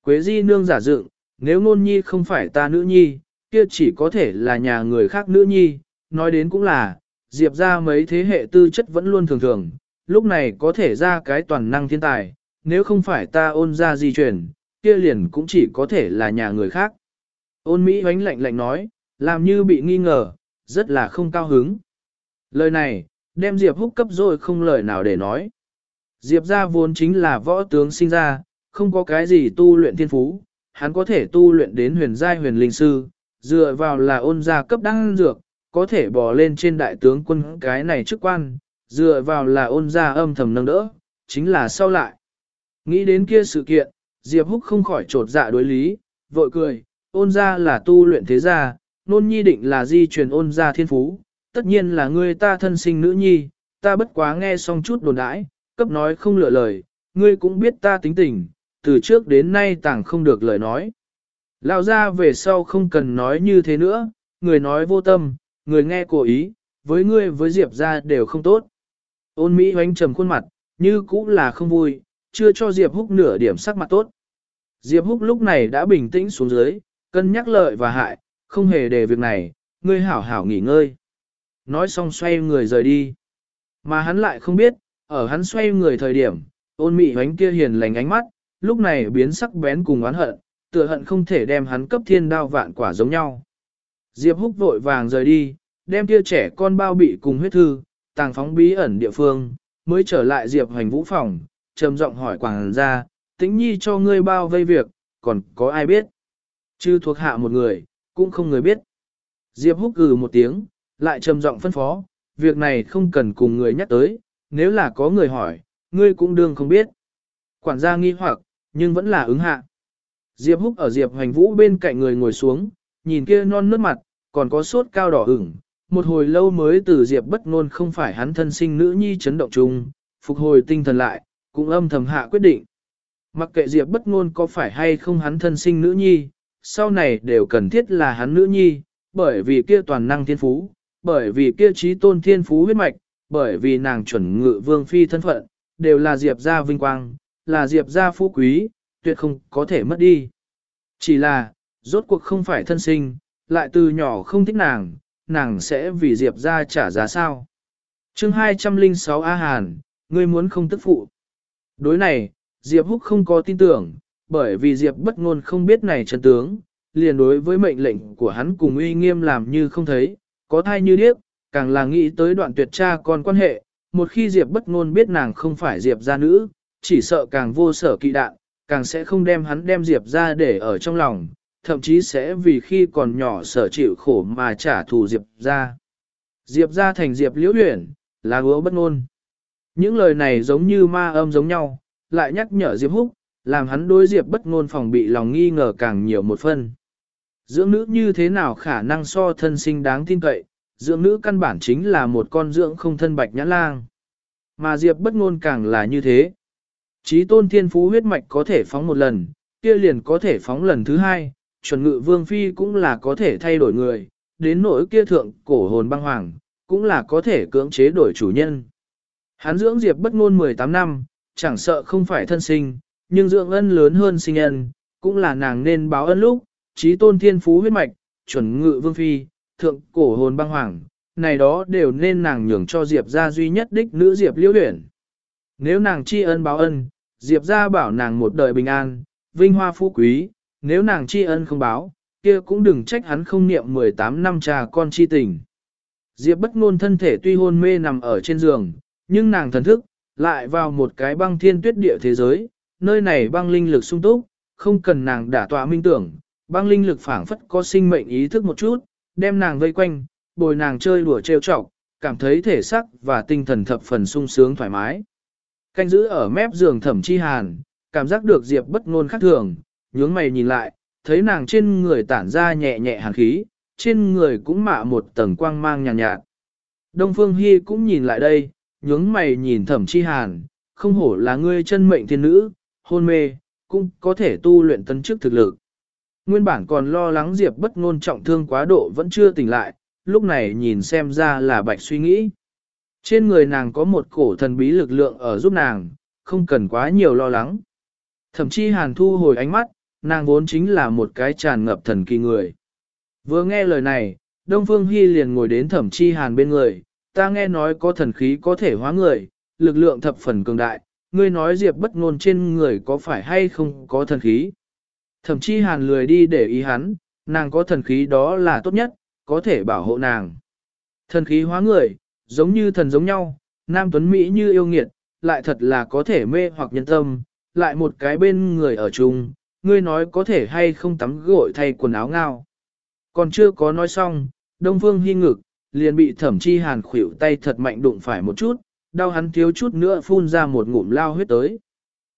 Quế di nương giả dựng, nếu ngôn nhi không phải ta nữ nhi, kia chỉ có thể là nhà người khác nữ nhi, nói đến cũng là, Diệp ra mấy thế hệ tư chất vẫn luôn thường thường, lúc này có thể ra cái toàn năng thiên tài, nếu không phải ta ôn ra di chuyển, kia liền cũng chỉ có thể là nhà người khác. Ôn Mỹ hoánh lạnh lạnh nói, làm như bị nghi ngờ, rất là không cao hứng. Lời này, đem Diệp húc cấp rồi không lời nào để nói. Diệp ra vốn chính là võ tướng sinh ra, không có cái gì tu luyện thiên phú, hắn có thể tu luyện đến huyền giai huyền linh sư, dựa vào là ôn gia cấp đăng dược, có thể bò lên trên đại tướng quân cái này chức quan, dựa vào là ôn gia âm thầm nâng đỡ, chính là sau lại. Nghĩ đến kia sự kiện, Diệp Húc không khỏi trột dạ đối lý, vội cười, ôn gia là tu luyện thế gia, nôn nhi định là di truyền ôn gia thiên phú, tất nhiên là ngươi ta thân sinh nữ nhi, ta bất quá nghe xong chút đồn đãi, cấp nói không lựa lời, ngươi cũng biết ta tính tình, từ trước đến nay tàng không được lời nói. Lão ra về sau không cần nói như thế nữa, người nói vô tâm, người nghe cố ý, với ngươi với Diệp ra đều không tốt. Ôn Mỹ hoánh trầm khuôn mặt, như cũng là không vui, chưa cho Diệp Húc nửa điểm sắc mặt tốt. Diệp Húc lúc này đã bình tĩnh xuống dưới, cân nhắc lợi và hại, không hề để việc này, ngươi hảo hảo nghỉ ngơi. Nói xong xoay người rời đi. Mà hắn lại không biết, ở hắn xoay người thời điểm, ôn mị ánh kia hiền lành ánh mắt, lúc này biến sắc bén cùng oán hận, tựa hận không thể đem hắn cấp thiên đao vạn quả giống nhau. Diệp húc vội vàng rời đi, đem kia trẻ con bao bị cùng huyết thư, tàng phóng bí ẩn địa phương, mới trở lại Diệp hoành vũ phòng, trầm giọng hỏi quảng gia tĩnh nhi cho ngươi bao vây việc, còn có ai biết? Chứ thuộc hạ một người, cũng không người biết. Diệp húc gừ một tiếng, lại trầm giọng phân phó, việc này không cần cùng người nhắc tới, nếu là có người hỏi, ngươi cũng đương không biết. Quản gia nghi hoặc, nhưng vẫn là ứng hạ. Diệp húc ở Diệp hoành vũ bên cạnh người ngồi xuống, nhìn kia non nước mặt, còn có sốt cao đỏ ửng, một hồi lâu mới từ Diệp bất ngôn không phải hắn thân sinh nữ nhi chấn động chung, phục hồi tinh thần lại, cũng âm thầm hạ quyết định. Mặc kệ Diệp bất ngôn có phải hay không hắn thân sinh nữ nhi, sau này đều cần thiết là hắn nữ nhi, bởi vì kia toàn năng thiên phú, bởi vì kia trí tôn thiên phú huyết mạch, bởi vì nàng chuẩn ngự vương phi thân phận, đều là Diệp gia vinh quang, là Diệp gia phú quý, tuyệt không có thể mất đi. Chỉ là, rốt cuộc không phải thân sinh, lại từ nhỏ không thích nàng, nàng sẽ vì Diệp gia trả giá sao. chương 206 A Hàn, ngươi muốn không tức phụ. Đối này, Diệp Húc không có tin tưởng, bởi vì Diệp bất ngôn không biết này chân tướng, liền đối với mệnh lệnh của hắn cùng uy nghiêm làm như không thấy, có thai như điếc, càng là nghĩ tới đoạn tuyệt cha con quan hệ, một khi Diệp bất ngôn biết nàng không phải Diệp gia nữ, chỉ sợ càng vô sở kỵ đạn, càng sẽ không đem hắn đem Diệp ra để ở trong lòng, thậm chí sẽ vì khi còn nhỏ sở chịu khổ mà trả thù Diệp ra. Diệp ra thành Diệp liễu huyển, là gỗ bất ngôn. Những lời này giống như ma âm giống nhau, lại nhắc nhở Diệp Húc, làm hắn đối Diệp bất ngôn phòng bị lòng nghi ngờ càng nhiều một phân. Dưỡng nữ như thế nào khả năng so thân sinh đáng tin cậy, dưỡng nữ căn bản chính là một con dưỡng không thân bạch nhãn lang. Mà Diệp bất ngôn càng là như thế. Chí tôn thiên phú huyết mạch có thể phóng một lần, kia liền có thể phóng lần thứ hai, chuẩn ngự vương phi cũng là có thể thay đổi người, đến nỗi kia thượng cổ hồn băng hoàng, cũng là có thể cưỡng chế đổi chủ nhân. Hắn dưỡng Diệp bất ngôn 18 năm, chẳng sợ không phải thân sinh, nhưng dưỡng ân lớn hơn sinh ân, cũng là nàng nên báo ân lúc, trí tôn thiên phú huyết mạch, chuẩn ngự vương phi, thượng cổ hồn băng hoàng, này đó đều nên nàng nhường cho Diệp gia duy nhất đích nữ Diệp liễu huyển. Nếu nàng tri ân báo ân, Diệp gia bảo nàng một đời bình an, vinh hoa phú quý, nếu nàng tri ân không báo, kia cũng đừng trách hắn không niệm 18 năm trà con chi tình. Diệp bất ngôn thân thể tuy hôn mê nằm ở trên giường, nhưng nàng thần thức, lại vào một cái băng thiên tuyết địa thế giới, nơi này băng linh lực sung túc, không cần nàng đả tọa minh tưởng, băng linh lực phảng phất có sinh mệnh ý thức một chút, đem nàng vây quanh, bồi nàng chơi đùa trêu chọc, cảm thấy thể xác và tinh thần thập phần sung sướng thoải mái. Canh giữ ở mép giường thẩm chi hàn, cảm giác được Diệp bất ngôn khác thường, nhướng mày nhìn lại, thấy nàng trên người tản ra nhẹ nhẹ hàn khí, trên người cũng mạ một tầng quang mang nhàn nhạt, nhạt. Đông Phương Hi cũng nhìn lại đây, nhướng mày nhìn thẩm chi hàn, không hổ là ngươi chân mệnh thiên nữ, hôn mê, cũng có thể tu luyện tân chức thực lực. Nguyên bản còn lo lắng Diệp bất ngôn trọng thương quá độ vẫn chưa tỉnh lại, lúc này nhìn xem ra là bạch suy nghĩ. Trên người nàng có một cổ thần bí lực lượng ở giúp nàng, không cần quá nhiều lo lắng. Thậm chí hàn thu hồi ánh mắt, nàng vốn chính là một cái tràn ngập thần kỳ người. Vừa nghe lời này, Đông Phương Hy liền ngồi đến thẩm chi hàn bên người, ta nghe nói có thần khí có thể hóa người, lực lượng thập phần cường đại, ngươi nói diệp bất ngôn trên người có phải hay không có thần khí. Thẩm chi hàn lười đi để ý hắn, nàng có thần khí đó là tốt nhất, có thể bảo hộ nàng. Thần khí hóa người, giống như thần giống nhau, nam tuấn Mỹ như yêu nghiệt, lại thật là có thể mê hoặc nhân tâm, lại một cái bên người ở chung, ngươi nói có thể hay không tắm gội thay quần áo ngao. Còn chưa có nói xong, Đông Phương Hi ngực, liền bị thẩm chi hàn khuỷu tay thật mạnh đụng phải một chút, đau hắn thiếu chút nữa phun ra một ngụm lao huyết tới.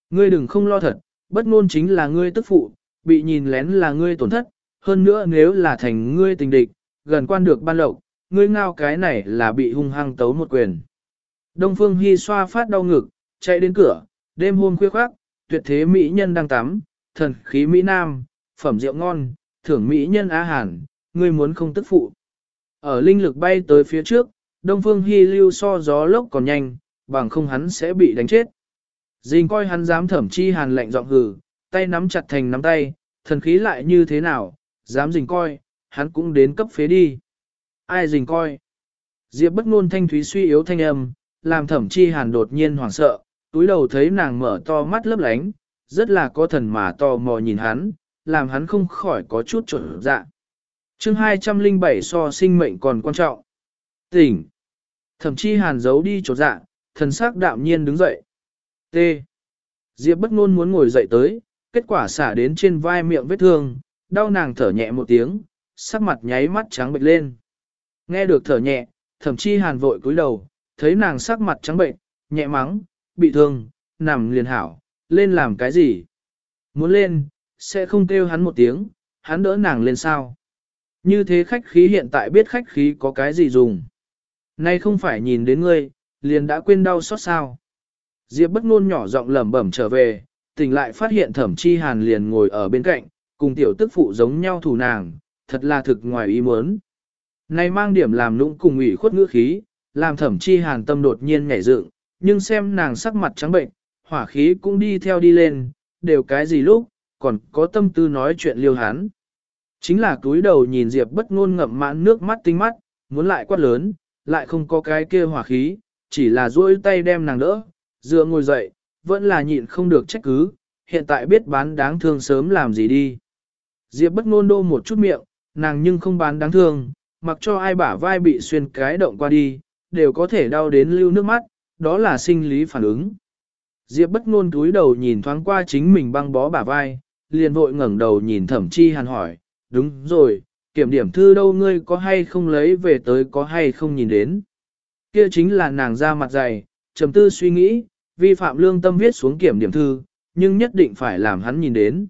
Ngươi đừng không lo thật, bất ngôn chính là ngươi tức phụ, bị nhìn lén là ngươi tổn thất, hơn nữa nếu là thành ngươi tình địch, gần quan được ban lộc, ngươi ngao cái này là bị hung hăng tấu một quyền. Đông Phương Hi xoa phát đau ngực, chạy đến cửa, đêm hôm khuya khoác, tuyệt thế mỹ nhân đang tắm, thần khí mỹ nam, phẩm rượu ngon, thưởng mỹ nhân á hàn, ngươi muốn không tức phụ. Ở linh lực bay tới phía trước, Đông Phương Hy lưu so gió lốc còn nhanh, bằng không hắn sẽ bị đánh chết. Dình coi hắn dám thẩm chi hàn lạnh giọng hừ, tay nắm chặt thành nắm tay, thần khí lại như thế nào, dám dình coi, hắn cũng đến cấp phế đi. Ai dình coi? Diệp bất ngôn thanh thúy suy yếu thanh âm, làm thẩm chi hàn đột nhiên hoảng sợ, túi đầu thấy nàng mở to mắt lấp lánh, rất là có thần mà to mò nhìn hắn, làm hắn không khỏi có chút trở dạ chương 207 so sinh mệnh còn quan trọng. Tỉnh. Thẩm chi hàn giấu đi chỗ dạ, thần sắc đạm nhiên đứng dậy. T. Diệp bất ngôn muốn ngồi dậy tới, kết quả xả đến trên vai miệng vết thương, đau nàng thở nhẹ một tiếng, sắc mặt nháy mắt trắng bệch lên. Nghe được thở nhẹ, thẩm chi hàn vội cúi đầu, thấy nàng sắc mặt trắng bệnh, nhẹ mắng, bị thương, nằm liền hảo, lên làm cái gì? Muốn lên, sẽ không kêu hắn một tiếng, hắn đỡ nàng lên sao? Như thế khách khí hiện tại biết khách khí có cái gì dùng. Nay không phải nhìn đến ngươi, liền đã quên đau xót sao. Diệp bất ngôn nhỏ giọng lẩm bẩm trở về, tỉnh lại phát hiện thẩm chi hàn liền ngồi ở bên cạnh, cùng tiểu tức phụ giống nhau thủ nàng, thật là thực ngoài ý muốn. nay mang điểm làm nũng cùng ủy khuất ngữ khí, làm thẩm chi hàn tâm đột nhiên nhảy dựng, nhưng xem nàng sắc mặt trắng bệnh, hỏa khí cũng đi theo đi lên, đều cái gì lúc, còn có tâm tư nói chuyện liêu hán. Chính là túi đầu nhìn Diệp bất ngôn ngậm mãn nước mắt tinh mắt, muốn lại quát lớn, lại không có cái kia hỏa khí, chỉ là duỗi tay đem nàng đỡ, dựa ngồi dậy, vẫn là nhịn không được trách cứ, hiện tại biết bán đáng thương sớm làm gì đi. Diệp bất ngôn đô một chút miệng, nàng nhưng không bán đáng thương, mặc cho ai bả vai bị xuyên cái động qua đi, đều có thể đau đến lưu nước mắt, đó là sinh lý phản ứng. Diệp bất ngôn túi đầu nhìn thoáng qua chính mình băng bó bả vai, liền vội ngẩng đầu nhìn thẩm chi hàn hỏi, đúng rồi, kiểm điểm thư đâu ngươi có hay không lấy về tới có hay không nhìn đến. Kia chính là nàng ra mặt dày, trầm tư suy nghĩ, vi phạm lương tâm viết xuống kiểm điểm thư, nhưng nhất định phải làm hắn nhìn đến.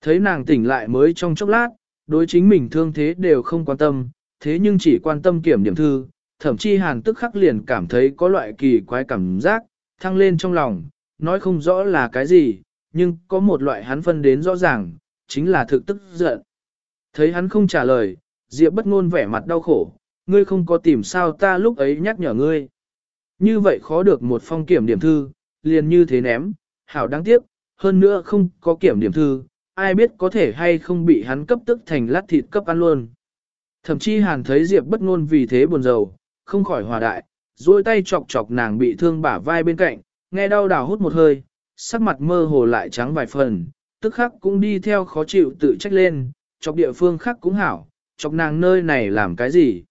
Thấy nàng tỉnh lại mới trong chốc lát, đối chính mình thương thế đều không quan tâm, thế nhưng chỉ quan tâm kiểm điểm thư, thậm chí hàn tức khắc liền cảm thấy có loại kỳ quái cảm giác, thăng lên trong lòng, nói không rõ là cái gì, nhưng có một loại hắn phân đến rõ ràng, chính là thực tức giận. Thấy hắn không trả lời, Diệp bất ngôn vẻ mặt đau khổ, ngươi không có tìm sao ta lúc ấy nhắc nhở ngươi. Như vậy khó được một phong kiểm điểm thư, liền như thế ném, hảo đáng tiếc, hơn nữa không có kiểm điểm thư, ai biết có thể hay không bị hắn cấp tức thành lát thịt cấp ăn luôn. Thậm chí hàn thấy Diệp bất ngôn vì thế buồn rầu, không khỏi hòa đại, duỗi tay chọc chọc nàng bị thương bả vai bên cạnh, nghe đau đào hút một hơi, sắc mặt mơ hồ lại trắng vài phần, tức khắc cũng đi theo khó chịu tự trách lên, chọc địa phương khác cũng hảo, chọc nàng nơi này làm cái gì.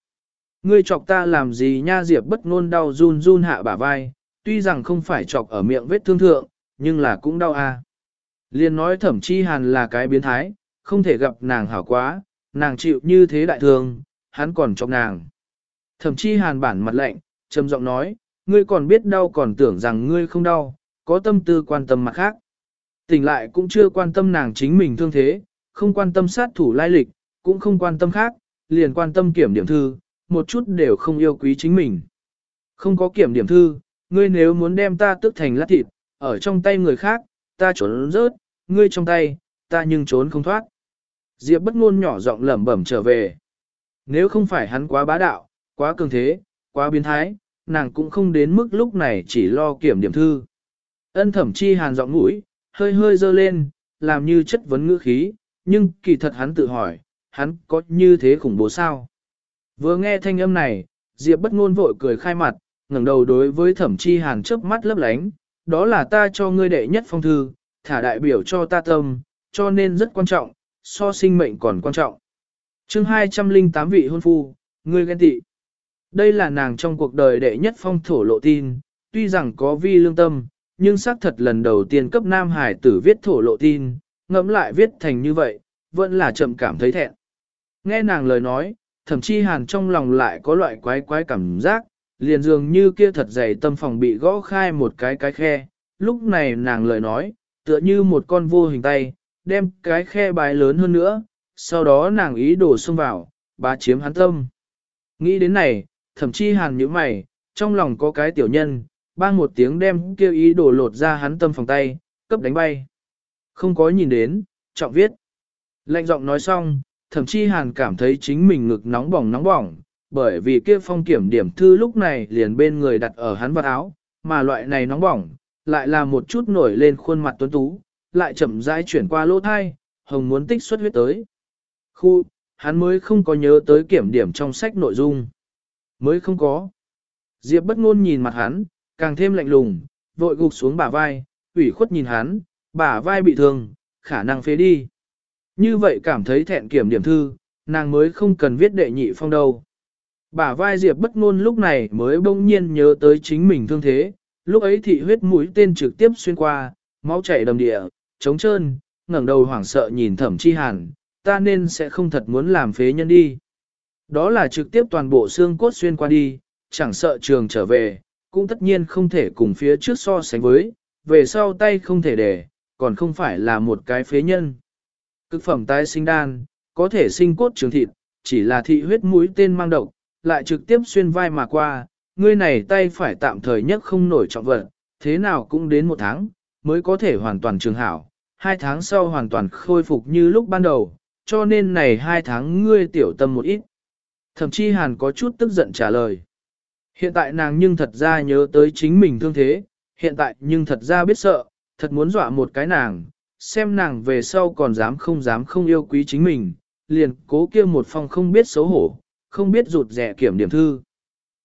Ngươi chọc ta làm gì nha Diệp bất ngôn đau run run hạ bả vai, tuy rằng không phải chọc ở miệng vết thương thượng, nhưng là cũng đau a. Liên nói thẩm chi hàn là cái biến thái, không thể gặp nàng hảo quá, nàng chịu như thế đại thương, hắn còn chọc nàng. Thẩm chi hàn bản mặt lạnh, trầm giọng nói, ngươi còn biết đau còn tưởng rằng ngươi không đau, có tâm tư quan tâm mặt khác. Tỉnh lại cũng chưa quan tâm nàng chính mình thương thế, không quan tâm sát thủ lai lịch, cũng không quan tâm khác, liền quan tâm kiểm điểm thư, một chút đều không yêu quý chính mình. Không có kiểm điểm thư, ngươi nếu muốn đem ta tước thành lát thịt, ở trong tay người khác, ta trốn rớt, ngươi trong tay, ta nhưng trốn không thoát. Diệp bất ngôn nhỏ giọng lẩm bẩm trở về. Nếu không phải hắn quá bá đạo, quá cường thế, quá biến thái, nàng cũng không đến mức lúc này chỉ lo kiểm điểm thư. Ân thẩm chi hàn giọng mũi, hơi hơi dơ lên, làm như chất vấn ngữ khí, nhưng kỳ thật hắn tự hỏi, hắn có như thế khủng bố sao? Vừa nghe thanh âm này, Diệp bất ngôn vội cười khai mặt, ngẩng đầu đối với thẩm chi hàn chớp mắt lấp lánh, đó là ta cho ngươi đệ nhất phong thư, thả đại biểu cho ta tâm, cho nên rất quan trọng, so sinh mệnh còn quan trọng. chương 208 vị hôn phu, ngươi ghen tị. Đây là nàng trong cuộc đời đệ nhất phong thổ lộ tin, tuy rằng có vi lương tâm, nhưng xác thật lần đầu tiên cấp Nam Hải tử viết thổ lộ tin, ngẫm lại viết thành như vậy, vẫn là chậm cảm thấy thẹn. Nghe nàng lời nói, thậm chí hàn trong lòng lại có loại quái quái cảm giác, liền dường như kia thật dày tâm phòng bị gõ khai một cái cái khe, lúc này nàng lời nói, tựa như một con vô hình tay, đem cái khe bài lớn hơn nữa, sau đó nàng ý đổ xông vào, bá chiếm hắn tâm. Nghĩ đến này, thậm chí hàn những mày, trong lòng có cái tiểu nhân, bang một tiếng đem kêu ý đổ lột ra hắn tâm phòng tay, cấp đánh bay. Không có nhìn đến, trọng viết. Lạnh giọng nói xong, thậm chí hàn cảm thấy chính mình ngực nóng bỏng nóng bỏng, bởi vì kia phong kiểm điểm thư lúc này liền bên người đặt ở hắn vật áo, mà loại này nóng bỏng, lại là một chút nổi lên khuôn mặt tuấn tú, lại chậm rãi chuyển qua lỗ thai, hồng muốn tích xuất huyết tới. Khu, hắn mới không có nhớ tới kiểm điểm trong sách nội dung. Mới không có. Diệp bất ngôn nhìn mặt hắn, càng thêm lạnh lùng, vội gục xuống bả vai, ủy khuất nhìn hắn, bả vai bị thương, khả năng phế đi. Như vậy cảm thấy thẹn kiểm điểm thư, nàng mới không cần viết đệ nhị phong đâu. Bả vai Diệp bất ngôn lúc này mới bỗng nhiên nhớ tới chính mình thương thế, lúc ấy thị huyết mũi tên trực tiếp xuyên qua, máu chảy đầm địa, trống trơn, ngẩng đầu hoảng sợ nhìn thẩm chi hàn, ta nên sẽ không thật muốn làm phế nhân đi. Đó là trực tiếp toàn bộ xương cốt xuyên qua đi, chẳng sợ trường trở về, cũng tất nhiên không thể cùng phía trước so sánh với, về sau tay không thể để, còn không phải là một cái phế nhân. Cực phẩm tái sinh đan, có thể sinh cốt trường thịt, chỉ là thị huyết mũi tên mang độc, lại trực tiếp xuyên vai mà qua, ngươi này tay phải tạm thời nhất không nổi trọng vật, thế nào cũng đến một tháng, mới có thể hoàn toàn trường hảo, hai tháng sau hoàn toàn khôi phục như lúc ban đầu, cho nên này hai tháng ngươi tiểu tâm một ít. Thậm chí Hàn có chút tức giận trả lời. Hiện tại nàng nhưng thật ra nhớ tới chính mình thương thế, hiện tại nhưng thật ra biết sợ, thật muốn dọa một cái nàng, xem nàng về sau còn dám không dám không yêu quý chính mình, liền cố kia một phong không biết xấu hổ, không biết rụt rẻ kiểm điểm thư.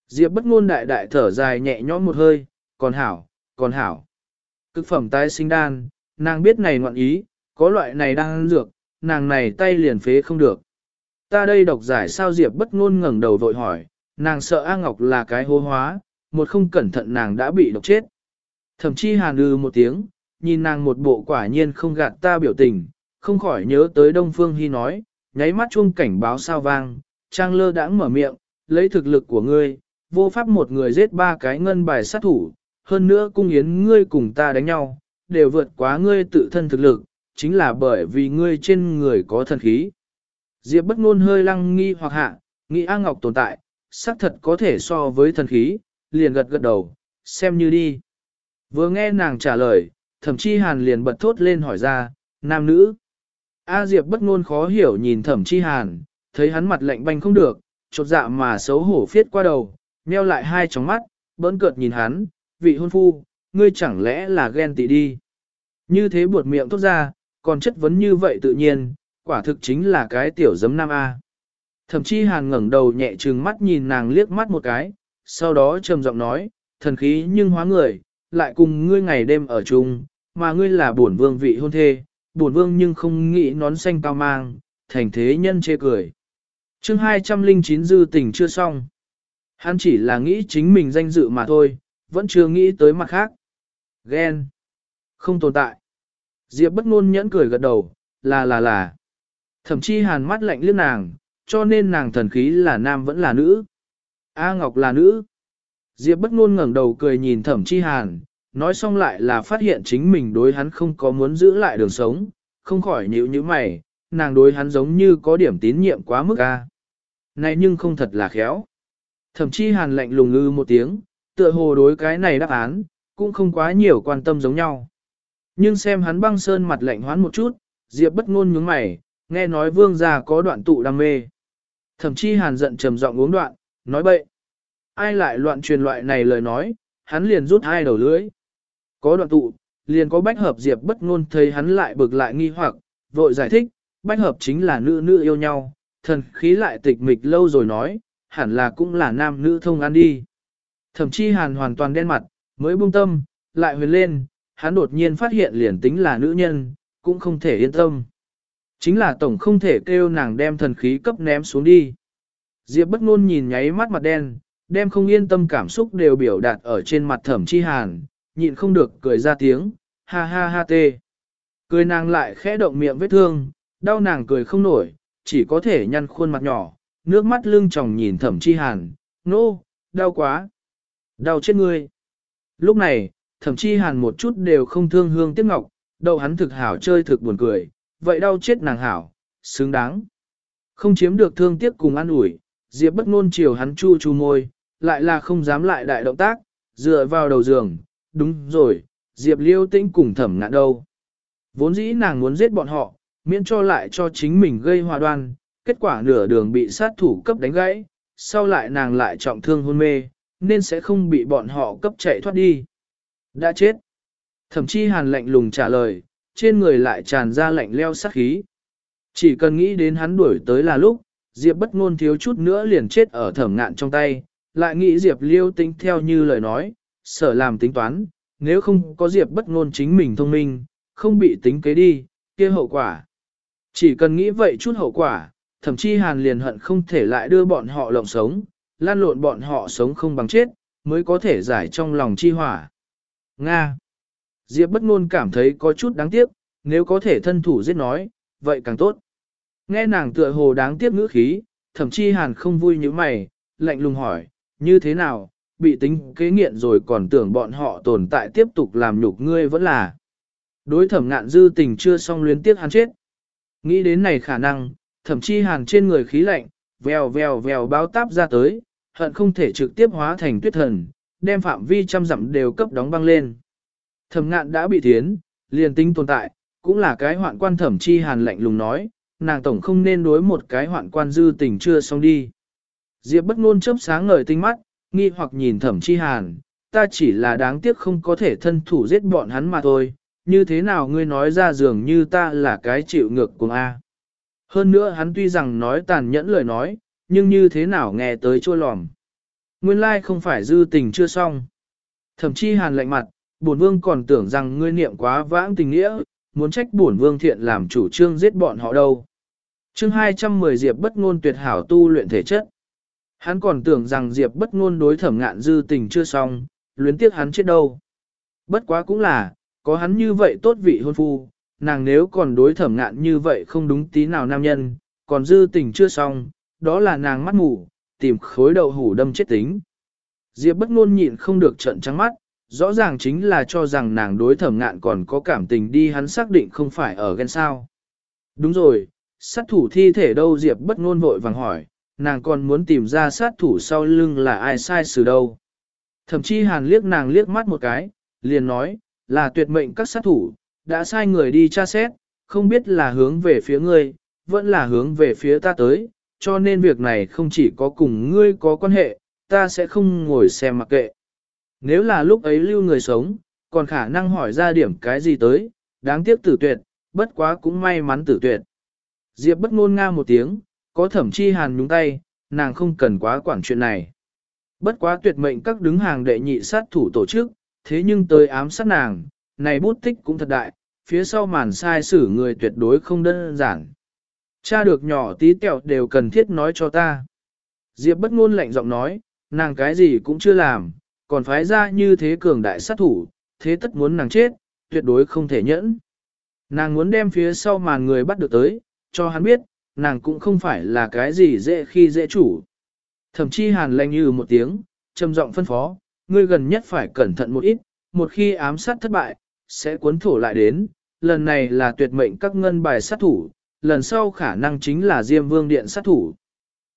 Diệp bất ngôn đại đại thở dài nhẹ nhõm một hơi, còn hảo, còn hảo. Cực phẩm tái sinh đan, nàng biết này ngoạn ý, có loại này đang ăn dược, nàng này tay liền phế không được. Ta đây độc giải sao Diệp bất ngôn ngẩng đầu vội hỏi, nàng sợ A Ngọc là cái hô hóa, một không cẩn thận nàng đã bị độc chết. Thậm chí hàn ư một tiếng, nhìn nàng một bộ quả nhiên không gạt ta biểu tình, không khỏi nhớ tới Đông Phương Hy nói, nháy mắt chuông cảnh báo sao vang, trang lơ đãng mở miệng, lấy thực lực của ngươi, vô pháp một người giết ba cái ngân bài sát thủ, hơn nữa cung yến ngươi cùng ta đánh nhau, đều vượt quá ngươi tự thân thực lực, chính là bởi vì ngươi trên người có thần khí. Diệp bất ngôn hơi lăng nghi hoặc hạ, nghĩ A Ngọc tồn tại, xác thật có thể so với thần khí, liền gật gật đầu, xem như đi. Vừa nghe nàng trả lời, thẩm chi hàn liền bật thốt lên hỏi ra, nam nữ. A Diệp bất ngôn khó hiểu nhìn thẩm chi hàn, thấy hắn mặt lạnh banh không được, chột dạ mà xấu hổ phiết qua đầu, nheo lại hai tròng mắt, bỡn cợt nhìn hắn, vị hôn phu, ngươi chẳng lẽ là ghen tị đi. Như thế buột miệng tốt ra, còn chất vấn như vậy tự nhiên, quả thực chính là cái tiểu giấm nam A. Thậm chí hàn ngẩng đầu nhẹ trừng mắt nhìn nàng liếc mắt một cái, sau đó trầm giọng nói, thần khí nhưng hóa người, lại cùng ngươi ngày đêm ở chung, mà ngươi là bổn vương vị hôn thê, bổn vương nhưng không nghĩ nón xanh cao mang, thành thế nhân chê cười. chương 209 dư tình chưa xong. Hắn chỉ là nghĩ chính mình danh dự mà thôi, vẫn chưa nghĩ tới mặt khác. Ghen. Không tồn tại. Diệp bất ngôn nhẫn cười gật đầu, là là là. Thậm chí hàn mắt lạnh liếc nàng, cho nên nàng thần khí là nam vẫn là nữ. A Ngọc là nữ. Diệp bất ngôn ngẩng đầu cười nhìn thẩm chi hàn, nói xong lại là phát hiện chính mình đối hắn không có muốn giữ lại đường sống, không khỏi nhíu như mày, nàng đối hắn giống như có điểm tín nhiệm quá mức a. Này nhưng không thật là khéo. Thậm chí hàn lạnh lùng ngư một tiếng, tựa hồ đối cái này đáp án, cũng không quá nhiều quan tâm giống nhau. Nhưng xem hắn băng sơn mặt lạnh hoán một chút, Diệp bất ngôn nhướng mày, nghe nói vương gia có đoạn tụ đam mê. thậm chí hàn giận trầm giọng uống đoạn, nói bậy. Ai lại loạn truyền loại này lời nói, hắn liền rút hai đầu lưỡi. Có đoạn tụ, liền có bách hợp Diệp bất ngôn thấy hắn lại bực lại nghi hoặc, vội giải thích, bách hợp chính là nữ nữ yêu nhau, thần khí lại tịch mịch lâu rồi nói, hẳn là cũng là nam nữ thông ăn đi. Thẩm chi hàn hoàn toàn đen mặt, mới buông tâm, lại huyền lên, hắn đột nhiên phát hiện liền tính là nữ nhân, cũng không thể yên tâm. Chính là tổng không thể kêu nàng đem thần khí cấp ném xuống đi. Diệp bất ngôn nhìn nháy mắt mặt đen, đem không yên tâm cảm xúc đều biểu đạt ở trên mặt thẩm chi hàn, nhịn không được cười ra tiếng, ha ha ha tê. Cười nàng lại khẽ động miệng vết thương, đau nàng cười không nổi, chỉ có thể nhăn khuôn mặt nhỏ, nước mắt lưng tròng nhìn thẩm chi hàn, nô, no, đau quá, đau chết ngươi. Lúc này, thẩm chi hàn một chút đều không thương hương tiếc ngọc, đầu hắn thực hảo chơi thực buồn cười, vậy đau chết nàng hảo, xứng đáng. Không chiếm được thương tiếc cùng ăn ủi, Diệp bất ngôn chiều hắn chu chu môi, lại là không dám lại đại động tác, dựa vào đầu giường, đúng rồi, Diệp liêu tĩnh cùng thẩm ngạn đâu. Vốn dĩ nàng muốn giết bọn họ, miễn cho lại cho chính mình gây hòa đoan, kết quả nửa đường bị sát thủ cấp đánh gãy, sau lại nàng lại trọng thương hôn mê, nên sẽ không bị bọn họ cấp chạy thoát đi. Đã chết. Thẩm chi hàn lạnh lùng trả lời, trên người lại tràn ra lạnh leo sát khí. Chỉ cần nghĩ đến hắn đuổi tới là lúc, Diệp bất ngôn thiếu chút nữa liền chết ở thẩm ngạn trong tay, lại nghĩ Diệp liêu tính theo như lời nói, sở làm tính toán, nếu không có Diệp bất ngôn chính mình thông minh, không bị tính kế đi, kia hậu quả. Chỉ cần nghĩ vậy chút hậu quả, thậm chí hàn liền hận không thể lại đưa bọn họ lộng sống, lan lộn bọn họ sống không bằng chết, mới có thể giải trong lòng chi hỏa. Nga Diệp bất ngôn cảm thấy có chút đáng tiếc, nếu có thể thân thủ giết nói, vậy càng tốt. Nghe nàng tựa hồ đáng tiếc ngữ khí, thậm chí hàn không vui như mày, lạnh lùng hỏi, như thế nào, bị tính kế nghiện rồi còn tưởng bọn họ tồn tại tiếp tục làm nhục ngươi vẫn là. Đối thẩm ngạn dư tình chưa xong luyến tiếc hắn chết. Nghĩ đến này khả năng, thậm chí hàn trên người khí lạnh, vèo vèo vèo báo táp ra tới, hận không thể trực tiếp hóa thành tuyết thần, đem phạm vi trăm dặm đều cấp đóng băng lên. Thẩm ngạn đã bị thiến, liền tính tồn tại, cũng là cái hoạn quan thẩm chi hàn lạnh lùng nói, nàng tổng không nên đối một cái hoạn quan dư tình chưa xong đi. Diệp bất ngôn chớp sáng ngời tinh mắt, nghi hoặc nhìn thẩm chi hàn, ta chỉ là đáng tiếc không có thể thân thủ giết bọn hắn mà thôi, như thế nào ngươi nói ra dường như ta là cái chịu ngược cùng A. Hơn nữa hắn tuy rằng nói tàn nhẫn lời nói, nhưng như thế nào nghe tới chua lòm. Nguyên lai không phải dư tình chưa xong. Thẩm chi hàn lạnh mặt, bổn vương còn tưởng rằng ngươi niệm quá vãng tình nghĩa, muốn trách bổn vương thiện làm chủ trương giết bọn họ đâu. Chương 210 Diệp bất ngôn tuyệt hảo tu luyện thể chất. Hắn còn tưởng rằng Diệp bất ngôn đối thẩm ngạn dư tình chưa xong, luyến tiếc hắn chết đâu. Bất quá cũng là, có hắn như vậy tốt vị hôn phu, nàng nếu còn đối thẩm ngạn như vậy không đúng tí nào nam nhân, còn dư tình chưa xong, đó là nàng mắt mù, tìm khối đầu hủ đâm chết tính. Diệp bất ngôn nhịn không được trợn trắng mắt, rõ ràng chính là cho rằng nàng đối thẩm ngạn còn có cảm tình đi hắn xác định không phải ở ghen sao. Đúng rồi, sát thủ thi thể đâu Diệp bất ngôn vội vàng hỏi, nàng còn muốn tìm ra sát thủ sau lưng là ai sai xử đâu. Thậm chí hàn liếc nàng liếc mắt một cái, liền nói, là tuyệt mệnh các sát thủ, đã sai người đi tra xét, không biết là hướng về phía ngươi, vẫn là hướng về phía ta tới, cho nên việc này không chỉ có cùng ngươi có quan hệ, ta sẽ không ngồi xem mặc kệ. Nếu là lúc ấy lưu người sống, còn khả năng hỏi ra điểm cái gì tới, đáng tiếc tử tuyệt, bất quá cũng may mắn tử tuyệt. Diệp bất ngôn nga một tiếng, có thẩm chi hàn nhúng tay, nàng không cần quá quản chuyện này. Bất quá tuyệt mệnh các đứng hàng đệ nhị sát thủ tổ chức, thế nhưng tới ám sát nàng, này bút tích cũng thật đại, phía sau màn sai xử người tuyệt đối không đơn giản. Cha được nhỏ tí tẹo đều cần thiết nói cho ta. Diệp bất ngôn lạnh giọng nói, nàng cái gì cũng chưa làm, còn phái ra như thế cường đại sát thủ, thế tất muốn nàng chết, tuyệt đối không thể nhẫn. Nàng muốn đem phía sau màn người bắt được tới, cho hắn biết, nàng cũng không phải là cái gì dễ khi dễ chủ. Thậm chí hàn lanh như một tiếng, trầm giọng phân phó, ngươi gần nhất phải cẩn thận một ít, một khi ám sát thất bại, sẽ cuốn thổ lại đến, lần này là tuyệt mệnh các ngân bài sát thủ, lần sau khả năng chính là Diêm Vương Điện sát thủ.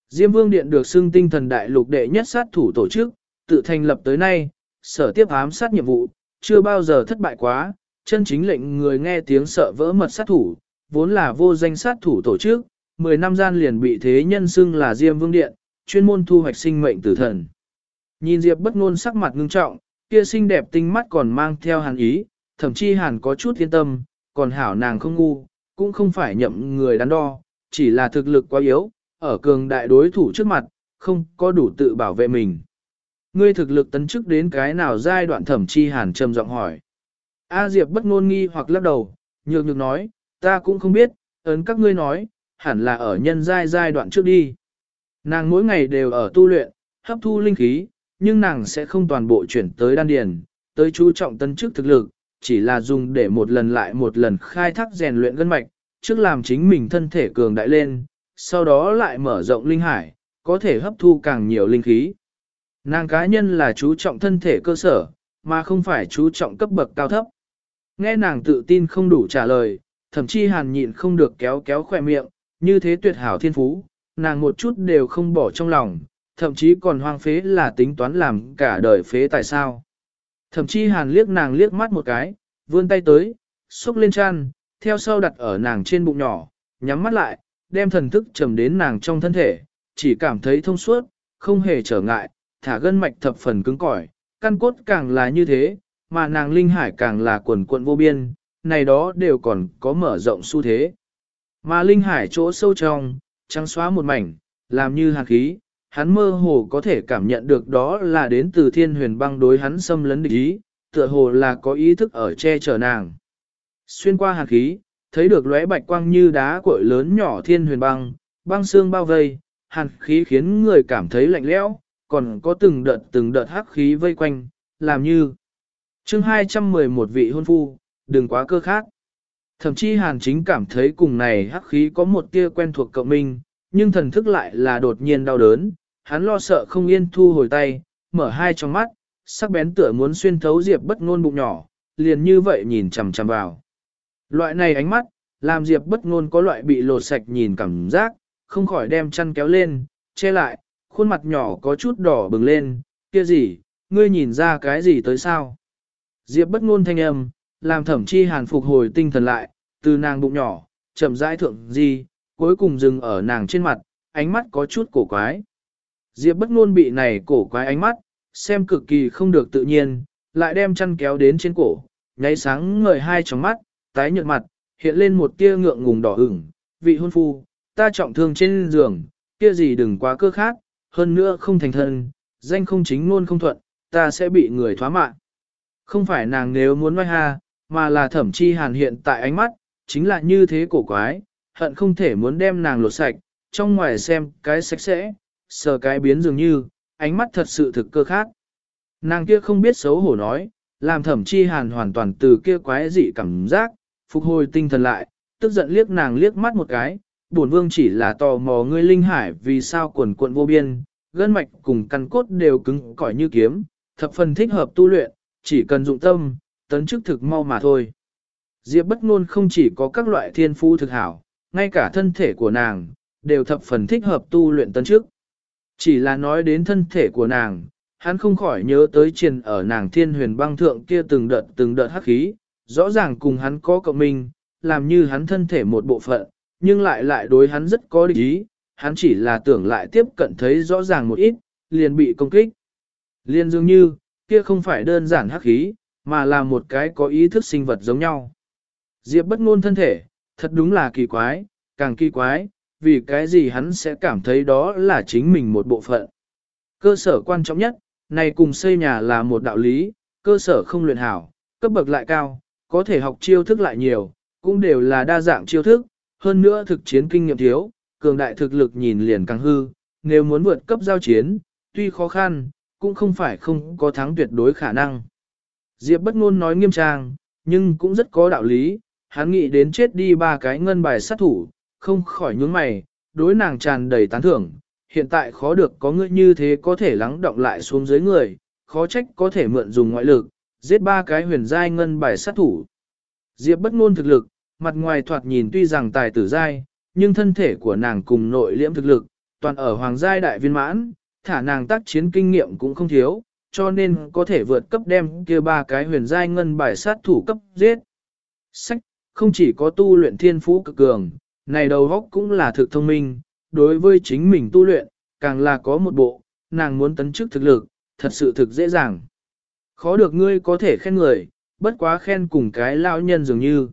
Diêm Vương Điện được xưng tinh thần đại lục đệ nhất sát thủ tổ chức, tự thành lập tới nay, sở tiếp ám sát nhiệm vụ, chưa bao giờ thất bại quá, chân chính lệnh người nghe tiếng sợ vỡ mật sát thủ, vốn là vô danh sát thủ tổ chức, 10 năm gian liền bị thế nhân xưng là Diêm Vương Điện, chuyên môn thu hoạch sinh mệnh tử thần. Nhìn Diệp bất ngôn sắc mặt ngưng trọng, kia xinh đẹp tinh mắt còn mang theo hàn ý, thậm chí hàn có chút yên tâm, còn hảo nàng không ngu, cũng không phải nhậm người đắn đo, chỉ là thực lực quá yếu, ở cường đại đối thủ trước mặt, không có đủ tự bảo vệ mình. Ngươi thực lực tấn chức đến cái nào giai đoạn thẩm chi hàn trầm giọng hỏi. A Diệp bất ngôn nghi hoặc lắc đầu, nhược nhược nói, ta cũng không biết, ấn các ngươi nói, hẳn là ở nhân giai giai đoạn trước đi. Nàng mỗi ngày đều ở tu luyện, hấp thu linh khí, nhưng nàng sẽ không toàn bộ chuyển tới đan điền, tới chú trọng tân chức thực lực, chỉ là dùng để một lần lại một lần khai thác rèn luyện gân mạch, trước làm chính mình thân thể cường đại lên, sau đó lại mở rộng linh hải, có thể hấp thu càng nhiều linh khí. Nàng cá nhân là chú trọng thân thể cơ sở, mà không phải chú trọng cấp bậc cao thấp. Nghe nàng tự tin không đủ trả lời, thậm chí hàn nhịn không được kéo kéo khỏe miệng, như thế tuyệt hảo thiên phú, nàng một chút đều không bỏ trong lòng, thậm chí còn hoang phế là tính toán làm cả đời phế tại sao. Thậm chí hàn liếc nàng liếc mắt một cái, vươn tay tới, xúc lên chăn, theo sau đặt ở nàng trên bụng nhỏ, nhắm mắt lại, đem thần thức trầm đến nàng trong thân thể, chỉ cảm thấy thông suốt, không hề trở ngại, thả gân mạch thập phần cứng cỏi, căn cốt càng là như thế, mà nàng linh hải càng là quần quận vô biên, này đó đều còn có mở rộng xu thế. Mà linh hải chỗ sâu trong, trắng xóa một mảnh, làm như hạt khí, hắn mơ hồ có thể cảm nhận được đó là đến từ thiên huyền băng đối hắn xâm lấn địch ý, tựa hồ là có ý thức ở che chở nàng. Xuyên qua hạt khí, thấy được lóe bạch quang như đá cội lớn nhỏ thiên huyền băng, băng xương bao vây, hàn khí khiến người cảm thấy lạnh lẽo, còn có từng đợt từng đợt hắc khí vây quanh, làm như chương 211 vị hôn phu, đừng quá cơ khác. Thậm chí hàn chính cảm thấy cùng này hắc khí có một tia quen thuộc cậu mình, nhưng thần thức lại là đột nhiên đau đớn, hắn lo sợ không yên thu hồi tay, mở hai trong mắt, sắc bén tựa muốn xuyên thấu Diệp bất ngôn bụng nhỏ, liền như vậy nhìn chằm chằm vào. Loại này ánh mắt, làm Diệp bất ngôn có loại bị lột sạch nhìn cảm giác, không khỏi đem chăn kéo lên, che lại, khuôn mặt nhỏ có chút đỏ bừng lên, kia gì, ngươi nhìn ra cái gì tới sao? Diệp bất ngôn thanh âm, làm thẩm chi hàn phục hồi tinh thần lại, từ nàng bụng nhỏ, chậm rãi thượng gì, cuối cùng dừng ở nàng trên mặt, ánh mắt có chút cổ quái. Diệp bất luôn bị này cổ quái ánh mắt, xem cực kỳ không được tự nhiên, lại đem chăn kéo đến trên cổ, nháy sáng ngời hai tròng mắt, tái nhợt mặt, hiện lên một tia ngượng ngùng đỏ ửng, vị hôn phu, ta trọng thương trên giường, kia gì đừng quá cơ khác, hơn nữa không thành thân, danh không chính luôn không thuận, ta sẽ bị người thoá mạng. Không phải nàng nếu muốn nói ha, mà là thẩm chi hàn hiện tại ánh mắt, chính là như thế cổ quái, hận không thể muốn đem nàng lột sạch, trong ngoài xem cái sạch sẽ, sờ cái biến dường như, ánh mắt thật sự thực cơ khác. Nàng kia không biết xấu hổ nói, làm thẩm chi hàn hoàn toàn từ kia quái dị cảm giác, phục hồi tinh thần lại, tức giận liếc nàng liếc mắt một cái, bổn vương chỉ là tò mò ngươi linh hải vì sao quần cuộn vô biên, gân mạch cùng căn cốt đều cứng cỏi như kiếm, thập phần thích hợp tu luyện, chỉ cần dụng tâm, tấn chức thực mau mà thôi. Diệp bất ngôn không chỉ có các loại thiên phú thực hảo, ngay cả thân thể của nàng, đều thập phần thích hợp tu luyện tấn chức. Chỉ là nói đến thân thể của nàng, hắn không khỏi nhớ tới triền ở nàng thiên huyền băng thượng kia từng đợt từng đợt hắc khí, rõ ràng cùng hắn có cộng minh, làm như hắn thân thể một bộ phận, nhưng lại lại đối hắn rất có địch ý, hắn chỉ là tưởng lại tiếp cận thấy rõ ràng một ít, liền bị công kích. Liên dường như, kia không phải đơn giản hắc khí, mà là một cái có ý thức sinh vật giống nhau. Diệp bất ngôn thân thể, thật đúng là kỳ quái, càng kỳ quái, vì cái gì hắn sẽ cảm thấy đó là chính mình một bộ phận. Cơ sở quan trọng nhất, này cùng xây nhà là một đạo lý, cơ sở không luyện hảo, cấp bậc lại cao, có thể học chiêu thức lại nhiều, cũng đều là đa dạng chiêu thức, hơn nữa thực chiến kinh nghiệm thiếu, cường đại thực lực nhìn liền càng hư, nếu muốn vượt cấp giao chiến, tuy khó khăn, cũng không phải không có thắng tuyệt đối khả năng. Diệp bất ngôn nói nghiêm trang, nhưng cũng rất có đạo lý, hắn nghĩ đến chết đi ba cái ngân bài sát thủ, không khỏi nhướng mày, đối nàng tràn đầy tán thưởng, hiện tại khó được có người như thế có thể lắng động lại xuống dưới người, khó trách có thể mượn dùng ngoại lực, giết ba cái huyền giai ngân bài sát thủ. Diệp bất ngôn thực lực, mặt ngoài thoạt nhìn tuy rằng tài tử giai, nhưng thân thể của nàng cùng nội liễm thực lực, toàn ở hoàng giai đại viên mãn, thả nàng tác chiến kinh nghiệm cũng không thiếu, cho nên có thể vượt cấp đem kia ba cái huyền giai ngân bài sát thủ cấp giết. Sách, không chỉ có tu luyện thiên phú cực cường, này đầu góc cũng là thực thông minh, đối với chính mình tu luyện, càng là có một bộ, nàng muốn tấn chức thực lực, thật sự thực dễ dàng. Khó được ngươi có thể khen người, bất quá khen cùng cái lão nhân dường như.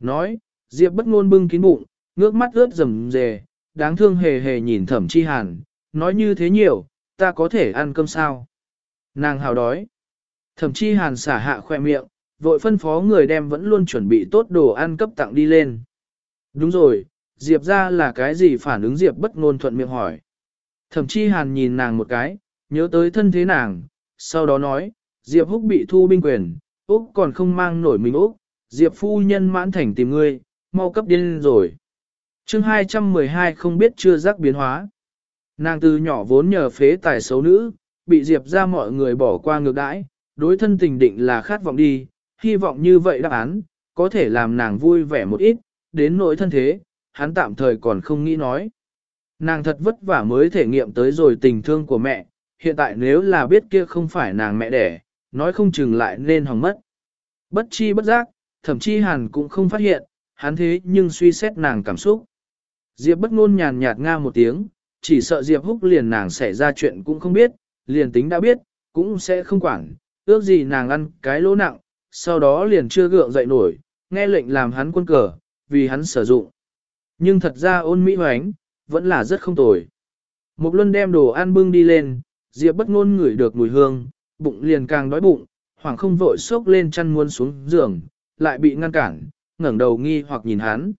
Nói, Diệp bất ngôn bưng kín bụng, ngước mắt ướt rầm rề, đáng thương hề hề nhìn thẩm chi hàn, nói như thế nhiều, ta có thể ăn cơm sao? Nàng hào đói. Thẩm chi hàn xả hạ khoe miệng, vội phân phó người đem vẫn luôn chuẩn bị tốt đồ ăn cấp tặng đi lên. Đúng rồi, Diệp ra là cái gì phản ứng Diệp bất ngôn thuận miệng hỏi. Thẩm chi hàn nhìn nàng một cái, nhớ tới thân thế nàng, sau đó nói, Diệp húc bị thu binh quyền, Úc còn không mang nổi mình Úc, Diệp phu nhân mãn thành tìm ngươi, mau cấp điên rồi. chương 212 không biết chưa giác biến hóa. Nàng từ nhỏ vốn nhờ phế tài xấu nữ, bị Diệp ra mọi người bỏ qua ngược đãi, đối thân tình định là khát vọng đi, hy vọng như vậy đáp án, có thể làm nàng vui vẻ một ít, đến nỗi thân thế, hắn tạm thời còn không nghĩ nói. Nàng thật vất vả mới thể nghiệm tới rồi tình thương của mẹ, hiện tại nếu là biết kia không phải nàng mẹ đẻ, nói không chừng lại nên hỏng mất. Bất chi bất giác, thậm chí hàn cũng không phát hiện, hắn thế nhưng suy xét nàng cảm xúc. Diệp bất ngôn nhàn nhạt nga một tiếng, chỉ sợ Diệp húc liền nàng xảy ra chuyện cũng không biết, liền tính đã biết, cũng sẽ không quản, ước gì nàng ăn cái lỗ nặng, sau đó liền chưa gượng dậy nổi, nghe lệnh làm hắn quân cờ, vì hắn sử dụng. Nhưng thật ra ôn mỹ hoánh, vẫn là rất không tồi. Mục luân đem đồ ăn bưng đi lên, Diệp bất ngôn ngửi được mùi hương, bụng liền càng đói bụng, hoàng không vội sốc lên chăn muôn xuống giường, lại bị ngăn cản, ngẩng đầu nghi hoặc nhìn hắn.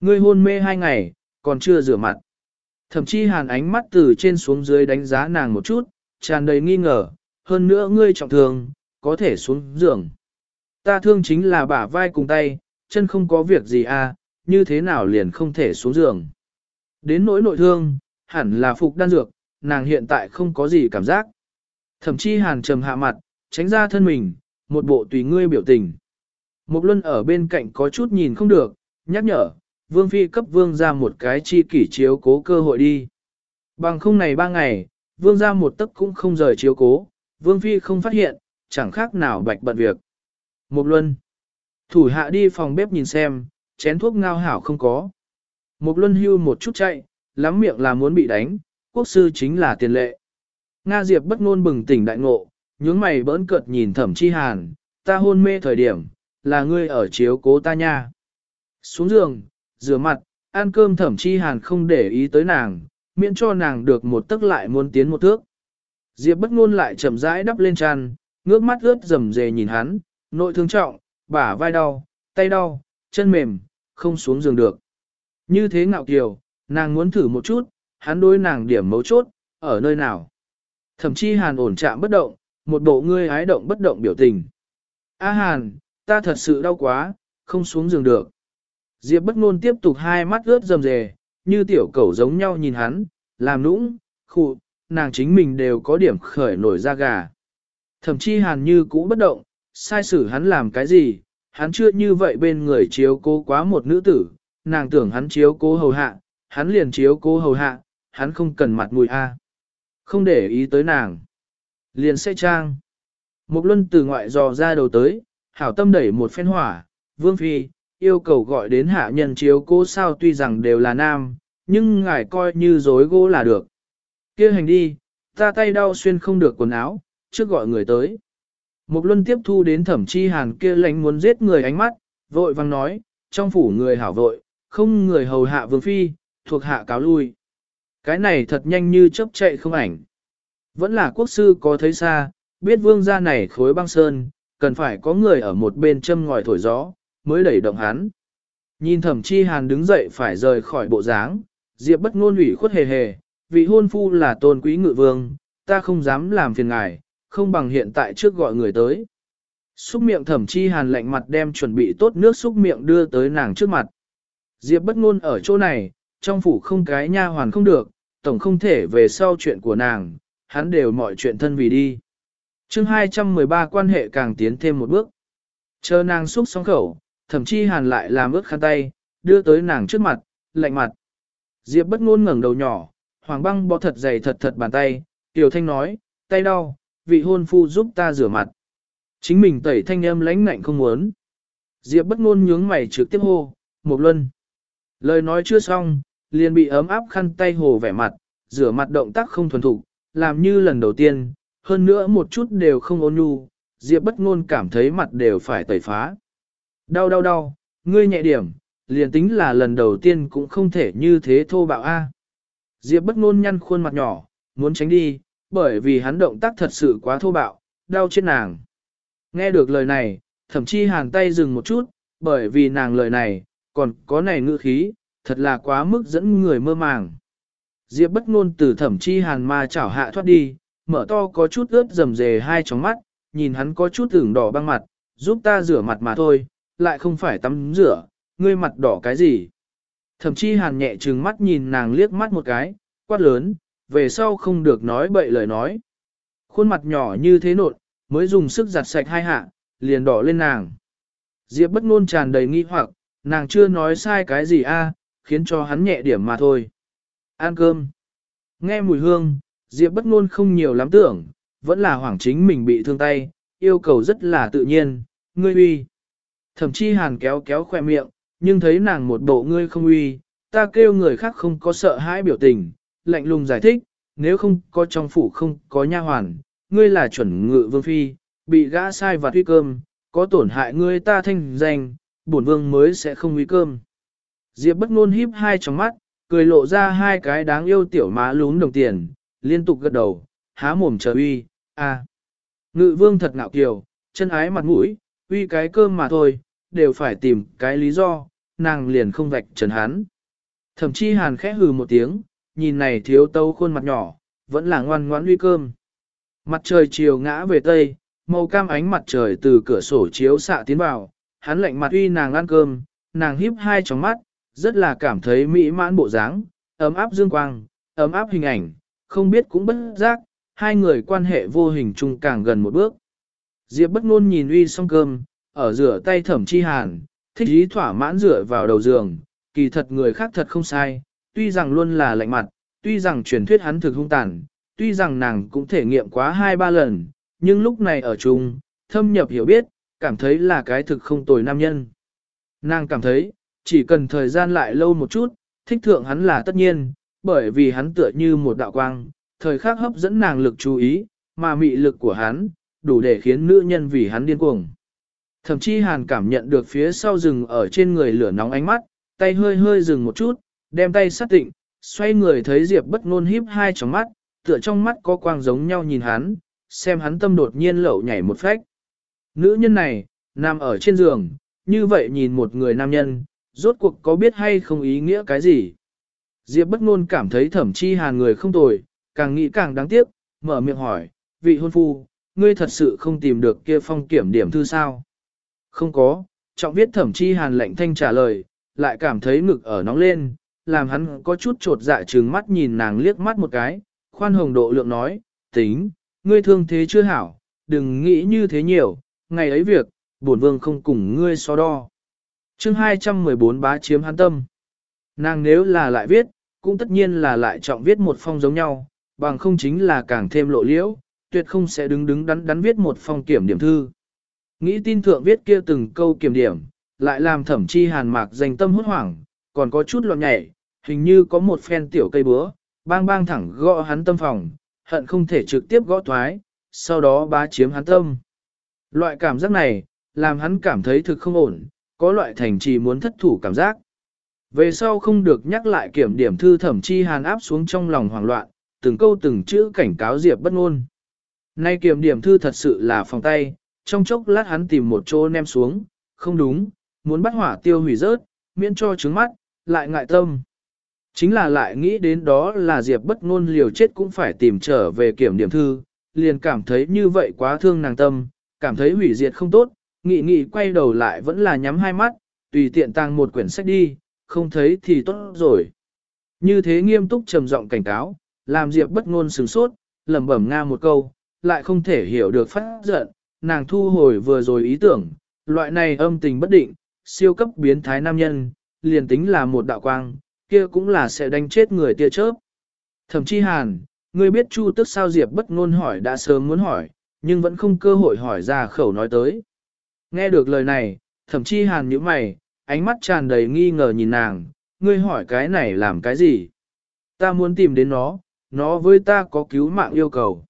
Ngươi hôn mê hai ngày, còn chưa rửa mặt. Thậm chí hàn ánh mắt từ trên xuống dưới đánh giá nàng một chút, tràn đầy nghi ngờ, hơn nữa ngươi trọng thương, có thể xuống giường. Ta thương chính là bả vai cùng tay, chân không có việc gì à, như thế nào liền không thể xuống giường. Đến nỗi nội thương, hẳn là phục đan dược, nàng hiện tại không có gì cảm giác. Thậm chí hàn trầm hạ mặt, tránh ra thân mình, một bộ tùy ngươi biểu tình. Mục luân ở bên cạnh có chút nhìn không được, nhắc nhở, vương phi cấp vương ra một cái chi kỷ chiếu cố cơ hội đi. Bằng không này ba ngày, vương ra một tấc cũng không rời chiếu cố, vương phi không phát hiện, chẳng khác nào bạch bận việc. Một luân, thủ hạ đi phòng bếp nhìn xem, chén thuốc ngao hảo không có. Một luân hưu một chút chạy, lắm miệng là muốn bị đánh, quốc sư chính là tiền lệ. Nga Diệp bất ngôn bừng tỉnh đại ngộ, nhướng mày bỡn cợt nhìn thẩm chi hàn, ta hôn mê thời điểm, là ngươi ở chiếu cố ta nha. Xuống giường, rửa mặt, ăn cơm thẩm chi hàn không để ý tới nàng, miễn cho nàng được một tức lại muốn tiến một thước. Diệp bất ngôn lại chậm rãi đắp lên chăn, ngước mắt ướt rầm rề nhìn hắn, nội thương trọng, bả vai đau, tay đau, chân mềm, không xuống giường được. Như thế ngạo kiều, nàng muốn thử một chút, hắn đối nàng điểm mấu chốt, ở nơi nào. Thậm chí hàn ổn chạm bất động, một bộ ngươi hái động bất động biểu tình. A hàn, ta thật sự đau quá, không xuống giường được. Diệp bất ngôn tiếp tục hai mắt ướt rầm rề, như tiểu cẩu giống nhau nhìn hắn, làm nũng, khụ, nàng chính mình đều có điểm khởi nổi da gà. Thậm chí hàn như cũ bất động, sai xử hắn làm cái gì, hắn chưa như vậy bên người chiếu cố quá một nữ tử, nàng tưởng hắn chiếu cố hầu hạ, hắn liền chiếu cố hầu hạ, hắn không cần mặt mũi a. À. Không để ý tới nàng. Liền sẽ trang. Một luân từ ngoại dò ra đầu tới, hảo tâm đẩy một phen hỏa, vương phi, yêu cầu gọi đến hạ nhân chiếu cố sao tuy rằng đều là nam, nhưng ngài coi như dối gỗ là được. kia hành đi, ta tay đau xuyên không được quần áo, trước gọi người tới. Một luân tiếp thu đến thẩm chi hàn kia lánh muốn giết người ánh mắt, vội vang nói, trong phủ người hảo vội, không người hầu hạ vương phi, thuộc hạ cáo lui. Cái này thật nhanh như chớp chạy không ảnh. Vẫn là quốc sư có thấy xa, biết vương gia này khối băng sơn, cần phải có người ở một bên châm ngòi thổi gió, mới đẩy động hắn. Nhìn thẩm chi hàn đứng dậy phải rời khỏi bộ dáng, diệp bất ngôn ủy khuất hề hề, vị hôn phu là tôn quý ngự vương, ta không dám làm phiền ngài, không bằng hiện tại trước gọi người tới. Xúc miệng thẩm chi hàn lạnh mặt đem chuẩn bị tốt nước xúc miệng đưa tới nàng trước mặt. Diệp bất ngôn ở chỗ này, trong phủ không cái nha hoàn không được, tổng không thể về sau chuyện của nàng, hắn đều mọi chuyện thân vì đi. chương 213 quan hệ càng tiến thêm một bước. Chờ nàng xúc xong khẩu, thậm chí hàn lại làm ướt khăn tay, đưa tới nàng trước mặt, lạnh mặt. Diệp bất ngôn ngẩng đầu nhỏ, hoàng băng bó thật dày thật thật bàn tay, tiểu thanh nói, tay đau, vị hôn phu giúp ta rửa mặt. Chính mình tẩy thanh âm lãnh ngạnh không muốn. Diệp bất ngôn nhướng mày trực tiếp hô, một luân. Lời nói chưa xong, liền bị ấm áp khăn tay hồ vẻ mặt, rửa mặt động tác không thuần thục, làm như lần đầu tiên, hơn nữa một chút đều không ôn nhu, Diệp bất ngôn cảm thấy mặt đều phải tẩy phá. Đau đau đau, ngươi nhẹ điểm, liền tính là lần đầu tiên cũng không thể như thế thô bạo a. Diệp bất ngôn nhăn khuôn mặt nhỏ, muốn tránh đi, bởi vì hắn động tác thật sự quá thô bạo, đau chết nàng. Nghe được lời này, thậm chí hàn tay dừng một chút, bởi vì nàng lời này, còn có này ngữ khí, thật là quá mức dẫn người mơ màng. Diệp bất ngôn từ thẩm chi hàn ma chảo hạ thoát đi, mở to có chút ướt rầm rề hai tròng mắt, nhìn hắn có chút ửng đỏ băng mặt, giúp ta rửa mặt mà thôi, lại không phải tắm rửa, ngươi mặt đỏ cái gì. Thẩm chi hàn nhẹ trừng mắt nhìn nàng liếc mắt một cái, quát lớn, về sau không được nói bậy lời nói. Khuôn mặt nhỏ như thế nột, mới dùng sức giặt sạch hai hạ, liền đỏ lên nàng. Diệp bất ngôn tràn đầy nghi hoặc, nàng chưa nói sai cái gì a, khiến cho hắn nhẹ điểm mà thôi. Ăn cơm. Nghe mùi hương, Diệp bất ngôn không nhiều lắm tưởng, vẫn là hoảng chính mình bị thương tay, yêu cầu rất là tự nhiên, ngươi uy. Thậm chí hàn kéo kéo khoe miệng, nhưng thấy nàng một bộ ngươi không uy, ta kêu người khác không có sợ hãi biểu tình, lạnh lùng giải thích, nếu không có trong phủ không có nha hoàn, ngươi là chuẩn ngự vương phi, bị gã sai và huy cơm, có tổn hại ngươi ta thanh danh, bổn vương mới sẽ không uy cơm. Diệp bất ngôn híp hai tròng mắt, cười lộ ra hai cái đáng yêu tiểu má lún đồng tiền, liên tục gật đầu, há mồm chờ uy, a. Ngự vương thật ngạo kiều, chân ái mặt mũi, uy cái cơm mà thôi, đều phải tìm cái lý do, nàng liền không vạch trần hắn. Thậm chí hàn khẽ hừ một tiếng, nhìn này thiếu tâu khuôn mặt nhỏ, vẫn là ngoan ngoãn uy cơm. Mặt trời chiều ngã về tây, màu cam ánh mặt trời từ cửa sổ chiếu xạ tiến vào, hắn lạnh mặt uy nàng ăn cơm, nàng híp hai tròng mắt, rất là cảm thấy mỹ mãn bộ dáng, ấm áp dương quang, ấm áp hình ảnh, không biết cũng bất giác, hai người quan hệ vô hình chung càng gần một bước. Diệp bất ngôn nhìn uy xong cơm, ở rửa tay thẩm chi hàn, thích ý thỏa mãn rửa vào đầu giường, kỳ thật người khác thật không sai, tuy rằng luôn là lạnh mặt, tuy rằng truyền thuyết hắn thực hung tàn, tuy rằng nàng cũng thể nghiệm quá hai ba lần, nhưng lúc này ở chung, thâm nhập hiểu biết, cảm thấy là cái thực không tồi nam nhân. Nàng cảm thấy, chỉ cần thời gian lại lâu một chút, thích thượng hắn là tất nhiên, bởi vì hắn tựa như một đạo quang, thời khắc hấp dẫn nàng lực chú ý, mà mị lực của hắn, đủ để khiến nữ nhân vì hắn điên cuồng. Thậm chí hàn cảm nhận được phía sau rừng ở trên người lửa nóng ánh mắt, tay hơi hơi dừng một chút, đem tay sát tịnh, xoay người thấy Diệp bất ngôn híp hai tròng mắt, tựa trong mắt có quang giống nhau nhìn hắn, xem hắn tâm đột nhiên lậu nhảy một phách. Nữ nhân này, nằm ở trên giường, như vậy nhìn một người nam nhân, rốt cuộc có biết hay không ý nghĩa cái gì. Diệp bất ngôn cảm thấy thẩm chi hàn người không tồi, càng nghĩ càng đáng tiếc, mở miệng hỏi, vị hôn phu, ngươi thật sự không tìm được kia phong kiểm điểm thư sao? Không có, trọng viết thẩm chi hàn lệnh thanh trả lời, lại cảm thấy ngực ở nóng lên, làm hắn có chút trột dạ trừng mắt nhìn nàng liếc mắt một cái, khoan hồng độ lượng nói, tính, ngươi thương thế chưa hảo, đừng nghĩ như thế nhiều, ngày ấy việc, bổn vương không cùng ngươi so đo. chương 214 bá chiếm hắn tâm. Nàng nếu là lại viết, cũng tất nhiên là lại trọng viết một phong giống nhau, bằng không chính là càng thêm lộ liễu, tuyệt không sẽ đứng đứng đắn đắn viết một phong kiểm điểm thư. Nghĩ tin thượng viết kia từng câu kiểm điểm, lại làm thẩm chi hàn mạc dành tâm hốt hoảng, còn có chút loạn nhảy, hình như có một phen tiểu cây búa, bang bang thẳng gõ hắn tâm phòng, hận không thể trực tiếp gõ thoái, sau đó bá chiếm hắn tâm. Loại cảm giác này, làm hắn cảm thấy thực không ổn, có loại thành trì muốn thất thủ cảm giác. Về sau không được nhắc lại kiểm điểm thư thẩm chi hàn áp xuống trong lòng hoảng loạn, từng câu từng chữ cảnh cáo Diệp bất ngôn. Nay kiểm điểm thư thật sự là phòng tay, trong chốc lát hắn tìm một chỗ ném xuống, không đúng, muốn bắt hỏa tiêu hủy rớt, miễn cho trứng mắt, lại ngại tâm. Chính là lại nghĩ đến đó là Diệp bất ngôn liều chết cũng phải tìm trở về kiểm điểm thư, liền cảm thấy như vậy quá thương nàng tâm, cảm thấy hủy diệt không tốt, nghị nghị quay đầu lại vẫn là nhắm hai mắt, tùy tiện tăng một quyển sách đi, không thấy thì tốt rồi. Như thế nghiêm túc trầm giọng cảnh cáo, làm Diệp bất ngôn sửng sốt, lẩm bẩm nga một câu, lại không thể hiểu được phát giận, nàng thu hồi vừa rồi ý tưởng, loại này âm tình bất định, siêu cấp biến thái nam nhân, liền tính là một đạo quang, kia cũng là sẽ đánh chết người tia chớp. Thậm chí hàn, ngươi biết Chu tức sao Diệp bất ngôn hỏi đã sớm muốn hỏi, nhưng vẫn không cơ hội hỏi ra khẩu nói tới. Nghe được lời này, thậm chí hàn nhíu mày, ánh mắt tràn đầy nghi ngờ nhìn nàng, ngươi hỏi cái này làm cái gì? Ta muốn tìm đến nó, nó với ta có cứu mạng yêu cầu.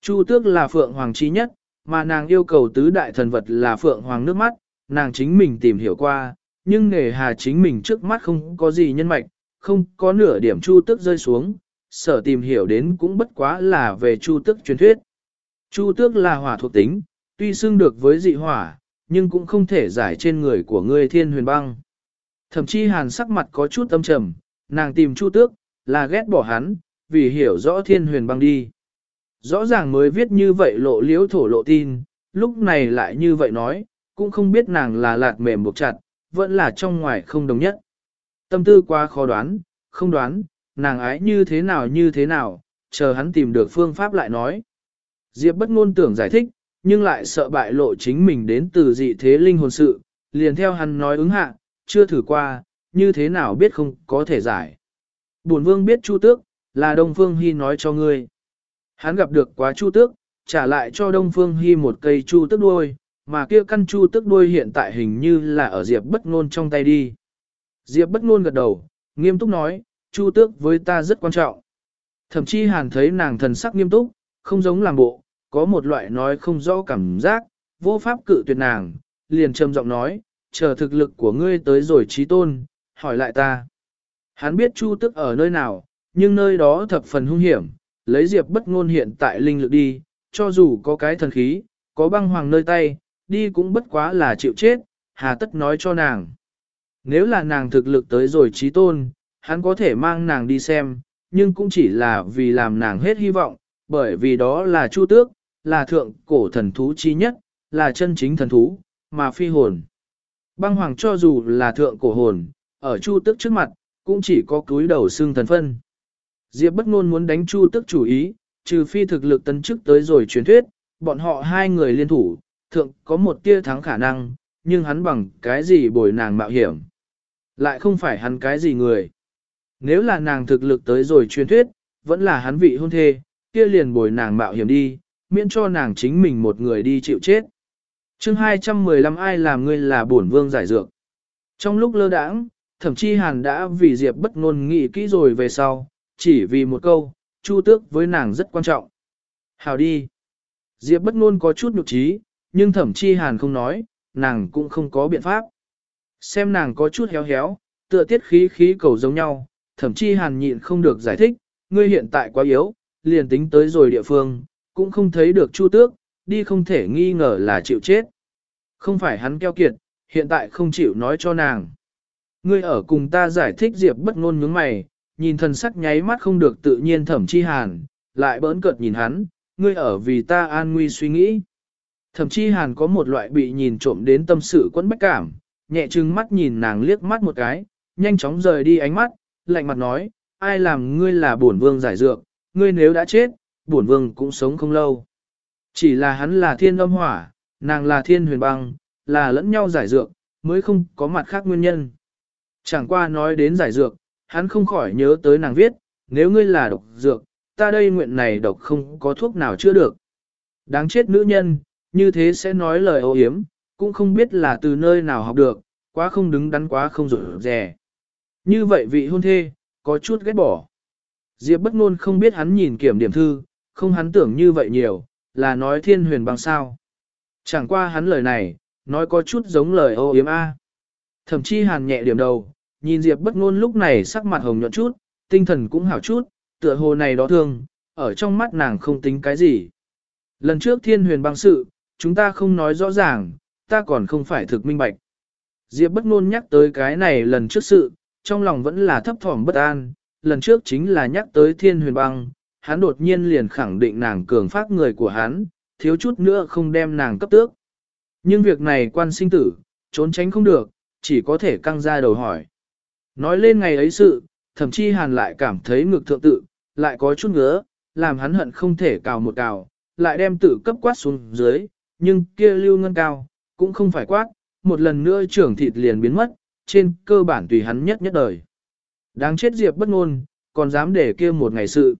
Chu tước là phượng hoàng chi nhất, mà nàng yêu cầu tứ đại thần vật là phượng hoàng nước mắt, nàng chính mình tìm hiểu qua, nhưng nghề hà chính mình trước mắt không có gì nhân mạch, không có nửa điểm chu tước rơi xuống, sở tìm hiểu đến cũng bất quá là về chu tước truyền thuyết. Chu tước là hỏa thuộc tính, tuy xưng được với dị hỏa, nhưng cũng không thể giải trên người của ngươi thiên huyền băng. Thậm chí hàn sắc mặt có chút âm trầm, nàng tìm chu tước, là ghét bỏ hắn, vì hiểu rõ thiên huyền băng đi. Rõ ràng mới viết như vậy lộ liễu thổ lộ tin, lúc này lại như vậy nói, cũng không biết nàng là lạt mềm buộc chặt, vẫn là trong ngoài không đồng nhất. Tâm tư quá khó đoán, không đoán, nàng ái như thế nào như thế nào, chờ hắn tìm được phương pháp lại nói. Diệp bất ngôn tưởng giải thích, nhưng lại sợ bại lộ chính mình đến từ dị thế linh hồn sự, liền theo hắn nói ứng hạ, chưa thử qua, như thế nào biết không có thể giải. Bổn vương biết Chu Tước, là Đông Phương Hy nói cho ngươi. Hắn gặp được quá Chu Tước, trả lại cho Đông Phương Hy một cây Chu Tước đuôi, mà kia căn Chu Tước đuôi hiện tại hình như là ở Diệp bất ngôn trong tay đi. Diệp bất ngôn gật đầu, nghiêm túc nói, Chu Tước với ta rất quan trọng. Thậm chí hàn thấy nàng thần sắc nghiêm túc, không giống làm bộ, có một loại nói không rõ cảm giác, vô pháp cự tuyệt nàng, liền trầm giọng nói, chờ thực lực của ngươi tới rồi trí tôn, hỏi lại ta. Hắn biết Chu tức ở nơi nào, nhưng nơi đó thập phần hung hiểm, lấy diệp bất ngôn hiện tại linh lực đi, cho dù có cái thần khí, có băng hoàng nơi tay, đi cũng bất quá là chịu chết, hà tất nói cho nàng. Nếu là nàng thực lực tới rồi trí tôn, hắn có thể mang nàng đi xem, nhưng cũng chỉ là vì làm nàng hết hy vọng, bởi vì đó là Chu Tước, là thượng cổ thần thú chi nhất, là chân chính thần thú, mà phi hồn. Băng hoàng cho dù là thượng cổ hồn, ở Chu Tước trước mặt, cũng chỉ có cúi đầu xương thần phân. Diệp bất ngôn muốn đánh Chu tức chủ ý, trừ phi thực lực tấn chức tới rồi truyền thuyết, bọn họ hai người liên thủ, thượng có một tia thắng khả năng, nhưng hắn bằng cái gì bồi nàng mạo hiểm. Lại không phải hắn cái gì người. Nếu là nàng thực lực tới rồi truyền thuyết, vẫn là hắn vị hôn thê, kia liền bồi nàng mạo hiểm đi, miễn cho nàng chính mình một người đi chịu chết. chương 215 ai làm ngươi là bổn vương giải dược. Trong lúc lơ đãng, thậm chí hàn đã vì Diệp bất ngôn nghĩ kỹ rồi về sau, chỉ vì một câu, chu tước với nàng rất quan trọng. Hào đi. Diệp bất ngôn có chút nhục trí, nhưng thẩm chi hàn không nói, nàng cũng không có biện pháp. Xem nàng có chút héo héo, tựa tiết khí khí cầu giống nhau, thẩm chi hàn nhịn không được giải thích, ngươi hiện tại quá yếu, liền tính tới rồi địa phương, cũng không thấy được chu tước, đi không thể nghi ngờ là chịu chết. Không phải hắn keo kiệt, hiện tại không chịu nói cho nàng. Ngươi ở cùng ta giải thích Diệp bất ngôn nhướng mày, nhìn thần sắc nháy mắt không được tự nhiên thẩm chi hàn, lại bỡn cợt nhìn hắn, ngươi ở vì ta an nguy suy nghĩ. Thẩm chi hàn có một loại bị nhìn trộm đến tâm sự quẫn bách cảm, nhẹ trừng mắt nhìn nàng liếc mắt một cái, nhanh chóng rời đi ánh mắt, lạnh mặt nói, ai làm ngươi là bổn vương giải dược, ngươi nếu đã chết, bổn vương cũng sống không lâu. Chỉ là hắn là thiên âm hỏa, nàng là thiên huyền băng, là lẫn nhau giải dược, mới không có mặt khác nguyên nhân. Chẳng qua nói đến giải dược, hắn không khỏi nhớ tới nàng viết, nếu ngươi là độc dược, ta đây nguyện này độc không có thuốc nào chữa được. Đáng chết nữ nhân, như thế sẽ nói lời ô hiếm, cũng không biết là từ nơi nào học được, quá không đứng đắn quá không rủi rè. Như vậy vị hôn thê, có chút ghét bỏ. Diệp bất ngôn không biết hắn nhìn kiểm điểm thư, không hắn tưởng như vậy nhiều, là nói thiên huyền bằng sao. Chẳng qua hắn lời này, nói có chút giống lời ô yếm A. Thậm chí hàn nhẹ điểm đầu, nhìn Diệp bất ngôn lúc này sắc mặt hồng nhuận chút, tinh thần cũng hảo chút, tựa hồ này đó thương, ở trong mắt nàng không tính cái gì. Lần trước thiên huyền băng sự, chúng ta không nói rõ ràng, ta còn không phải thực minh bạch. Diệp bất ngôn nhắc tới cái này lần trước sự, trong lòng vẫn là thấp thỏm bất an, lần trước chính là nhắc tới thiên huyền băng, hắn đột nhiên liền khẳng định nàng cường phát người của hắn, thiếu chút nữa không đem nàng cấp tước. Nhưng việc này quan sinh tử, trốn tránh không được, chỉ có thể căng ra đầu hỏi. Nói lên ngày ấy sự, thậm chí hàn lại cảm thấy ngực thượng tự, lại có chút ngứa, làm hắn hận không thể cào một cào, lại đem tự cấp quát xuống dưới, nhưng kia lưu ngân cao, cũng không phải quát, một lần nữa trưởng thịt liền biến mất, trên cơ bản tùy hắn nhất nhất đời. Đáng chết Diệp bất ngôn, còn dám để kia một ngày sự.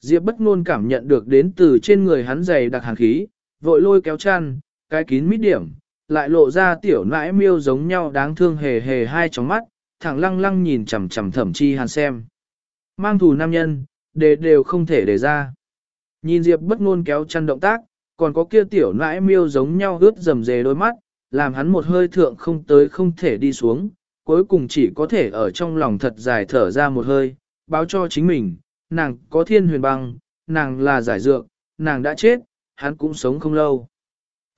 Diệp bất ngôn cảm nhận được đến từ trên người hắn dày đặc hàn khí, vội lôi kéo chăn, cái kín mít điểm, lại lộ ra tiểu nãi miêu giống nhau đáng thương hề hề hai tròng mắt, thẳng lăng lăng nhìn chằm chằm thẩm chi hàn xem. Mang thù nam nhân, đề đều không thể để ra. Nhìn Diệp bất ngôn kéo chăn động tác, còn có kia tiểu nãi miêu giống nhau ướt rầm rề đôi mắt, làm hắn một hơi thượng không tới không thể đi xuống, cuối cùng chỉ có thể ở trong lòng thật dài thở ra một hơi, báo cho chính mình, nàng có thiên huyền băng, nàng là giải dược, nàng đã chết, hắn cũng sống không lâu.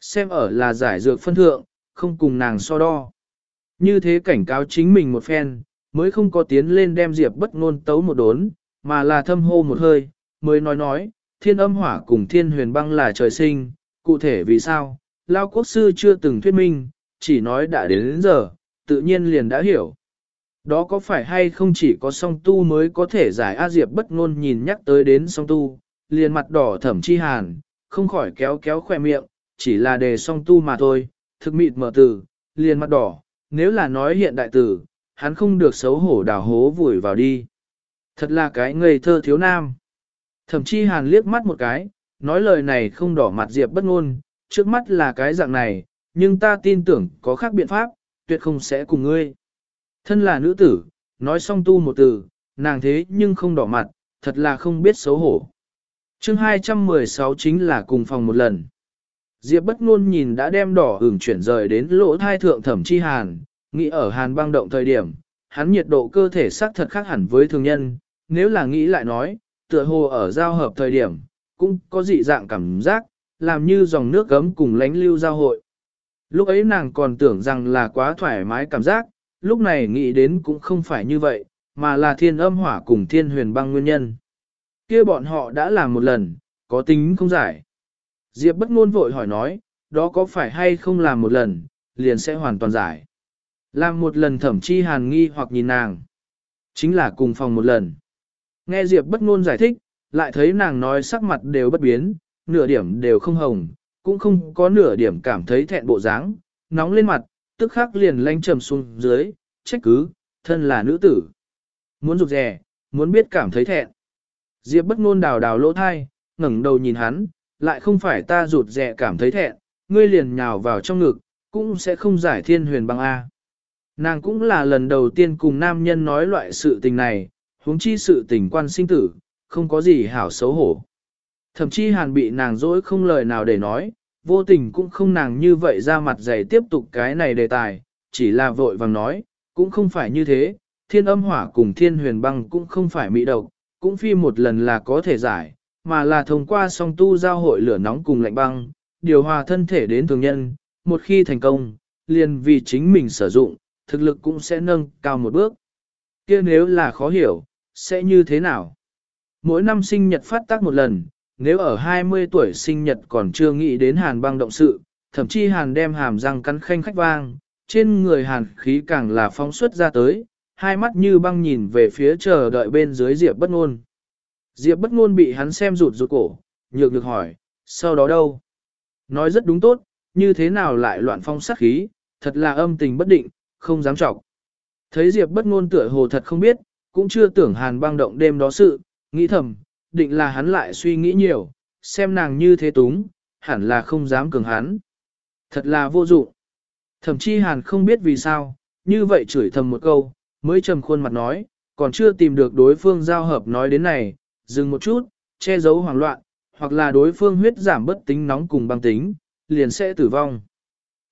Xem ở là giải dược phân thượng, không cùng nàng so đo. Như thế cảnh cáo chính mình một phen, mới không có tiến lên đem Diệp bất ngôn tấu một đốn, mà là thâm hô một hơi, mới nói nói, thiên âm hỏa cùng thiên huyền băng là trời sinh, cụ thể vì sao, Lao Quốc Sư chưa từng thuyết minh, chỉ nói đã đến, đến giờ, tự nhiên liền đã hiểu. Đó có phải hay không chỉ có song tu mới có thể giải A Diệp bất ngôn nhìn nhắc tới đến song tu, liền mặt đỏ thẩm chi hàn, không khỏi kéo kéo khỏe miệng, chỉ là đề song tu mà thôi, thực mịt mở từ, liền mặt đỏ, nếu là nói hiện đại tử, hắn không được xấu hổ đào hố vùi vào đi. Thật là cái ngây thơ thiếu nam. thậm chí hàn liếc mắt một cái, nói lời này không đỏ mặt Diệp bất ngôn, trước mắt là cái dạng này, nhưng ta tin tưởng có khác biện pháp, tuyệt không sẽ cùng ngươi. Thân là nữ tử, nói xong tu một từ, nàng thế nhưng không đỏ mặt, thật là không biết xấu hổ. chương 216 chính là cùng phòng một lần. Diệp bất ngôn nhìn đã đem đỏ ửng chuyển rời đến lỗ thai thượng thẩm chi hàn, nghĩ ở hàn băng động thời điểm, hắn nhiệt độ cơ thể sắc thật khác hẳn với thường nhân, nếu là nghĩ lại nói, tựa hồ ở giao hợp thời điểm, cũng có dị dạng cảm giác, làm như dòng nước gấm cùng lánh lưu giao hội. Lúc ấy nàng còn tưởng rằng là quá thoải mái cảm giác, lúc này nghĩ đến cũng không phải như vậy, mà là thiên âm hỏa cùng thiên huyền băng nguyên nhân. kia bọn họ đã làm một lần, có tính không giải. Diệp bất ngôn vội hỏi nói, đó có phải hay không làm một lần, liền sẽ hoàn toàn giải. Làm một lần thẩm chi hàn nghi hoặc nhìn nàng. Chính là cùng phòng một lần. Nghe Diệp bất ngôn giải thích, lại thấy nàng nói sắc mặt đều bất biến, nửa điểm đều không hồng, cũng không có nửa điểm cảm thấy thẹn bộ dáng, nóng lên mặt, tức khắc liền lanh trầm xuống dưới, trách cứ, thân là nữ tử. Muốn rụt rè, muốn biết cảm thấy thẹn. Diệp bất ngôn đào đào lỗ thai, ngẩng đầu nhìn hắn, lại không phải ta rụt rè cảm thấy thẹn, ngươi liền nhào vào trong ngực, cũng sẽ không giải thiên huyền băng A. Nàng cũng là lần đầu tiên cùng nam nhân nói loại sự tình này, huống chi sự tình quan sinh tử, không có gì hảo xấu hổ. Thậm chí hàn bị nàng dỗi không lời nào để nói, vô tình cũng không nàng như vậy ra mặt dày tiếp tục cái này đề tài, chỉ là vội vàng nói, cũng không phải như thế, thiên âm hỏa cùng thiên huyền băng cũng không phải mỹ độc, cũng phi một lần là có thể giải, mà là thông qua song tu giao hội lửa nóng cùng lạnh băng, điều hòa thân thể đến thường nhân, một khi thành công, liền vì chính mình sử dụng, thực lực cũng sẽ nâng cao một bước. kia nếu là khó hiểu, sẽ như thế nào? Mỗi năm sinh nhật phát tác một lần, nếu ở 20 tuổi sinh nhật còn chưa nghĩ đến hàn băng động sự, thậm chí hàn đem hàm răng cắn khanh khách vang, trên người hàn khí càng là phóng xuất ra tới, hai mắt như băng nhìn về phía chờ đợi bên dưới Diệp bất ngôn. Diệp bất ngôn bị hắn xem rụt rụt cổ, nhược được hỏi, sau đó đâu? Nói rất đúng tốt, như thế nào lại loạn phong sát khí, thật là âm tình bất định, không dám trọng. Thấy Diệp bất ngôn tựa hồ thật không biết, cũng chưa tưởng hàn băng động đêm đó sự, nghĩ thầm, định là hắn lại suy nghĩ nhiều, xem nàng như thế túng, hẳn là không dám cường hắn. Thật là vô dụng. Thậm chí hàn không biết vì sao, như vậy chửi thầm một câu, mới trầm khuôn mặt nói, còn chưa tìm được đối phương giao hợp nói đến này, dừng một chút, che giấu hoảng loạn, hoặc là đối phương huyết giảm bất tính nóng cùng băng tính, liền sẽ tử vong.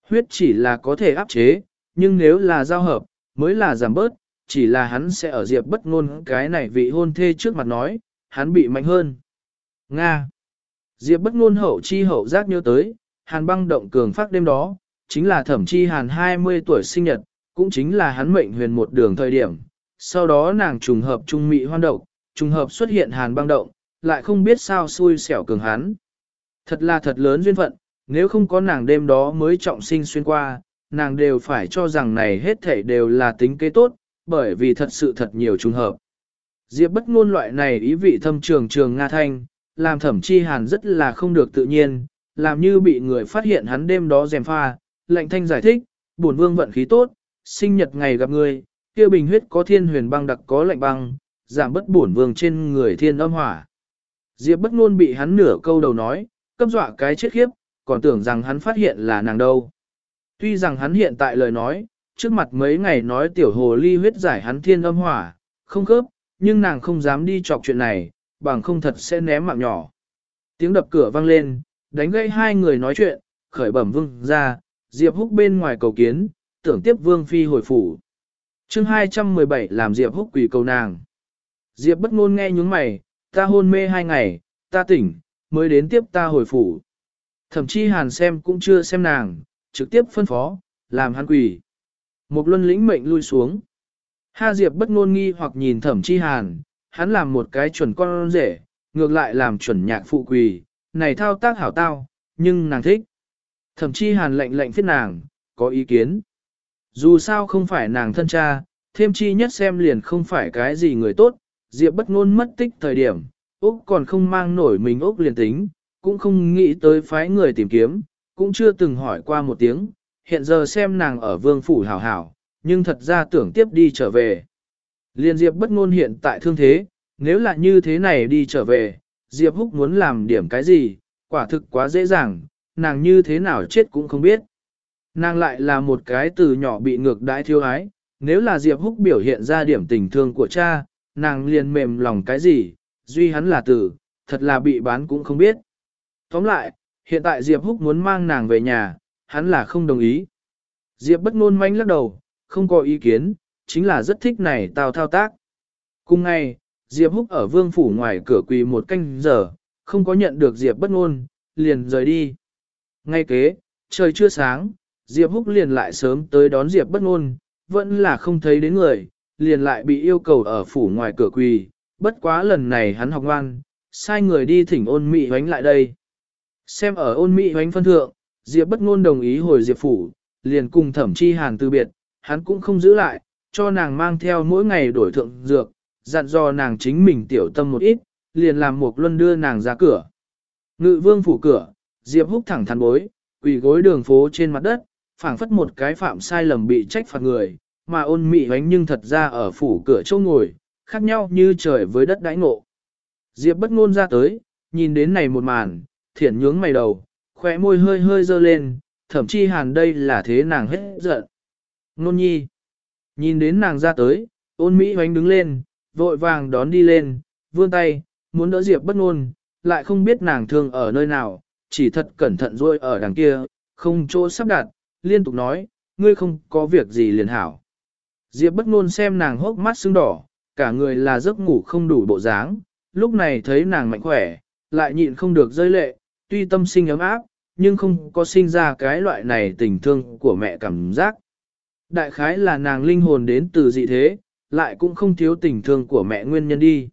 Huyết chỉ là có thể áp chế, nhưng nếu là giao hợp, mới là giảm bớt, chỉ là hắn sẽ ở diệp bất ngôn cái này vị hôn thê trước mặt nói, hắn bị mạnh hơn. Nga Diệp bất ngôn hậu chi hậu giác nhớ tới, hàn băng động cường phát đêm đó, chính là thẩm chi hàn 20 tuổi sinh nhật, cũng chính là hắn mệnh huyền một đường thời điểm. Sau đó nàng trùng hợp trung mỹ hoan động, trùng hợp xuất hiện hàn băng động, lại không biết sao xui xẻo cường hắn. Thật là thật lớn duyên phận, nếu không có nàng đêm đó mới trọng sinh xuyên qua, nàng đều phải cho rằng này hết thảy đều là tính kế tốt, bởi vì thật sự thật nhiều trùng hợp. Diệp bất ngôn loại này ý vị thâm trường trường Nga Thanh, làm thẩm chi hàn rất là không được tự nhiên, làm như bị người phát hiện hắn đêm đó dèm pha, lệnh thanh giải thích, bổn vương vận khí tốt, sinh nhật ngày gặp người, kia bình huyết có thiên huyền băng đặc có lạnh băng, giảm bất bổn vương trên người thiên âm hỏa. Diệp bất ngôn bị hắn nửa câu đầu nói, cấp dọa cái chết khiếp, còn tưởng rằng hắn phát hiện là nàng đâu. Tuy rằng hắn hiện tại lời nói, trước mặt mấy ngày nói tiểu hồ ly huyết giải hắn thiên âm hỏa, không khớp, nhưng nàng không dám đi chọc chuyện này, bằng không thật sẽ ném mạng nhỏ. Tiếng đập cửa vang lên, đánh gãy hai người nói chuyện, khởi bẩm vương ra, Diệp Húc bên ngoài cầu kiến, tưởng tiếp vương phi hồi phủ. chương 217 làm Diệp Húc quỷ cầu nàng. Diệp bất ngôn nghe nhướng mày, ta hôn mê hai ngày, ta tỉnh, mới đến tiếp ta hồi phủ. Thậm chí hàn xem cũng chưa xem nàng, trực tiếp phân phó, làm hắn quỷ. Một luân lĩnh mệnh lui xuống. Ha Diệp bất ngôn nghi hoặc nhìn thẩm chi hàn, hắn làm một cái chuẩn con rể, ngược lại làm chuẩn nhạc phụ quỳ, này thao tác hảo tao, nhưng nàng thích. Thẩm chi hàn lệnh lệnh phiết nàng, có ý kiến. Dù sao không phải nàng thân cha, thêm chi nhất xem liền không phải cái gì người tốt, Diệp bất ngôn mất tích thời điểm, Úc còn không mang nổi mình Úc liền tính, cũng không nghĩ tới phái người tìm kiếm, cũng chưa từng hỏi qua một tiếng, hiện giờ xem nàng ở vương phủ hảo hảo, nhưng thật ra tưởng tiếp đi trở về. Liên Diệp bất ngôn hiện tại thương thế, nếu là như thế này đi trở về, Diệp Húc muốn làm điểm cái gì, quả thực quá dễ dàng, nàng như thế nào chết cũng không biết. Nàng lại là một cái từ nhỏ bị ngược đãi thiếu ái, nếu là Diệp Húc biểu hiện ra điểm tình thương của cha, nàng liền mềm lòng cái gì, duy hắn là tử, thật là bị bán cũng không biết. Tóm lại, hiện tại Diệp Húc muốn mang nàng về nhà, hắn là không đồng ý. Diệp bất ngôn manh lắc đầu, không có ý kiến, chính là rất thích này tao thao tác. Cùng ngày, Diệp Húc ở vương phủ ngoài cửa quỳ một canh giờ, không có nhận được Diệp bất ngôn, liền rời đi. Ngay kế, trời chưa sáng, Diệp Húc liền lại sớm tới đón Diệp bất ngôn, vẫn là không thấy đến người, liền lại bị yêu cầu ở phủ ngoài cửa quỳ, bất quá lần này hắn học ngoan, sai người đi thỉnh ôn mị hoánh lại đây. Xem ở ôn mị hoánh phân thượng, Diệp bất ngôn đồng ý hồi Diệp phủ, liền cùng thẩm chi hàn từ biệt, hắn cũng không giữ lại, cho nàng mang theo mỗi ngày đổi thượng dược, dặn dò nàng chính mình tiểu tâm một ít, liền làm một luân đưa nàng ra cửa. Ngự vương phủ cửa, Diệp húc thẳng thắn bối, quỳ gối đường phố trên mặt đất, phảng phất một cái phạm sai lầm bị trách phạt người, mà ôn mị hoánh nhưng thật ra ở phủ cửa châu ngồi, khác nhau như trời với đất đãi ngộ. Diệp bất ngôn ra tới, nhìn đến này một màn, thiển nhướng mày đầu, khóe môi hơi hơi dơ lên, thậm chí hàn đây là thế nàng hết giận. Nôn nhi, nhìn đến nàng ra tới, ôn Mỹ hoánh đứng lên, vội vàng đón đi lên, vươn tay, muốn đỡ Diệp bất ngôn, lại không biết nàng thương ở nơi nào, chỉ thật cẩn thận rồi ở đằng kia, không chỗ sắp đặt, liên tục nói, ngươi không có việc gì liền hảo. Diệp bất ngôn xem nàng hốc mắt sưng đỏ, cả người là giấc ngủ không đủ bộ dáng, lúc này thấy nàng mạnh khỏe, lại nhịn không được rơi lệ, tuy tâm sinh ấm áp, nhưng không có sinh ra cái loại này tình thương của mẹ cảm giác. Đại khái là nàng linh hồn đến từ dị thế, lại cũng không thiếu tình thương của mẹ nguyên nhân đi.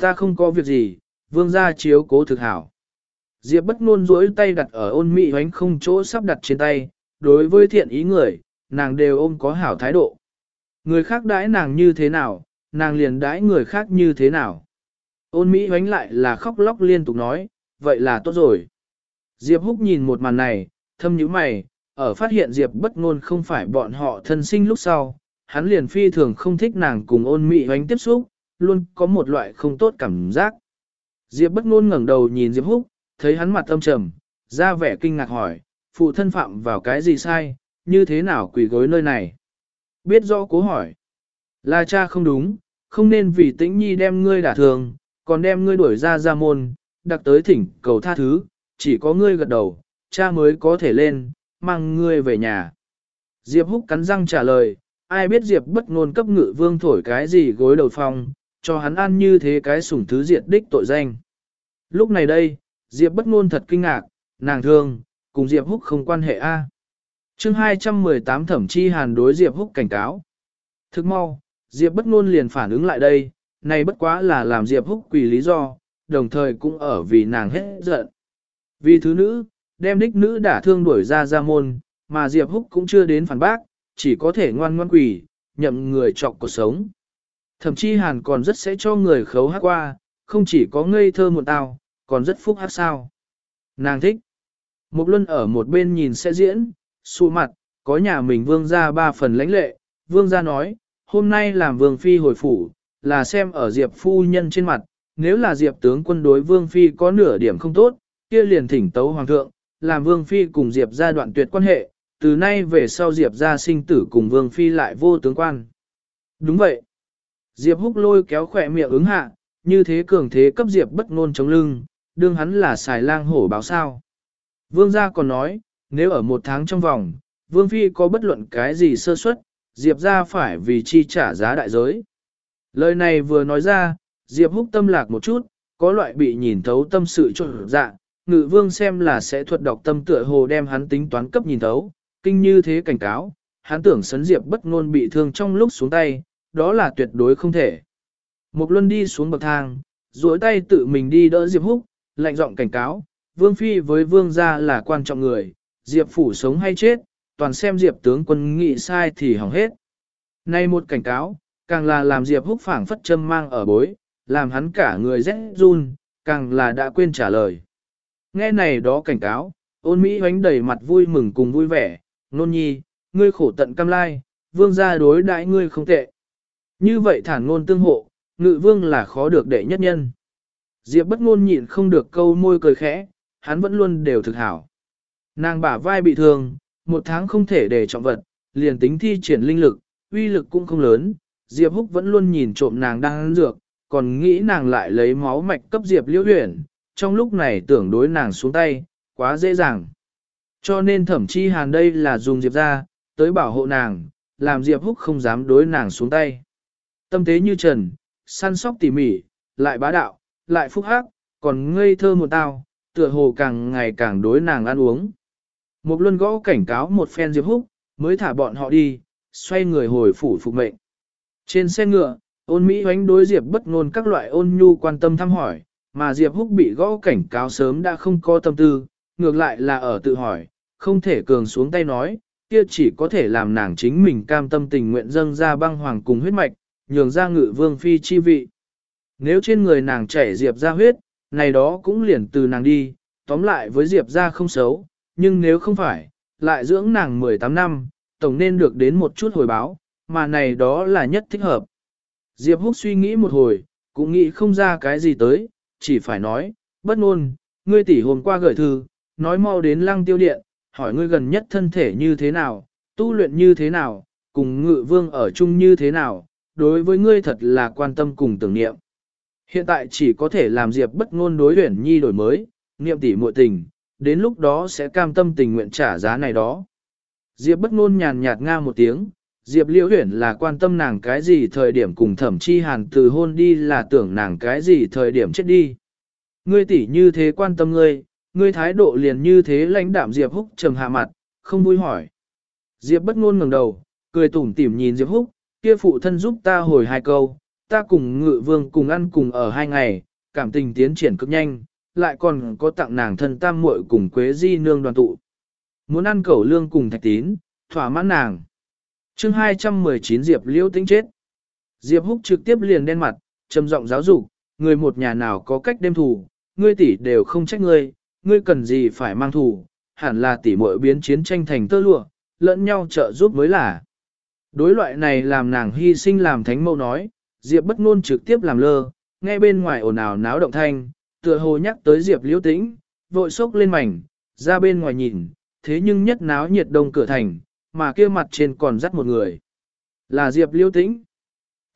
Ta không có việc gì, vương gia chiếu cố thực hảo. Diệp bất ngôn duỗi tay đặt ở ôn mị hoánh không chỗ sắp đặt trên tay, đối với thiện ý người, nàng đều ôm có hảo thái độ. Người khác đãi nàng như thế nào, nàng liền đãi người khác như thế nào. Ôn Mỹ hoánh lại là khóc lóc liên tục nói, vậy là tốt rồi. Diệp Húc nhìn một màn này, thâm nhíu mày, ở phát hiện Diệp bất ngôn không phải bọn họ thân sinh lúc sau, hắn liền phi thường không thích nàng cùng ôn Mỹ hoánh tiếp xúc, luôn có một loại không tốt cảm giác. Diệp bất ngôn ngẩng đầu nhìn Diệp Húc, thấy hắn mặt âm trầm, ra vẻ kinh ngạc hỏi, phụ thân phạm vào cái gì sai, như thế nào quỳ gối nơi này? Biết rõ cố hỏi. Là cha không đúng, không nên vì tĩnh nhi đem ngươi đả thường, còn đem ngươi đuổi ra ra môn, đặc tới thỉnh cầu tha thứ, chỉ có ngươi gật đầu, cha mới có thể lên, mang ngươi về nhà. Diệp húc cắn răng trả lời, ai biết Diệp bất ngôn cấp ngự vương thổi cái gì gối đầu phong, cho hắn ăn như thế cái sủng thứ diệt đích tội danh. Lúc này đây, Diệp bất ngôn thật kinh ngạc, nàng thương, cùng Diệp húc không quan hệ a. Chương 218 thẩm chi hàn đối Diệp húc cảnh cáo. Thức mau, Diệp bất ngôn liền phản ứng lại đây, này bất quá là làm Diệp húc quỷ lý do, đồng thời cũng ở vì nàng hết giận. Vì thứ nữ, đem đích nữ đả thương đuổi ra ra môn, mà Diệp húc cũng chưa đến phản bác, chỉ có thể ngoan ngoan quỷ, nhậm người chọc cuộc sống. Thậm chí hàn còn rất sẽ cho người khấu hát qua, không chỉ có ngây thơ một tao, còn rất phúc hát sao. Nàng thích. Một luân ở một bên nhìn sẽ diễn, xu mặt, có nhà mình vương ra ba phần lãnh lệ, vương ra nói, hôm nay làm vương phi hồi phủ, là xem ở diệp phu nhân trên mặt, nếu là diệp tướng quân đối vương phi có nửa điểm không tốt, kia liền thỉnh tấu hoàng thượng, làm vương phi cùng diệp ra đoạn tuyệt quan hệ, từ nay về sau diệp ra sinh tử cùng vương phi lại vô tướng quan. Đúng vậy. Diệp húc lôi kéo khỏe miệng ứng hạ, như thế cường thế cấp diệp bất ngôn chống lưng, đương hắn là xài lang hổ báo sao. Vương gia còn nói, nếu ở một tháng trong vòng, Vương Phi có bất luận cái gì sơ suất, Diệp ra phải vì chi trả giá đại giới. Lời này vừa nói ra, Diệp húc tâm lạc một chút, có loại bị nhìn thấu tâm sự trộn dạ, ngự vương xem là sẽ thuật đọc tâm tựa hồ đem hắn tính toán cấp nhìn thấu, kinh như thế cảnh cáo, hắn tưởng sấn Diệp bất ngôn bị thương trong lúc xuống tay, đó là tuyệt đối không thể. Mục luân đi xuống bậc thang, duỗi tay tự mình đi đỡ Diệp húc, lạnh giọng cảnh cáo, Vương Phi với Vương gia là quan trọng người, Diệp phủ sống hay chết, toàn xem Diệp tướng quân nghị sai thì hỏng hết. Nay một cảnh cáo, càng là làm Diệp húc phảng phất châm mang ở bối, làm hắn cả người rét run, càng là đã quên trả lời. Nghe này đó cảnh cáo, ôn Mỹ hoánh đầy mặt vui mừng cùng vui vẻ, nôn nhi, ngươi khổ tận cam lai, vương gia đối đãi ngươi không tệ. Như vậy thản ngôn tương hộ, ngự vương là khó được đệ nhất nhân. Diệp bất ngôn nhịn không được câu môi cười khẽ, hắn vẫn luôn đều thực hảo. Nàng bả vai bị thương, một tháng không thể để trọng vật, liền tính thi triển linh lực, uy lực cũng không lớn, Diệp Húc vẫn luôn nhìn trộm nàng đang ăn dược, còn nghĩ nàng lại lấy máu mạch cấp Diệp Liễu Huyền, trong lúc này tưởng đối nàng xuống tay, quá dễ dàng. Cho nên thẩm chi hàn đây là dùng Diệp ra, tới bảo hộ nàng, làm Diệp Húc không dám đối nàng xuống tay. Tâm thế như trần, săn sóc tỉ mỉ, lại bá đạo, lại phúc hắc, còn ngây thơ một tao, tựa hồ càng ngày càng đối nàng ăn uống. Một luân gõ cảnh cáo một phen Diệp Húc, mới thả bọn họ đi, xoay người hồi phủ phục mệnh. Trên xe ngựa, ôn Mỹ hoánh đối Diệp bất ngôn các loại ôn nhu quan tâm thăm hỏi, mà Diệp Húc bị gõ cảnh cáo sớm đã không có tâm tư, ngược lại là ở tự hỏi, không thể cường xuống tay nói, kia chỉ có thể làm nàng chính mình cam tâm tình nguyện dâng ra băng hoàng cùng huyết mạch, nhường ra ngự vương phi chi vị. Nếu trên người nàng chảy Diệp ra huyết, này đó cũng liền từ nàng đi, tóm lại với Diệp ra không xấu, nhưng nếu không phải, lại dưỡng nàng 18 năm, tổng nên được đến một chút hồi báo, mà này đó là nhất thích hợp. Diệp Húc suy nghĩ một hồi, cũng nghĩ không ra cái gì tới, chỉ phải nói, bất ngôn, ngươi tỷ hôm qua gửi thư, nói mau đến lăng tiêu điện, hỏi ngươi gần nhất thân thể như thế nào, tu luyện như thế nào, cùng ngự vương ở chung như thế nào, đối với ngươi thật là quan tâm cùng tưởng niệm. Hiện tại chỉ có thể làm Diệp bất ngôn đối huyển nhi đổi mới, niệm tỷ muội tình, đến lúc đó sẽ cam tâm tình nguyện trả giá này đó. Diệp bất ngôn nhàn nhạt nga một tiếng, Diệp liễu huyển là quan tâm nàng cái gì thời điểm cùng thẩm chi hàn từ hôn đi là tưởng nàng cái gì thời điểm chết đi. Ngươi tỷ như thế quan tâm ngươi, ngươi thái độ liền như thế lãnh đạm Diệp húc trầm hạ mặt, không vui hỏi. Diệp bất ngôn ngẩng đầu, cười tủm tỉm nhìn Diệp húc, kia phụ thân giúp ta hồi hai câu, ta cùng ngự vương cùng ăn cùng ở hai ngày, cảm tình tiến triển cực nhanh, lại còn có tặng nàng thân tam muội cùng quế di nương đoàn tụ. Muốn ăn cẩu lương cùng thạch tín, thỏa mãn nàng. chương 219 Diệp liễu tính chết. Diệp húc trực tiếp liền đen mặt, trầm giọng giáo dục, người một nhà nào có cách đem thủ, ngươi tỷ đều không trách ngươi, ngươi cần gì phải mang thủ, hẳn là tỷ muội biến chiến tranh thành tơ lụa, lẫn nhau trợ giúp mới là. Đối loại này làm nàng hy sinh làm thánh mẫu nói, Diệp bất ngôn trực tiếp làm lơ, nghe bên ngoài ồn ào náo động thanh, tựa hồ nhắc tới Diệp Liễu Tĩnh, vội sốc lên mảnh, ra bên ngoài nhìn, thế nhưng nhất náo nhiệt đông cửa thành, mà kia mặt trên còn dắt một người. Là Diệp Liễu Tĩnh.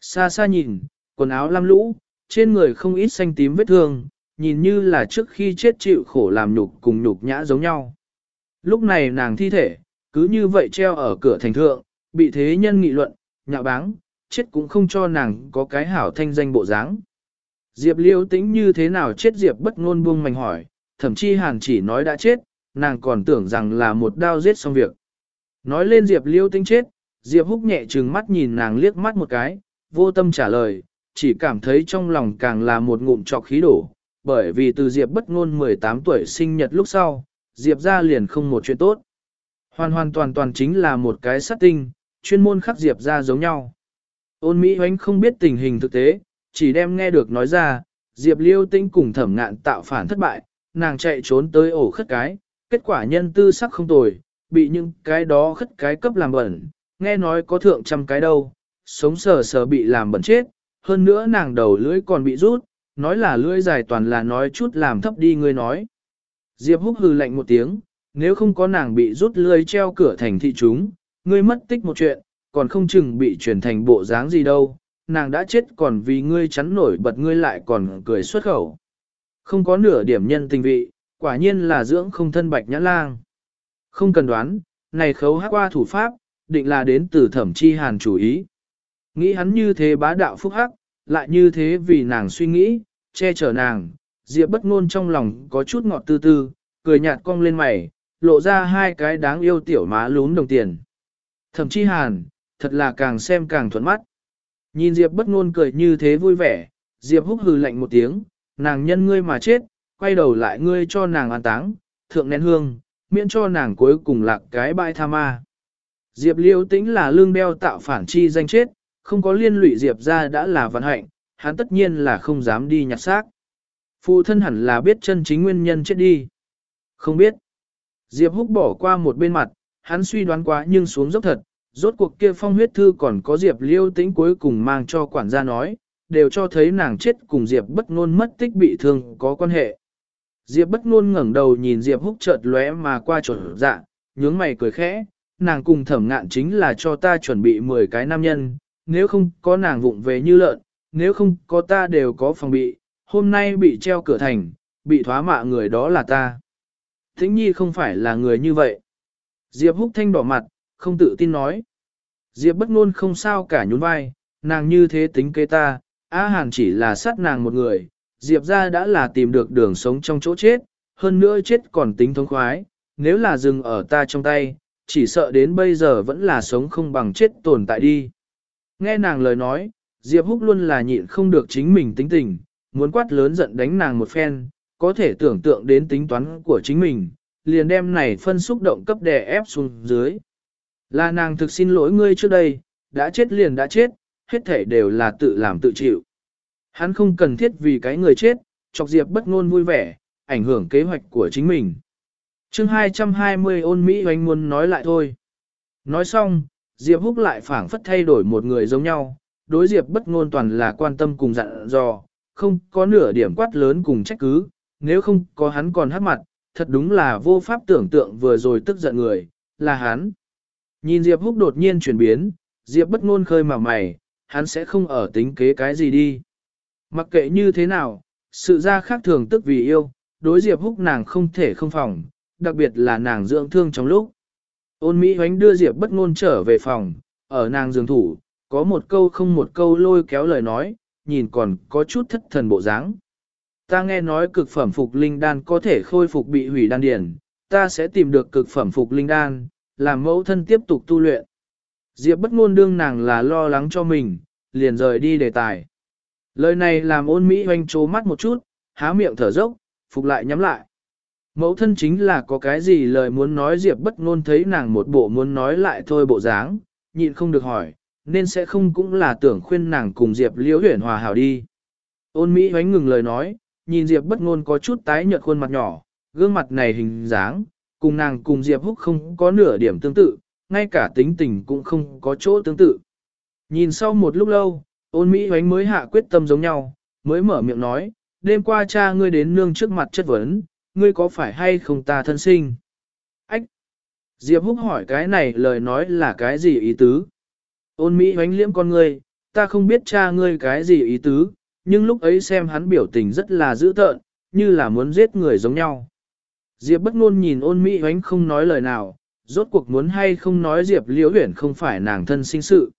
Xa xa nhìn, quần áo lam lũ, trên người không ít xanh tím vết thương, nhìn như là trước khi chết chịu khổ làm nhục cùng nhục nhã giống nhau. Lúc này nàng thi thể, cứ như vậy treo ở cửa thành thượng, bị thế nhân nghị luận, nhạo báng, chết cũng không cho nàng có cái hảo thanh danh bộ dáng. Diệp liêu tĩnh như thế nào chết Diệp bất ngôn buông mảnh hỏi, thậm chí hàn chỉ nói đã chết, nàng còn tưởng rằng là một đao giết xong việc. Nói lên Diệp liêu tĩnh chết, Diệp húc nhẹ trừng mắt nhìn nàng liếc mắt một cái, vô tâm trả lời, chỉ cảm thấy trong lòng càng là một ngụm trọc khí đổ, bởi vì từ Diệp bất ngôn 18 tuổi sinh nhật lúc sau, Diệp ra liền không một chuyện tốt. Hoàn hoàn toàn toàn chính là một cái sát tinh, chuyên môn khắc Diệp ra giống nhau. Ôn Mỹ Hoánh không biết tình hình thực tế, chỉ đem nghe được nói ra, Diệp Liêu Tinh cùng thẩm ngạn tạo phản thất bại, nàng chạy trốn tới ổ khất cái, kết quả nhân tư sắc không tồi, bị những cái đó khất cái cấp làm bẩn, nghe nói có thượng trăm cái đâu, sống sờ sờ bị làm bẩn chết, hơn nữa nàng đầu lưỡi còn bị rút, nói là lưỡi dài toàn là nói chút làm thấp đi người nói. Diệp húc hừ lạnh một tiếng, nếu không có nàng bị rút lưỡi treo cửa thành thị chúng, ngươi mất tích một chuyện, còn không chừng bị chuyển thành bộ dáng gì đâu, nàng đã chết còn vì ngươi chắn nổi bật ngươi lại còn cười xuất khẩu. Không có nửa điểm nhân tình vị, quả nhiên là dưỡng không thân bạch nhã lang. Không cần đoán, này khấu hát qua thủ pháp, định là đến từ thẩm chi hàn chủ ý. Nghĩ hắn như thế bá đạo phúc hắc, lại như thế vì nàng suy nghĩ, che chở nàng, Diệp bất ngôn trong lòng có chút ngọt tư tư, cười nhạt cong lên mày, lộ ra hai cái đáng yêu tiểu má lún đồng tiền. Thẩm chi hàn, thật là càng xem càng thuận mắt. Nhìn Diệp bất ngôn cười như thế vui vẻ, Diệp húc hừ lạnh một tiếng, nàng nhân ngươi mà chết, quay đầu lại ngươi cho nàng an táng, thượng nén hương, miễn cho nàng cuối cùng lạc cái bãi tha ma. Diệp liêu tính là lương đeo tạo phản chi danh chết, không có liên lụy Diệp ra đã là vận hạnh, hắn tất nhiên là không dám đi nhặt xác. Phụ thân hẳn là biết chân chính nguyên nhân chết đi. Không biết. Diệp húc bỏ qua một bên mặt, hắn suy đoán quá nhưng xuống dốc thật, rốt cuộc kia phong huyết thư còn có Diệp liêu tĩnh cuối cùng mang cho quản gia nói, đều cho thấy nàng chết cùng Diệp bất ngôn mất tích bị thương có quan hệ. Diệp bất ngôn ngẩng đầu nhìn Diệp húc chợt lóe mà qua trộn dạ, nhướng mày cười khẽ, nàng cùng thẩm ngạn chính là cho ta chuẩn bị 10 cái nam nhân, nếu không có nàng vụng về như lợn, nếu không có ta đều có phòng bị, hôm nay bị treo cửa thành, bị thoá mạ người đó là ta. Thính nhi không phải là người như vậy. Diệp húc thanh đỏ mặt, không tự tin nói. Diệp bất ngôn không sao cả nhún vai, nàng như thế tính kế ta, a Hàn chỉ là sát nàng một người, Diệp ra đã là tìm được đường sống trong chỗ chết, hơn nữa chết còn tính thống khoái, nếu là dừng ở ta trong tay, chỉ sợ đến bây giờ vẫn là sống không bằng chết tồn tại đi. Nghe nàng lời nói, Diệp Húc luôn là nhịn không được chính mình tính tình, muốn quát lớn giận đánh nàng một phen, có thể tưởng tượng đến tính toán của chính mình, liền đem này phân xúc động cấp đè ép xuống dưới. Là nàng thực xin lỗi ngươi trước đây, đã chết liền đã chết, hết thể đều là tự làm tự chịu. Hắn không cần thiết vì cái người chết, chọc Diệp bất ngôn vui vẻ, ảnh hưởng kế hoạch của chính mình. chương 220 ôn Mỹ hoành muốn nói lại thôi. Nói xong, Diệp Húc lại phảng phất thay đổi một người giống nhau, đối Diệp bất ngôn toàn là quan tâm cùng dặn dò, không có nửa điểm quát lớn cùng trách cứ, nếu không có hắn còn hát mặt, thật đúng là vô pháp tưởng tượng vừa rồi tức giận người, là hắn. Nhìn Diệp Húc đột nhiên chuyển biến, Diệp bất ngôn khơi mà mày, hắn sẽ không ở tính kế cái gì đi. Mặc kệ như thế nào, sự ra khác thường tức vì yêu, đối Diệp Húc nàng không thể không phòng, đặc biệt là nàng dưỡng thương trong lúc. Ôn Mỹ Hoánh đưa Diệp bất ngôn trở về phòng, ở nàng giường thủ, có một câu không một câu lôi kéo lời nói, nhìn còn có chút thất thần bộ dáng. Ta nghe nói cực phẩm phục linh đan có thể khôi phục bị hủy đan điển, ta sẽ tìm được cực phẩm phục linh đan, làm mẫu thân tiếp tục tu luyện. Diệp bất ngôn đương nàng là lo lắng cho mình, liền rời đi đề tài. Lời này làm ôn Mỹ hoanh trố mắt một chút, há miệng thở dốc, phục lại nhắm lại. Mẫu thân chính là có cái gì lời muốn nói Diệp bất ngôn thấy nàng một bộ muốn nói lại thôi bộ dáng, nhịn không được hỏi, nên sẽ không cũng là tưởng khuyên nàng cùng Diệp liễu huyển hòa hảo đi. Ôn Mỹ hoánh ngừng lời nói, nhìn Diệp bất ngôn có chút tái nhợt khuôn mặt nhỏ, gương mặt này hình dáng, cùng nàng cùng Diệp húc không có nửa điểm tương tự, ngay cả tính tình cũng không có chỗ tương tự. Nhìn sau một lúc lâu, ôn Mỹ hoánh mới hạ quyết tâm giống nhau, mới mở miệng nói, đêm qua cha ngươi đến nương trước mặt chất vấn, ngươi có phải hay không ta thân sinh? Ách! Diệp Húc hỏi cái này lời nói là cái gì ý tứ? Ôn Mỹ hoánh liễm con ngươi, ta không biết cha ngươi cái gì ý tứ, nhưng lúc ấy xem hắn biểu tình rất là dữ tợn, như là muốn giết người giống nhau. Diệp bất ngôn nhìn ôn Mỹ hoánh không nói lời nào, rốt cuộc muốn hay không nói Diệp liễu huyển không phải nàng thân sinh sự.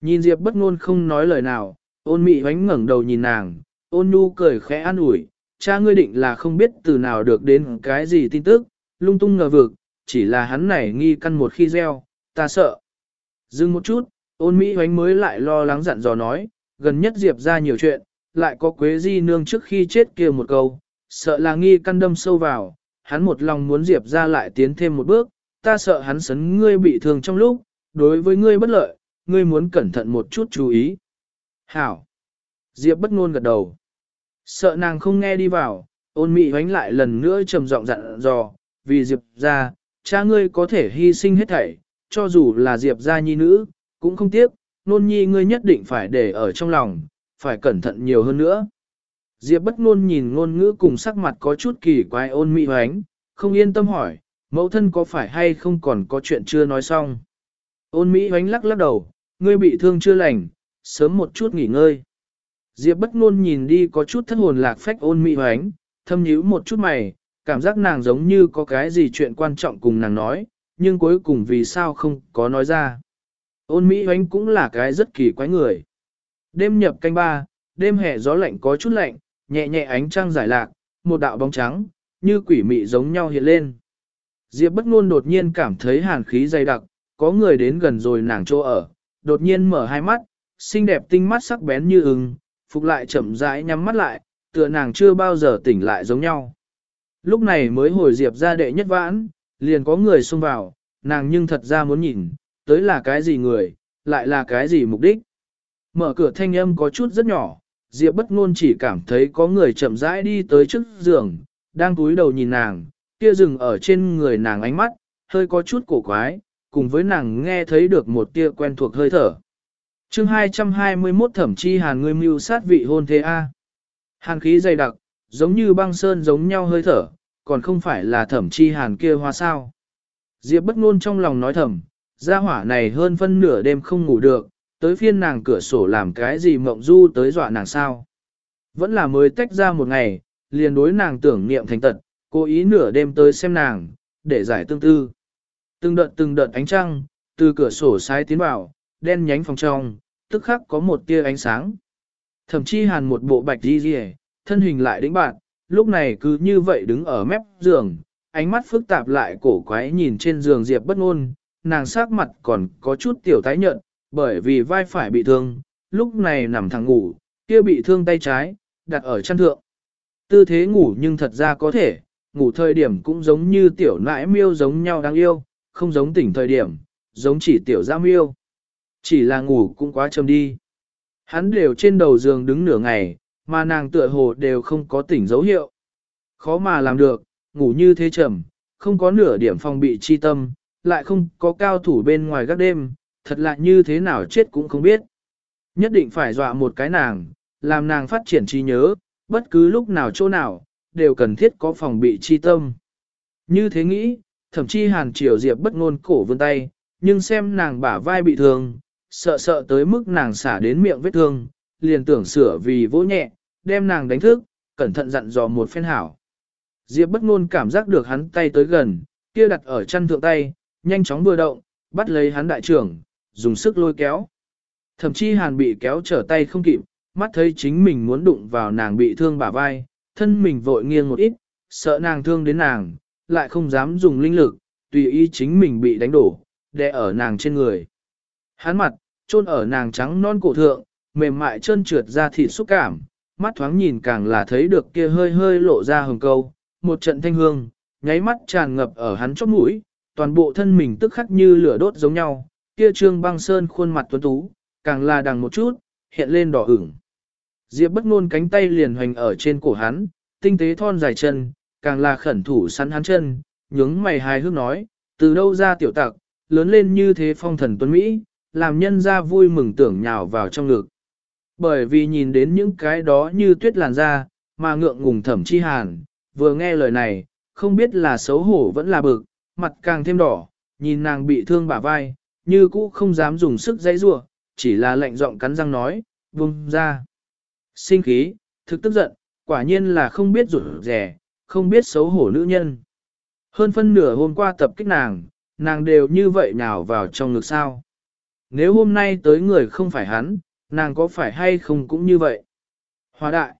Nhìn Diệp bất ngôn không nói lời nào, ôn Mỹ hoánh ngẩng đầu nhìn nàng, ôn nhu cười khẽ an ủi, cha ngươi định là không biết từ nào được đến cái gì tin tức, lung tung ngờ vực, chỉ là hắn này nghi căn một khi gieo, ta sợ. Dừng một chút, ôn Mỹ hoánh mới lại lo lắng dặn dò nói, gần nhất Diệp ra nhiều chuyện, lại có quế di nương trước khi chết kia một câu, sợ là nghi căn đâm sâu vào, hắn một lòng muốn Diệp ra lại tiến thêm một bước, ta sợ hắn sấn ngươi bị thương trong lúc, đối với ngươi bất lợi, ngươi muốn cẩn thận một chút chú ý. Hảo! Diệp bất ngôn gật đầu. Sợ nàng không nghe đi vào, ôn mị hoánh lại lần nữa trầm giọng dặn dò, vì Diệp ra, cha ngươi có thể hy sinh hết thảy, cho dù là Diệp gia nhi nữ, cũng không tiếc, nôn nhi ngươi nhất định phải để ở trong lòng, phải cẩn thận nhiều hơn nữa. Diệp bất ngôn nhìn ngôn ngữ cùng sắc mặt có chút kỳ quái ôn mị hoánh, không yên tâm hỏi, mẫu thân có phải hay không còn có chuyện chưa nói xong. Ôn Mỹ hoánh lắc lắc đầu, ngươi bị thương chưa lành, sớm một chút nghỉ ngơi. Diệp bất ngôn nhìn đi có chút thất hồn lạc phách ôn Mỹ hoánh, thâm nhíu một chút mày, cảm giác nàng giống như có cái gì chuyện quan trọng cùng nàng nói, nhưng cuối cùng vì sao không có nói ra. Ôn Mỹ hoánh cũng là cái rất kỳ quái người. Đêm nhập canh ba, đêm hè gió lạnh có chút lạnh, nhẹ nhẹ ánh trăng giải lạc, một đạo bóng trắng, như quỷ mị giống nhau hiện lên. Diệp bất ngôn đột nhiên cảm thấy hàn khí dày đặc, có người đến gần rồi nàng chỗ ở, đột nhiên mở hai mắt, xinh đẹp tinh mắt sắc bén như ưng, phục lại chậm rãi nhắm mắt lại, tựa nàng chưa bao giờ tỉnh lại giống nhau. Lúc này mới hồi Diệp ra đệ nhất vãn, liền có người xông vào, nàng nhưng thật ra muốn nhìn, tới là cái gì người, lại là cái gì mục đích. Mở cửa thanh âm có chút rất nhỏ, Diệp bất ngôn chỉ cảm thấy có người chậm rãi đi tới trước giường, đang cúi đầu nhìn nàng, kia dừng ở trên người nàng ánh mắt, hơi có chút cổ quái, cùng với nàng nghe thấy được một tia quen thuộc hơi thở. chương 221 thẩm chi hàn ngươi mưu sát vị hôn thế A. Hàn khí dày đặc, giống như băng sơn giống nhau hơi thở, còn không phải là thẩm chi hàn kia hoa sao. Diệp bất ngôn trong lòng nói thầm, gia hỏa này hơn phân nửa đêm không ngủ được, tới phiên nàng cửa sổ làm cái gì mộng du tới dọa nàng sao. Vẫn là mới tách ra một ngày, liền đối nàng tưởng niệm thành tật, cố ý nửa đêm tới xem nàng, để giải tương tư. Từng đợt từng đợt ánh trăng, từ cửa sổ sai tiến vào, đen nhánh phòng trong, tức khắc có một tia ánh sáng. Thậm chí hàn một bộ bạch đi rìa, thân hình lại đĩnh bạn, lúc này cứ như vậy đứng ở mép giường, ánh mắt phức tạp lại cổ quái nhìn trên giường Diệp bất ngôn, nàng sắc mặt còn có chút tiểu tái nhợt, bởi vì vai phải bị thương, lúc này nằm thẳng ngủ, kia bị thương tay trái, đặt ở chân thượng. Tư thế ngủ nhưng thật ra có thể, ngủ thời điểm cũng giống như tiểu nãi miêu giống nhau đáng yêu, không giống tỉnh thời điểm, giống chỉ tiểu giam miêu. Chỉ là ngủ cũng quá châm đi. Hắn đều trên đầu giường đứng nửa ngày, mà nàng tựa hồ đều không có tỉnh dấu hiệu. Khó mà làm được, ngủ như thế trầm, không có nửa điểm phòng bị chi tâm, lại không có cao thủ bên ngoài các đêm, thật lạ như thế nào chết cũng không biết. Nhất định phải dọa một cái nàng, làm nàng phát triển trí nhớ, bất cứ lúc nào chỗ nào, đều cần thiết có phòng bị chi tâm. Như thế nghĩ, thậm chí hàn triều diệp bất ngôn cổ vươn tay, nhưng xem nàng bả vai bị thương, sợ sợ tới mức nàng xả đến miệng vết thương, liền tưởng sửa vì vỗ nhẹ, đem nàng đánh thức, cẩn thận dặn dò một phen hảo. Diệp bất ngôn cảm giác được hắn tay tới gần, kia đặt ở chân thượng tay, nhanh chóng vừa động, bắt lấy hắn đại trưởng, dùng sức lôi kéo. Thậm chí hàn bị kéo trở tay không kịp, mắt thấy chính mình muốn đụng vào nàng bị thương bả vai, thân mình vội nghiêng một ít, sợ nàng thương đến nàng, lại không dám dùng linh lực, tùy ý chính mình bị đánh đổ, đè ở nàng trên người. Hắn mặt, chôn ở nàng trắng non cổ thượng, mềm mại chân trượt ra thịt xúc cảm, mắt thoáng nhìn càng là thấy được kia hơi hơi lộ ra hồng câu, một trận thanh hương, nháy mắt tràn ngập ở hắn chóp mũi, toàn bộ thân mình tức khắc như lửa đốt giống nhau, kia trương băng sơn khuôn mặt tuấn tú, càng là đằng một chút, hiện lên đỏ ửng. Diệp bất ngôn cánh tay liền hoành ở trên cổ hắn, tinh tế thon dài chân, càng là khẩn thủ sắn hắn chân, nhướng mày hài hước nói, từ đâu ra tiểu tặc, lớn lên như thế phong thần tuấn Mỹ, làm nhân ra vui mừng tưởng nhào vào trong ngực. Bởi vì nhìn đến những cái đó như tuyết làn da, mà ngượng ngùng thẩm chi hàn, vừa nghe lời này, không biết là xấu hổ vẫn là bực, mặt càng thêm đỏ, nhìn nàng bị thương bả vai, như cũ không dám dùng sức dãy rủa, chỉ là lạnh giọng cắn răng nói, vung ra. Sinh khí, thực tức giận, quả nhiên là không biết rủi rẻ, không biết xấu hổ nữ nhân. Hơn phân nửa hôm qua tập kích nàng, nàng đều như vậy nào vào trong ngực sao. Nếu hôm nay tới người không phải hắn, nàng có phải hay không cũng như vậy. Hóa đại,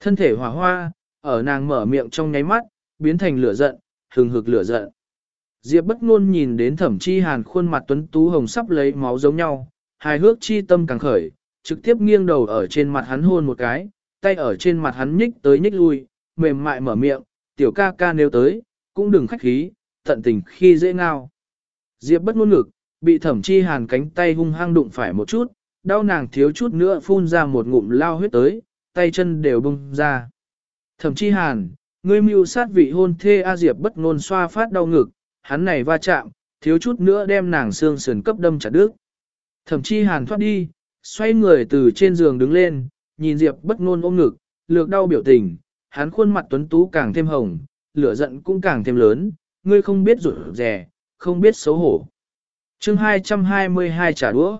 thân thể hỏa hoa, ở nàng mở miệng trong nháy mắt, biến thành lửa giận, hừng hực lửa giận. Diệp bất ngôn nhìn đến thẩm chi hàn khuôn mặt tuấn tú hồng sắp lấy máu giống nhau, hài hước chi tâm càng khởi, trực tiếp nghiêng đầu ở trên mặt hắn hôn một cái, tay ở trên mặt hắn nhích tới nhích lui, mềm mại mở miệng, tiểu ca ca nếu tới, cũng đừng khách khí, tận tình khi dễ ngao. Diệp bất ngôn ngực, bị thẩm chi hàn cánh tay hung hăng đụng phải một chút, đau nàng thiếu chút nữa phun ra một ngụm lao huyết tới, tay chân đều bung ra. Thẩm chi hàn, ngươi mưu sát vị hôn thê A Diệp bất ngôn xoa phát đau ngực, hắn này va chạm, thiếu chút nữa đem nàng xương sườn cấp đâm chặt đứt. Thẩm chi hàn thoát đi, xoay người từ trên giường đứng lên, nhìn Diệp bất ngôn ôm ngực, lược đau biểu tình, hắn khuôn mặt tuấn tú càng thêm hồng, lửa giận cũng càng thêm lớn, ngươi không biết rủi rẻ, không biết xấu hổ. Chương 222 trả đũa.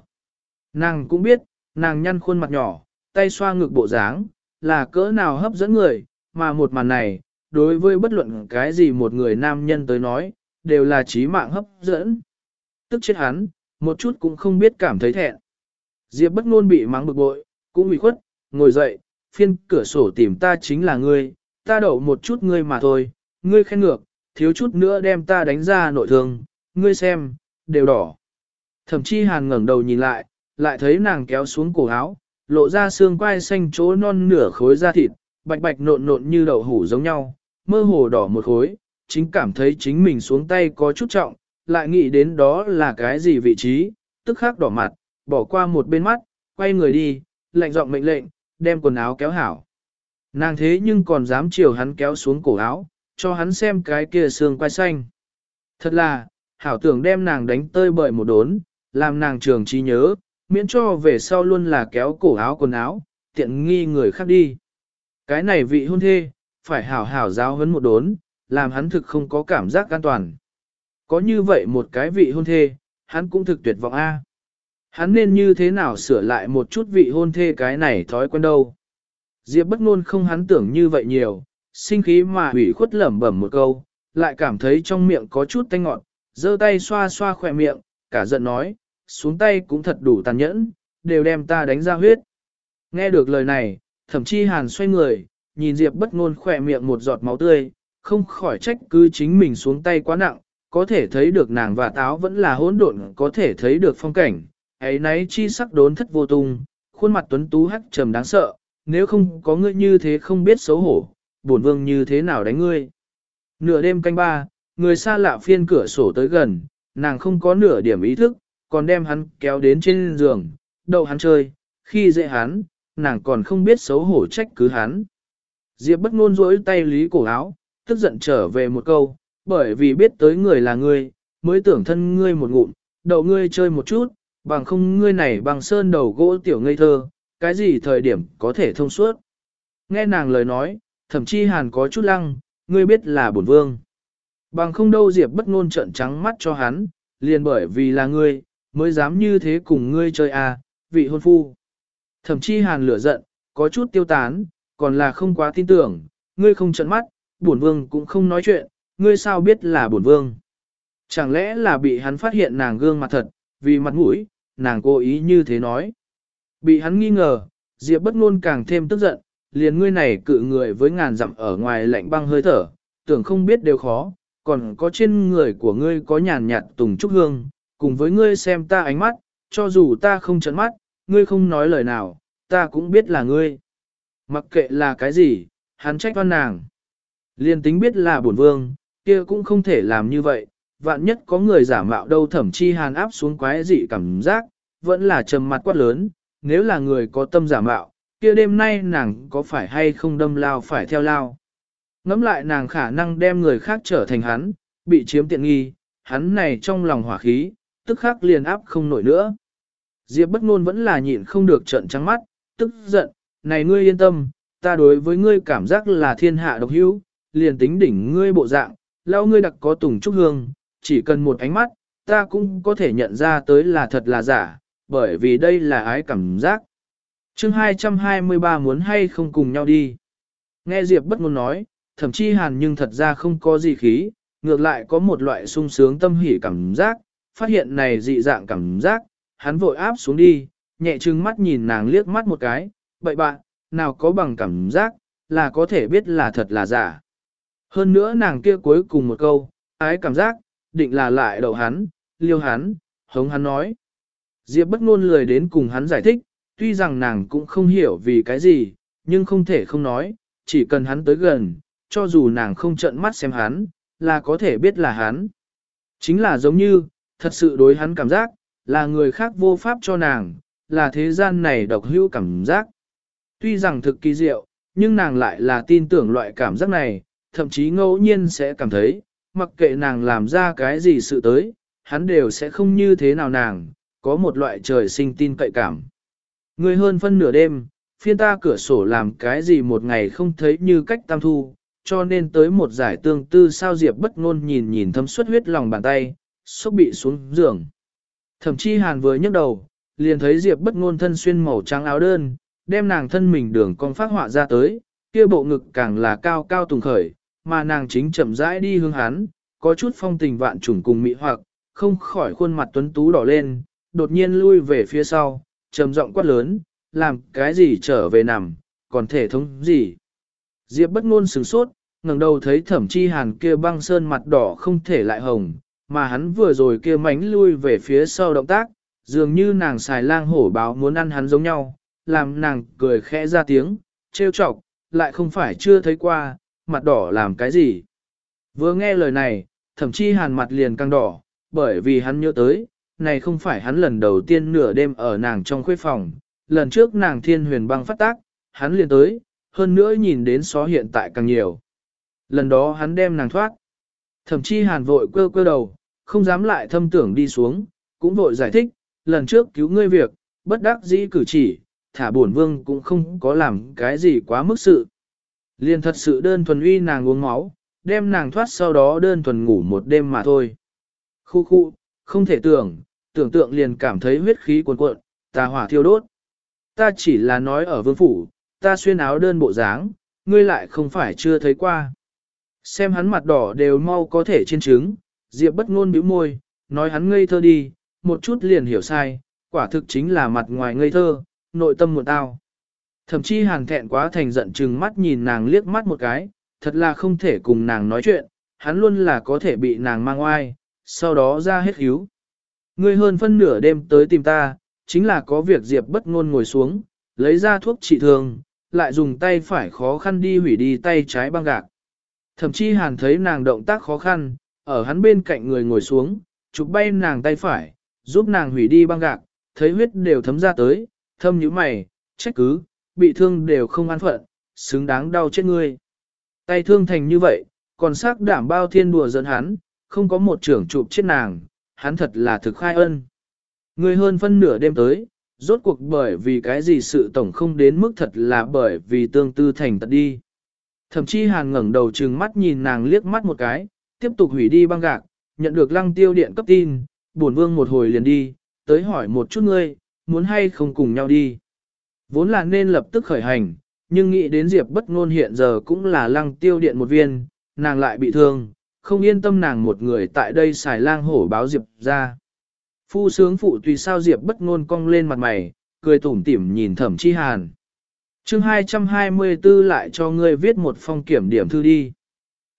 Nàng cũng biết, nàng nhăn khuôn mặt nhỏ, tay xoa ngực bộ dáng, là cỡ nào hấp dẫn người, mà một màn này, đối với bất luận cái gì một người nam nhân tới nói, đều là trí mạng hấp dẫn. Tức chết hắn, một chút cũng không biết cảm thấy thẹn. Diệp bất ngôn bị mắng bực bội, cũng bị khuất, ngồi dậy, phiên cửa sổ tìm ta chính là ngươi, ta đậu một chút ngươi mà thôi, ngươi khen ngược, thiếu chút nữa đem ta đánh ra nội thương, ngươi xem, đều đỏ. Thậm chí hàn ngẩng đầu nhìn lại, lại thấy nàng kéo xuống cổ áo, lộ ra xương quai xanh chỗ non nửa khối da thịt, bạch bạch nộn nộn như đậu hủ giống nhau, mơ hồ đỏ một khối, chính cảm thấy chính mình xuống tay có chút trọng, lại nghĩ đến đó là cái gì vị trí, tức khắc đỏ mặt, bỏ qua một bên mắt, quay người đi, lạnh giọng mệnh lệnh, đem quần áo kéo hảo. Nàng thế nhưng còn dám chiều hắn kéo xuống cổ áo, cho hắn xem cái kia xương quai xanh. Thật là, hảo tưởng đem nàng đánh tơi bởi một đốn, làm nàng trường trí nhớ, miễn cho về sau luôn là kéo cổ áo quần áo, tiện nghi người khác đi. Cái này vị hôn thê, phải hảo hảo giáo hấn một đốn, làm hắn thực không có cảm giác an toàn. Có như vậy một cái vị hôn thê, hắn cũng thực tuyệt vọng a. Hắn nên như thế nào sửa lại một chút vị hôn thê cái này thói quen đâu. Diệp bất ngôn không hắn tưởng như vậy nhiều, sinh khí mà hủy khuất lẩm bẩm một câu, lại cảm thấy trong miệng có chút tanh ngọt, giơ tay xoa xoa khỏe miệng, cả giận nói, xuống tay cũng thật đủ tàn nhẫn, đều đem ta đánh ra huyết. Nghe được lời này, thậm chí hàn xoay người, nhìn Diệp bất ngôn khỏe miệng một giọt máu tươi, không khỏi trách cứ chính mình xuống tay quá nặng, có thể thấy được nàng và táo vẫn là hỗn độn có thể thấy được phong cảnh, ấy nấy chi sắc đốn thất vô tung, khuôn mặt tuấn tú hắc trầm đáng sợ, nếu không có ngươi như thế không biết xấu hổ, bổn vương như thế nào đánh ngươi. Nửa đêm canh ba, người xa lạ phiên cửa sổ tới gần, nàng không có nửa điểm ý thức, còn đem hắn kéo đến trên giường, đậu hắn chơi, khi dễ hắn, nàng còn không biết xấu hổ trách cứ hắn. Diệp bất ngôn rỗi tay lý cổ áo, tức giận trở về một câu, bởi vì biết tới người là ngươi, mới tưởng thân ngươi một ngụm, đậu ngươi chơi một chút, bằng không ngươi này bằng sơn đầu gỗ tiểu ngây thơ, cái gì thời điểm có thể thông suốt. Nghe nàng lời nói, thậm chí hàn có chút lăng, ngươi biết là bổn vương. Bằng không đâu Diệp bất ngôn trợn trắng mắt cho hắn, liền bởi vì là ngươi, mới dám như thế cùng ngươi chơi à, vị hôn phu. Thậm chí hàn lửa giận, có chút tiêu tán, còn là không quá tin tưởng, ngươi không trợn mắt, bổn vương cũng không nói chuyện, ngươi sao biết là bổn vương. Chẳng lẽ là bị hắn phát hiện nàng gương mặt thật, vì mặt mũi, nàng cố ý như thế nói. Bị hắn nghi ngờ, Diệp bất ngôn càng thêm tức giận, liền ngươi này cự người với ngàn dặm ở ngoài lạnh băng hơi thở, tưởng không biết đều khó, còn có trên người của ngươi có nhàn nhạt tùng trúc hương, cùng với ngươi xem ta ánh mắt, cho dù ta không chấn mắt, ngươi không nói lời nào, ta cũng biết là ngươi. Mặc kệ là cái gì, hắn trách oan nàng. Liên tính biết là bổn vương, kia cũng không thể làm như vậy, vạn nhất có người giả mạo đâu thẩm chi hàn áp xuống quái dị cảm giác, vẫn là trầm mặt quát lớn, nếu là người có tâm giả mạo, kia đêm nay nàng có phải hay không đâm lao phải theo lao. Ngắm lại nàng khả năng đem người khác trở thành hắn, bị chiếm tiện nghi, hắn này trong lòng hỏa khí, tức khắc liền áp không nổi nữa. Diệp bất ngôn vẫn là nhịn không được trận trắng mắt, tức giận, này ngươi yên tâm, ta đối với ngươi cảm giác là thiên hạ độc hữu, liền tính đỉnh ngươi bộ dạng, lao ngươi đặc có tùng trúc hương, chỉ cần một ánh mắt, ta cũng có thể nhận ra tới là thật là giả, bởi vì đây là ái cảm giác. chương 223 muốn hay không cùng nhau đi. Nghe Diệp bất ngôn nói, thậm chí hàn nhưng thật ra không có gì khí, ngược lại có một loại sung sướng tâm hỉ cảm giác, phát hiện này dị dạng cảm giác, hắn vội áp xuống đi, nhẹ trừng mắt nhìn nàng liếc mắt một cái, bậy bạn, nào có bằng cảm giác, là có thể biết là thật là giả. Hơn nữa nàng kia cuối cùng một câu, ái cảm giác, định là lại đậu hắn, liêu hắn, hống hắn nói. Diệp bất ngôn lười đến cùng hắn giải thích, tuy rằng nàng cũng không hiểu vì cái gì, nhưng không thể không nói, chỉ cần hắn tới gần, cho dù nàng không trợn mắt xem hắn, là có thể biết là hắn. Chính là giống như, thật sự đối hắn cảm giác, là người khác vô pháp cho nàng, là thế gian này độc hữu cảm giác. Tuy rằng thực kỳ diệu, nhưng nàng lại là tin tưởng loại cảm giác này, thậm chí ngẫu nhiên sẽ cảm thấy, mặc kệ nàng làm ra cái gì sự tới, hắn đều sẽ không như thế nào nàng, có một loại trời sinh tin cậy cảm. Người hơn phân nửa đêm, phiên ta cửa sổ làm cái gì một ngày không thấy như cách tam thu, cho nên tới một giải tương tư sao Diệp bất ngôn nhìn nhìn thâm suất huyết lòng bàn tay, sốc bị xuống giường. Thậm chí hàn vừa nhấc đầu, liền thấy Diệp bất ngôn thân xuyên màu trắng áo đơn, đem nàng thân mình đường cong phát họa ra tới, kia bộ ngực càng là cao cao tùng khởi, mà nàng chính chậm rãi đi hướng hắn, có chút phong tình vạn trùng cùng mỹ hoặc, không khỏi khuôn mặt tuấn tú đỏ lên, đột nhiên lui về phía sau, trầm giọng quát lớn, làm cái gì trở về nằm, còn thể thống gì. Diệp bất ngôn sửng sốt, ngẩng đầu thấy thẩm chi hàn kia băng sơn mặt đỏ không thể lại hồng, mà hắn vừa rồi kia mánh lui về phía sau động tác, dường như nàng xài lang hổ báo muốn ăn hắn giống nhau, làm nàng cười khẽ ra tiếng, trêu chọc, lại không phải chưa thấy qua, mặt đỏ làm cái gì. Vừa nghe lời này, thậm chí hàn mặt liền căng đỏ, bởi vì hắn nhớ tới, này không phải hắn lần đầu tiên nửa đêm ở nàng trong khuê phòng, lần trước nàng thiên huyền băng phát tác, hắn liền tới, hơn nữa nhìn đến xó hiện tại càng nhiều. Lần đó hắn đem nàng thoát. Thậm chí hàn vội quơ quơ đầu, không dám lại thâm tưởng đi xuống, cũng vội giải thích, lần trước cứu ngươi việc, bất đắc dĩ cử chỉ, thả bổn vương cũng không có làm cái gì quá mức sự. Liền thật sự đơn thuần uy nàng uống máu, đem nàng thoát sau đó đơn thuần ngủ một đêm mà thôi. Khu khu, không thể tưởng, tưởng tượng liền cảm thấy huyết khí cuồn cuộn, tà hỏa thiêu đốt. Ta chỉ là nói ở vương phủ, ta xuyên áo đơn bộ dáng, ngươi lại không phải chưa thấy qua. Xem hắn mặt đỏ đều mau có thể trên trứng, Diệp bất ngôn bĩu môi, nói hắn ngây thơ đi, một chút liền hiểu sai, quả thực chính là mặt ngoài ngây thơ, nội tâm muộn tao. Thậm chí hàn thẹn quá thành giận chừng mắt nhìn nàng liếc mắt một cái, thật là không thể cùng nàng nói chuyện, hắn luôn là có thể bị nàng mang oai, sau đó ra hết hiếu. Ngươi hơn phân nửa đêm tới tìm ta, chính là có việc Diệp bất ngôn ngồi xuống, lấy ra thuốc trị thương, lại dùng tay phải khó khăn đi hủy đi tay trái băng gạc. Thậm chí hàn thấy nàng động tác khó khăn, ở hắn bên cạnh người ngồi xuống, chụp bay nàng tay phải, giúp nàng hủy đi băng gạc, thấy huyết đều thấm ra tới, thâm như mày, trách cứ, bị thương đều không an phận, xứng đáng đau chết ngươi. Tay thương thành như vậy, còn xác đảm bao thiên đùa dẫn hắn, không có một trưởng chụp chết nàng, hắn thật là thực khai ân. Ngươi hơn phân nửa đêm tới, rốt cuộc bởi vì cái gì sự tổng không đến mức thật là bởi vì tương tư thành tật đi. Thậm chí hàn ngẩng đầu trừng mắt nhìn nàng liếc mắt một cái, tiếp tục hủy đi băng gạc, nhận được lăng tiêu điện cấp tin, bổn vương một hồi liền đi, tới hỏi một chút ngươi, muốn hay không cùng nhau đi. Vốn là nên lập tức khởi hành, nhưng nghĩ đến Diệp bất ngôn hiện giờ cũng là lăng tiêu điện một viên, nàng lại bị thương, không yên tâm nàng một người tại đây xài lang hổ báo Diệp ra. Phu sướng phụ tùy sao Diệp bất ngôn cong lên mặt mày, cười tủm tỉm nhìn thẩm chi hàn. chương 224 lại cho ngươi viết một phong kiểm điểm thư đi.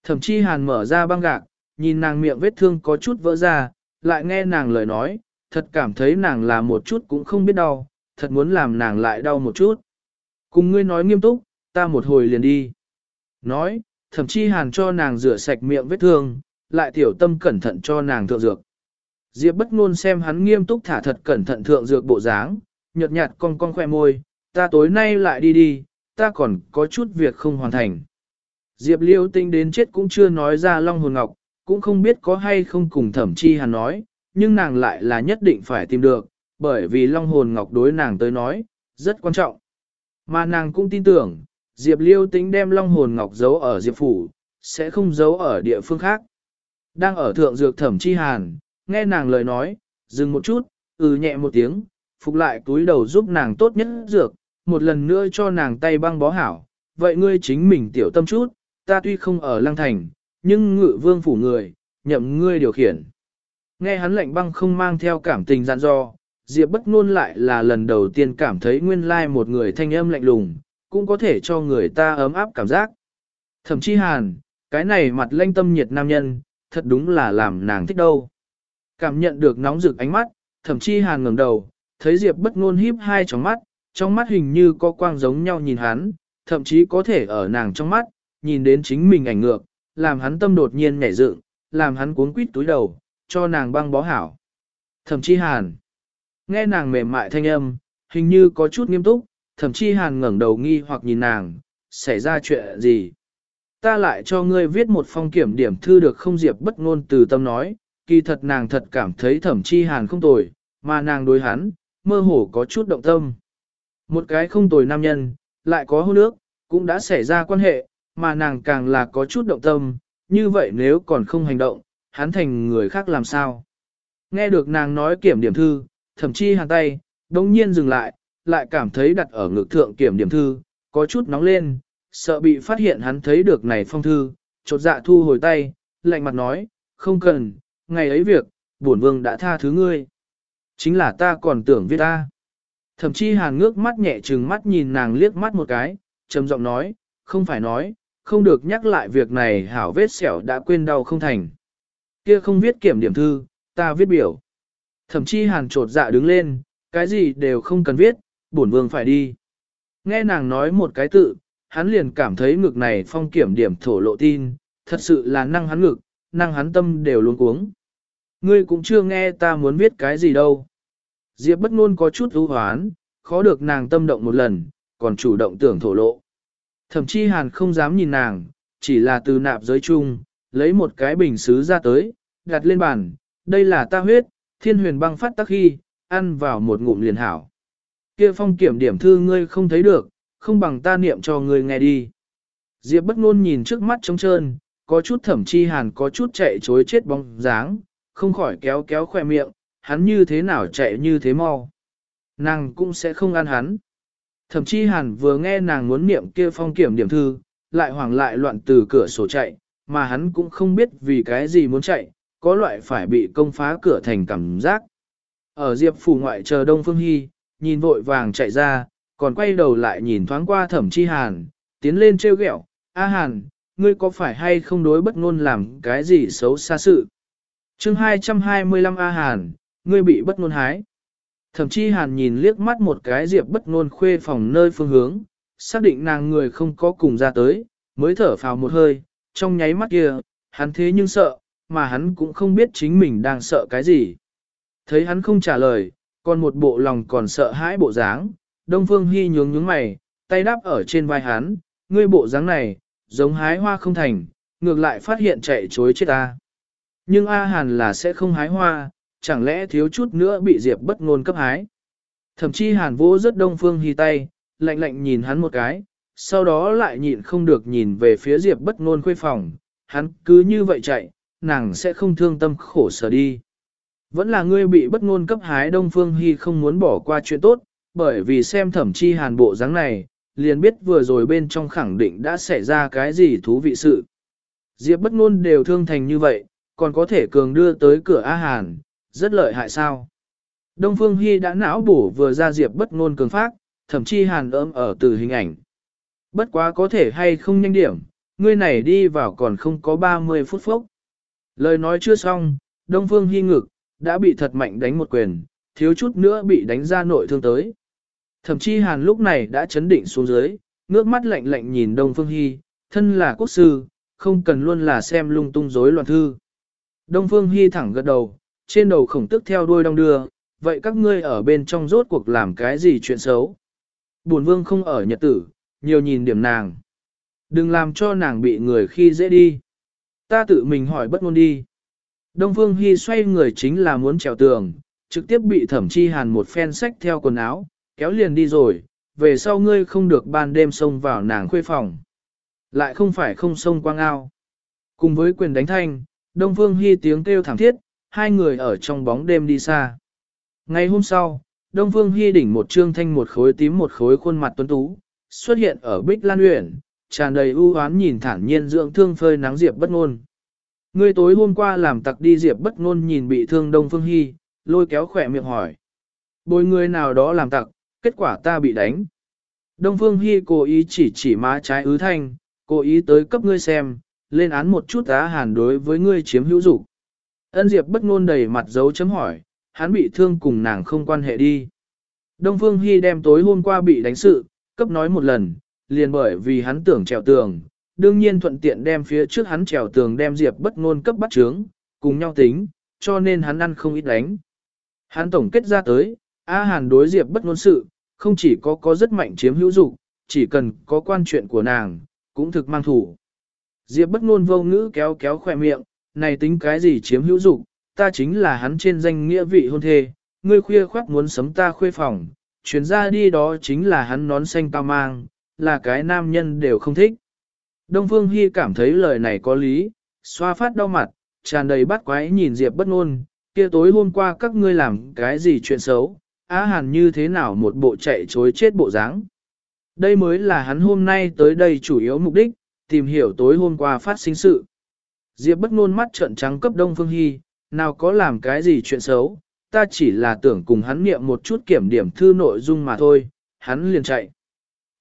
Thẩm chi hàn mở ra băng gạc, nhìn nàng miệng vết thương có chút vỡ ra, lại nghe nàng lời nói, thật cảm thấy nàng là một chút cũng không biết đau, thật muốn làm nàng lại đau một chút. Cùng ngươi nói nghiêm túc, ta một hồi liền đi. Nói, thậm chí hàn cho nàng rửa sạch miệng vết thương, lại tiểu tâm cẩn thận cho nàng thượng dược. Diệp bất ngôn xem hắn nghiêm túc thả thật cẩn thận thượng dược bộ dáng, nhợt nhạt cong cong khoe môi, ta tối nay lại đi đi, ta còn có chút việc không hoàn thành. Diệp liêu tinh đến chết cũng chưa nói ra Long Hồn Ngọc, cũng không biết có hay không cùng thẩm chi hàn nói, nhưng nàng lại là nhất định phải tìm được, bởi vì Long Hồn Ngọc đối nàng tới nói, rất quan trọng. Mà nàng cũng tin tưởng, Diệp Liêu tính đem long hồn ngọc giấu ở Diệp Phủ, sẽ không giấu ở địa phương khác. Đang ở thượng dược thẩm chi hàn, nghe nàng lời nói, dừng một chút, ừ nhẹ một tiếng, phục lại túi đầu giúp nàng tốt nhất dược, một lần nữa cho nàng tay băng bó hảo. Vậy ngươi chính mình tiểu tâm chút, ta tuy không ở lăng thành, nhưng ngự vương phủ người, nhậm ngươi điều khiển. Nghe hắn lệnh băng không mang theo cảm tình dặn dò, Diệp bất ngôn lại là lần đầu tiên cảm thấy nguyên lai một người thanh âm lạnh lùng, cũng có thể cho người ta ấm áp cảm giác. Thậm chí hàn, cái này mặt lanh tâm nhiệt nam nhân, thật đúng là làm nàng thích đâu. Cảm nhận được nóng rực ánh mắt, thậm chí hàn ngẩng đầu, thấy Diệp bất ngôn híp hai tròng mắt, trong mắt hình như có quang giống nhau nhìn hắn, thậm chí có thể ở nàng trong mắt, nhìn đến chính mình ảnh ngược, làm hắn tâm đột nhiên nhảy dựng, làm hắn cuốn quýt túi đầu, cho nàng băng bó hảo. Thậm chí hàn, nghe nàng mềm mại thanh âm, hình như có chút nghiêm túc, thậm chí hàn ngẩng đầu nghi hoặc nhìn nàng, xảy ra chuyện gì. Ta lại cho ngươi viết một phong kiểm điểm thư được không diệp bất ngôn từ tâm nói, kỳ thật nàng thật cảm thấy thẩm chi hàn không tồi, mà nàng đối hắn, mơ hồ có chút động tâm. Một cái không tồi nam nhân, lại có hôn nước, cũng đã xảy ra quan hệ, mà nàng càng là có chút động tâm, như vậy nếu còn không hành động, hắn thành người khác làm sao? Nghe được nàng nói kiểm điểm thư, thậm chí hàng tay, đông nhiên dừng lại, lại cảm thấy đặt ở ngực thượng kiểm điểm thư, có chút nóng lên, sợ bị phát hiện hắn thấy được này phong thư, chột dạ thu hồi tay, lạnh mặt nói, không cần, ngày ấy việc, bổn vương đã tha thứ ngươi. Chính là ta còn tưởng viết ta. Thậm chí hàn ngước mắt nhẹ trừng mắt nhìn nàng liếc mắt một cái, trầm giọng nói, không phải nói, không được nhắc lại việc này hảo vết sẹo đã quên đau không thành. Kia không viết kiểm điểm thư, ta viết biểu. Thậm chí hàn trột dạ đứng lên, cái gì đều không cần viết, bổn vương phải đi. Nghe nàng nói một cái tự, hắn liền cảm thấy ngực này phong kiểm điểm thổ lộ tin, thật sự là năng hắn ngực, năng hắn tâm đều luôn cuống. Ngươi cũng chưa nghe ta muốn viết cái gì đâu. Diệp bất ngôn có chút ưu hoán, khó được nàng tâm động một lần, còn chủ động tưởng thổ lộ. Thậm chí hàn không dám nhìn nàng, chỉ là từ nạp giới chung, lấy một cái bình xứ ra tới, đặt lên bàn, đây là ta huyết, thiên huyền băng phát tắc khi, ăn vào một ngụm liền hảo. Kia phong kiểm điểm thư ngươi không thấy được, không bằng ta niệm cho ngươi nghe đi. Diệp bất ngôn nhìn trước mắt trống trơn, có chút thẩm chi hàn có chút chạy chối chết bóng dáng, không khỏi kéo kéo khoe miệng, hắn như thế nào chạy như thế mau. Nàng cũng sẽ không ăn hắn. Thẩm chi hàn vừa nghe nàng muốn niệm kia phong kiểm điểm thư, lại hoảng lại loạn từ cửa sổ chạy, mà hắn cũng không biết vì cái gì muốn chạy, có loại phải bị công phá cửa thành cảm giác. Ở Diệp phủ ngoại chờ Đông Phương Hy, nhìn vội vàng chạy ra, còn quay đầu lại nhìn thoáng qua thẩm chi hàn, tiến lên trêu ghẹo, A hàn, ngươi có phải hay không đối bất ngôn làm cái gì xấu xa sự? chương 225 A hàn, ngươi bị bất ngôn hái. Thẩm chi hàn nhìn liếc mắt một cái diệp bất ngôn khuê phòng nơi phương hướng, xác định nàng người không có cùng ra tới, mới thở phào một hơi, trong nháy mắt kia, hắn thế nhưng sợ, mà hắn cũng không biết chính mình đang sợ cái gì. Thấy hắn không trả lời, còn một bộ lòng còn sợ hãi bộ dáng, Đông Phương Hy nhướng nhướng mày, tay đáp ở trên vai hắn, ngươi bộ dáng này, giống hái hoa không thành, ngược lại phát hiện chạy chối chết ta. Nhưng A Hàn là sẽ không hái hoa, chẳng lẽ thiếu chút nữa bị Diệp bất ngôn cấp hái. Thậm chí Hàn vũ rất Đông Phương Hy tay, lạnh lạnh nhìn hắn một cái, sau đó lại nhịn không được nhìn về phía Diệp bất ngôn khuê phòng, hắn cứ như vậy chạy, nàng sẽ không thương tâm khổ sở đi. Vẫn là ngươi bị bất ngôn cấp hái Đông Phương Hy không muốn bỏ qua chuyện tốt, bởi vì xem thẩm chi hàn bộ dáng này, liền biết vừa rồi bên trong khẳng định đã xảy ra cái gì thú vị sự. Diệp bất ngôn đều thương thành như vậy, còn có thể cường đưa tới cửa A Hàn, rất lợi hại sao. Đông Phương Hy đã não bổ vừa ra Diệp bất ngôn cường phát, thậm chí Hàn ấm ở từ hình ảnh. Bất quá có thể hay không nhanh điểm, ngươi này đi vào còn không có 30 phút phốc. Lời nói chưa xong, Đông Phương Hy ngực, đã bị thật mạnh đánh một quyền, thiếu chút nữa bị đánh ra nội thương tới. Thậm chí Hàn lúc này đã chấn định xuống dưới, ngước mắt lạnh lạnh nhìn Đông Phương Hy, thân là quốc sư, không cần luôn là xem lung tung rối loạn thư. Đông Phương Hy thẳng gật đầu, trên đầu khổng tức theo đuôi đong đưa, vậy các ngươi ở bên trong rốt cuộc làm cái gì chuyện xấu? Bổn vương không ở nhật tử, nhiều nhìn điểm nàng. Đừng làm cho nàng bị người khi dễ đi. Ta tự mình hỏi bất ngôn đi. Đông Phương Hy xoay người chính là muốn trèo tường, trực tiếp bị thẩm chi hàn một phen sách theo quần áo, kéo liền đi rồi, về sau ngươi không được ban đêm xông vào nàng khuê phòng. Lại không phải không xông quang ao. Cùng với quyền đánh thanh, Đông Phương Hy tiếng kêu thẳng thiết, hai người ở trong bóng đêm đi xa. Ngày hôm sau, Đông Phương Hy đỉnh một trương thanh một khối tím một khối khuôn mặt tuấn tú, xuất hiện ở Bích Lan Uyển, tràn đầy ưu hoán nhìn thản nhiên dưỡng thương phơi nắng Diệp bất ngôn. Ngươi tối hôm qua làm tặc đi Diệp bất ngôn nhìn bị thương Đông Phương Hy, lôi kéo khỏe miệng hỏi. Bồi người nào đó làm tặc, kết quả ta bị đánh. Đông Phương Hy cố ý chỉ chỉ má trái ứ thanh, cố ý tới cấp ngươi xem, lên án một chút á hàn đối với ngươi chiếm hữu dục. Ân Diệp bất ngôn đầy mặt dấu chấm hỏi, hắn bị thương cùng nàng không quan hệ đi. Đông Phương Hy đem tối hôm qua bị đánh sự, cấp nói một lần, liền bởi vì hắn tưởng trèo tường, đương nhiên thuận tiện đem phía trước hắn trèo tường đem Diệp bất ngôn cấp bắt trướng, cùng nhau tính, cho nên hắn ăn không ít đánh. Hắn tổng kết ra tới, A Hàn đối Diệp bất ngôn sự, không chỉ có có rất mạnh chiếm hữu dục, chỉ cần có quan chuyện của nàng, cũng thực mang thủ. Diệp bất ngôn vô ngữ kéo kéo khóe miệng, này tính cái gì chiếm hữu dục, ta chính là hắn trên danh nghĩa vị hôn thê, ngươi khuya khoác muốn sấm ta khuê phòng, chuyển ra đi đó chính là hắn nón xanh ta mang, là cái nam nhân đều không thích. Đông Phương Hy cảm thấy lời này có lý, xoa phát đau mặt, tràn đầy bắt quái nhìn Diệp bất ngôn, kia tối hôm qua các ngươi làm cái gì chuyện xấu, Á Hàn như thế nào một bộ chạy chối chết bộ dáng. Đây mới là hắn hôm nay tới đây chủ yếu mục đích, tìm hiểu tối hôm qua phát sinh sự. Diệp bất ngôn mắt trợn trắng cấp Đông Phương Hy, nào có làm cái gì chuyện xấu, ta chỉ là tưởng cùng hắn niệm một chút kiểm điểm thư nội dung mà thôi, hắn liền chạy.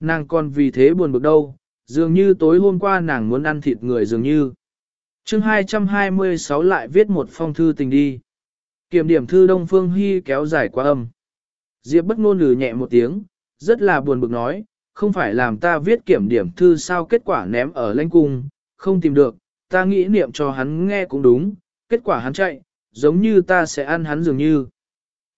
Nàng còn vì thế buồn bực đâu, dường như tối hôm qua nàng muốn ăn thịt người dường như. chương 226 lại viết một phong thư tình đi. Kiểm điểm thư Đông Phương Hy kéo dài quá âm. Diệp bất ngôn lừ nhẹ một tiếng, rất là buồn bực nói, không phải làm ta viết kiểm điểm thư sao kết quả ném ở lãnh cung, không tìm được, ta nghĩ niệm cho hắn nghe cũng đúng, kết quả hắn chạy, giống như ta sẽ ăn hắn dường như.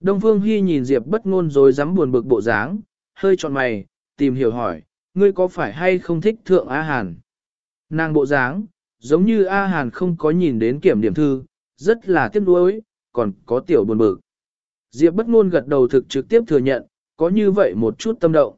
Đông Phương Hy nhìn Diệp bất ngôn rồi dám buồn bực bộ dáng, hơi trọn mày, tìm hiểu hỏi, ngươi có phải hay không thích thượng A Hàn? Nàng bộ dáng, giống như A Hàn không có nhìn đến kiểm điểm thư, rất là tiếc nuối, còn có tiểu buồn bực. Diệp bất ngôn gật đầu thực trực tiếp thừa nhận, có như vậy một chút tâm động.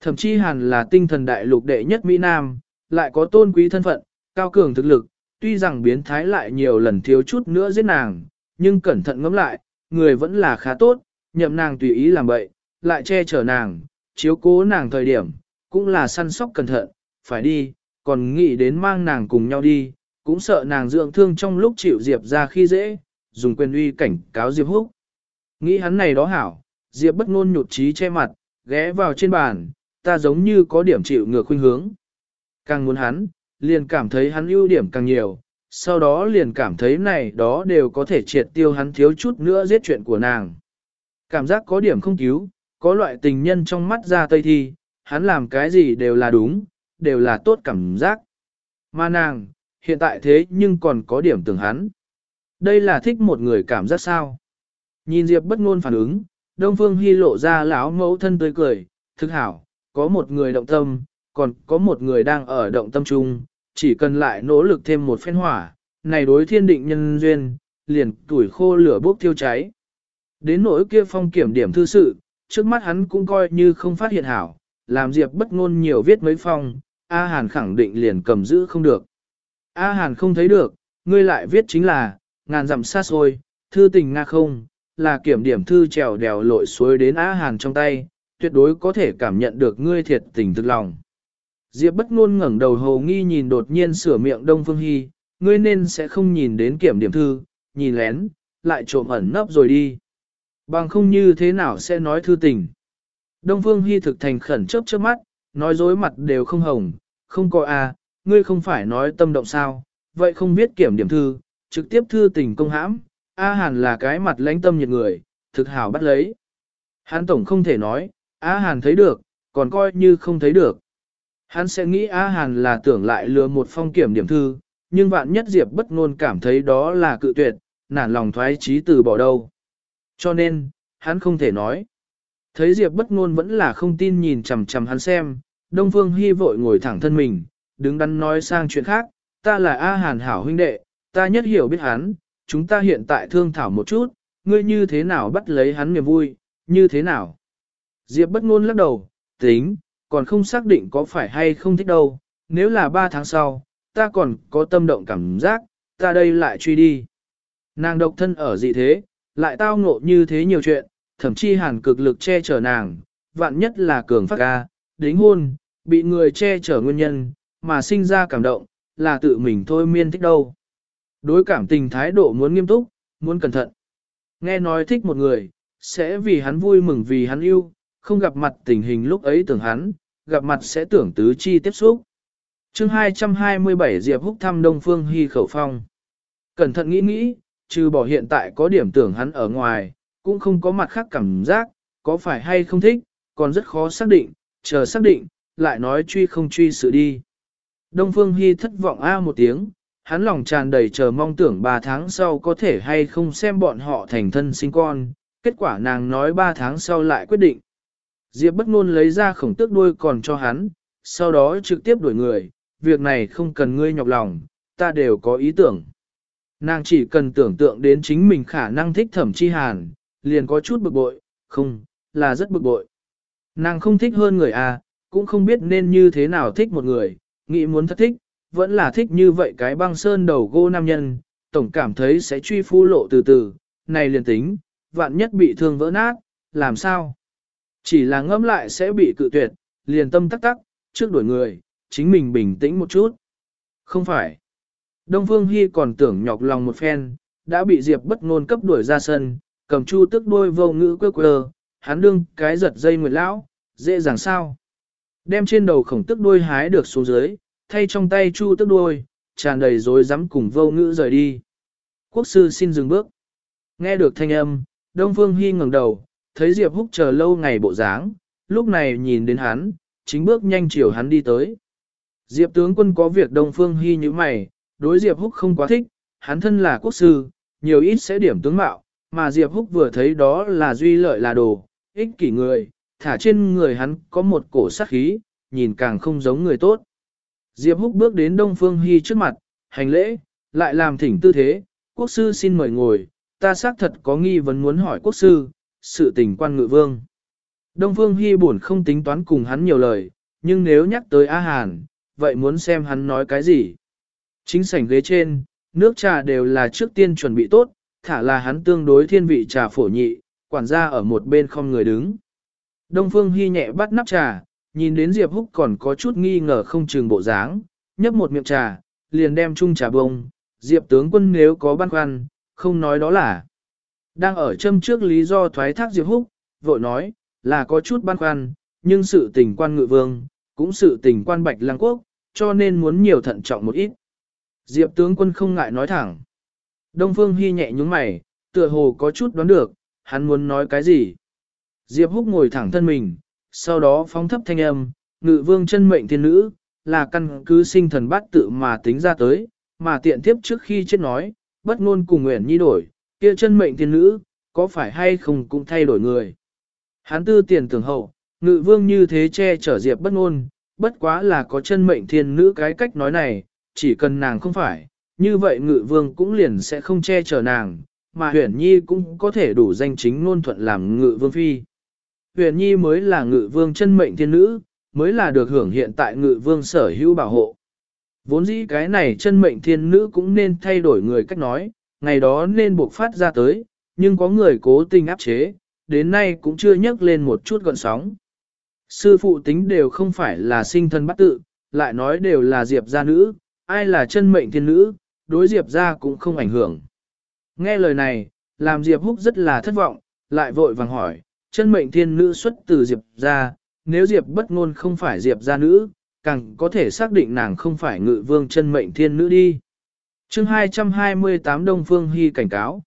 Thậm chí Hàn là tinh thần đại lục đệ nhất Mỹ Nam, lại có tôn quý thân phận, cao cường thực lực, tuy rằng biến thái lại nhiều lần thiếu chút nữa giết nàng, nhưng cẩn thận ngẫm lại, người vẫn là khá tốt, nhậm nàng tùy ý làm bậy, lại che chở nàng, chiếu cố nàng thời điểm, cũng là săn sóc cẩn thận, phải đi, còn nghĩ đến mang nàng cùng nhau đi, cũng sợ nàng dưỡng thương trong lúc chịu Diệp ra khi dễ, dùng quyền uy cảnh cáo Diệp Húc. Nghĩ hắn này đó hảo, Diệp bất ngôn nhụt chí che mặt, ghé vào trên bàn, ta giống như có điểm chịu ngược khuynh hướng. Càng muốn hắn, liền cảm thấy hắn ưu điểm càng nhiều, sau đó liền cảm thấy này đó đều có thể triệt tiêu hắn thiếu chút nữa giết chuyện của nàng. Cảm giác có điểm không cứu, có loại tình nhân trong mắt ra tây thi, hắn làm cái gì đều là đúng, đều là tốt cảm giác. Mà nàng, hiện tại thế nhưng còn có điểm tưởng hắn. Đây là thích một người cảm giác sao. Nhìn Diệp bất ngôn phản ứng, Đông Phương Hy lộ ra lão mẫu thân tươi cười, thực hảo, có một người động tâm, còn có một người đang ở động tâm chung, chỉ cần lại nỗ lực thêm một phen hỏa, này đối thiên định nhân duyên, liền tuổi khô lửa bốc thiêu cháy. Đến nỗi kia phong kiểm điểm thư sự, trước mắt hắn cũng coi như không phát hiện hảo, làm Diệp bất ngôn nhiều viết mấy phong, A Hàn khẳng định liền cầm giữ không được. A Hàn không thấy được, ngươi lại viết chính là, ngàn dặm xa xôi, thư tình nga không, là kiểm điểm thư trèo đèo lội suối đến A Hàn trong tay, tuyệt đối có thể cảm nhận được ngươi thiệt tình thực lòng. Diệp bất ngôn ngẩng đầu hồ nghi nhìn đột nhiên sửa miệng Đông Phương Hy, ngươi nên sẽ không nhìn đến kiểm điểm thư, nhìn lén, lại trộm ẩn nấp rồi đi. Bằng không như thế nào sẽ nói thư tình. Đông Phương Hy thực thành khẩn chớp chớp mắt, nói dối mặt đều không hồng, không có a, à, ngươi không phải nói tâm động sao, vậy không biết kiểm điểm thư, trực tiếp thư tình công hãm, A Hàn là cái mặt lãnh tâm nhiệt người, thực hảo bắt lấy. Hán tổng không thể nói, A Hàn thấy được, còn coi như không thấy được. Hắn sẽ nghĩ A Hàn là tưởng lại lừa một phong kiểm điểm thư, nhưng vạn nhất Diệp bất ngôn cảm thấy đó là cự tuyệt, nản lòng thoái trí từ bỏ đâu. Cho nên, hắn không thể nói. Thấy Diệp bất ngôn vẫn là không tin nhìn chằm chằm hắn xem, Đông Phương Hi vội ngồi thẳng thân mình, đứng đắn nói sang chuyện khác, ta là A Hàn hảo huynh đệ, ta nhất hiểu biết hắn, chúng ta hiện tại thương thảo một chút, ngươi như thế nào bắt lấy hắn niềm vui, như thế nào. Diệp bất ngôn lắc đầu, tính, còn không xác định có phải hay không thích đâu, nếu là 3 tháng sau, ta còn có tâm động cảm giác, ta đây lại truy đi. Nàng độc thân ở dị thế, lại tao ngộ như thế nhiều chuyện, thậm chí hàn cực lực che chở nàng, vạn nhất là cường phát ca, đính hôn, bị người che chở nguyên nhân, mà sinh ra cảm động, là tự mình thôi miên thích đâu. Đối cảm tình thái độ muốn nghiêm túc, muốn cẩn thận. Nghe nói thích một người, sẽ vì hắn vui mừng vì hắn yêu, không gặp mặt tình hình lúc ấy tưởng hắn, gặp mặt sẽ tưởng tứ chi tiếp xúc. chương 227 Diệp Húc thăm Đông Phương Hy khẩu phong. Cẩn thận nghĩ nghĩ, trừ bỏ hiện tại có điểm tưởng hắn ở ngoài, cũng không có mặt khác cảm giác, có phải hay không thích, còn rất khó xác định, chờ xác định, lại nói truy không truy sự đi. Đông Phương Hy thất vọng a một tiếng, hắn lòng tràn đầy chờ mong tưởng 3 tháng sau có thể hay không xem bọn họ thành thân sinh con, kết quả nàng nói 3 tháng sau lại quyết định. Diệp bất ngôn lấy ra khổng tước đuôi còn cho hắn, sau đó trực tiếp đuổi người, việc này không cần ngươi nhọc lòng, ta đều có ý tưởng. Nàng chỉ cần tưởng tượng đến chính mình khả năng thích thẩm chi hàn, liền có chút bực bội, không, là rất bực bội. Nàng không thích hơn người à, cũng không biết nên như thế nào thích một người, nghĩ muốn thất thích, vẫn là thích như vậy cái băng sơn đầu gô nam nhân, tổng cảm thấy sẽ truy phu lộ từ từ, này liền tính, vạn nhất bị thương vỡ nát, làm sao? Chỉ là ngẫm lại sẽ bị cự tuyệt, liền tâm tắc tắc, trước đuổi người, chính mình bình tĩnh một chút. Không phải. Đông Phương Hy còn tưởng nhọc lòng một phen, đã bị Diệp bất ngôn cấp đuổi ra sân, cầm chu tức đôi vô ngữ quơ quơ, hắn đương cái giật dây nguyệt lão, dễ dàng sao. Đem trên đầu khổng tức đuôi hái được xuống dưới, thay trong tay chu tức đuôi, tràn đầy rối rắm cùng vô ngữ rời đi. Quốc sư xin dừng bước. Nghe được thanh âm, Đông Phương Hy ngẩng đầu, thấy Diệp Húc chờ lâu ngày bộ dáng, lúc này nhìn đến hắn, chính bước nhanh chiều hắn đi tới. Diệp tướng quân có việc Đông Phương Hy như mày, đối Diệp Húc không quá thích, hắn thân là quốc sư, nhiều ít sẽ điểm tướng mạo, mà Diệp Húc vừa thấy đó là duy lợi là đồ, ích kỷ người, thả trên người hắn có một cổ sát khí, nhìn càng không giống người tốt. Diệp Húc bước đến Đông Phương Hy trước mặt, hành lễ, lại làm thỉnh tư thế, quốc sư xin mời ngồi, ta xác thật có nghi vấn muốn hỏi quốc sư, sự tình quan ngự vương. Đông Phương Hy buồn không tính toán cùng hắn nhiều lời, nhưng nếu nhắc tới A Hàn, vậy muốn xem hắn nói cái gì. Chính sảnh ghế trên, nước trà đều là trước tiên chuẩn bị tốt, thả là hắn tương đối thiên vị trà phổ nhị, quản gia ở một bên không người đứng. Đông Phương Hy nhẹ bắt nắp trà, nhìn đến Diệp Húc còn có chút nghi ngờ không chừng bộ dáng, nhấp một miệng trà, liền đem chung trà bông, Diệp tướng quân nếu có băn khoăn, không nói đó là. Đang ở châm trước lý do thoái thác Diệp Húc, vội nói, là có chút băn khoăn, nhưng sự tình quan ngự vương, cũng sự tình quan bạch lăng quốc, cho nên muốn nhiều thận trọng một ít. Diệp tướng quân không ngại nói thẳng. Đông Phương Hy nhẹ nhúng mày, tựa hồ có chút đoán được, hắn muốn nói cái gì. Diệp Húc ngồi thẳng thân mình, sau đó phóng thấp thanh âm, ngự vương chân mệnh thiên nữ, là căn cứ sinh thần bát tự mà tính ra tới, mà tiện tiếp trước khi chết nói, bất ngôn cùng nguyện nhi đổi, kia chân mệnh thiên nữ, có phải hay không cũng thay đổi người. Hắn tư tiền tưởng hậu, ngự vương như thế che chở diệp bất ngôn, bất quá là có chân mệnh thiên nữ cái cách nói này, chỉ cần nàng không phải, như vậy ngự vương cũng liền sẽ không che chở nàng, mà huyền nhi cũng có thể đủ danh chính ngôn thuận làm ngự vương phi. Huyền nhi mới là ngự vương chân mệnh thiên nữ, mới là được hưởng hiện tại ngự vương sở hữu bảo hộ. Vốn dĩ cái này chân mệnh thiên nữ cũng nên thay đổi người cách nói, ngày đó nên buộc phát ra tới, nhưng có người cố tình áp chế, đến nay cũng chưa nhắc lên một chút gọn sóng. Sư phụ tính đều không phải là sinh thân bắt tự, lại nói đều là diệp gia nữ, ai là chân mệnh thiên nữ, đối diệp gia cũng không ảnh hưởng. Nghe lời này, làm diệp húc rất là thất vọng, lại vội vàng hỏi, chân mệnh thiên nữ xuất từ diệp gia, nếu diệp bất ngôn không phải diệp gia nữ, càng có thể xác định nàng không phải ngự vương chân mệnh thiên nữ đi. chương 228 Đông Phương Hy cảnh cáo.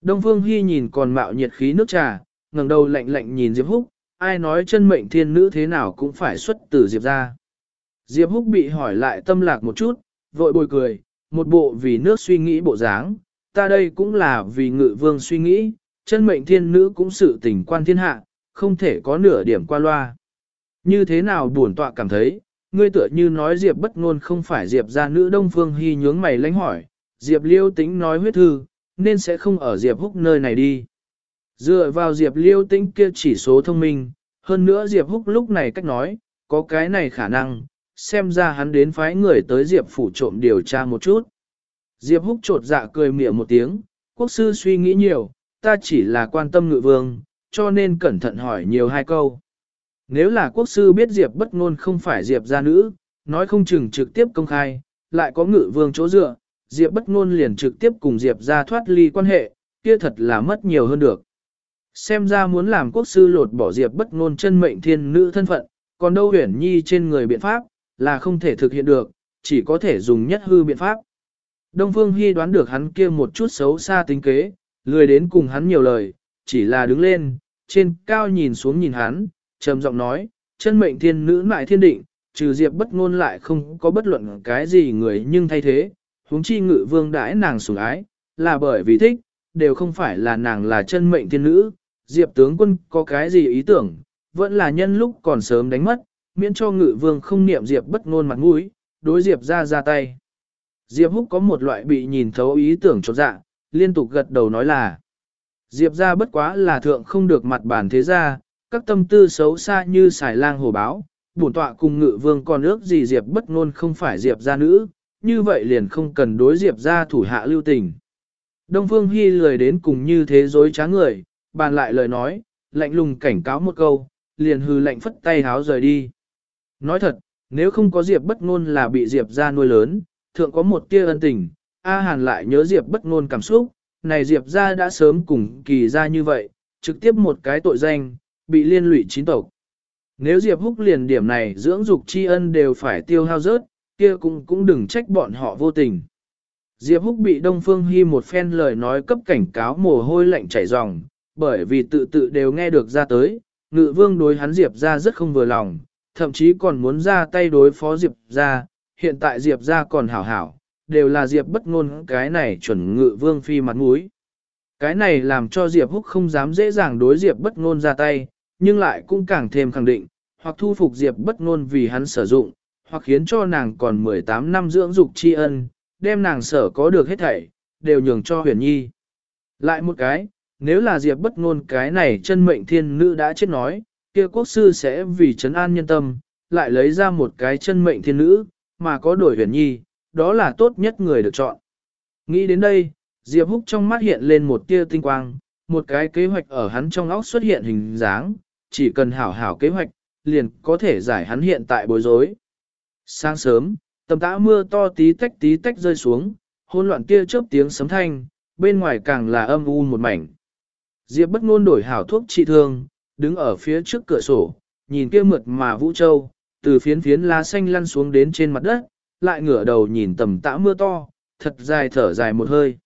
Đông Phương Hy nhìn còn mạo nhiệt khí nước trà, ngẩng đầu lạnh lạnh nhìn Diệp Húc, ai nói chân mệnh thiên nữ thế nào cũng phải xuất từ Diệp ra. Diệp Húc bị hỏi lại tâm lạc một chút, vội bồi cười, một bộ vì nước suy nghĩ bộ dáng, ta đây cũng là vì ngự vương suy nghĩ, chân mệnh thiên nữ cũng sự tình quan thiên hạ, không thể có nửa điểm qua loa. Như thế nào buồn tọa cảm thấy, ngươi tựa như nói Diệp bất ngôn không phải Diệp gia nữ Đông Phương Hy nhướng mày lánh hỏi, Diệp liêu tính nói huyết thư, nên sẽ không ở Diệp húc nơi này đi. Dựa vào Diệp liêu tính kia chỉ số thông minh, Hơn nữa Diệp Húc lúc này cách nói, có cái này khả năng, xem ra hắn đến phái người tới Diệp phủ trộm điều tra một chút. Diệp Húc trột dạ cười mỉa một tiếng, quốc sư suy nghĩ nhiều, ta chỉ là quan tâm ngự vương, cho nên cẩn thận hỏi nhiều hai câu. Nếu là quốc sư biết Diệp bất ngôn không phải Diệp gia nữ, nói không chừng trực tiếp công khai, lại có ngự vương chỗ dựa, Diệp bất ngôn liền trực tiếp cùng Diệp gia thoát ly quan hệ, kia thật là mất nhiều hơn được. Xem ra muốn làm quốc sư lột bỏ Diệp bất ngôn chân mệnh thiên nữ thân phận, còn đâu huyền nhi trên người biện pháp, là không thể thực hiện được, chỉ có thể dùng nhất hư biện pháp. Đông Phương Hy đoán được hắn kia một chút xấu xa tính kế, lười đến cùng hắn nhiều lời, chỉ là đứng lên, trên cao nhìn xuống nhìn hắn, trầm giọng nói, chân mệnh thiên nữ mại thiên định, trừ diệp bất ngôn lại không có bất luận cái gì người nhưng thay thế, huống chi ngự vương đãi nàng sủng ái, là bởi vì thích, đều không phải là nàng là chân mệnh thiên nữ, diệp tướng quân có cái gì ý tưởng, vẫn là nhân lúc còn sớm đánh mất, miễn cho ngự vương không niệm diệp bất ngôn mặt mũi, đối diệp ra ra tay. Diệp húc có một loại bị nhìn thấu ý tưởng chột dạ, liên tục gật đầu nói là, diệp ra bất quá là thượng không được mặt bản thế gia, các tâm tư xấu xa như xài lang hồ báo, bổn tọa cùng ngự vương còn ước gì diệp bất ngôn không phải diệp gia nữ, như vậy liền không cần đối diệp gia thủ hạ lưu tình. Đông Phương Hi lười đến cùng như thế dối trá người, bàn lại lời nói, lạnh lùng cảnh cáo một câu, liền hư lạnh phất tay háo rời đi. Nói thật, nếu không có Diệp bất ngôn là bị Diệp gia nuôi lớn, thượng có một tia ân tình, A Hàn lại nhớ Diệp bất ngôn cảm xúc, này Diệp gia đã sớm cùng kỳ gia như vậy, trực tiếp một cái tội danh, bị liên lụy chín tộc. Nếu Diệp Húc liền điểm này dưỡng dục tri ân đều phải tiêu hao rớt, kia cũng cũng đừng trách bọn họ vô tình. Diệp Húc bị Đông Phương Hy một phen lời nói cấp cảnh cáo mồ hôi lạnh chảy ròng, bởi vì tự tự đều nghe được ra tới, ngự vương đối hắn Diệp ra rất không vừa lòng, thậm chí còn muốn ra tay đối phó Diệp ra, hiện tại Diệp ra còn hảo hảo, đều là Diệp bất ngôn cái này chuẩn ngự vương phi mặt mũi. Cái này làm cho Diệp Húc không dám dễ dàng đối Diệp bất ngôn ra tay, nhưng lại cũng càng thêm khẳng định, hoặc thu phục Diệp bất ngôn vì hắn sử dụng, hoặc khiến cho nàng còn 18 năm dưỡng dục tri ân, đem nàng sở có được hết thảy, đều nhường cho huyền nhi. Lại một cái, nếu là Diệp bất ngôn cái này chân mệnh thiên nữ đã chết nói, kia quốc sư sẽ vì trấn an nhân tâm, lại lấy ra một cái chân mệnh thiên nữ, mà có đổi huyền nhi, đó là tốt nhất người được chọn. Nghĩ đến đây, Diệp Húc trong mắt hiện lên một tia tinh quang, một cái kế hoạch ở hắn trong óc xuất hiện hình dáng, chỉ cần hảo hảo kế hoạch, liền có thể giải hắn hiện tại bối rối. Sáng sớm, tầm tã mưa to tí tách tí tách rơi xuống, hỗn loạn tia chớp tiếng sấm thanh, bên ngoài càng là âm u một mảnh. Diệp bất ngôn đổi hảo thuốc trị thương, đứng ở phía trước cửa sổ, nhìn kia mượt mà vũ châu, từ phiến phiến lá xanh lăn xuống đến trên mặt đất, lại ngửa đầu nhìn tầm tã mưa to, thật dài thở dài một hơi.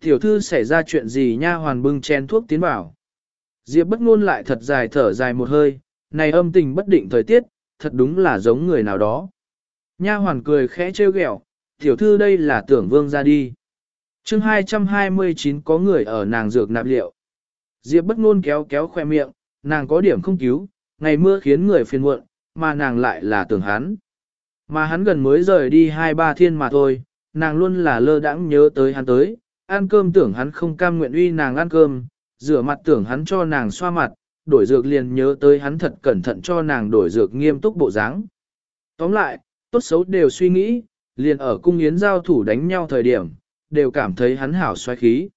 Tiểu thư xảy ra chuyện gì nha hoàn bưng chén thuốc tiến bảo. Diệp bất ngôn lại thật dài thở dài một hơi, này âm tình bất định thời tiết, thật đúng là giống người nào đó. Nha hoàn cười khẽ trêu ghẹo, tiểu thư đây là tưởng vương ra đi. chương 229 có người ở nàng dược nạp liệu. Diệp bất ngôn kéo kéo khoe miệng, nàng có điểm không cứu, ngày mưa khiến người phiền muộn, mà nàng lại là tưởng hắn. Mà hắn gần mới rời đi hai ba thiên mà thôi, nàng luôn là lơ đãng nhớ tới hắn tới, ăn cơm tưởng hắn không cam nguyện uy nàng ăn cơm, rửa mặt tưởng hắn cho nàng xoa mặt, đổi dược liền nhớ tới hắn thật cẩn thận cho nàng đổi dược nghiêm túc bộ dáng. Tóm lại, tốt xấu đều suy nghĩ, liền ở cung yến giao thủ đánh nhau thời điểm, đều cảm thấy hắn hảo xoay khí.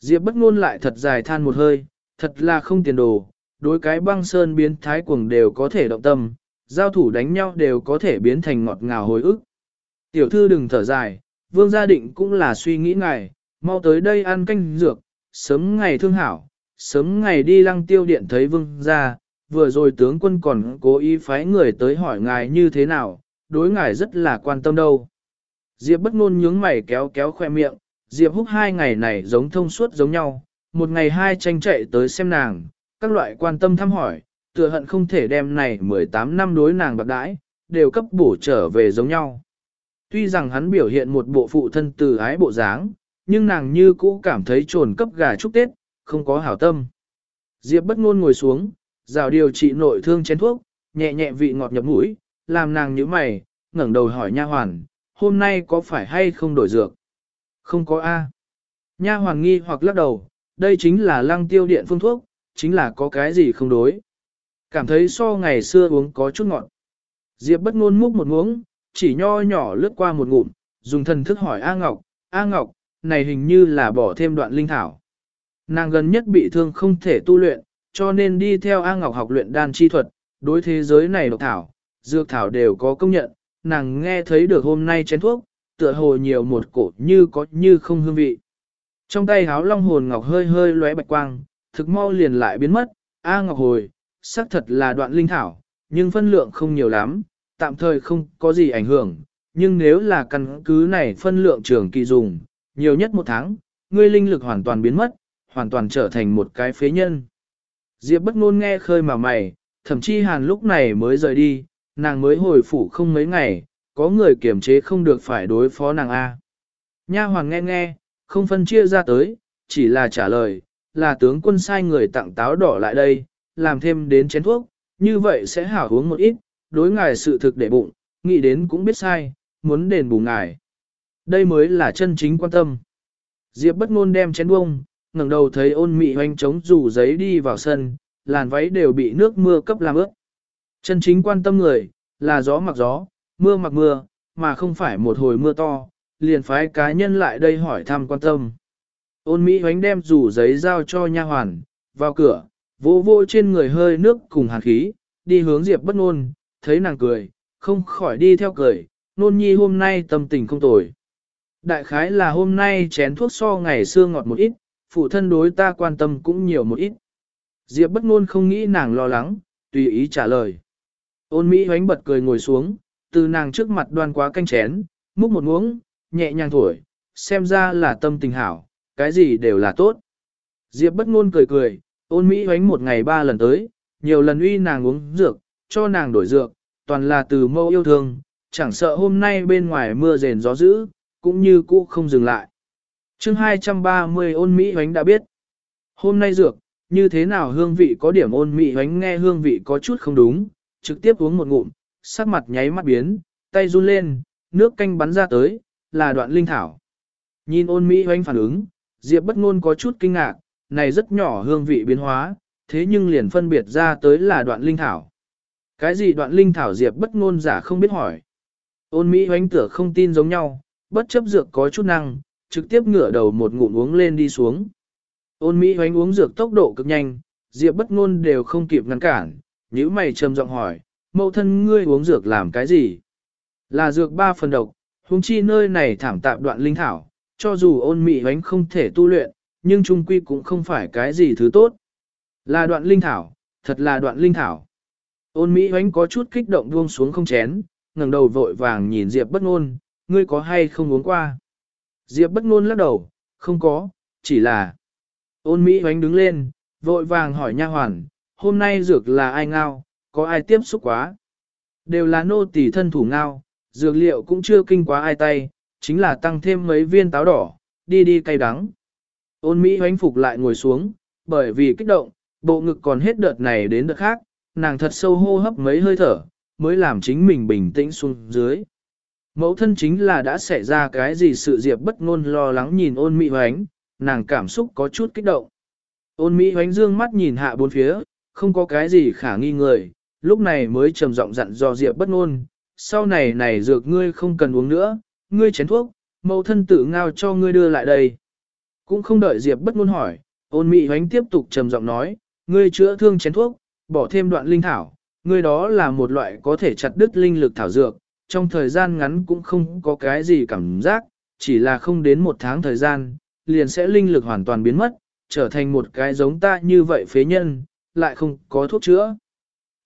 Diệp bất ngôn lại thật dài than một hơi, thật là không tiền đồ, đối cái băng sơn biến thái cuồng đều có thể động tâm, giao thủ đánh nhau đều có thể biến thành ngọt ngào hồi ức. Tiểu thư đừng thở dài, vương gia định cũng là suy nghĩ ngài, mau tới đây ăn canh dược, sớm ngày thương hảo, sớm ngày đi lăng tiêu điện thấy vương gia, vừa rồi tướng quân còn cố ý phái người tới hỏi ngài như thế nào, đối ngài rất là quan tâm đâu. Diệp bất ngôn nhướng mày kéo kéo khoe miệng, Diệp húc hai ngày này giống thông suốt giống nhau, một ngày hai tranh chạy tới xem nàng, các loại quan tâm thăm hỏi, tựa hận không thể đem này 18 năm đối nàng bạc đãi, đều cấp bổ trở về giống nhau. Tuy rằng hắn biểu hiện một bộ phụ thân từ ái bộ dáng, nhưng nàng như cũ cảm thấy trồn cấp gà chúc Tết, không có hảo tâm. Diệp bất ngôn ngồi xuống, rào điều trị nội thương chén thuốc, nhẹ nhẹ vị ngọt nhập mũi, làm nàng nhíu mày, ngẩng đầu hỏi nha hoàn, hôm nay có phải hay không đổi dược? Không có A. Nha hoàn nghi hoặc lắc đầu, đây chính là lăng tiêu điện phương thuốc, chính là có cái gì không đối. Cảm thấy so ngày xưa uống có chút ngọt. Diệp bất ngôn múc một muỗng, chỉ nho nhỏ lướt qua một ngụm, dùng thần thức hỏi A Ngọc, A Ngọc, này hình như là bỏ thêm đoạn linh thảo. Nàng gần nhất bị thương không thể tu luyện, cho nên đi theo A Ngọc học luyện đan chi thuật, đối thế giới này độc thảo, dược thảo đều có công nhận, nàng nghe thấy được hôm nay chén thuốc, tựa hồ nhiều một cổ như có như không hương vị. Trong tay háo long hồn ngọc hơi hơi lóe bạch quang, thực mau liền lại biến mất, A Ngọc hồi, xác thật là đoạn linh thảo, nhưng phân lượng không nhiều lắm, tạm thời không có gì ảnh hưởng, nhưng nếu là căn cứ này phân lượng trường kỳ dùng, nhiều nhất một tháng, ngươi linh lực hoàn toàn biến mất, hoàn toàn trở thành một cái phế nhân. Diệp bất ngôn nghe khơi mà mày, thậm chí hàn lúc này mới rời đi, nàng mới hồi phủ không mấy ngày, có người kiểm chế không được phải đối phó nàng A. Nha hoàng nghe nghe, không phân chia ra tới, chỉ là trả lời, là tướng quân sai người tặng táo đỏ lại đây, làm thêm đến chén thuốc, như vậy sẽ hảo uống một ít, đối ngài sự thực để bụng, nghĩ đến cũng biết sai, muốn đền bù ngài. Đây mới là chân chính quan tâm. Diệp bất ngôn đem chén bông, ngẩng đầu thấy ôn mị hoanh trống rủ giấy đi vào sân, làn váy đều bị nước mưa cấp làm ướt. Chân chính quan tâm người, là gió mặc gió, mưa mặc mưa, mà không phải một hồi mưa to, liền phái cá nhân lại đây hỏi thăm quan tâm. Ôn Mỹ hoánh đem rủ giấy giao cho nha hoàn, vào cửa, vô vô trên người hơi nước cùng hàn khí, đi hướng Diệp bất ngôn, thấy nàng cười, không khỏi đi theo cười, nôn nhi hôm nay tâm tình không tồi. Đại khái là hôm nay chén thuốc so ngày xưa ngọt một ít, phụ thân đối ta quan tâm cũng nhiều một ít. Diệp bất ngôn không nghĩ nàng lo lắng, tùy ý trả lời. Ôn Mỹ hoánh bật cười ngồi xuống, từ nàng trước mặt đoan quá canh chén, múc một muỗng, nhẹ nhàng thổi, xem ra là tâm tình hảo, cái gì đều là tốt. Diệp bất ngôn cười cười, ôn Mỹ hoánh một ngày ba lần tới, nhiều lần uy nàng uống dược, cho nàng đổi dược, toàn là từ mâu yêu thương, chẳng sợ hôm nay bên ngoài mưa rền gió dữ, cũng như cũ không dừng lại. chương 230 ôn Mỹ hoánh đã biết. Hôm nay dược, như thế nào hương vị có điểm ôn Mỹ hoánh nghe hương vị có chút không đúng, trực tiếp uống một ngụm, sắc mặt nháy mắt biến, tay run lên, nước canh bắn ra tới, là đoạn linh thảo. Nhìn ôn Mỹ hoánh phản ứng, Diệp bất ngôn có chút kinh ngạc, này rất nhỏ hương vị biến hóa, thế nhưng liền phân biệt ra tới là đoạn linh thảo. Cái gì đoạn linh thảo Diệp bất ngôn giả không biết hỏi. Ôn Mỹ hoánh tựa không tin giống nhau, bất chấp dược có chút năng, trực tiếp ngửa đầu một ngụm uống lên đi xuống. Ôn Mỹ hoánh uống dược tốc độ cực nhanh, Diệp bất ngôn đều không kịp ngăn cản, nhíu mày trầm giọng hỏi, mẫu thân ngươi uống dược làm cái gì? Là dược ba phần độc, huống chi nơi này thảm tạm đoạn linh thảo, cho dù ôn Mỹ hoánh không thể tu luyện, nhưng trung quy cũng không phải cái gì thứ tốt. Là đoạn linh thảo, thật là đoạn linh thảo. Ôn Mỹ hoánh có chút kích động buông xuống không chén, ngẩng đầu vội vàng nhìn Diệp bất ngôn, ngươi có hay không uống qua? Diệp bất ngôn lắc đầu, không có, chỉ là... Ôn Mỹ hoánh đứng lên, vội vàng hỏi nha hoàn, hôm nay dược là ai ngao, có ai tiếp xúc quá? Đều là nô tỳ thân thủ ngao, dược liệu cũng chưa kinh quá ai tay, chính là tăng thêm mấy viên táo đỏ, đi đi cay đắng. Ôn Mỹ hoánh phục lại ngồi xuống, bởi vì kích động, bộ ngực còn hết đợt này đến đợt khác, nàng thật sâu hô hấp mấy hơi thở, mới làm chính mình bình tĩnh xuống dưới. Mẫu thân chính là đã xảy ra cái gì sự diệp bất ngôn lo lắng nhìn ôn Mỹ hoánh, nàng cảm xúc có chút kích động. Ôn Mỹ hoánh dương mắt nhìn hạ bốn phía, không có cái gì khả nghi người, lúc này mới trầm giọng dặn dò diệp bất ngôn, sau này này dược ngươi không cần uống nữa, ngươi chén thuốc, mẫu thân tự ngao cho ngươi đưa lại đây. Cũng không đợi diệp bất ngôn hỏi, ôn Mị hoánh tiếp tục trầm giọng nói, ngươi chữa thương chén thuốc, bỏ thêm đoạn linh thảo, ngươi đó là một loại có thể chặt đứt linh lực thảo dược, trong thời gian ngắn cũng không có cái gì cảm giác, chỉ là không đến một tháng thời gian, liền sẽ linh lực hoàn toàn biến mất, trở thành một cái giống ta như vậy phế nhân, lại không có thuốc chữa.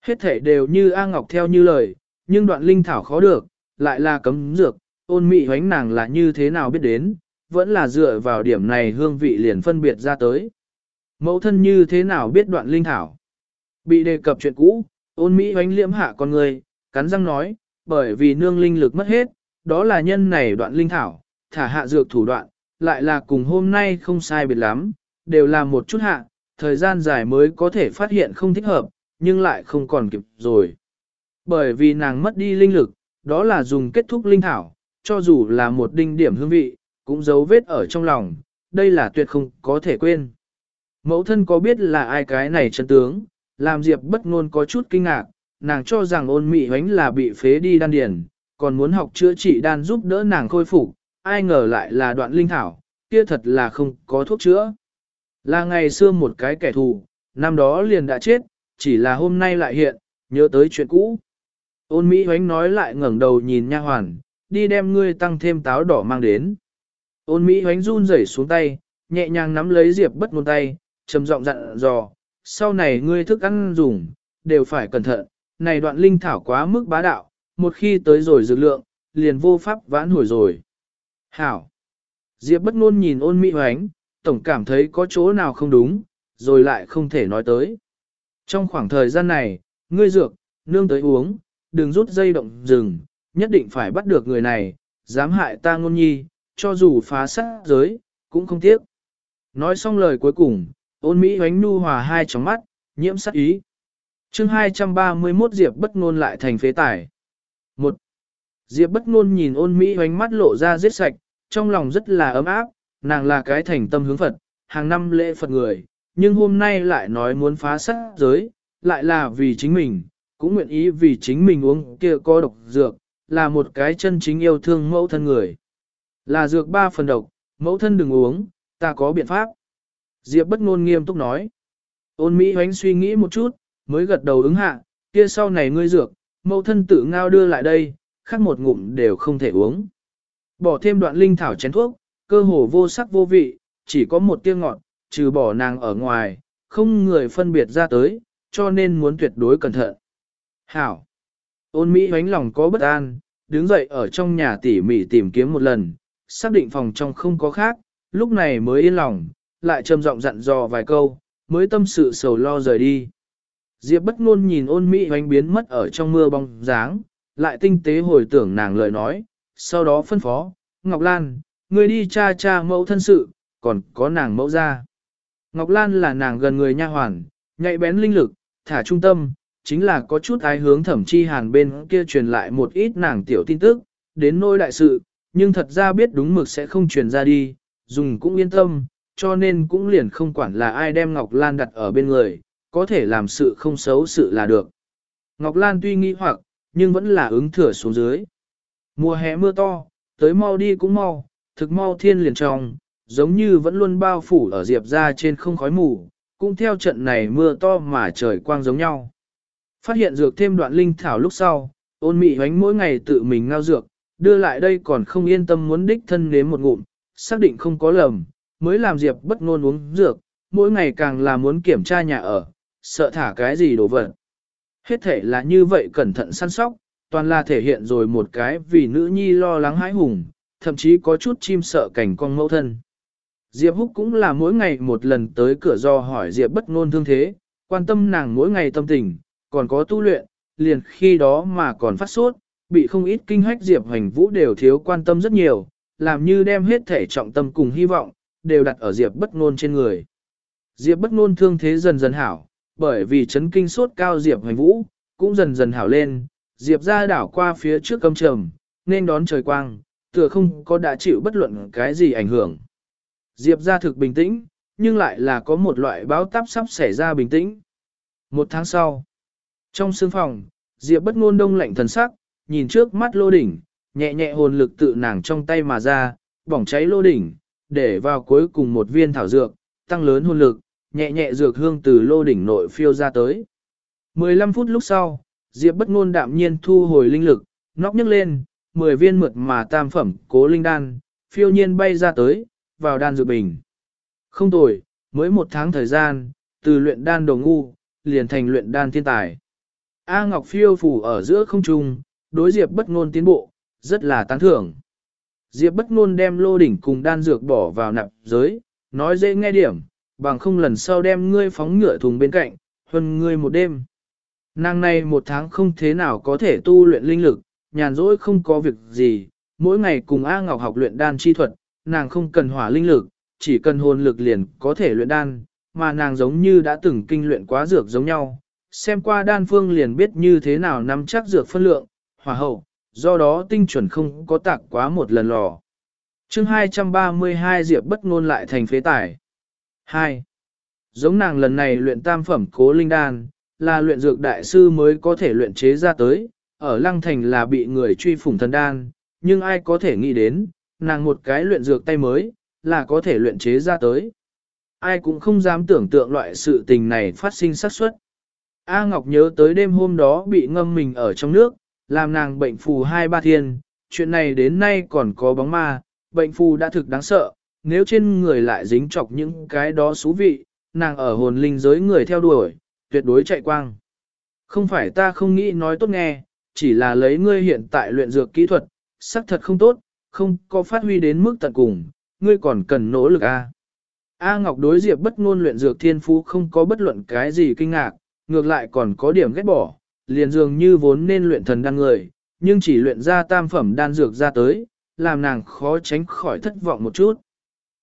Hết thể đều như A Ngọc theo như lời, nhưng đoạn linh thảo khó được, lại là cấm dược, ôn mị hoánh nàng là như thế nào biết đến, vẫn là dựa vào điểm này hương vị liền phân biệt ra tới. Mẫu thân như thế nào biết đoạn linh thảo? Bị đề cập chuyện cũ, ôn mỹ hoánh liễm hạ con người, cắn răng nói, bởi vì nương linh lực mất hết, đó là nhân này đoạn linh thảo, thả hạ dược thủ đoạn, lại là cùng hôm nay không sai biệt lắm, đều là một chút hạ, thời gian dài mới có thể phát hiện không thích hợp, nhưng lại không còn kịp rồi. Bởi vì nàng mất đi linh lực, đó là dùng kết thúc linh thảo, cho dù là một đinh điểm hương vị, cũng dấu vết ở trong lòng, đây là tuyệt không có thể quên. Mẫu thân có biết là ai cái này chân tướng, làm Diệp bất ngôn có chút kinh ngạc, nàng cho rằng ôn mị hoánh là bị phế đi đan điền, còn muốn học chữa trị đan giúp đỡ nàng khôi phục, ai ngờ lại là đoạn linh thảo, kia thật là không có thuốc chữa. Là ngày xưa một cái kẻ thù, năm đó liền đã chết, chỉ là hôm nay lại hiện, nhớ tới chuyện cũ. Ôn Mỹ hoánh nói lại ngẩng đầu nhìn nha hoàn, đi đem ngươi tăng thêm táo đỏ mang đến. Ôn Mỹ hoánh run rẩy xuống tay, nhẹ nhàng nắm lấy Diệp bất ngôn tay, trầm giọng dặn dò, sau này ngươi thức ăn dùng, đều phải cẩn thận, này đoạn linh thảo quá mức bá đạo, một khi tới rồi dược lượng, liền vô pháp vãn hồi rồi. Hảo! Diệp bất ngôn nhìn ôn Mỹ hoánh, tổng cảm thấy có chỗ nào không đúng, rồi lại không thể nói tới. Trong khoảng thời gian này, ngươi dược, nương tới uống, đừng rút dây động rừng, nhất định phải bắt được người này, dám hại ta ngôn nhi, cho dù phá sát giới, cũng không tiếc. Nói xong lời cuối cùng, ôn Mỹ hoánh nu hòa hai tróng mắt, nhiễm sát ý. chương 231 Diệp bất ngôn lại thành phế tải. Một Diệp bất ngôn nhìn ôn Mỹ hoánh mắt lộ ra giết sạch, trong lòng rất là ấm áp, nàng là cái thành tâm hướng Phật, hàng năm lễ Phật người, nhưng hôm nay lại nói muốn phá sát giới, lại là vì chính mình, cũng nguyện ý vì chính mình uống kia có độc dược, là một cái chân chính yêu thương mẫu thân người. Là dược ba phần độc, mẫu thân đừng uống, ta có biện pháp. Diệp bất ngôn nghiêm túc nói. Ôn Mỹ hoánh suy nghĩ một chút, mới gật đầu ứng hạ, kia sau này ngươi dược, mẫu thân tự ngao đưa lại đây, khác một ngụm đều không thể uống. Bỏ thêm đoạn linh thảo chén thuốc, cơ hồ vô sắc vô vị, chỉ có một tiếng ngọt, trừ bỏ nàng ở ngoài, không người phân biệt ra tới, cho nên muốn tuyệt đối cẩn thận. Hảo! Ôn Mỹ hoánh lòng có bất an, đứng dậy ở trong nhà tỉ mỉ tìm kiếm một lần, xác định phòng trong không có khác, lúc này mới yên lòng, lại trầm giọng dặn dò vài câu, mới tâm sự sầu lo rời đi. Diệp bất ngôn nhìn ôn Mỹ hoánh biến mất ở trong mưa bóng dáng, lại tinh tế hồi tưởng nàng lời nói, sau đó phân phó, Ngọc Lan, người đi cha cha mẫu thân sự, còn có nàng mẫu ra. Ngọc Lan là nàng gần người nha hoàn, nhạy bén linh lực, thả trung tâm, chính là có chút ái hướng thẩm chi hàn bên kia truyền lại một ít nàng tiểu tin tức, đến nôi đại sự, nhưng thật ra biết đúng mực sẽ không truyền ra đi, dùng cũng yên tâm, cho nên cũng liền không quản là ai đem Ngọc Lan đặt ở bên người, có thể làm sự không xấu sự là được. Ngọc Lan tuy nghi hoặc, nhưng vẫn là ứng thừa xuống dưới. Mùa hè mưa to, tới mau đi cũng mau, thực mau thiên liền trong, giống như vẫn luôn bao phủ ở diệp ra trên không khói mù, cũng theo trận này mưa to mà trời quang giống nhau. Phát hiện dược thêm đoạn linh thảo lúc sau, ôn mị hoánh mỗi ngày tự mình ngao dược, đưa lại đây còn không yên tâm muốn đích thân nếm một ngụm, xác định không có lầm, mới làm diệp bất ngôn uống dược, mỗi ngày càng là muốn kiểm tra nhà ở, sợ thả cái gì đồ vật. Hết thể là như vậy cẩn thận săn sóc, toàn là thể hiện rồi một cái vì nữ nhi lo lắng hãi hùng, thậm chí có chút chim sợ cảnh con mẫu thân. Diệp Húc cũng là mỗi ngày một lần tới cửa do hỏi Diệp bất ngôn thương thế, quan tâm nàng mỗi ngày tâm tình, còn có tu luyện, liền khi đó mà còn phát sốt, bị không ít kinh hách Diệp Hành Vũ đều thiếu quan tâm rất nhiều, làm như đem hết thể trọng tâm cùng hy vọng, đều đặt ở Diệp bất ngôn trên người. Diệp bất ngôn thương thế dần dần hảo, bởi vì chấn kinh sốt cao Diệp Hành Vũ, cũng dần dần hảo lên, Diệp ra đảo qua phía trước cầm trầm, nên đón trời quang, tựa không có đã chịu bất luận cái gì ảnh hưởng. Diệp ra thực bình tĩnh, nhưng lại là có một loại báo táp sắp xảy ra bình tĩnh. Một tháng sau, trong sương phòng, Diệp bất ngôn đông lạnh thần sắc, nhìn trước mắt lô đỉnh, nhẹ nhẹ hồn lực tự nàng trong tay mà ra, bỏng cháy lô đỉnh, để vào cuối cùng một viên thảo dược, tăng lớn hồn lực, nhẹ nhẹ dược hương từ lô đỉnh nội phiêu ra tới. 15 phút lúc sau, Diệp bất ngôn đạm nhiên thu hồi linh lực, nóc nhấc lên, 10 viên mượt mà tam phẩm cố linh đan, phiêu nhiên bay ra tới, vào đan dược bình. Không tồi, mới một tháng thời gian, từ luyện đan đồ ngu, liền thành luyện đan thiên tài. A Ngọc phiêu phủ ở giữa không trung, đối Diệp bất ngôn tiến bộ, rất là tán thưởng. Diệp bất ngôn đem lô đỉnh cùng đan dược bỏ vào nạp giới, nói dễ nghe điểm, bằng không lần sau đem ngươi phóng ngựa thùng bên cạnh, huân ngươi một đêm. Nàng này một tháng không thế nào có thể tu luyện linh lực, nhàn rỗi không có việc gì, mỗi ngày cùng A Ngọc học luyện đan chi thuật, nàng không cần hỏa linh lực, chỉ cần hồn lực liền có thể luyện đan, mà nàng giống như đã từng kinh luyện quá dược giống nhau. Xem qua đan phương liền biết như thế nào nắm chắc dược phân lượng, hỏa hậu, do đó tinh chuẩn không có tạc quá một lần lò. chương 232 Diệp bất ngôn lại thành phế tải. 2. Giống nàng lần này luyện tam phẩm cố linh đan, là luyện dược đại sư mới có thể luyện chế ra tới, ở lăng thành là bị người truy phủng thần đan, nhưng ai có thể nghĩ đến, nàng một cái luyện dược tay mới, là có thể luyện chế ra tới. Ai cũng không dám tưởng tượng loại sự tình này phát sinh xác suất. A Ngọc nhớ tới đêm hôm đó bị ngâm mình ở trong nước, làm nàng bệnh phù hai ba thiên, chuyện này đến nay còn có bóng ma, bệnh phù đã thực đáng sợ, nếu trên người lại dính chọc những cái đó xú vị, nàng ở hồn linh giới người theo đuổi, tuyệt đối chạy quang. Không phải ta không nghĩ nói tốt nghe, chỉ là lấy ngươi hiện tại luyện dược kỹ thuật, xác thật không tốt, không có phát huy đến mức tận cùng, ngươi còn cần nỗ lực a. A Ngọc đối Diệp bất ngôn luyện dược thiên phú không có bất luận cái gì kinh ngạc, ngược lại còn có điểm ghét bỏ, liền dường như vốn nên luyện thần đan người, nhưng chỉ luyện ra tam phẩm đan dược ra tới, làm nàng khó tránh khỏi thất vọng một chút.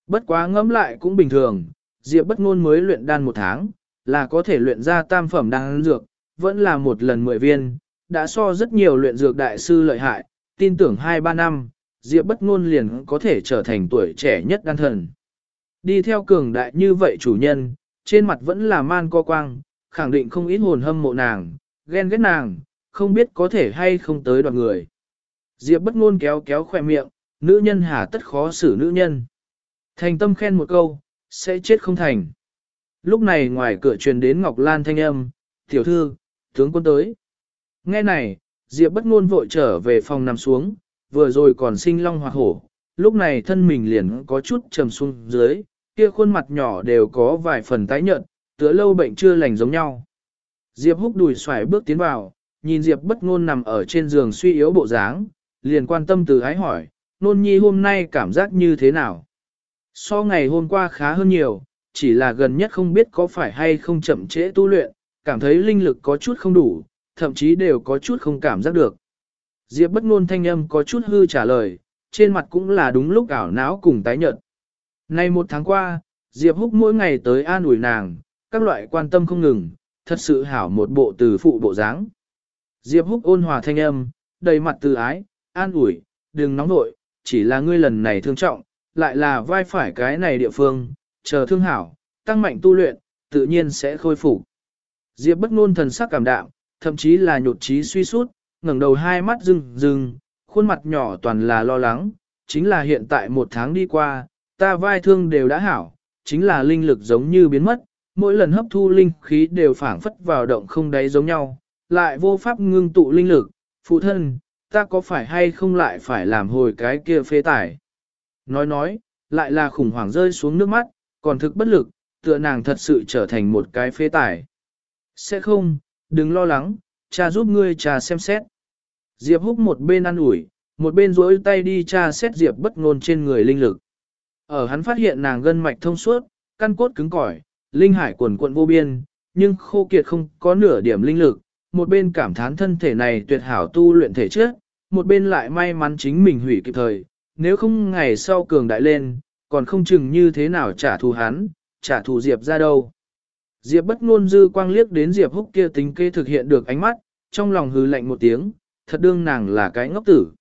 Bất quá ngẫm lại cũng bình thường, Diệp bất ngôn mới luyện đan một tháng, là có thể luyện ra tam phẩm đan dược, vẫn là một lần mười viên, đã so rất nhiều luyện dược đại sư lợi hại, tin tưởng 2-3 năm, Diệp bất ngôn liền có thể trở thành tuổi trẻ nhất đan thần. Đi theo cường đại như vậy chủ nhân, trên mặt vẫn là man co quang, khẳng định không ít hồn hâm mộ nàng, ghen ghét nàng, không biết có thể hay không tới đoạt người. Diệp bất ngôn kéo kéo khỏe miệng, nữ nhân hà tất khó xử nữ nhân. Thành tâm khen một câu, sẽ chết không thành. Lúc này ngoài cửa truyền đến Ngọc Lan thanh âm, tiểu thư, tướng quân tới. Nghe này, Diệp bất ngôn vội trở về phòng nằm xuống, vừa rồi còn sinh long hoặc hổ, lúc này thân mình liền có chút trầm xuống dưới, kia khuôn mặt nhỏ đều có vài phần tái nhợt, tựa lâu bệnh chưa lành giống nhau. Diệp húc đùi xoài bước tiến vào, nhìn Diệp bất ngôn nằm ở trên giường suy yếu bộ dáng, liền quan tâm từ ái hỏi, nôn nhi hôm nay cảm giác như thế nào? So ngày hôm qua khá hơn nhiều, chỉ là gần nhất không biết có phải hay không chậm trễ tu luyện, cảm thấy linh lực có chút không đủ, thậm chí đều có chút không cảm giác được. Diệp bất ngôn thanh âm có chút hư trả lời, trên mặt cũng là đúng lúc ảo não cùng tái nhợt. Nay một tháng qua, Diệp húc mỗi ngày tới an ủi nàng, các loại quan tâm không ngừng, thật sự hảo một bộ từ phụ bộ dáng. Diệp húc ôn hòa thanh âm, đầy mặt từ ái, an ủi, đừng nóng nội, chỉ là ngươi lần này thương trọng, lại là vai phải cái này địa phương, chờ thương hảo, tăng mạnh tu luyện, tự nhiên sẽ khôi phục. Diệp bất ngôn thần sắc cảm đạm, thậm chí là nhột trí suy sút, ngẩng đầu hai mắt rưng rưng, khuôn mặt nhỏ toàn là lo lắng, chính là hiện tại một tháng đi qua, ta vai thương đều đã hảo, chính là linh lực giống như biến mất, mỗi lần hấp thu linh khí đều phảng phất vào động không đáy giống nhau, lại vô pháp ngưng tụ linh lực, phụ thân, ta có phải hay không lại phải làm hồi cái kia phê tải. Nói nói, lại là khủng hoảng rơi xuống nước mắt, còn thực bất lực, tựa nàng thật sự trở thành một cái phê tải. Sẽ không, đừng lo lắng, cha giúp ngươi cha xem xét. Diệp húc một bên ăn ủi, một bên duỗi tay đi tra xét Diệp bất ngôn trên người linh lực. Ở hắn phát hiện nàng gân mạch thông suốt, căn cốt cứng cỏi, linh hải quần quận vô biên, nhưng khô kiệt không có nửa điểm linh lực, một bên cảm thán thân thể này tuyệt hảo tu luyện thể trước, một bên lại may mắn chính mình hủy kịp thời, nếu không ngày sau cường đại lên, còn không chừng như thế nào trả thù hắn, trả thù Diệp ra đâu. Diệp bất ngôn dư quang liếc đến Diệp húc kia tính kê thực hiện được ánh mắt, trong lòng hừ lạnh một tiếng, thật đương nàng là cái ngốc tử.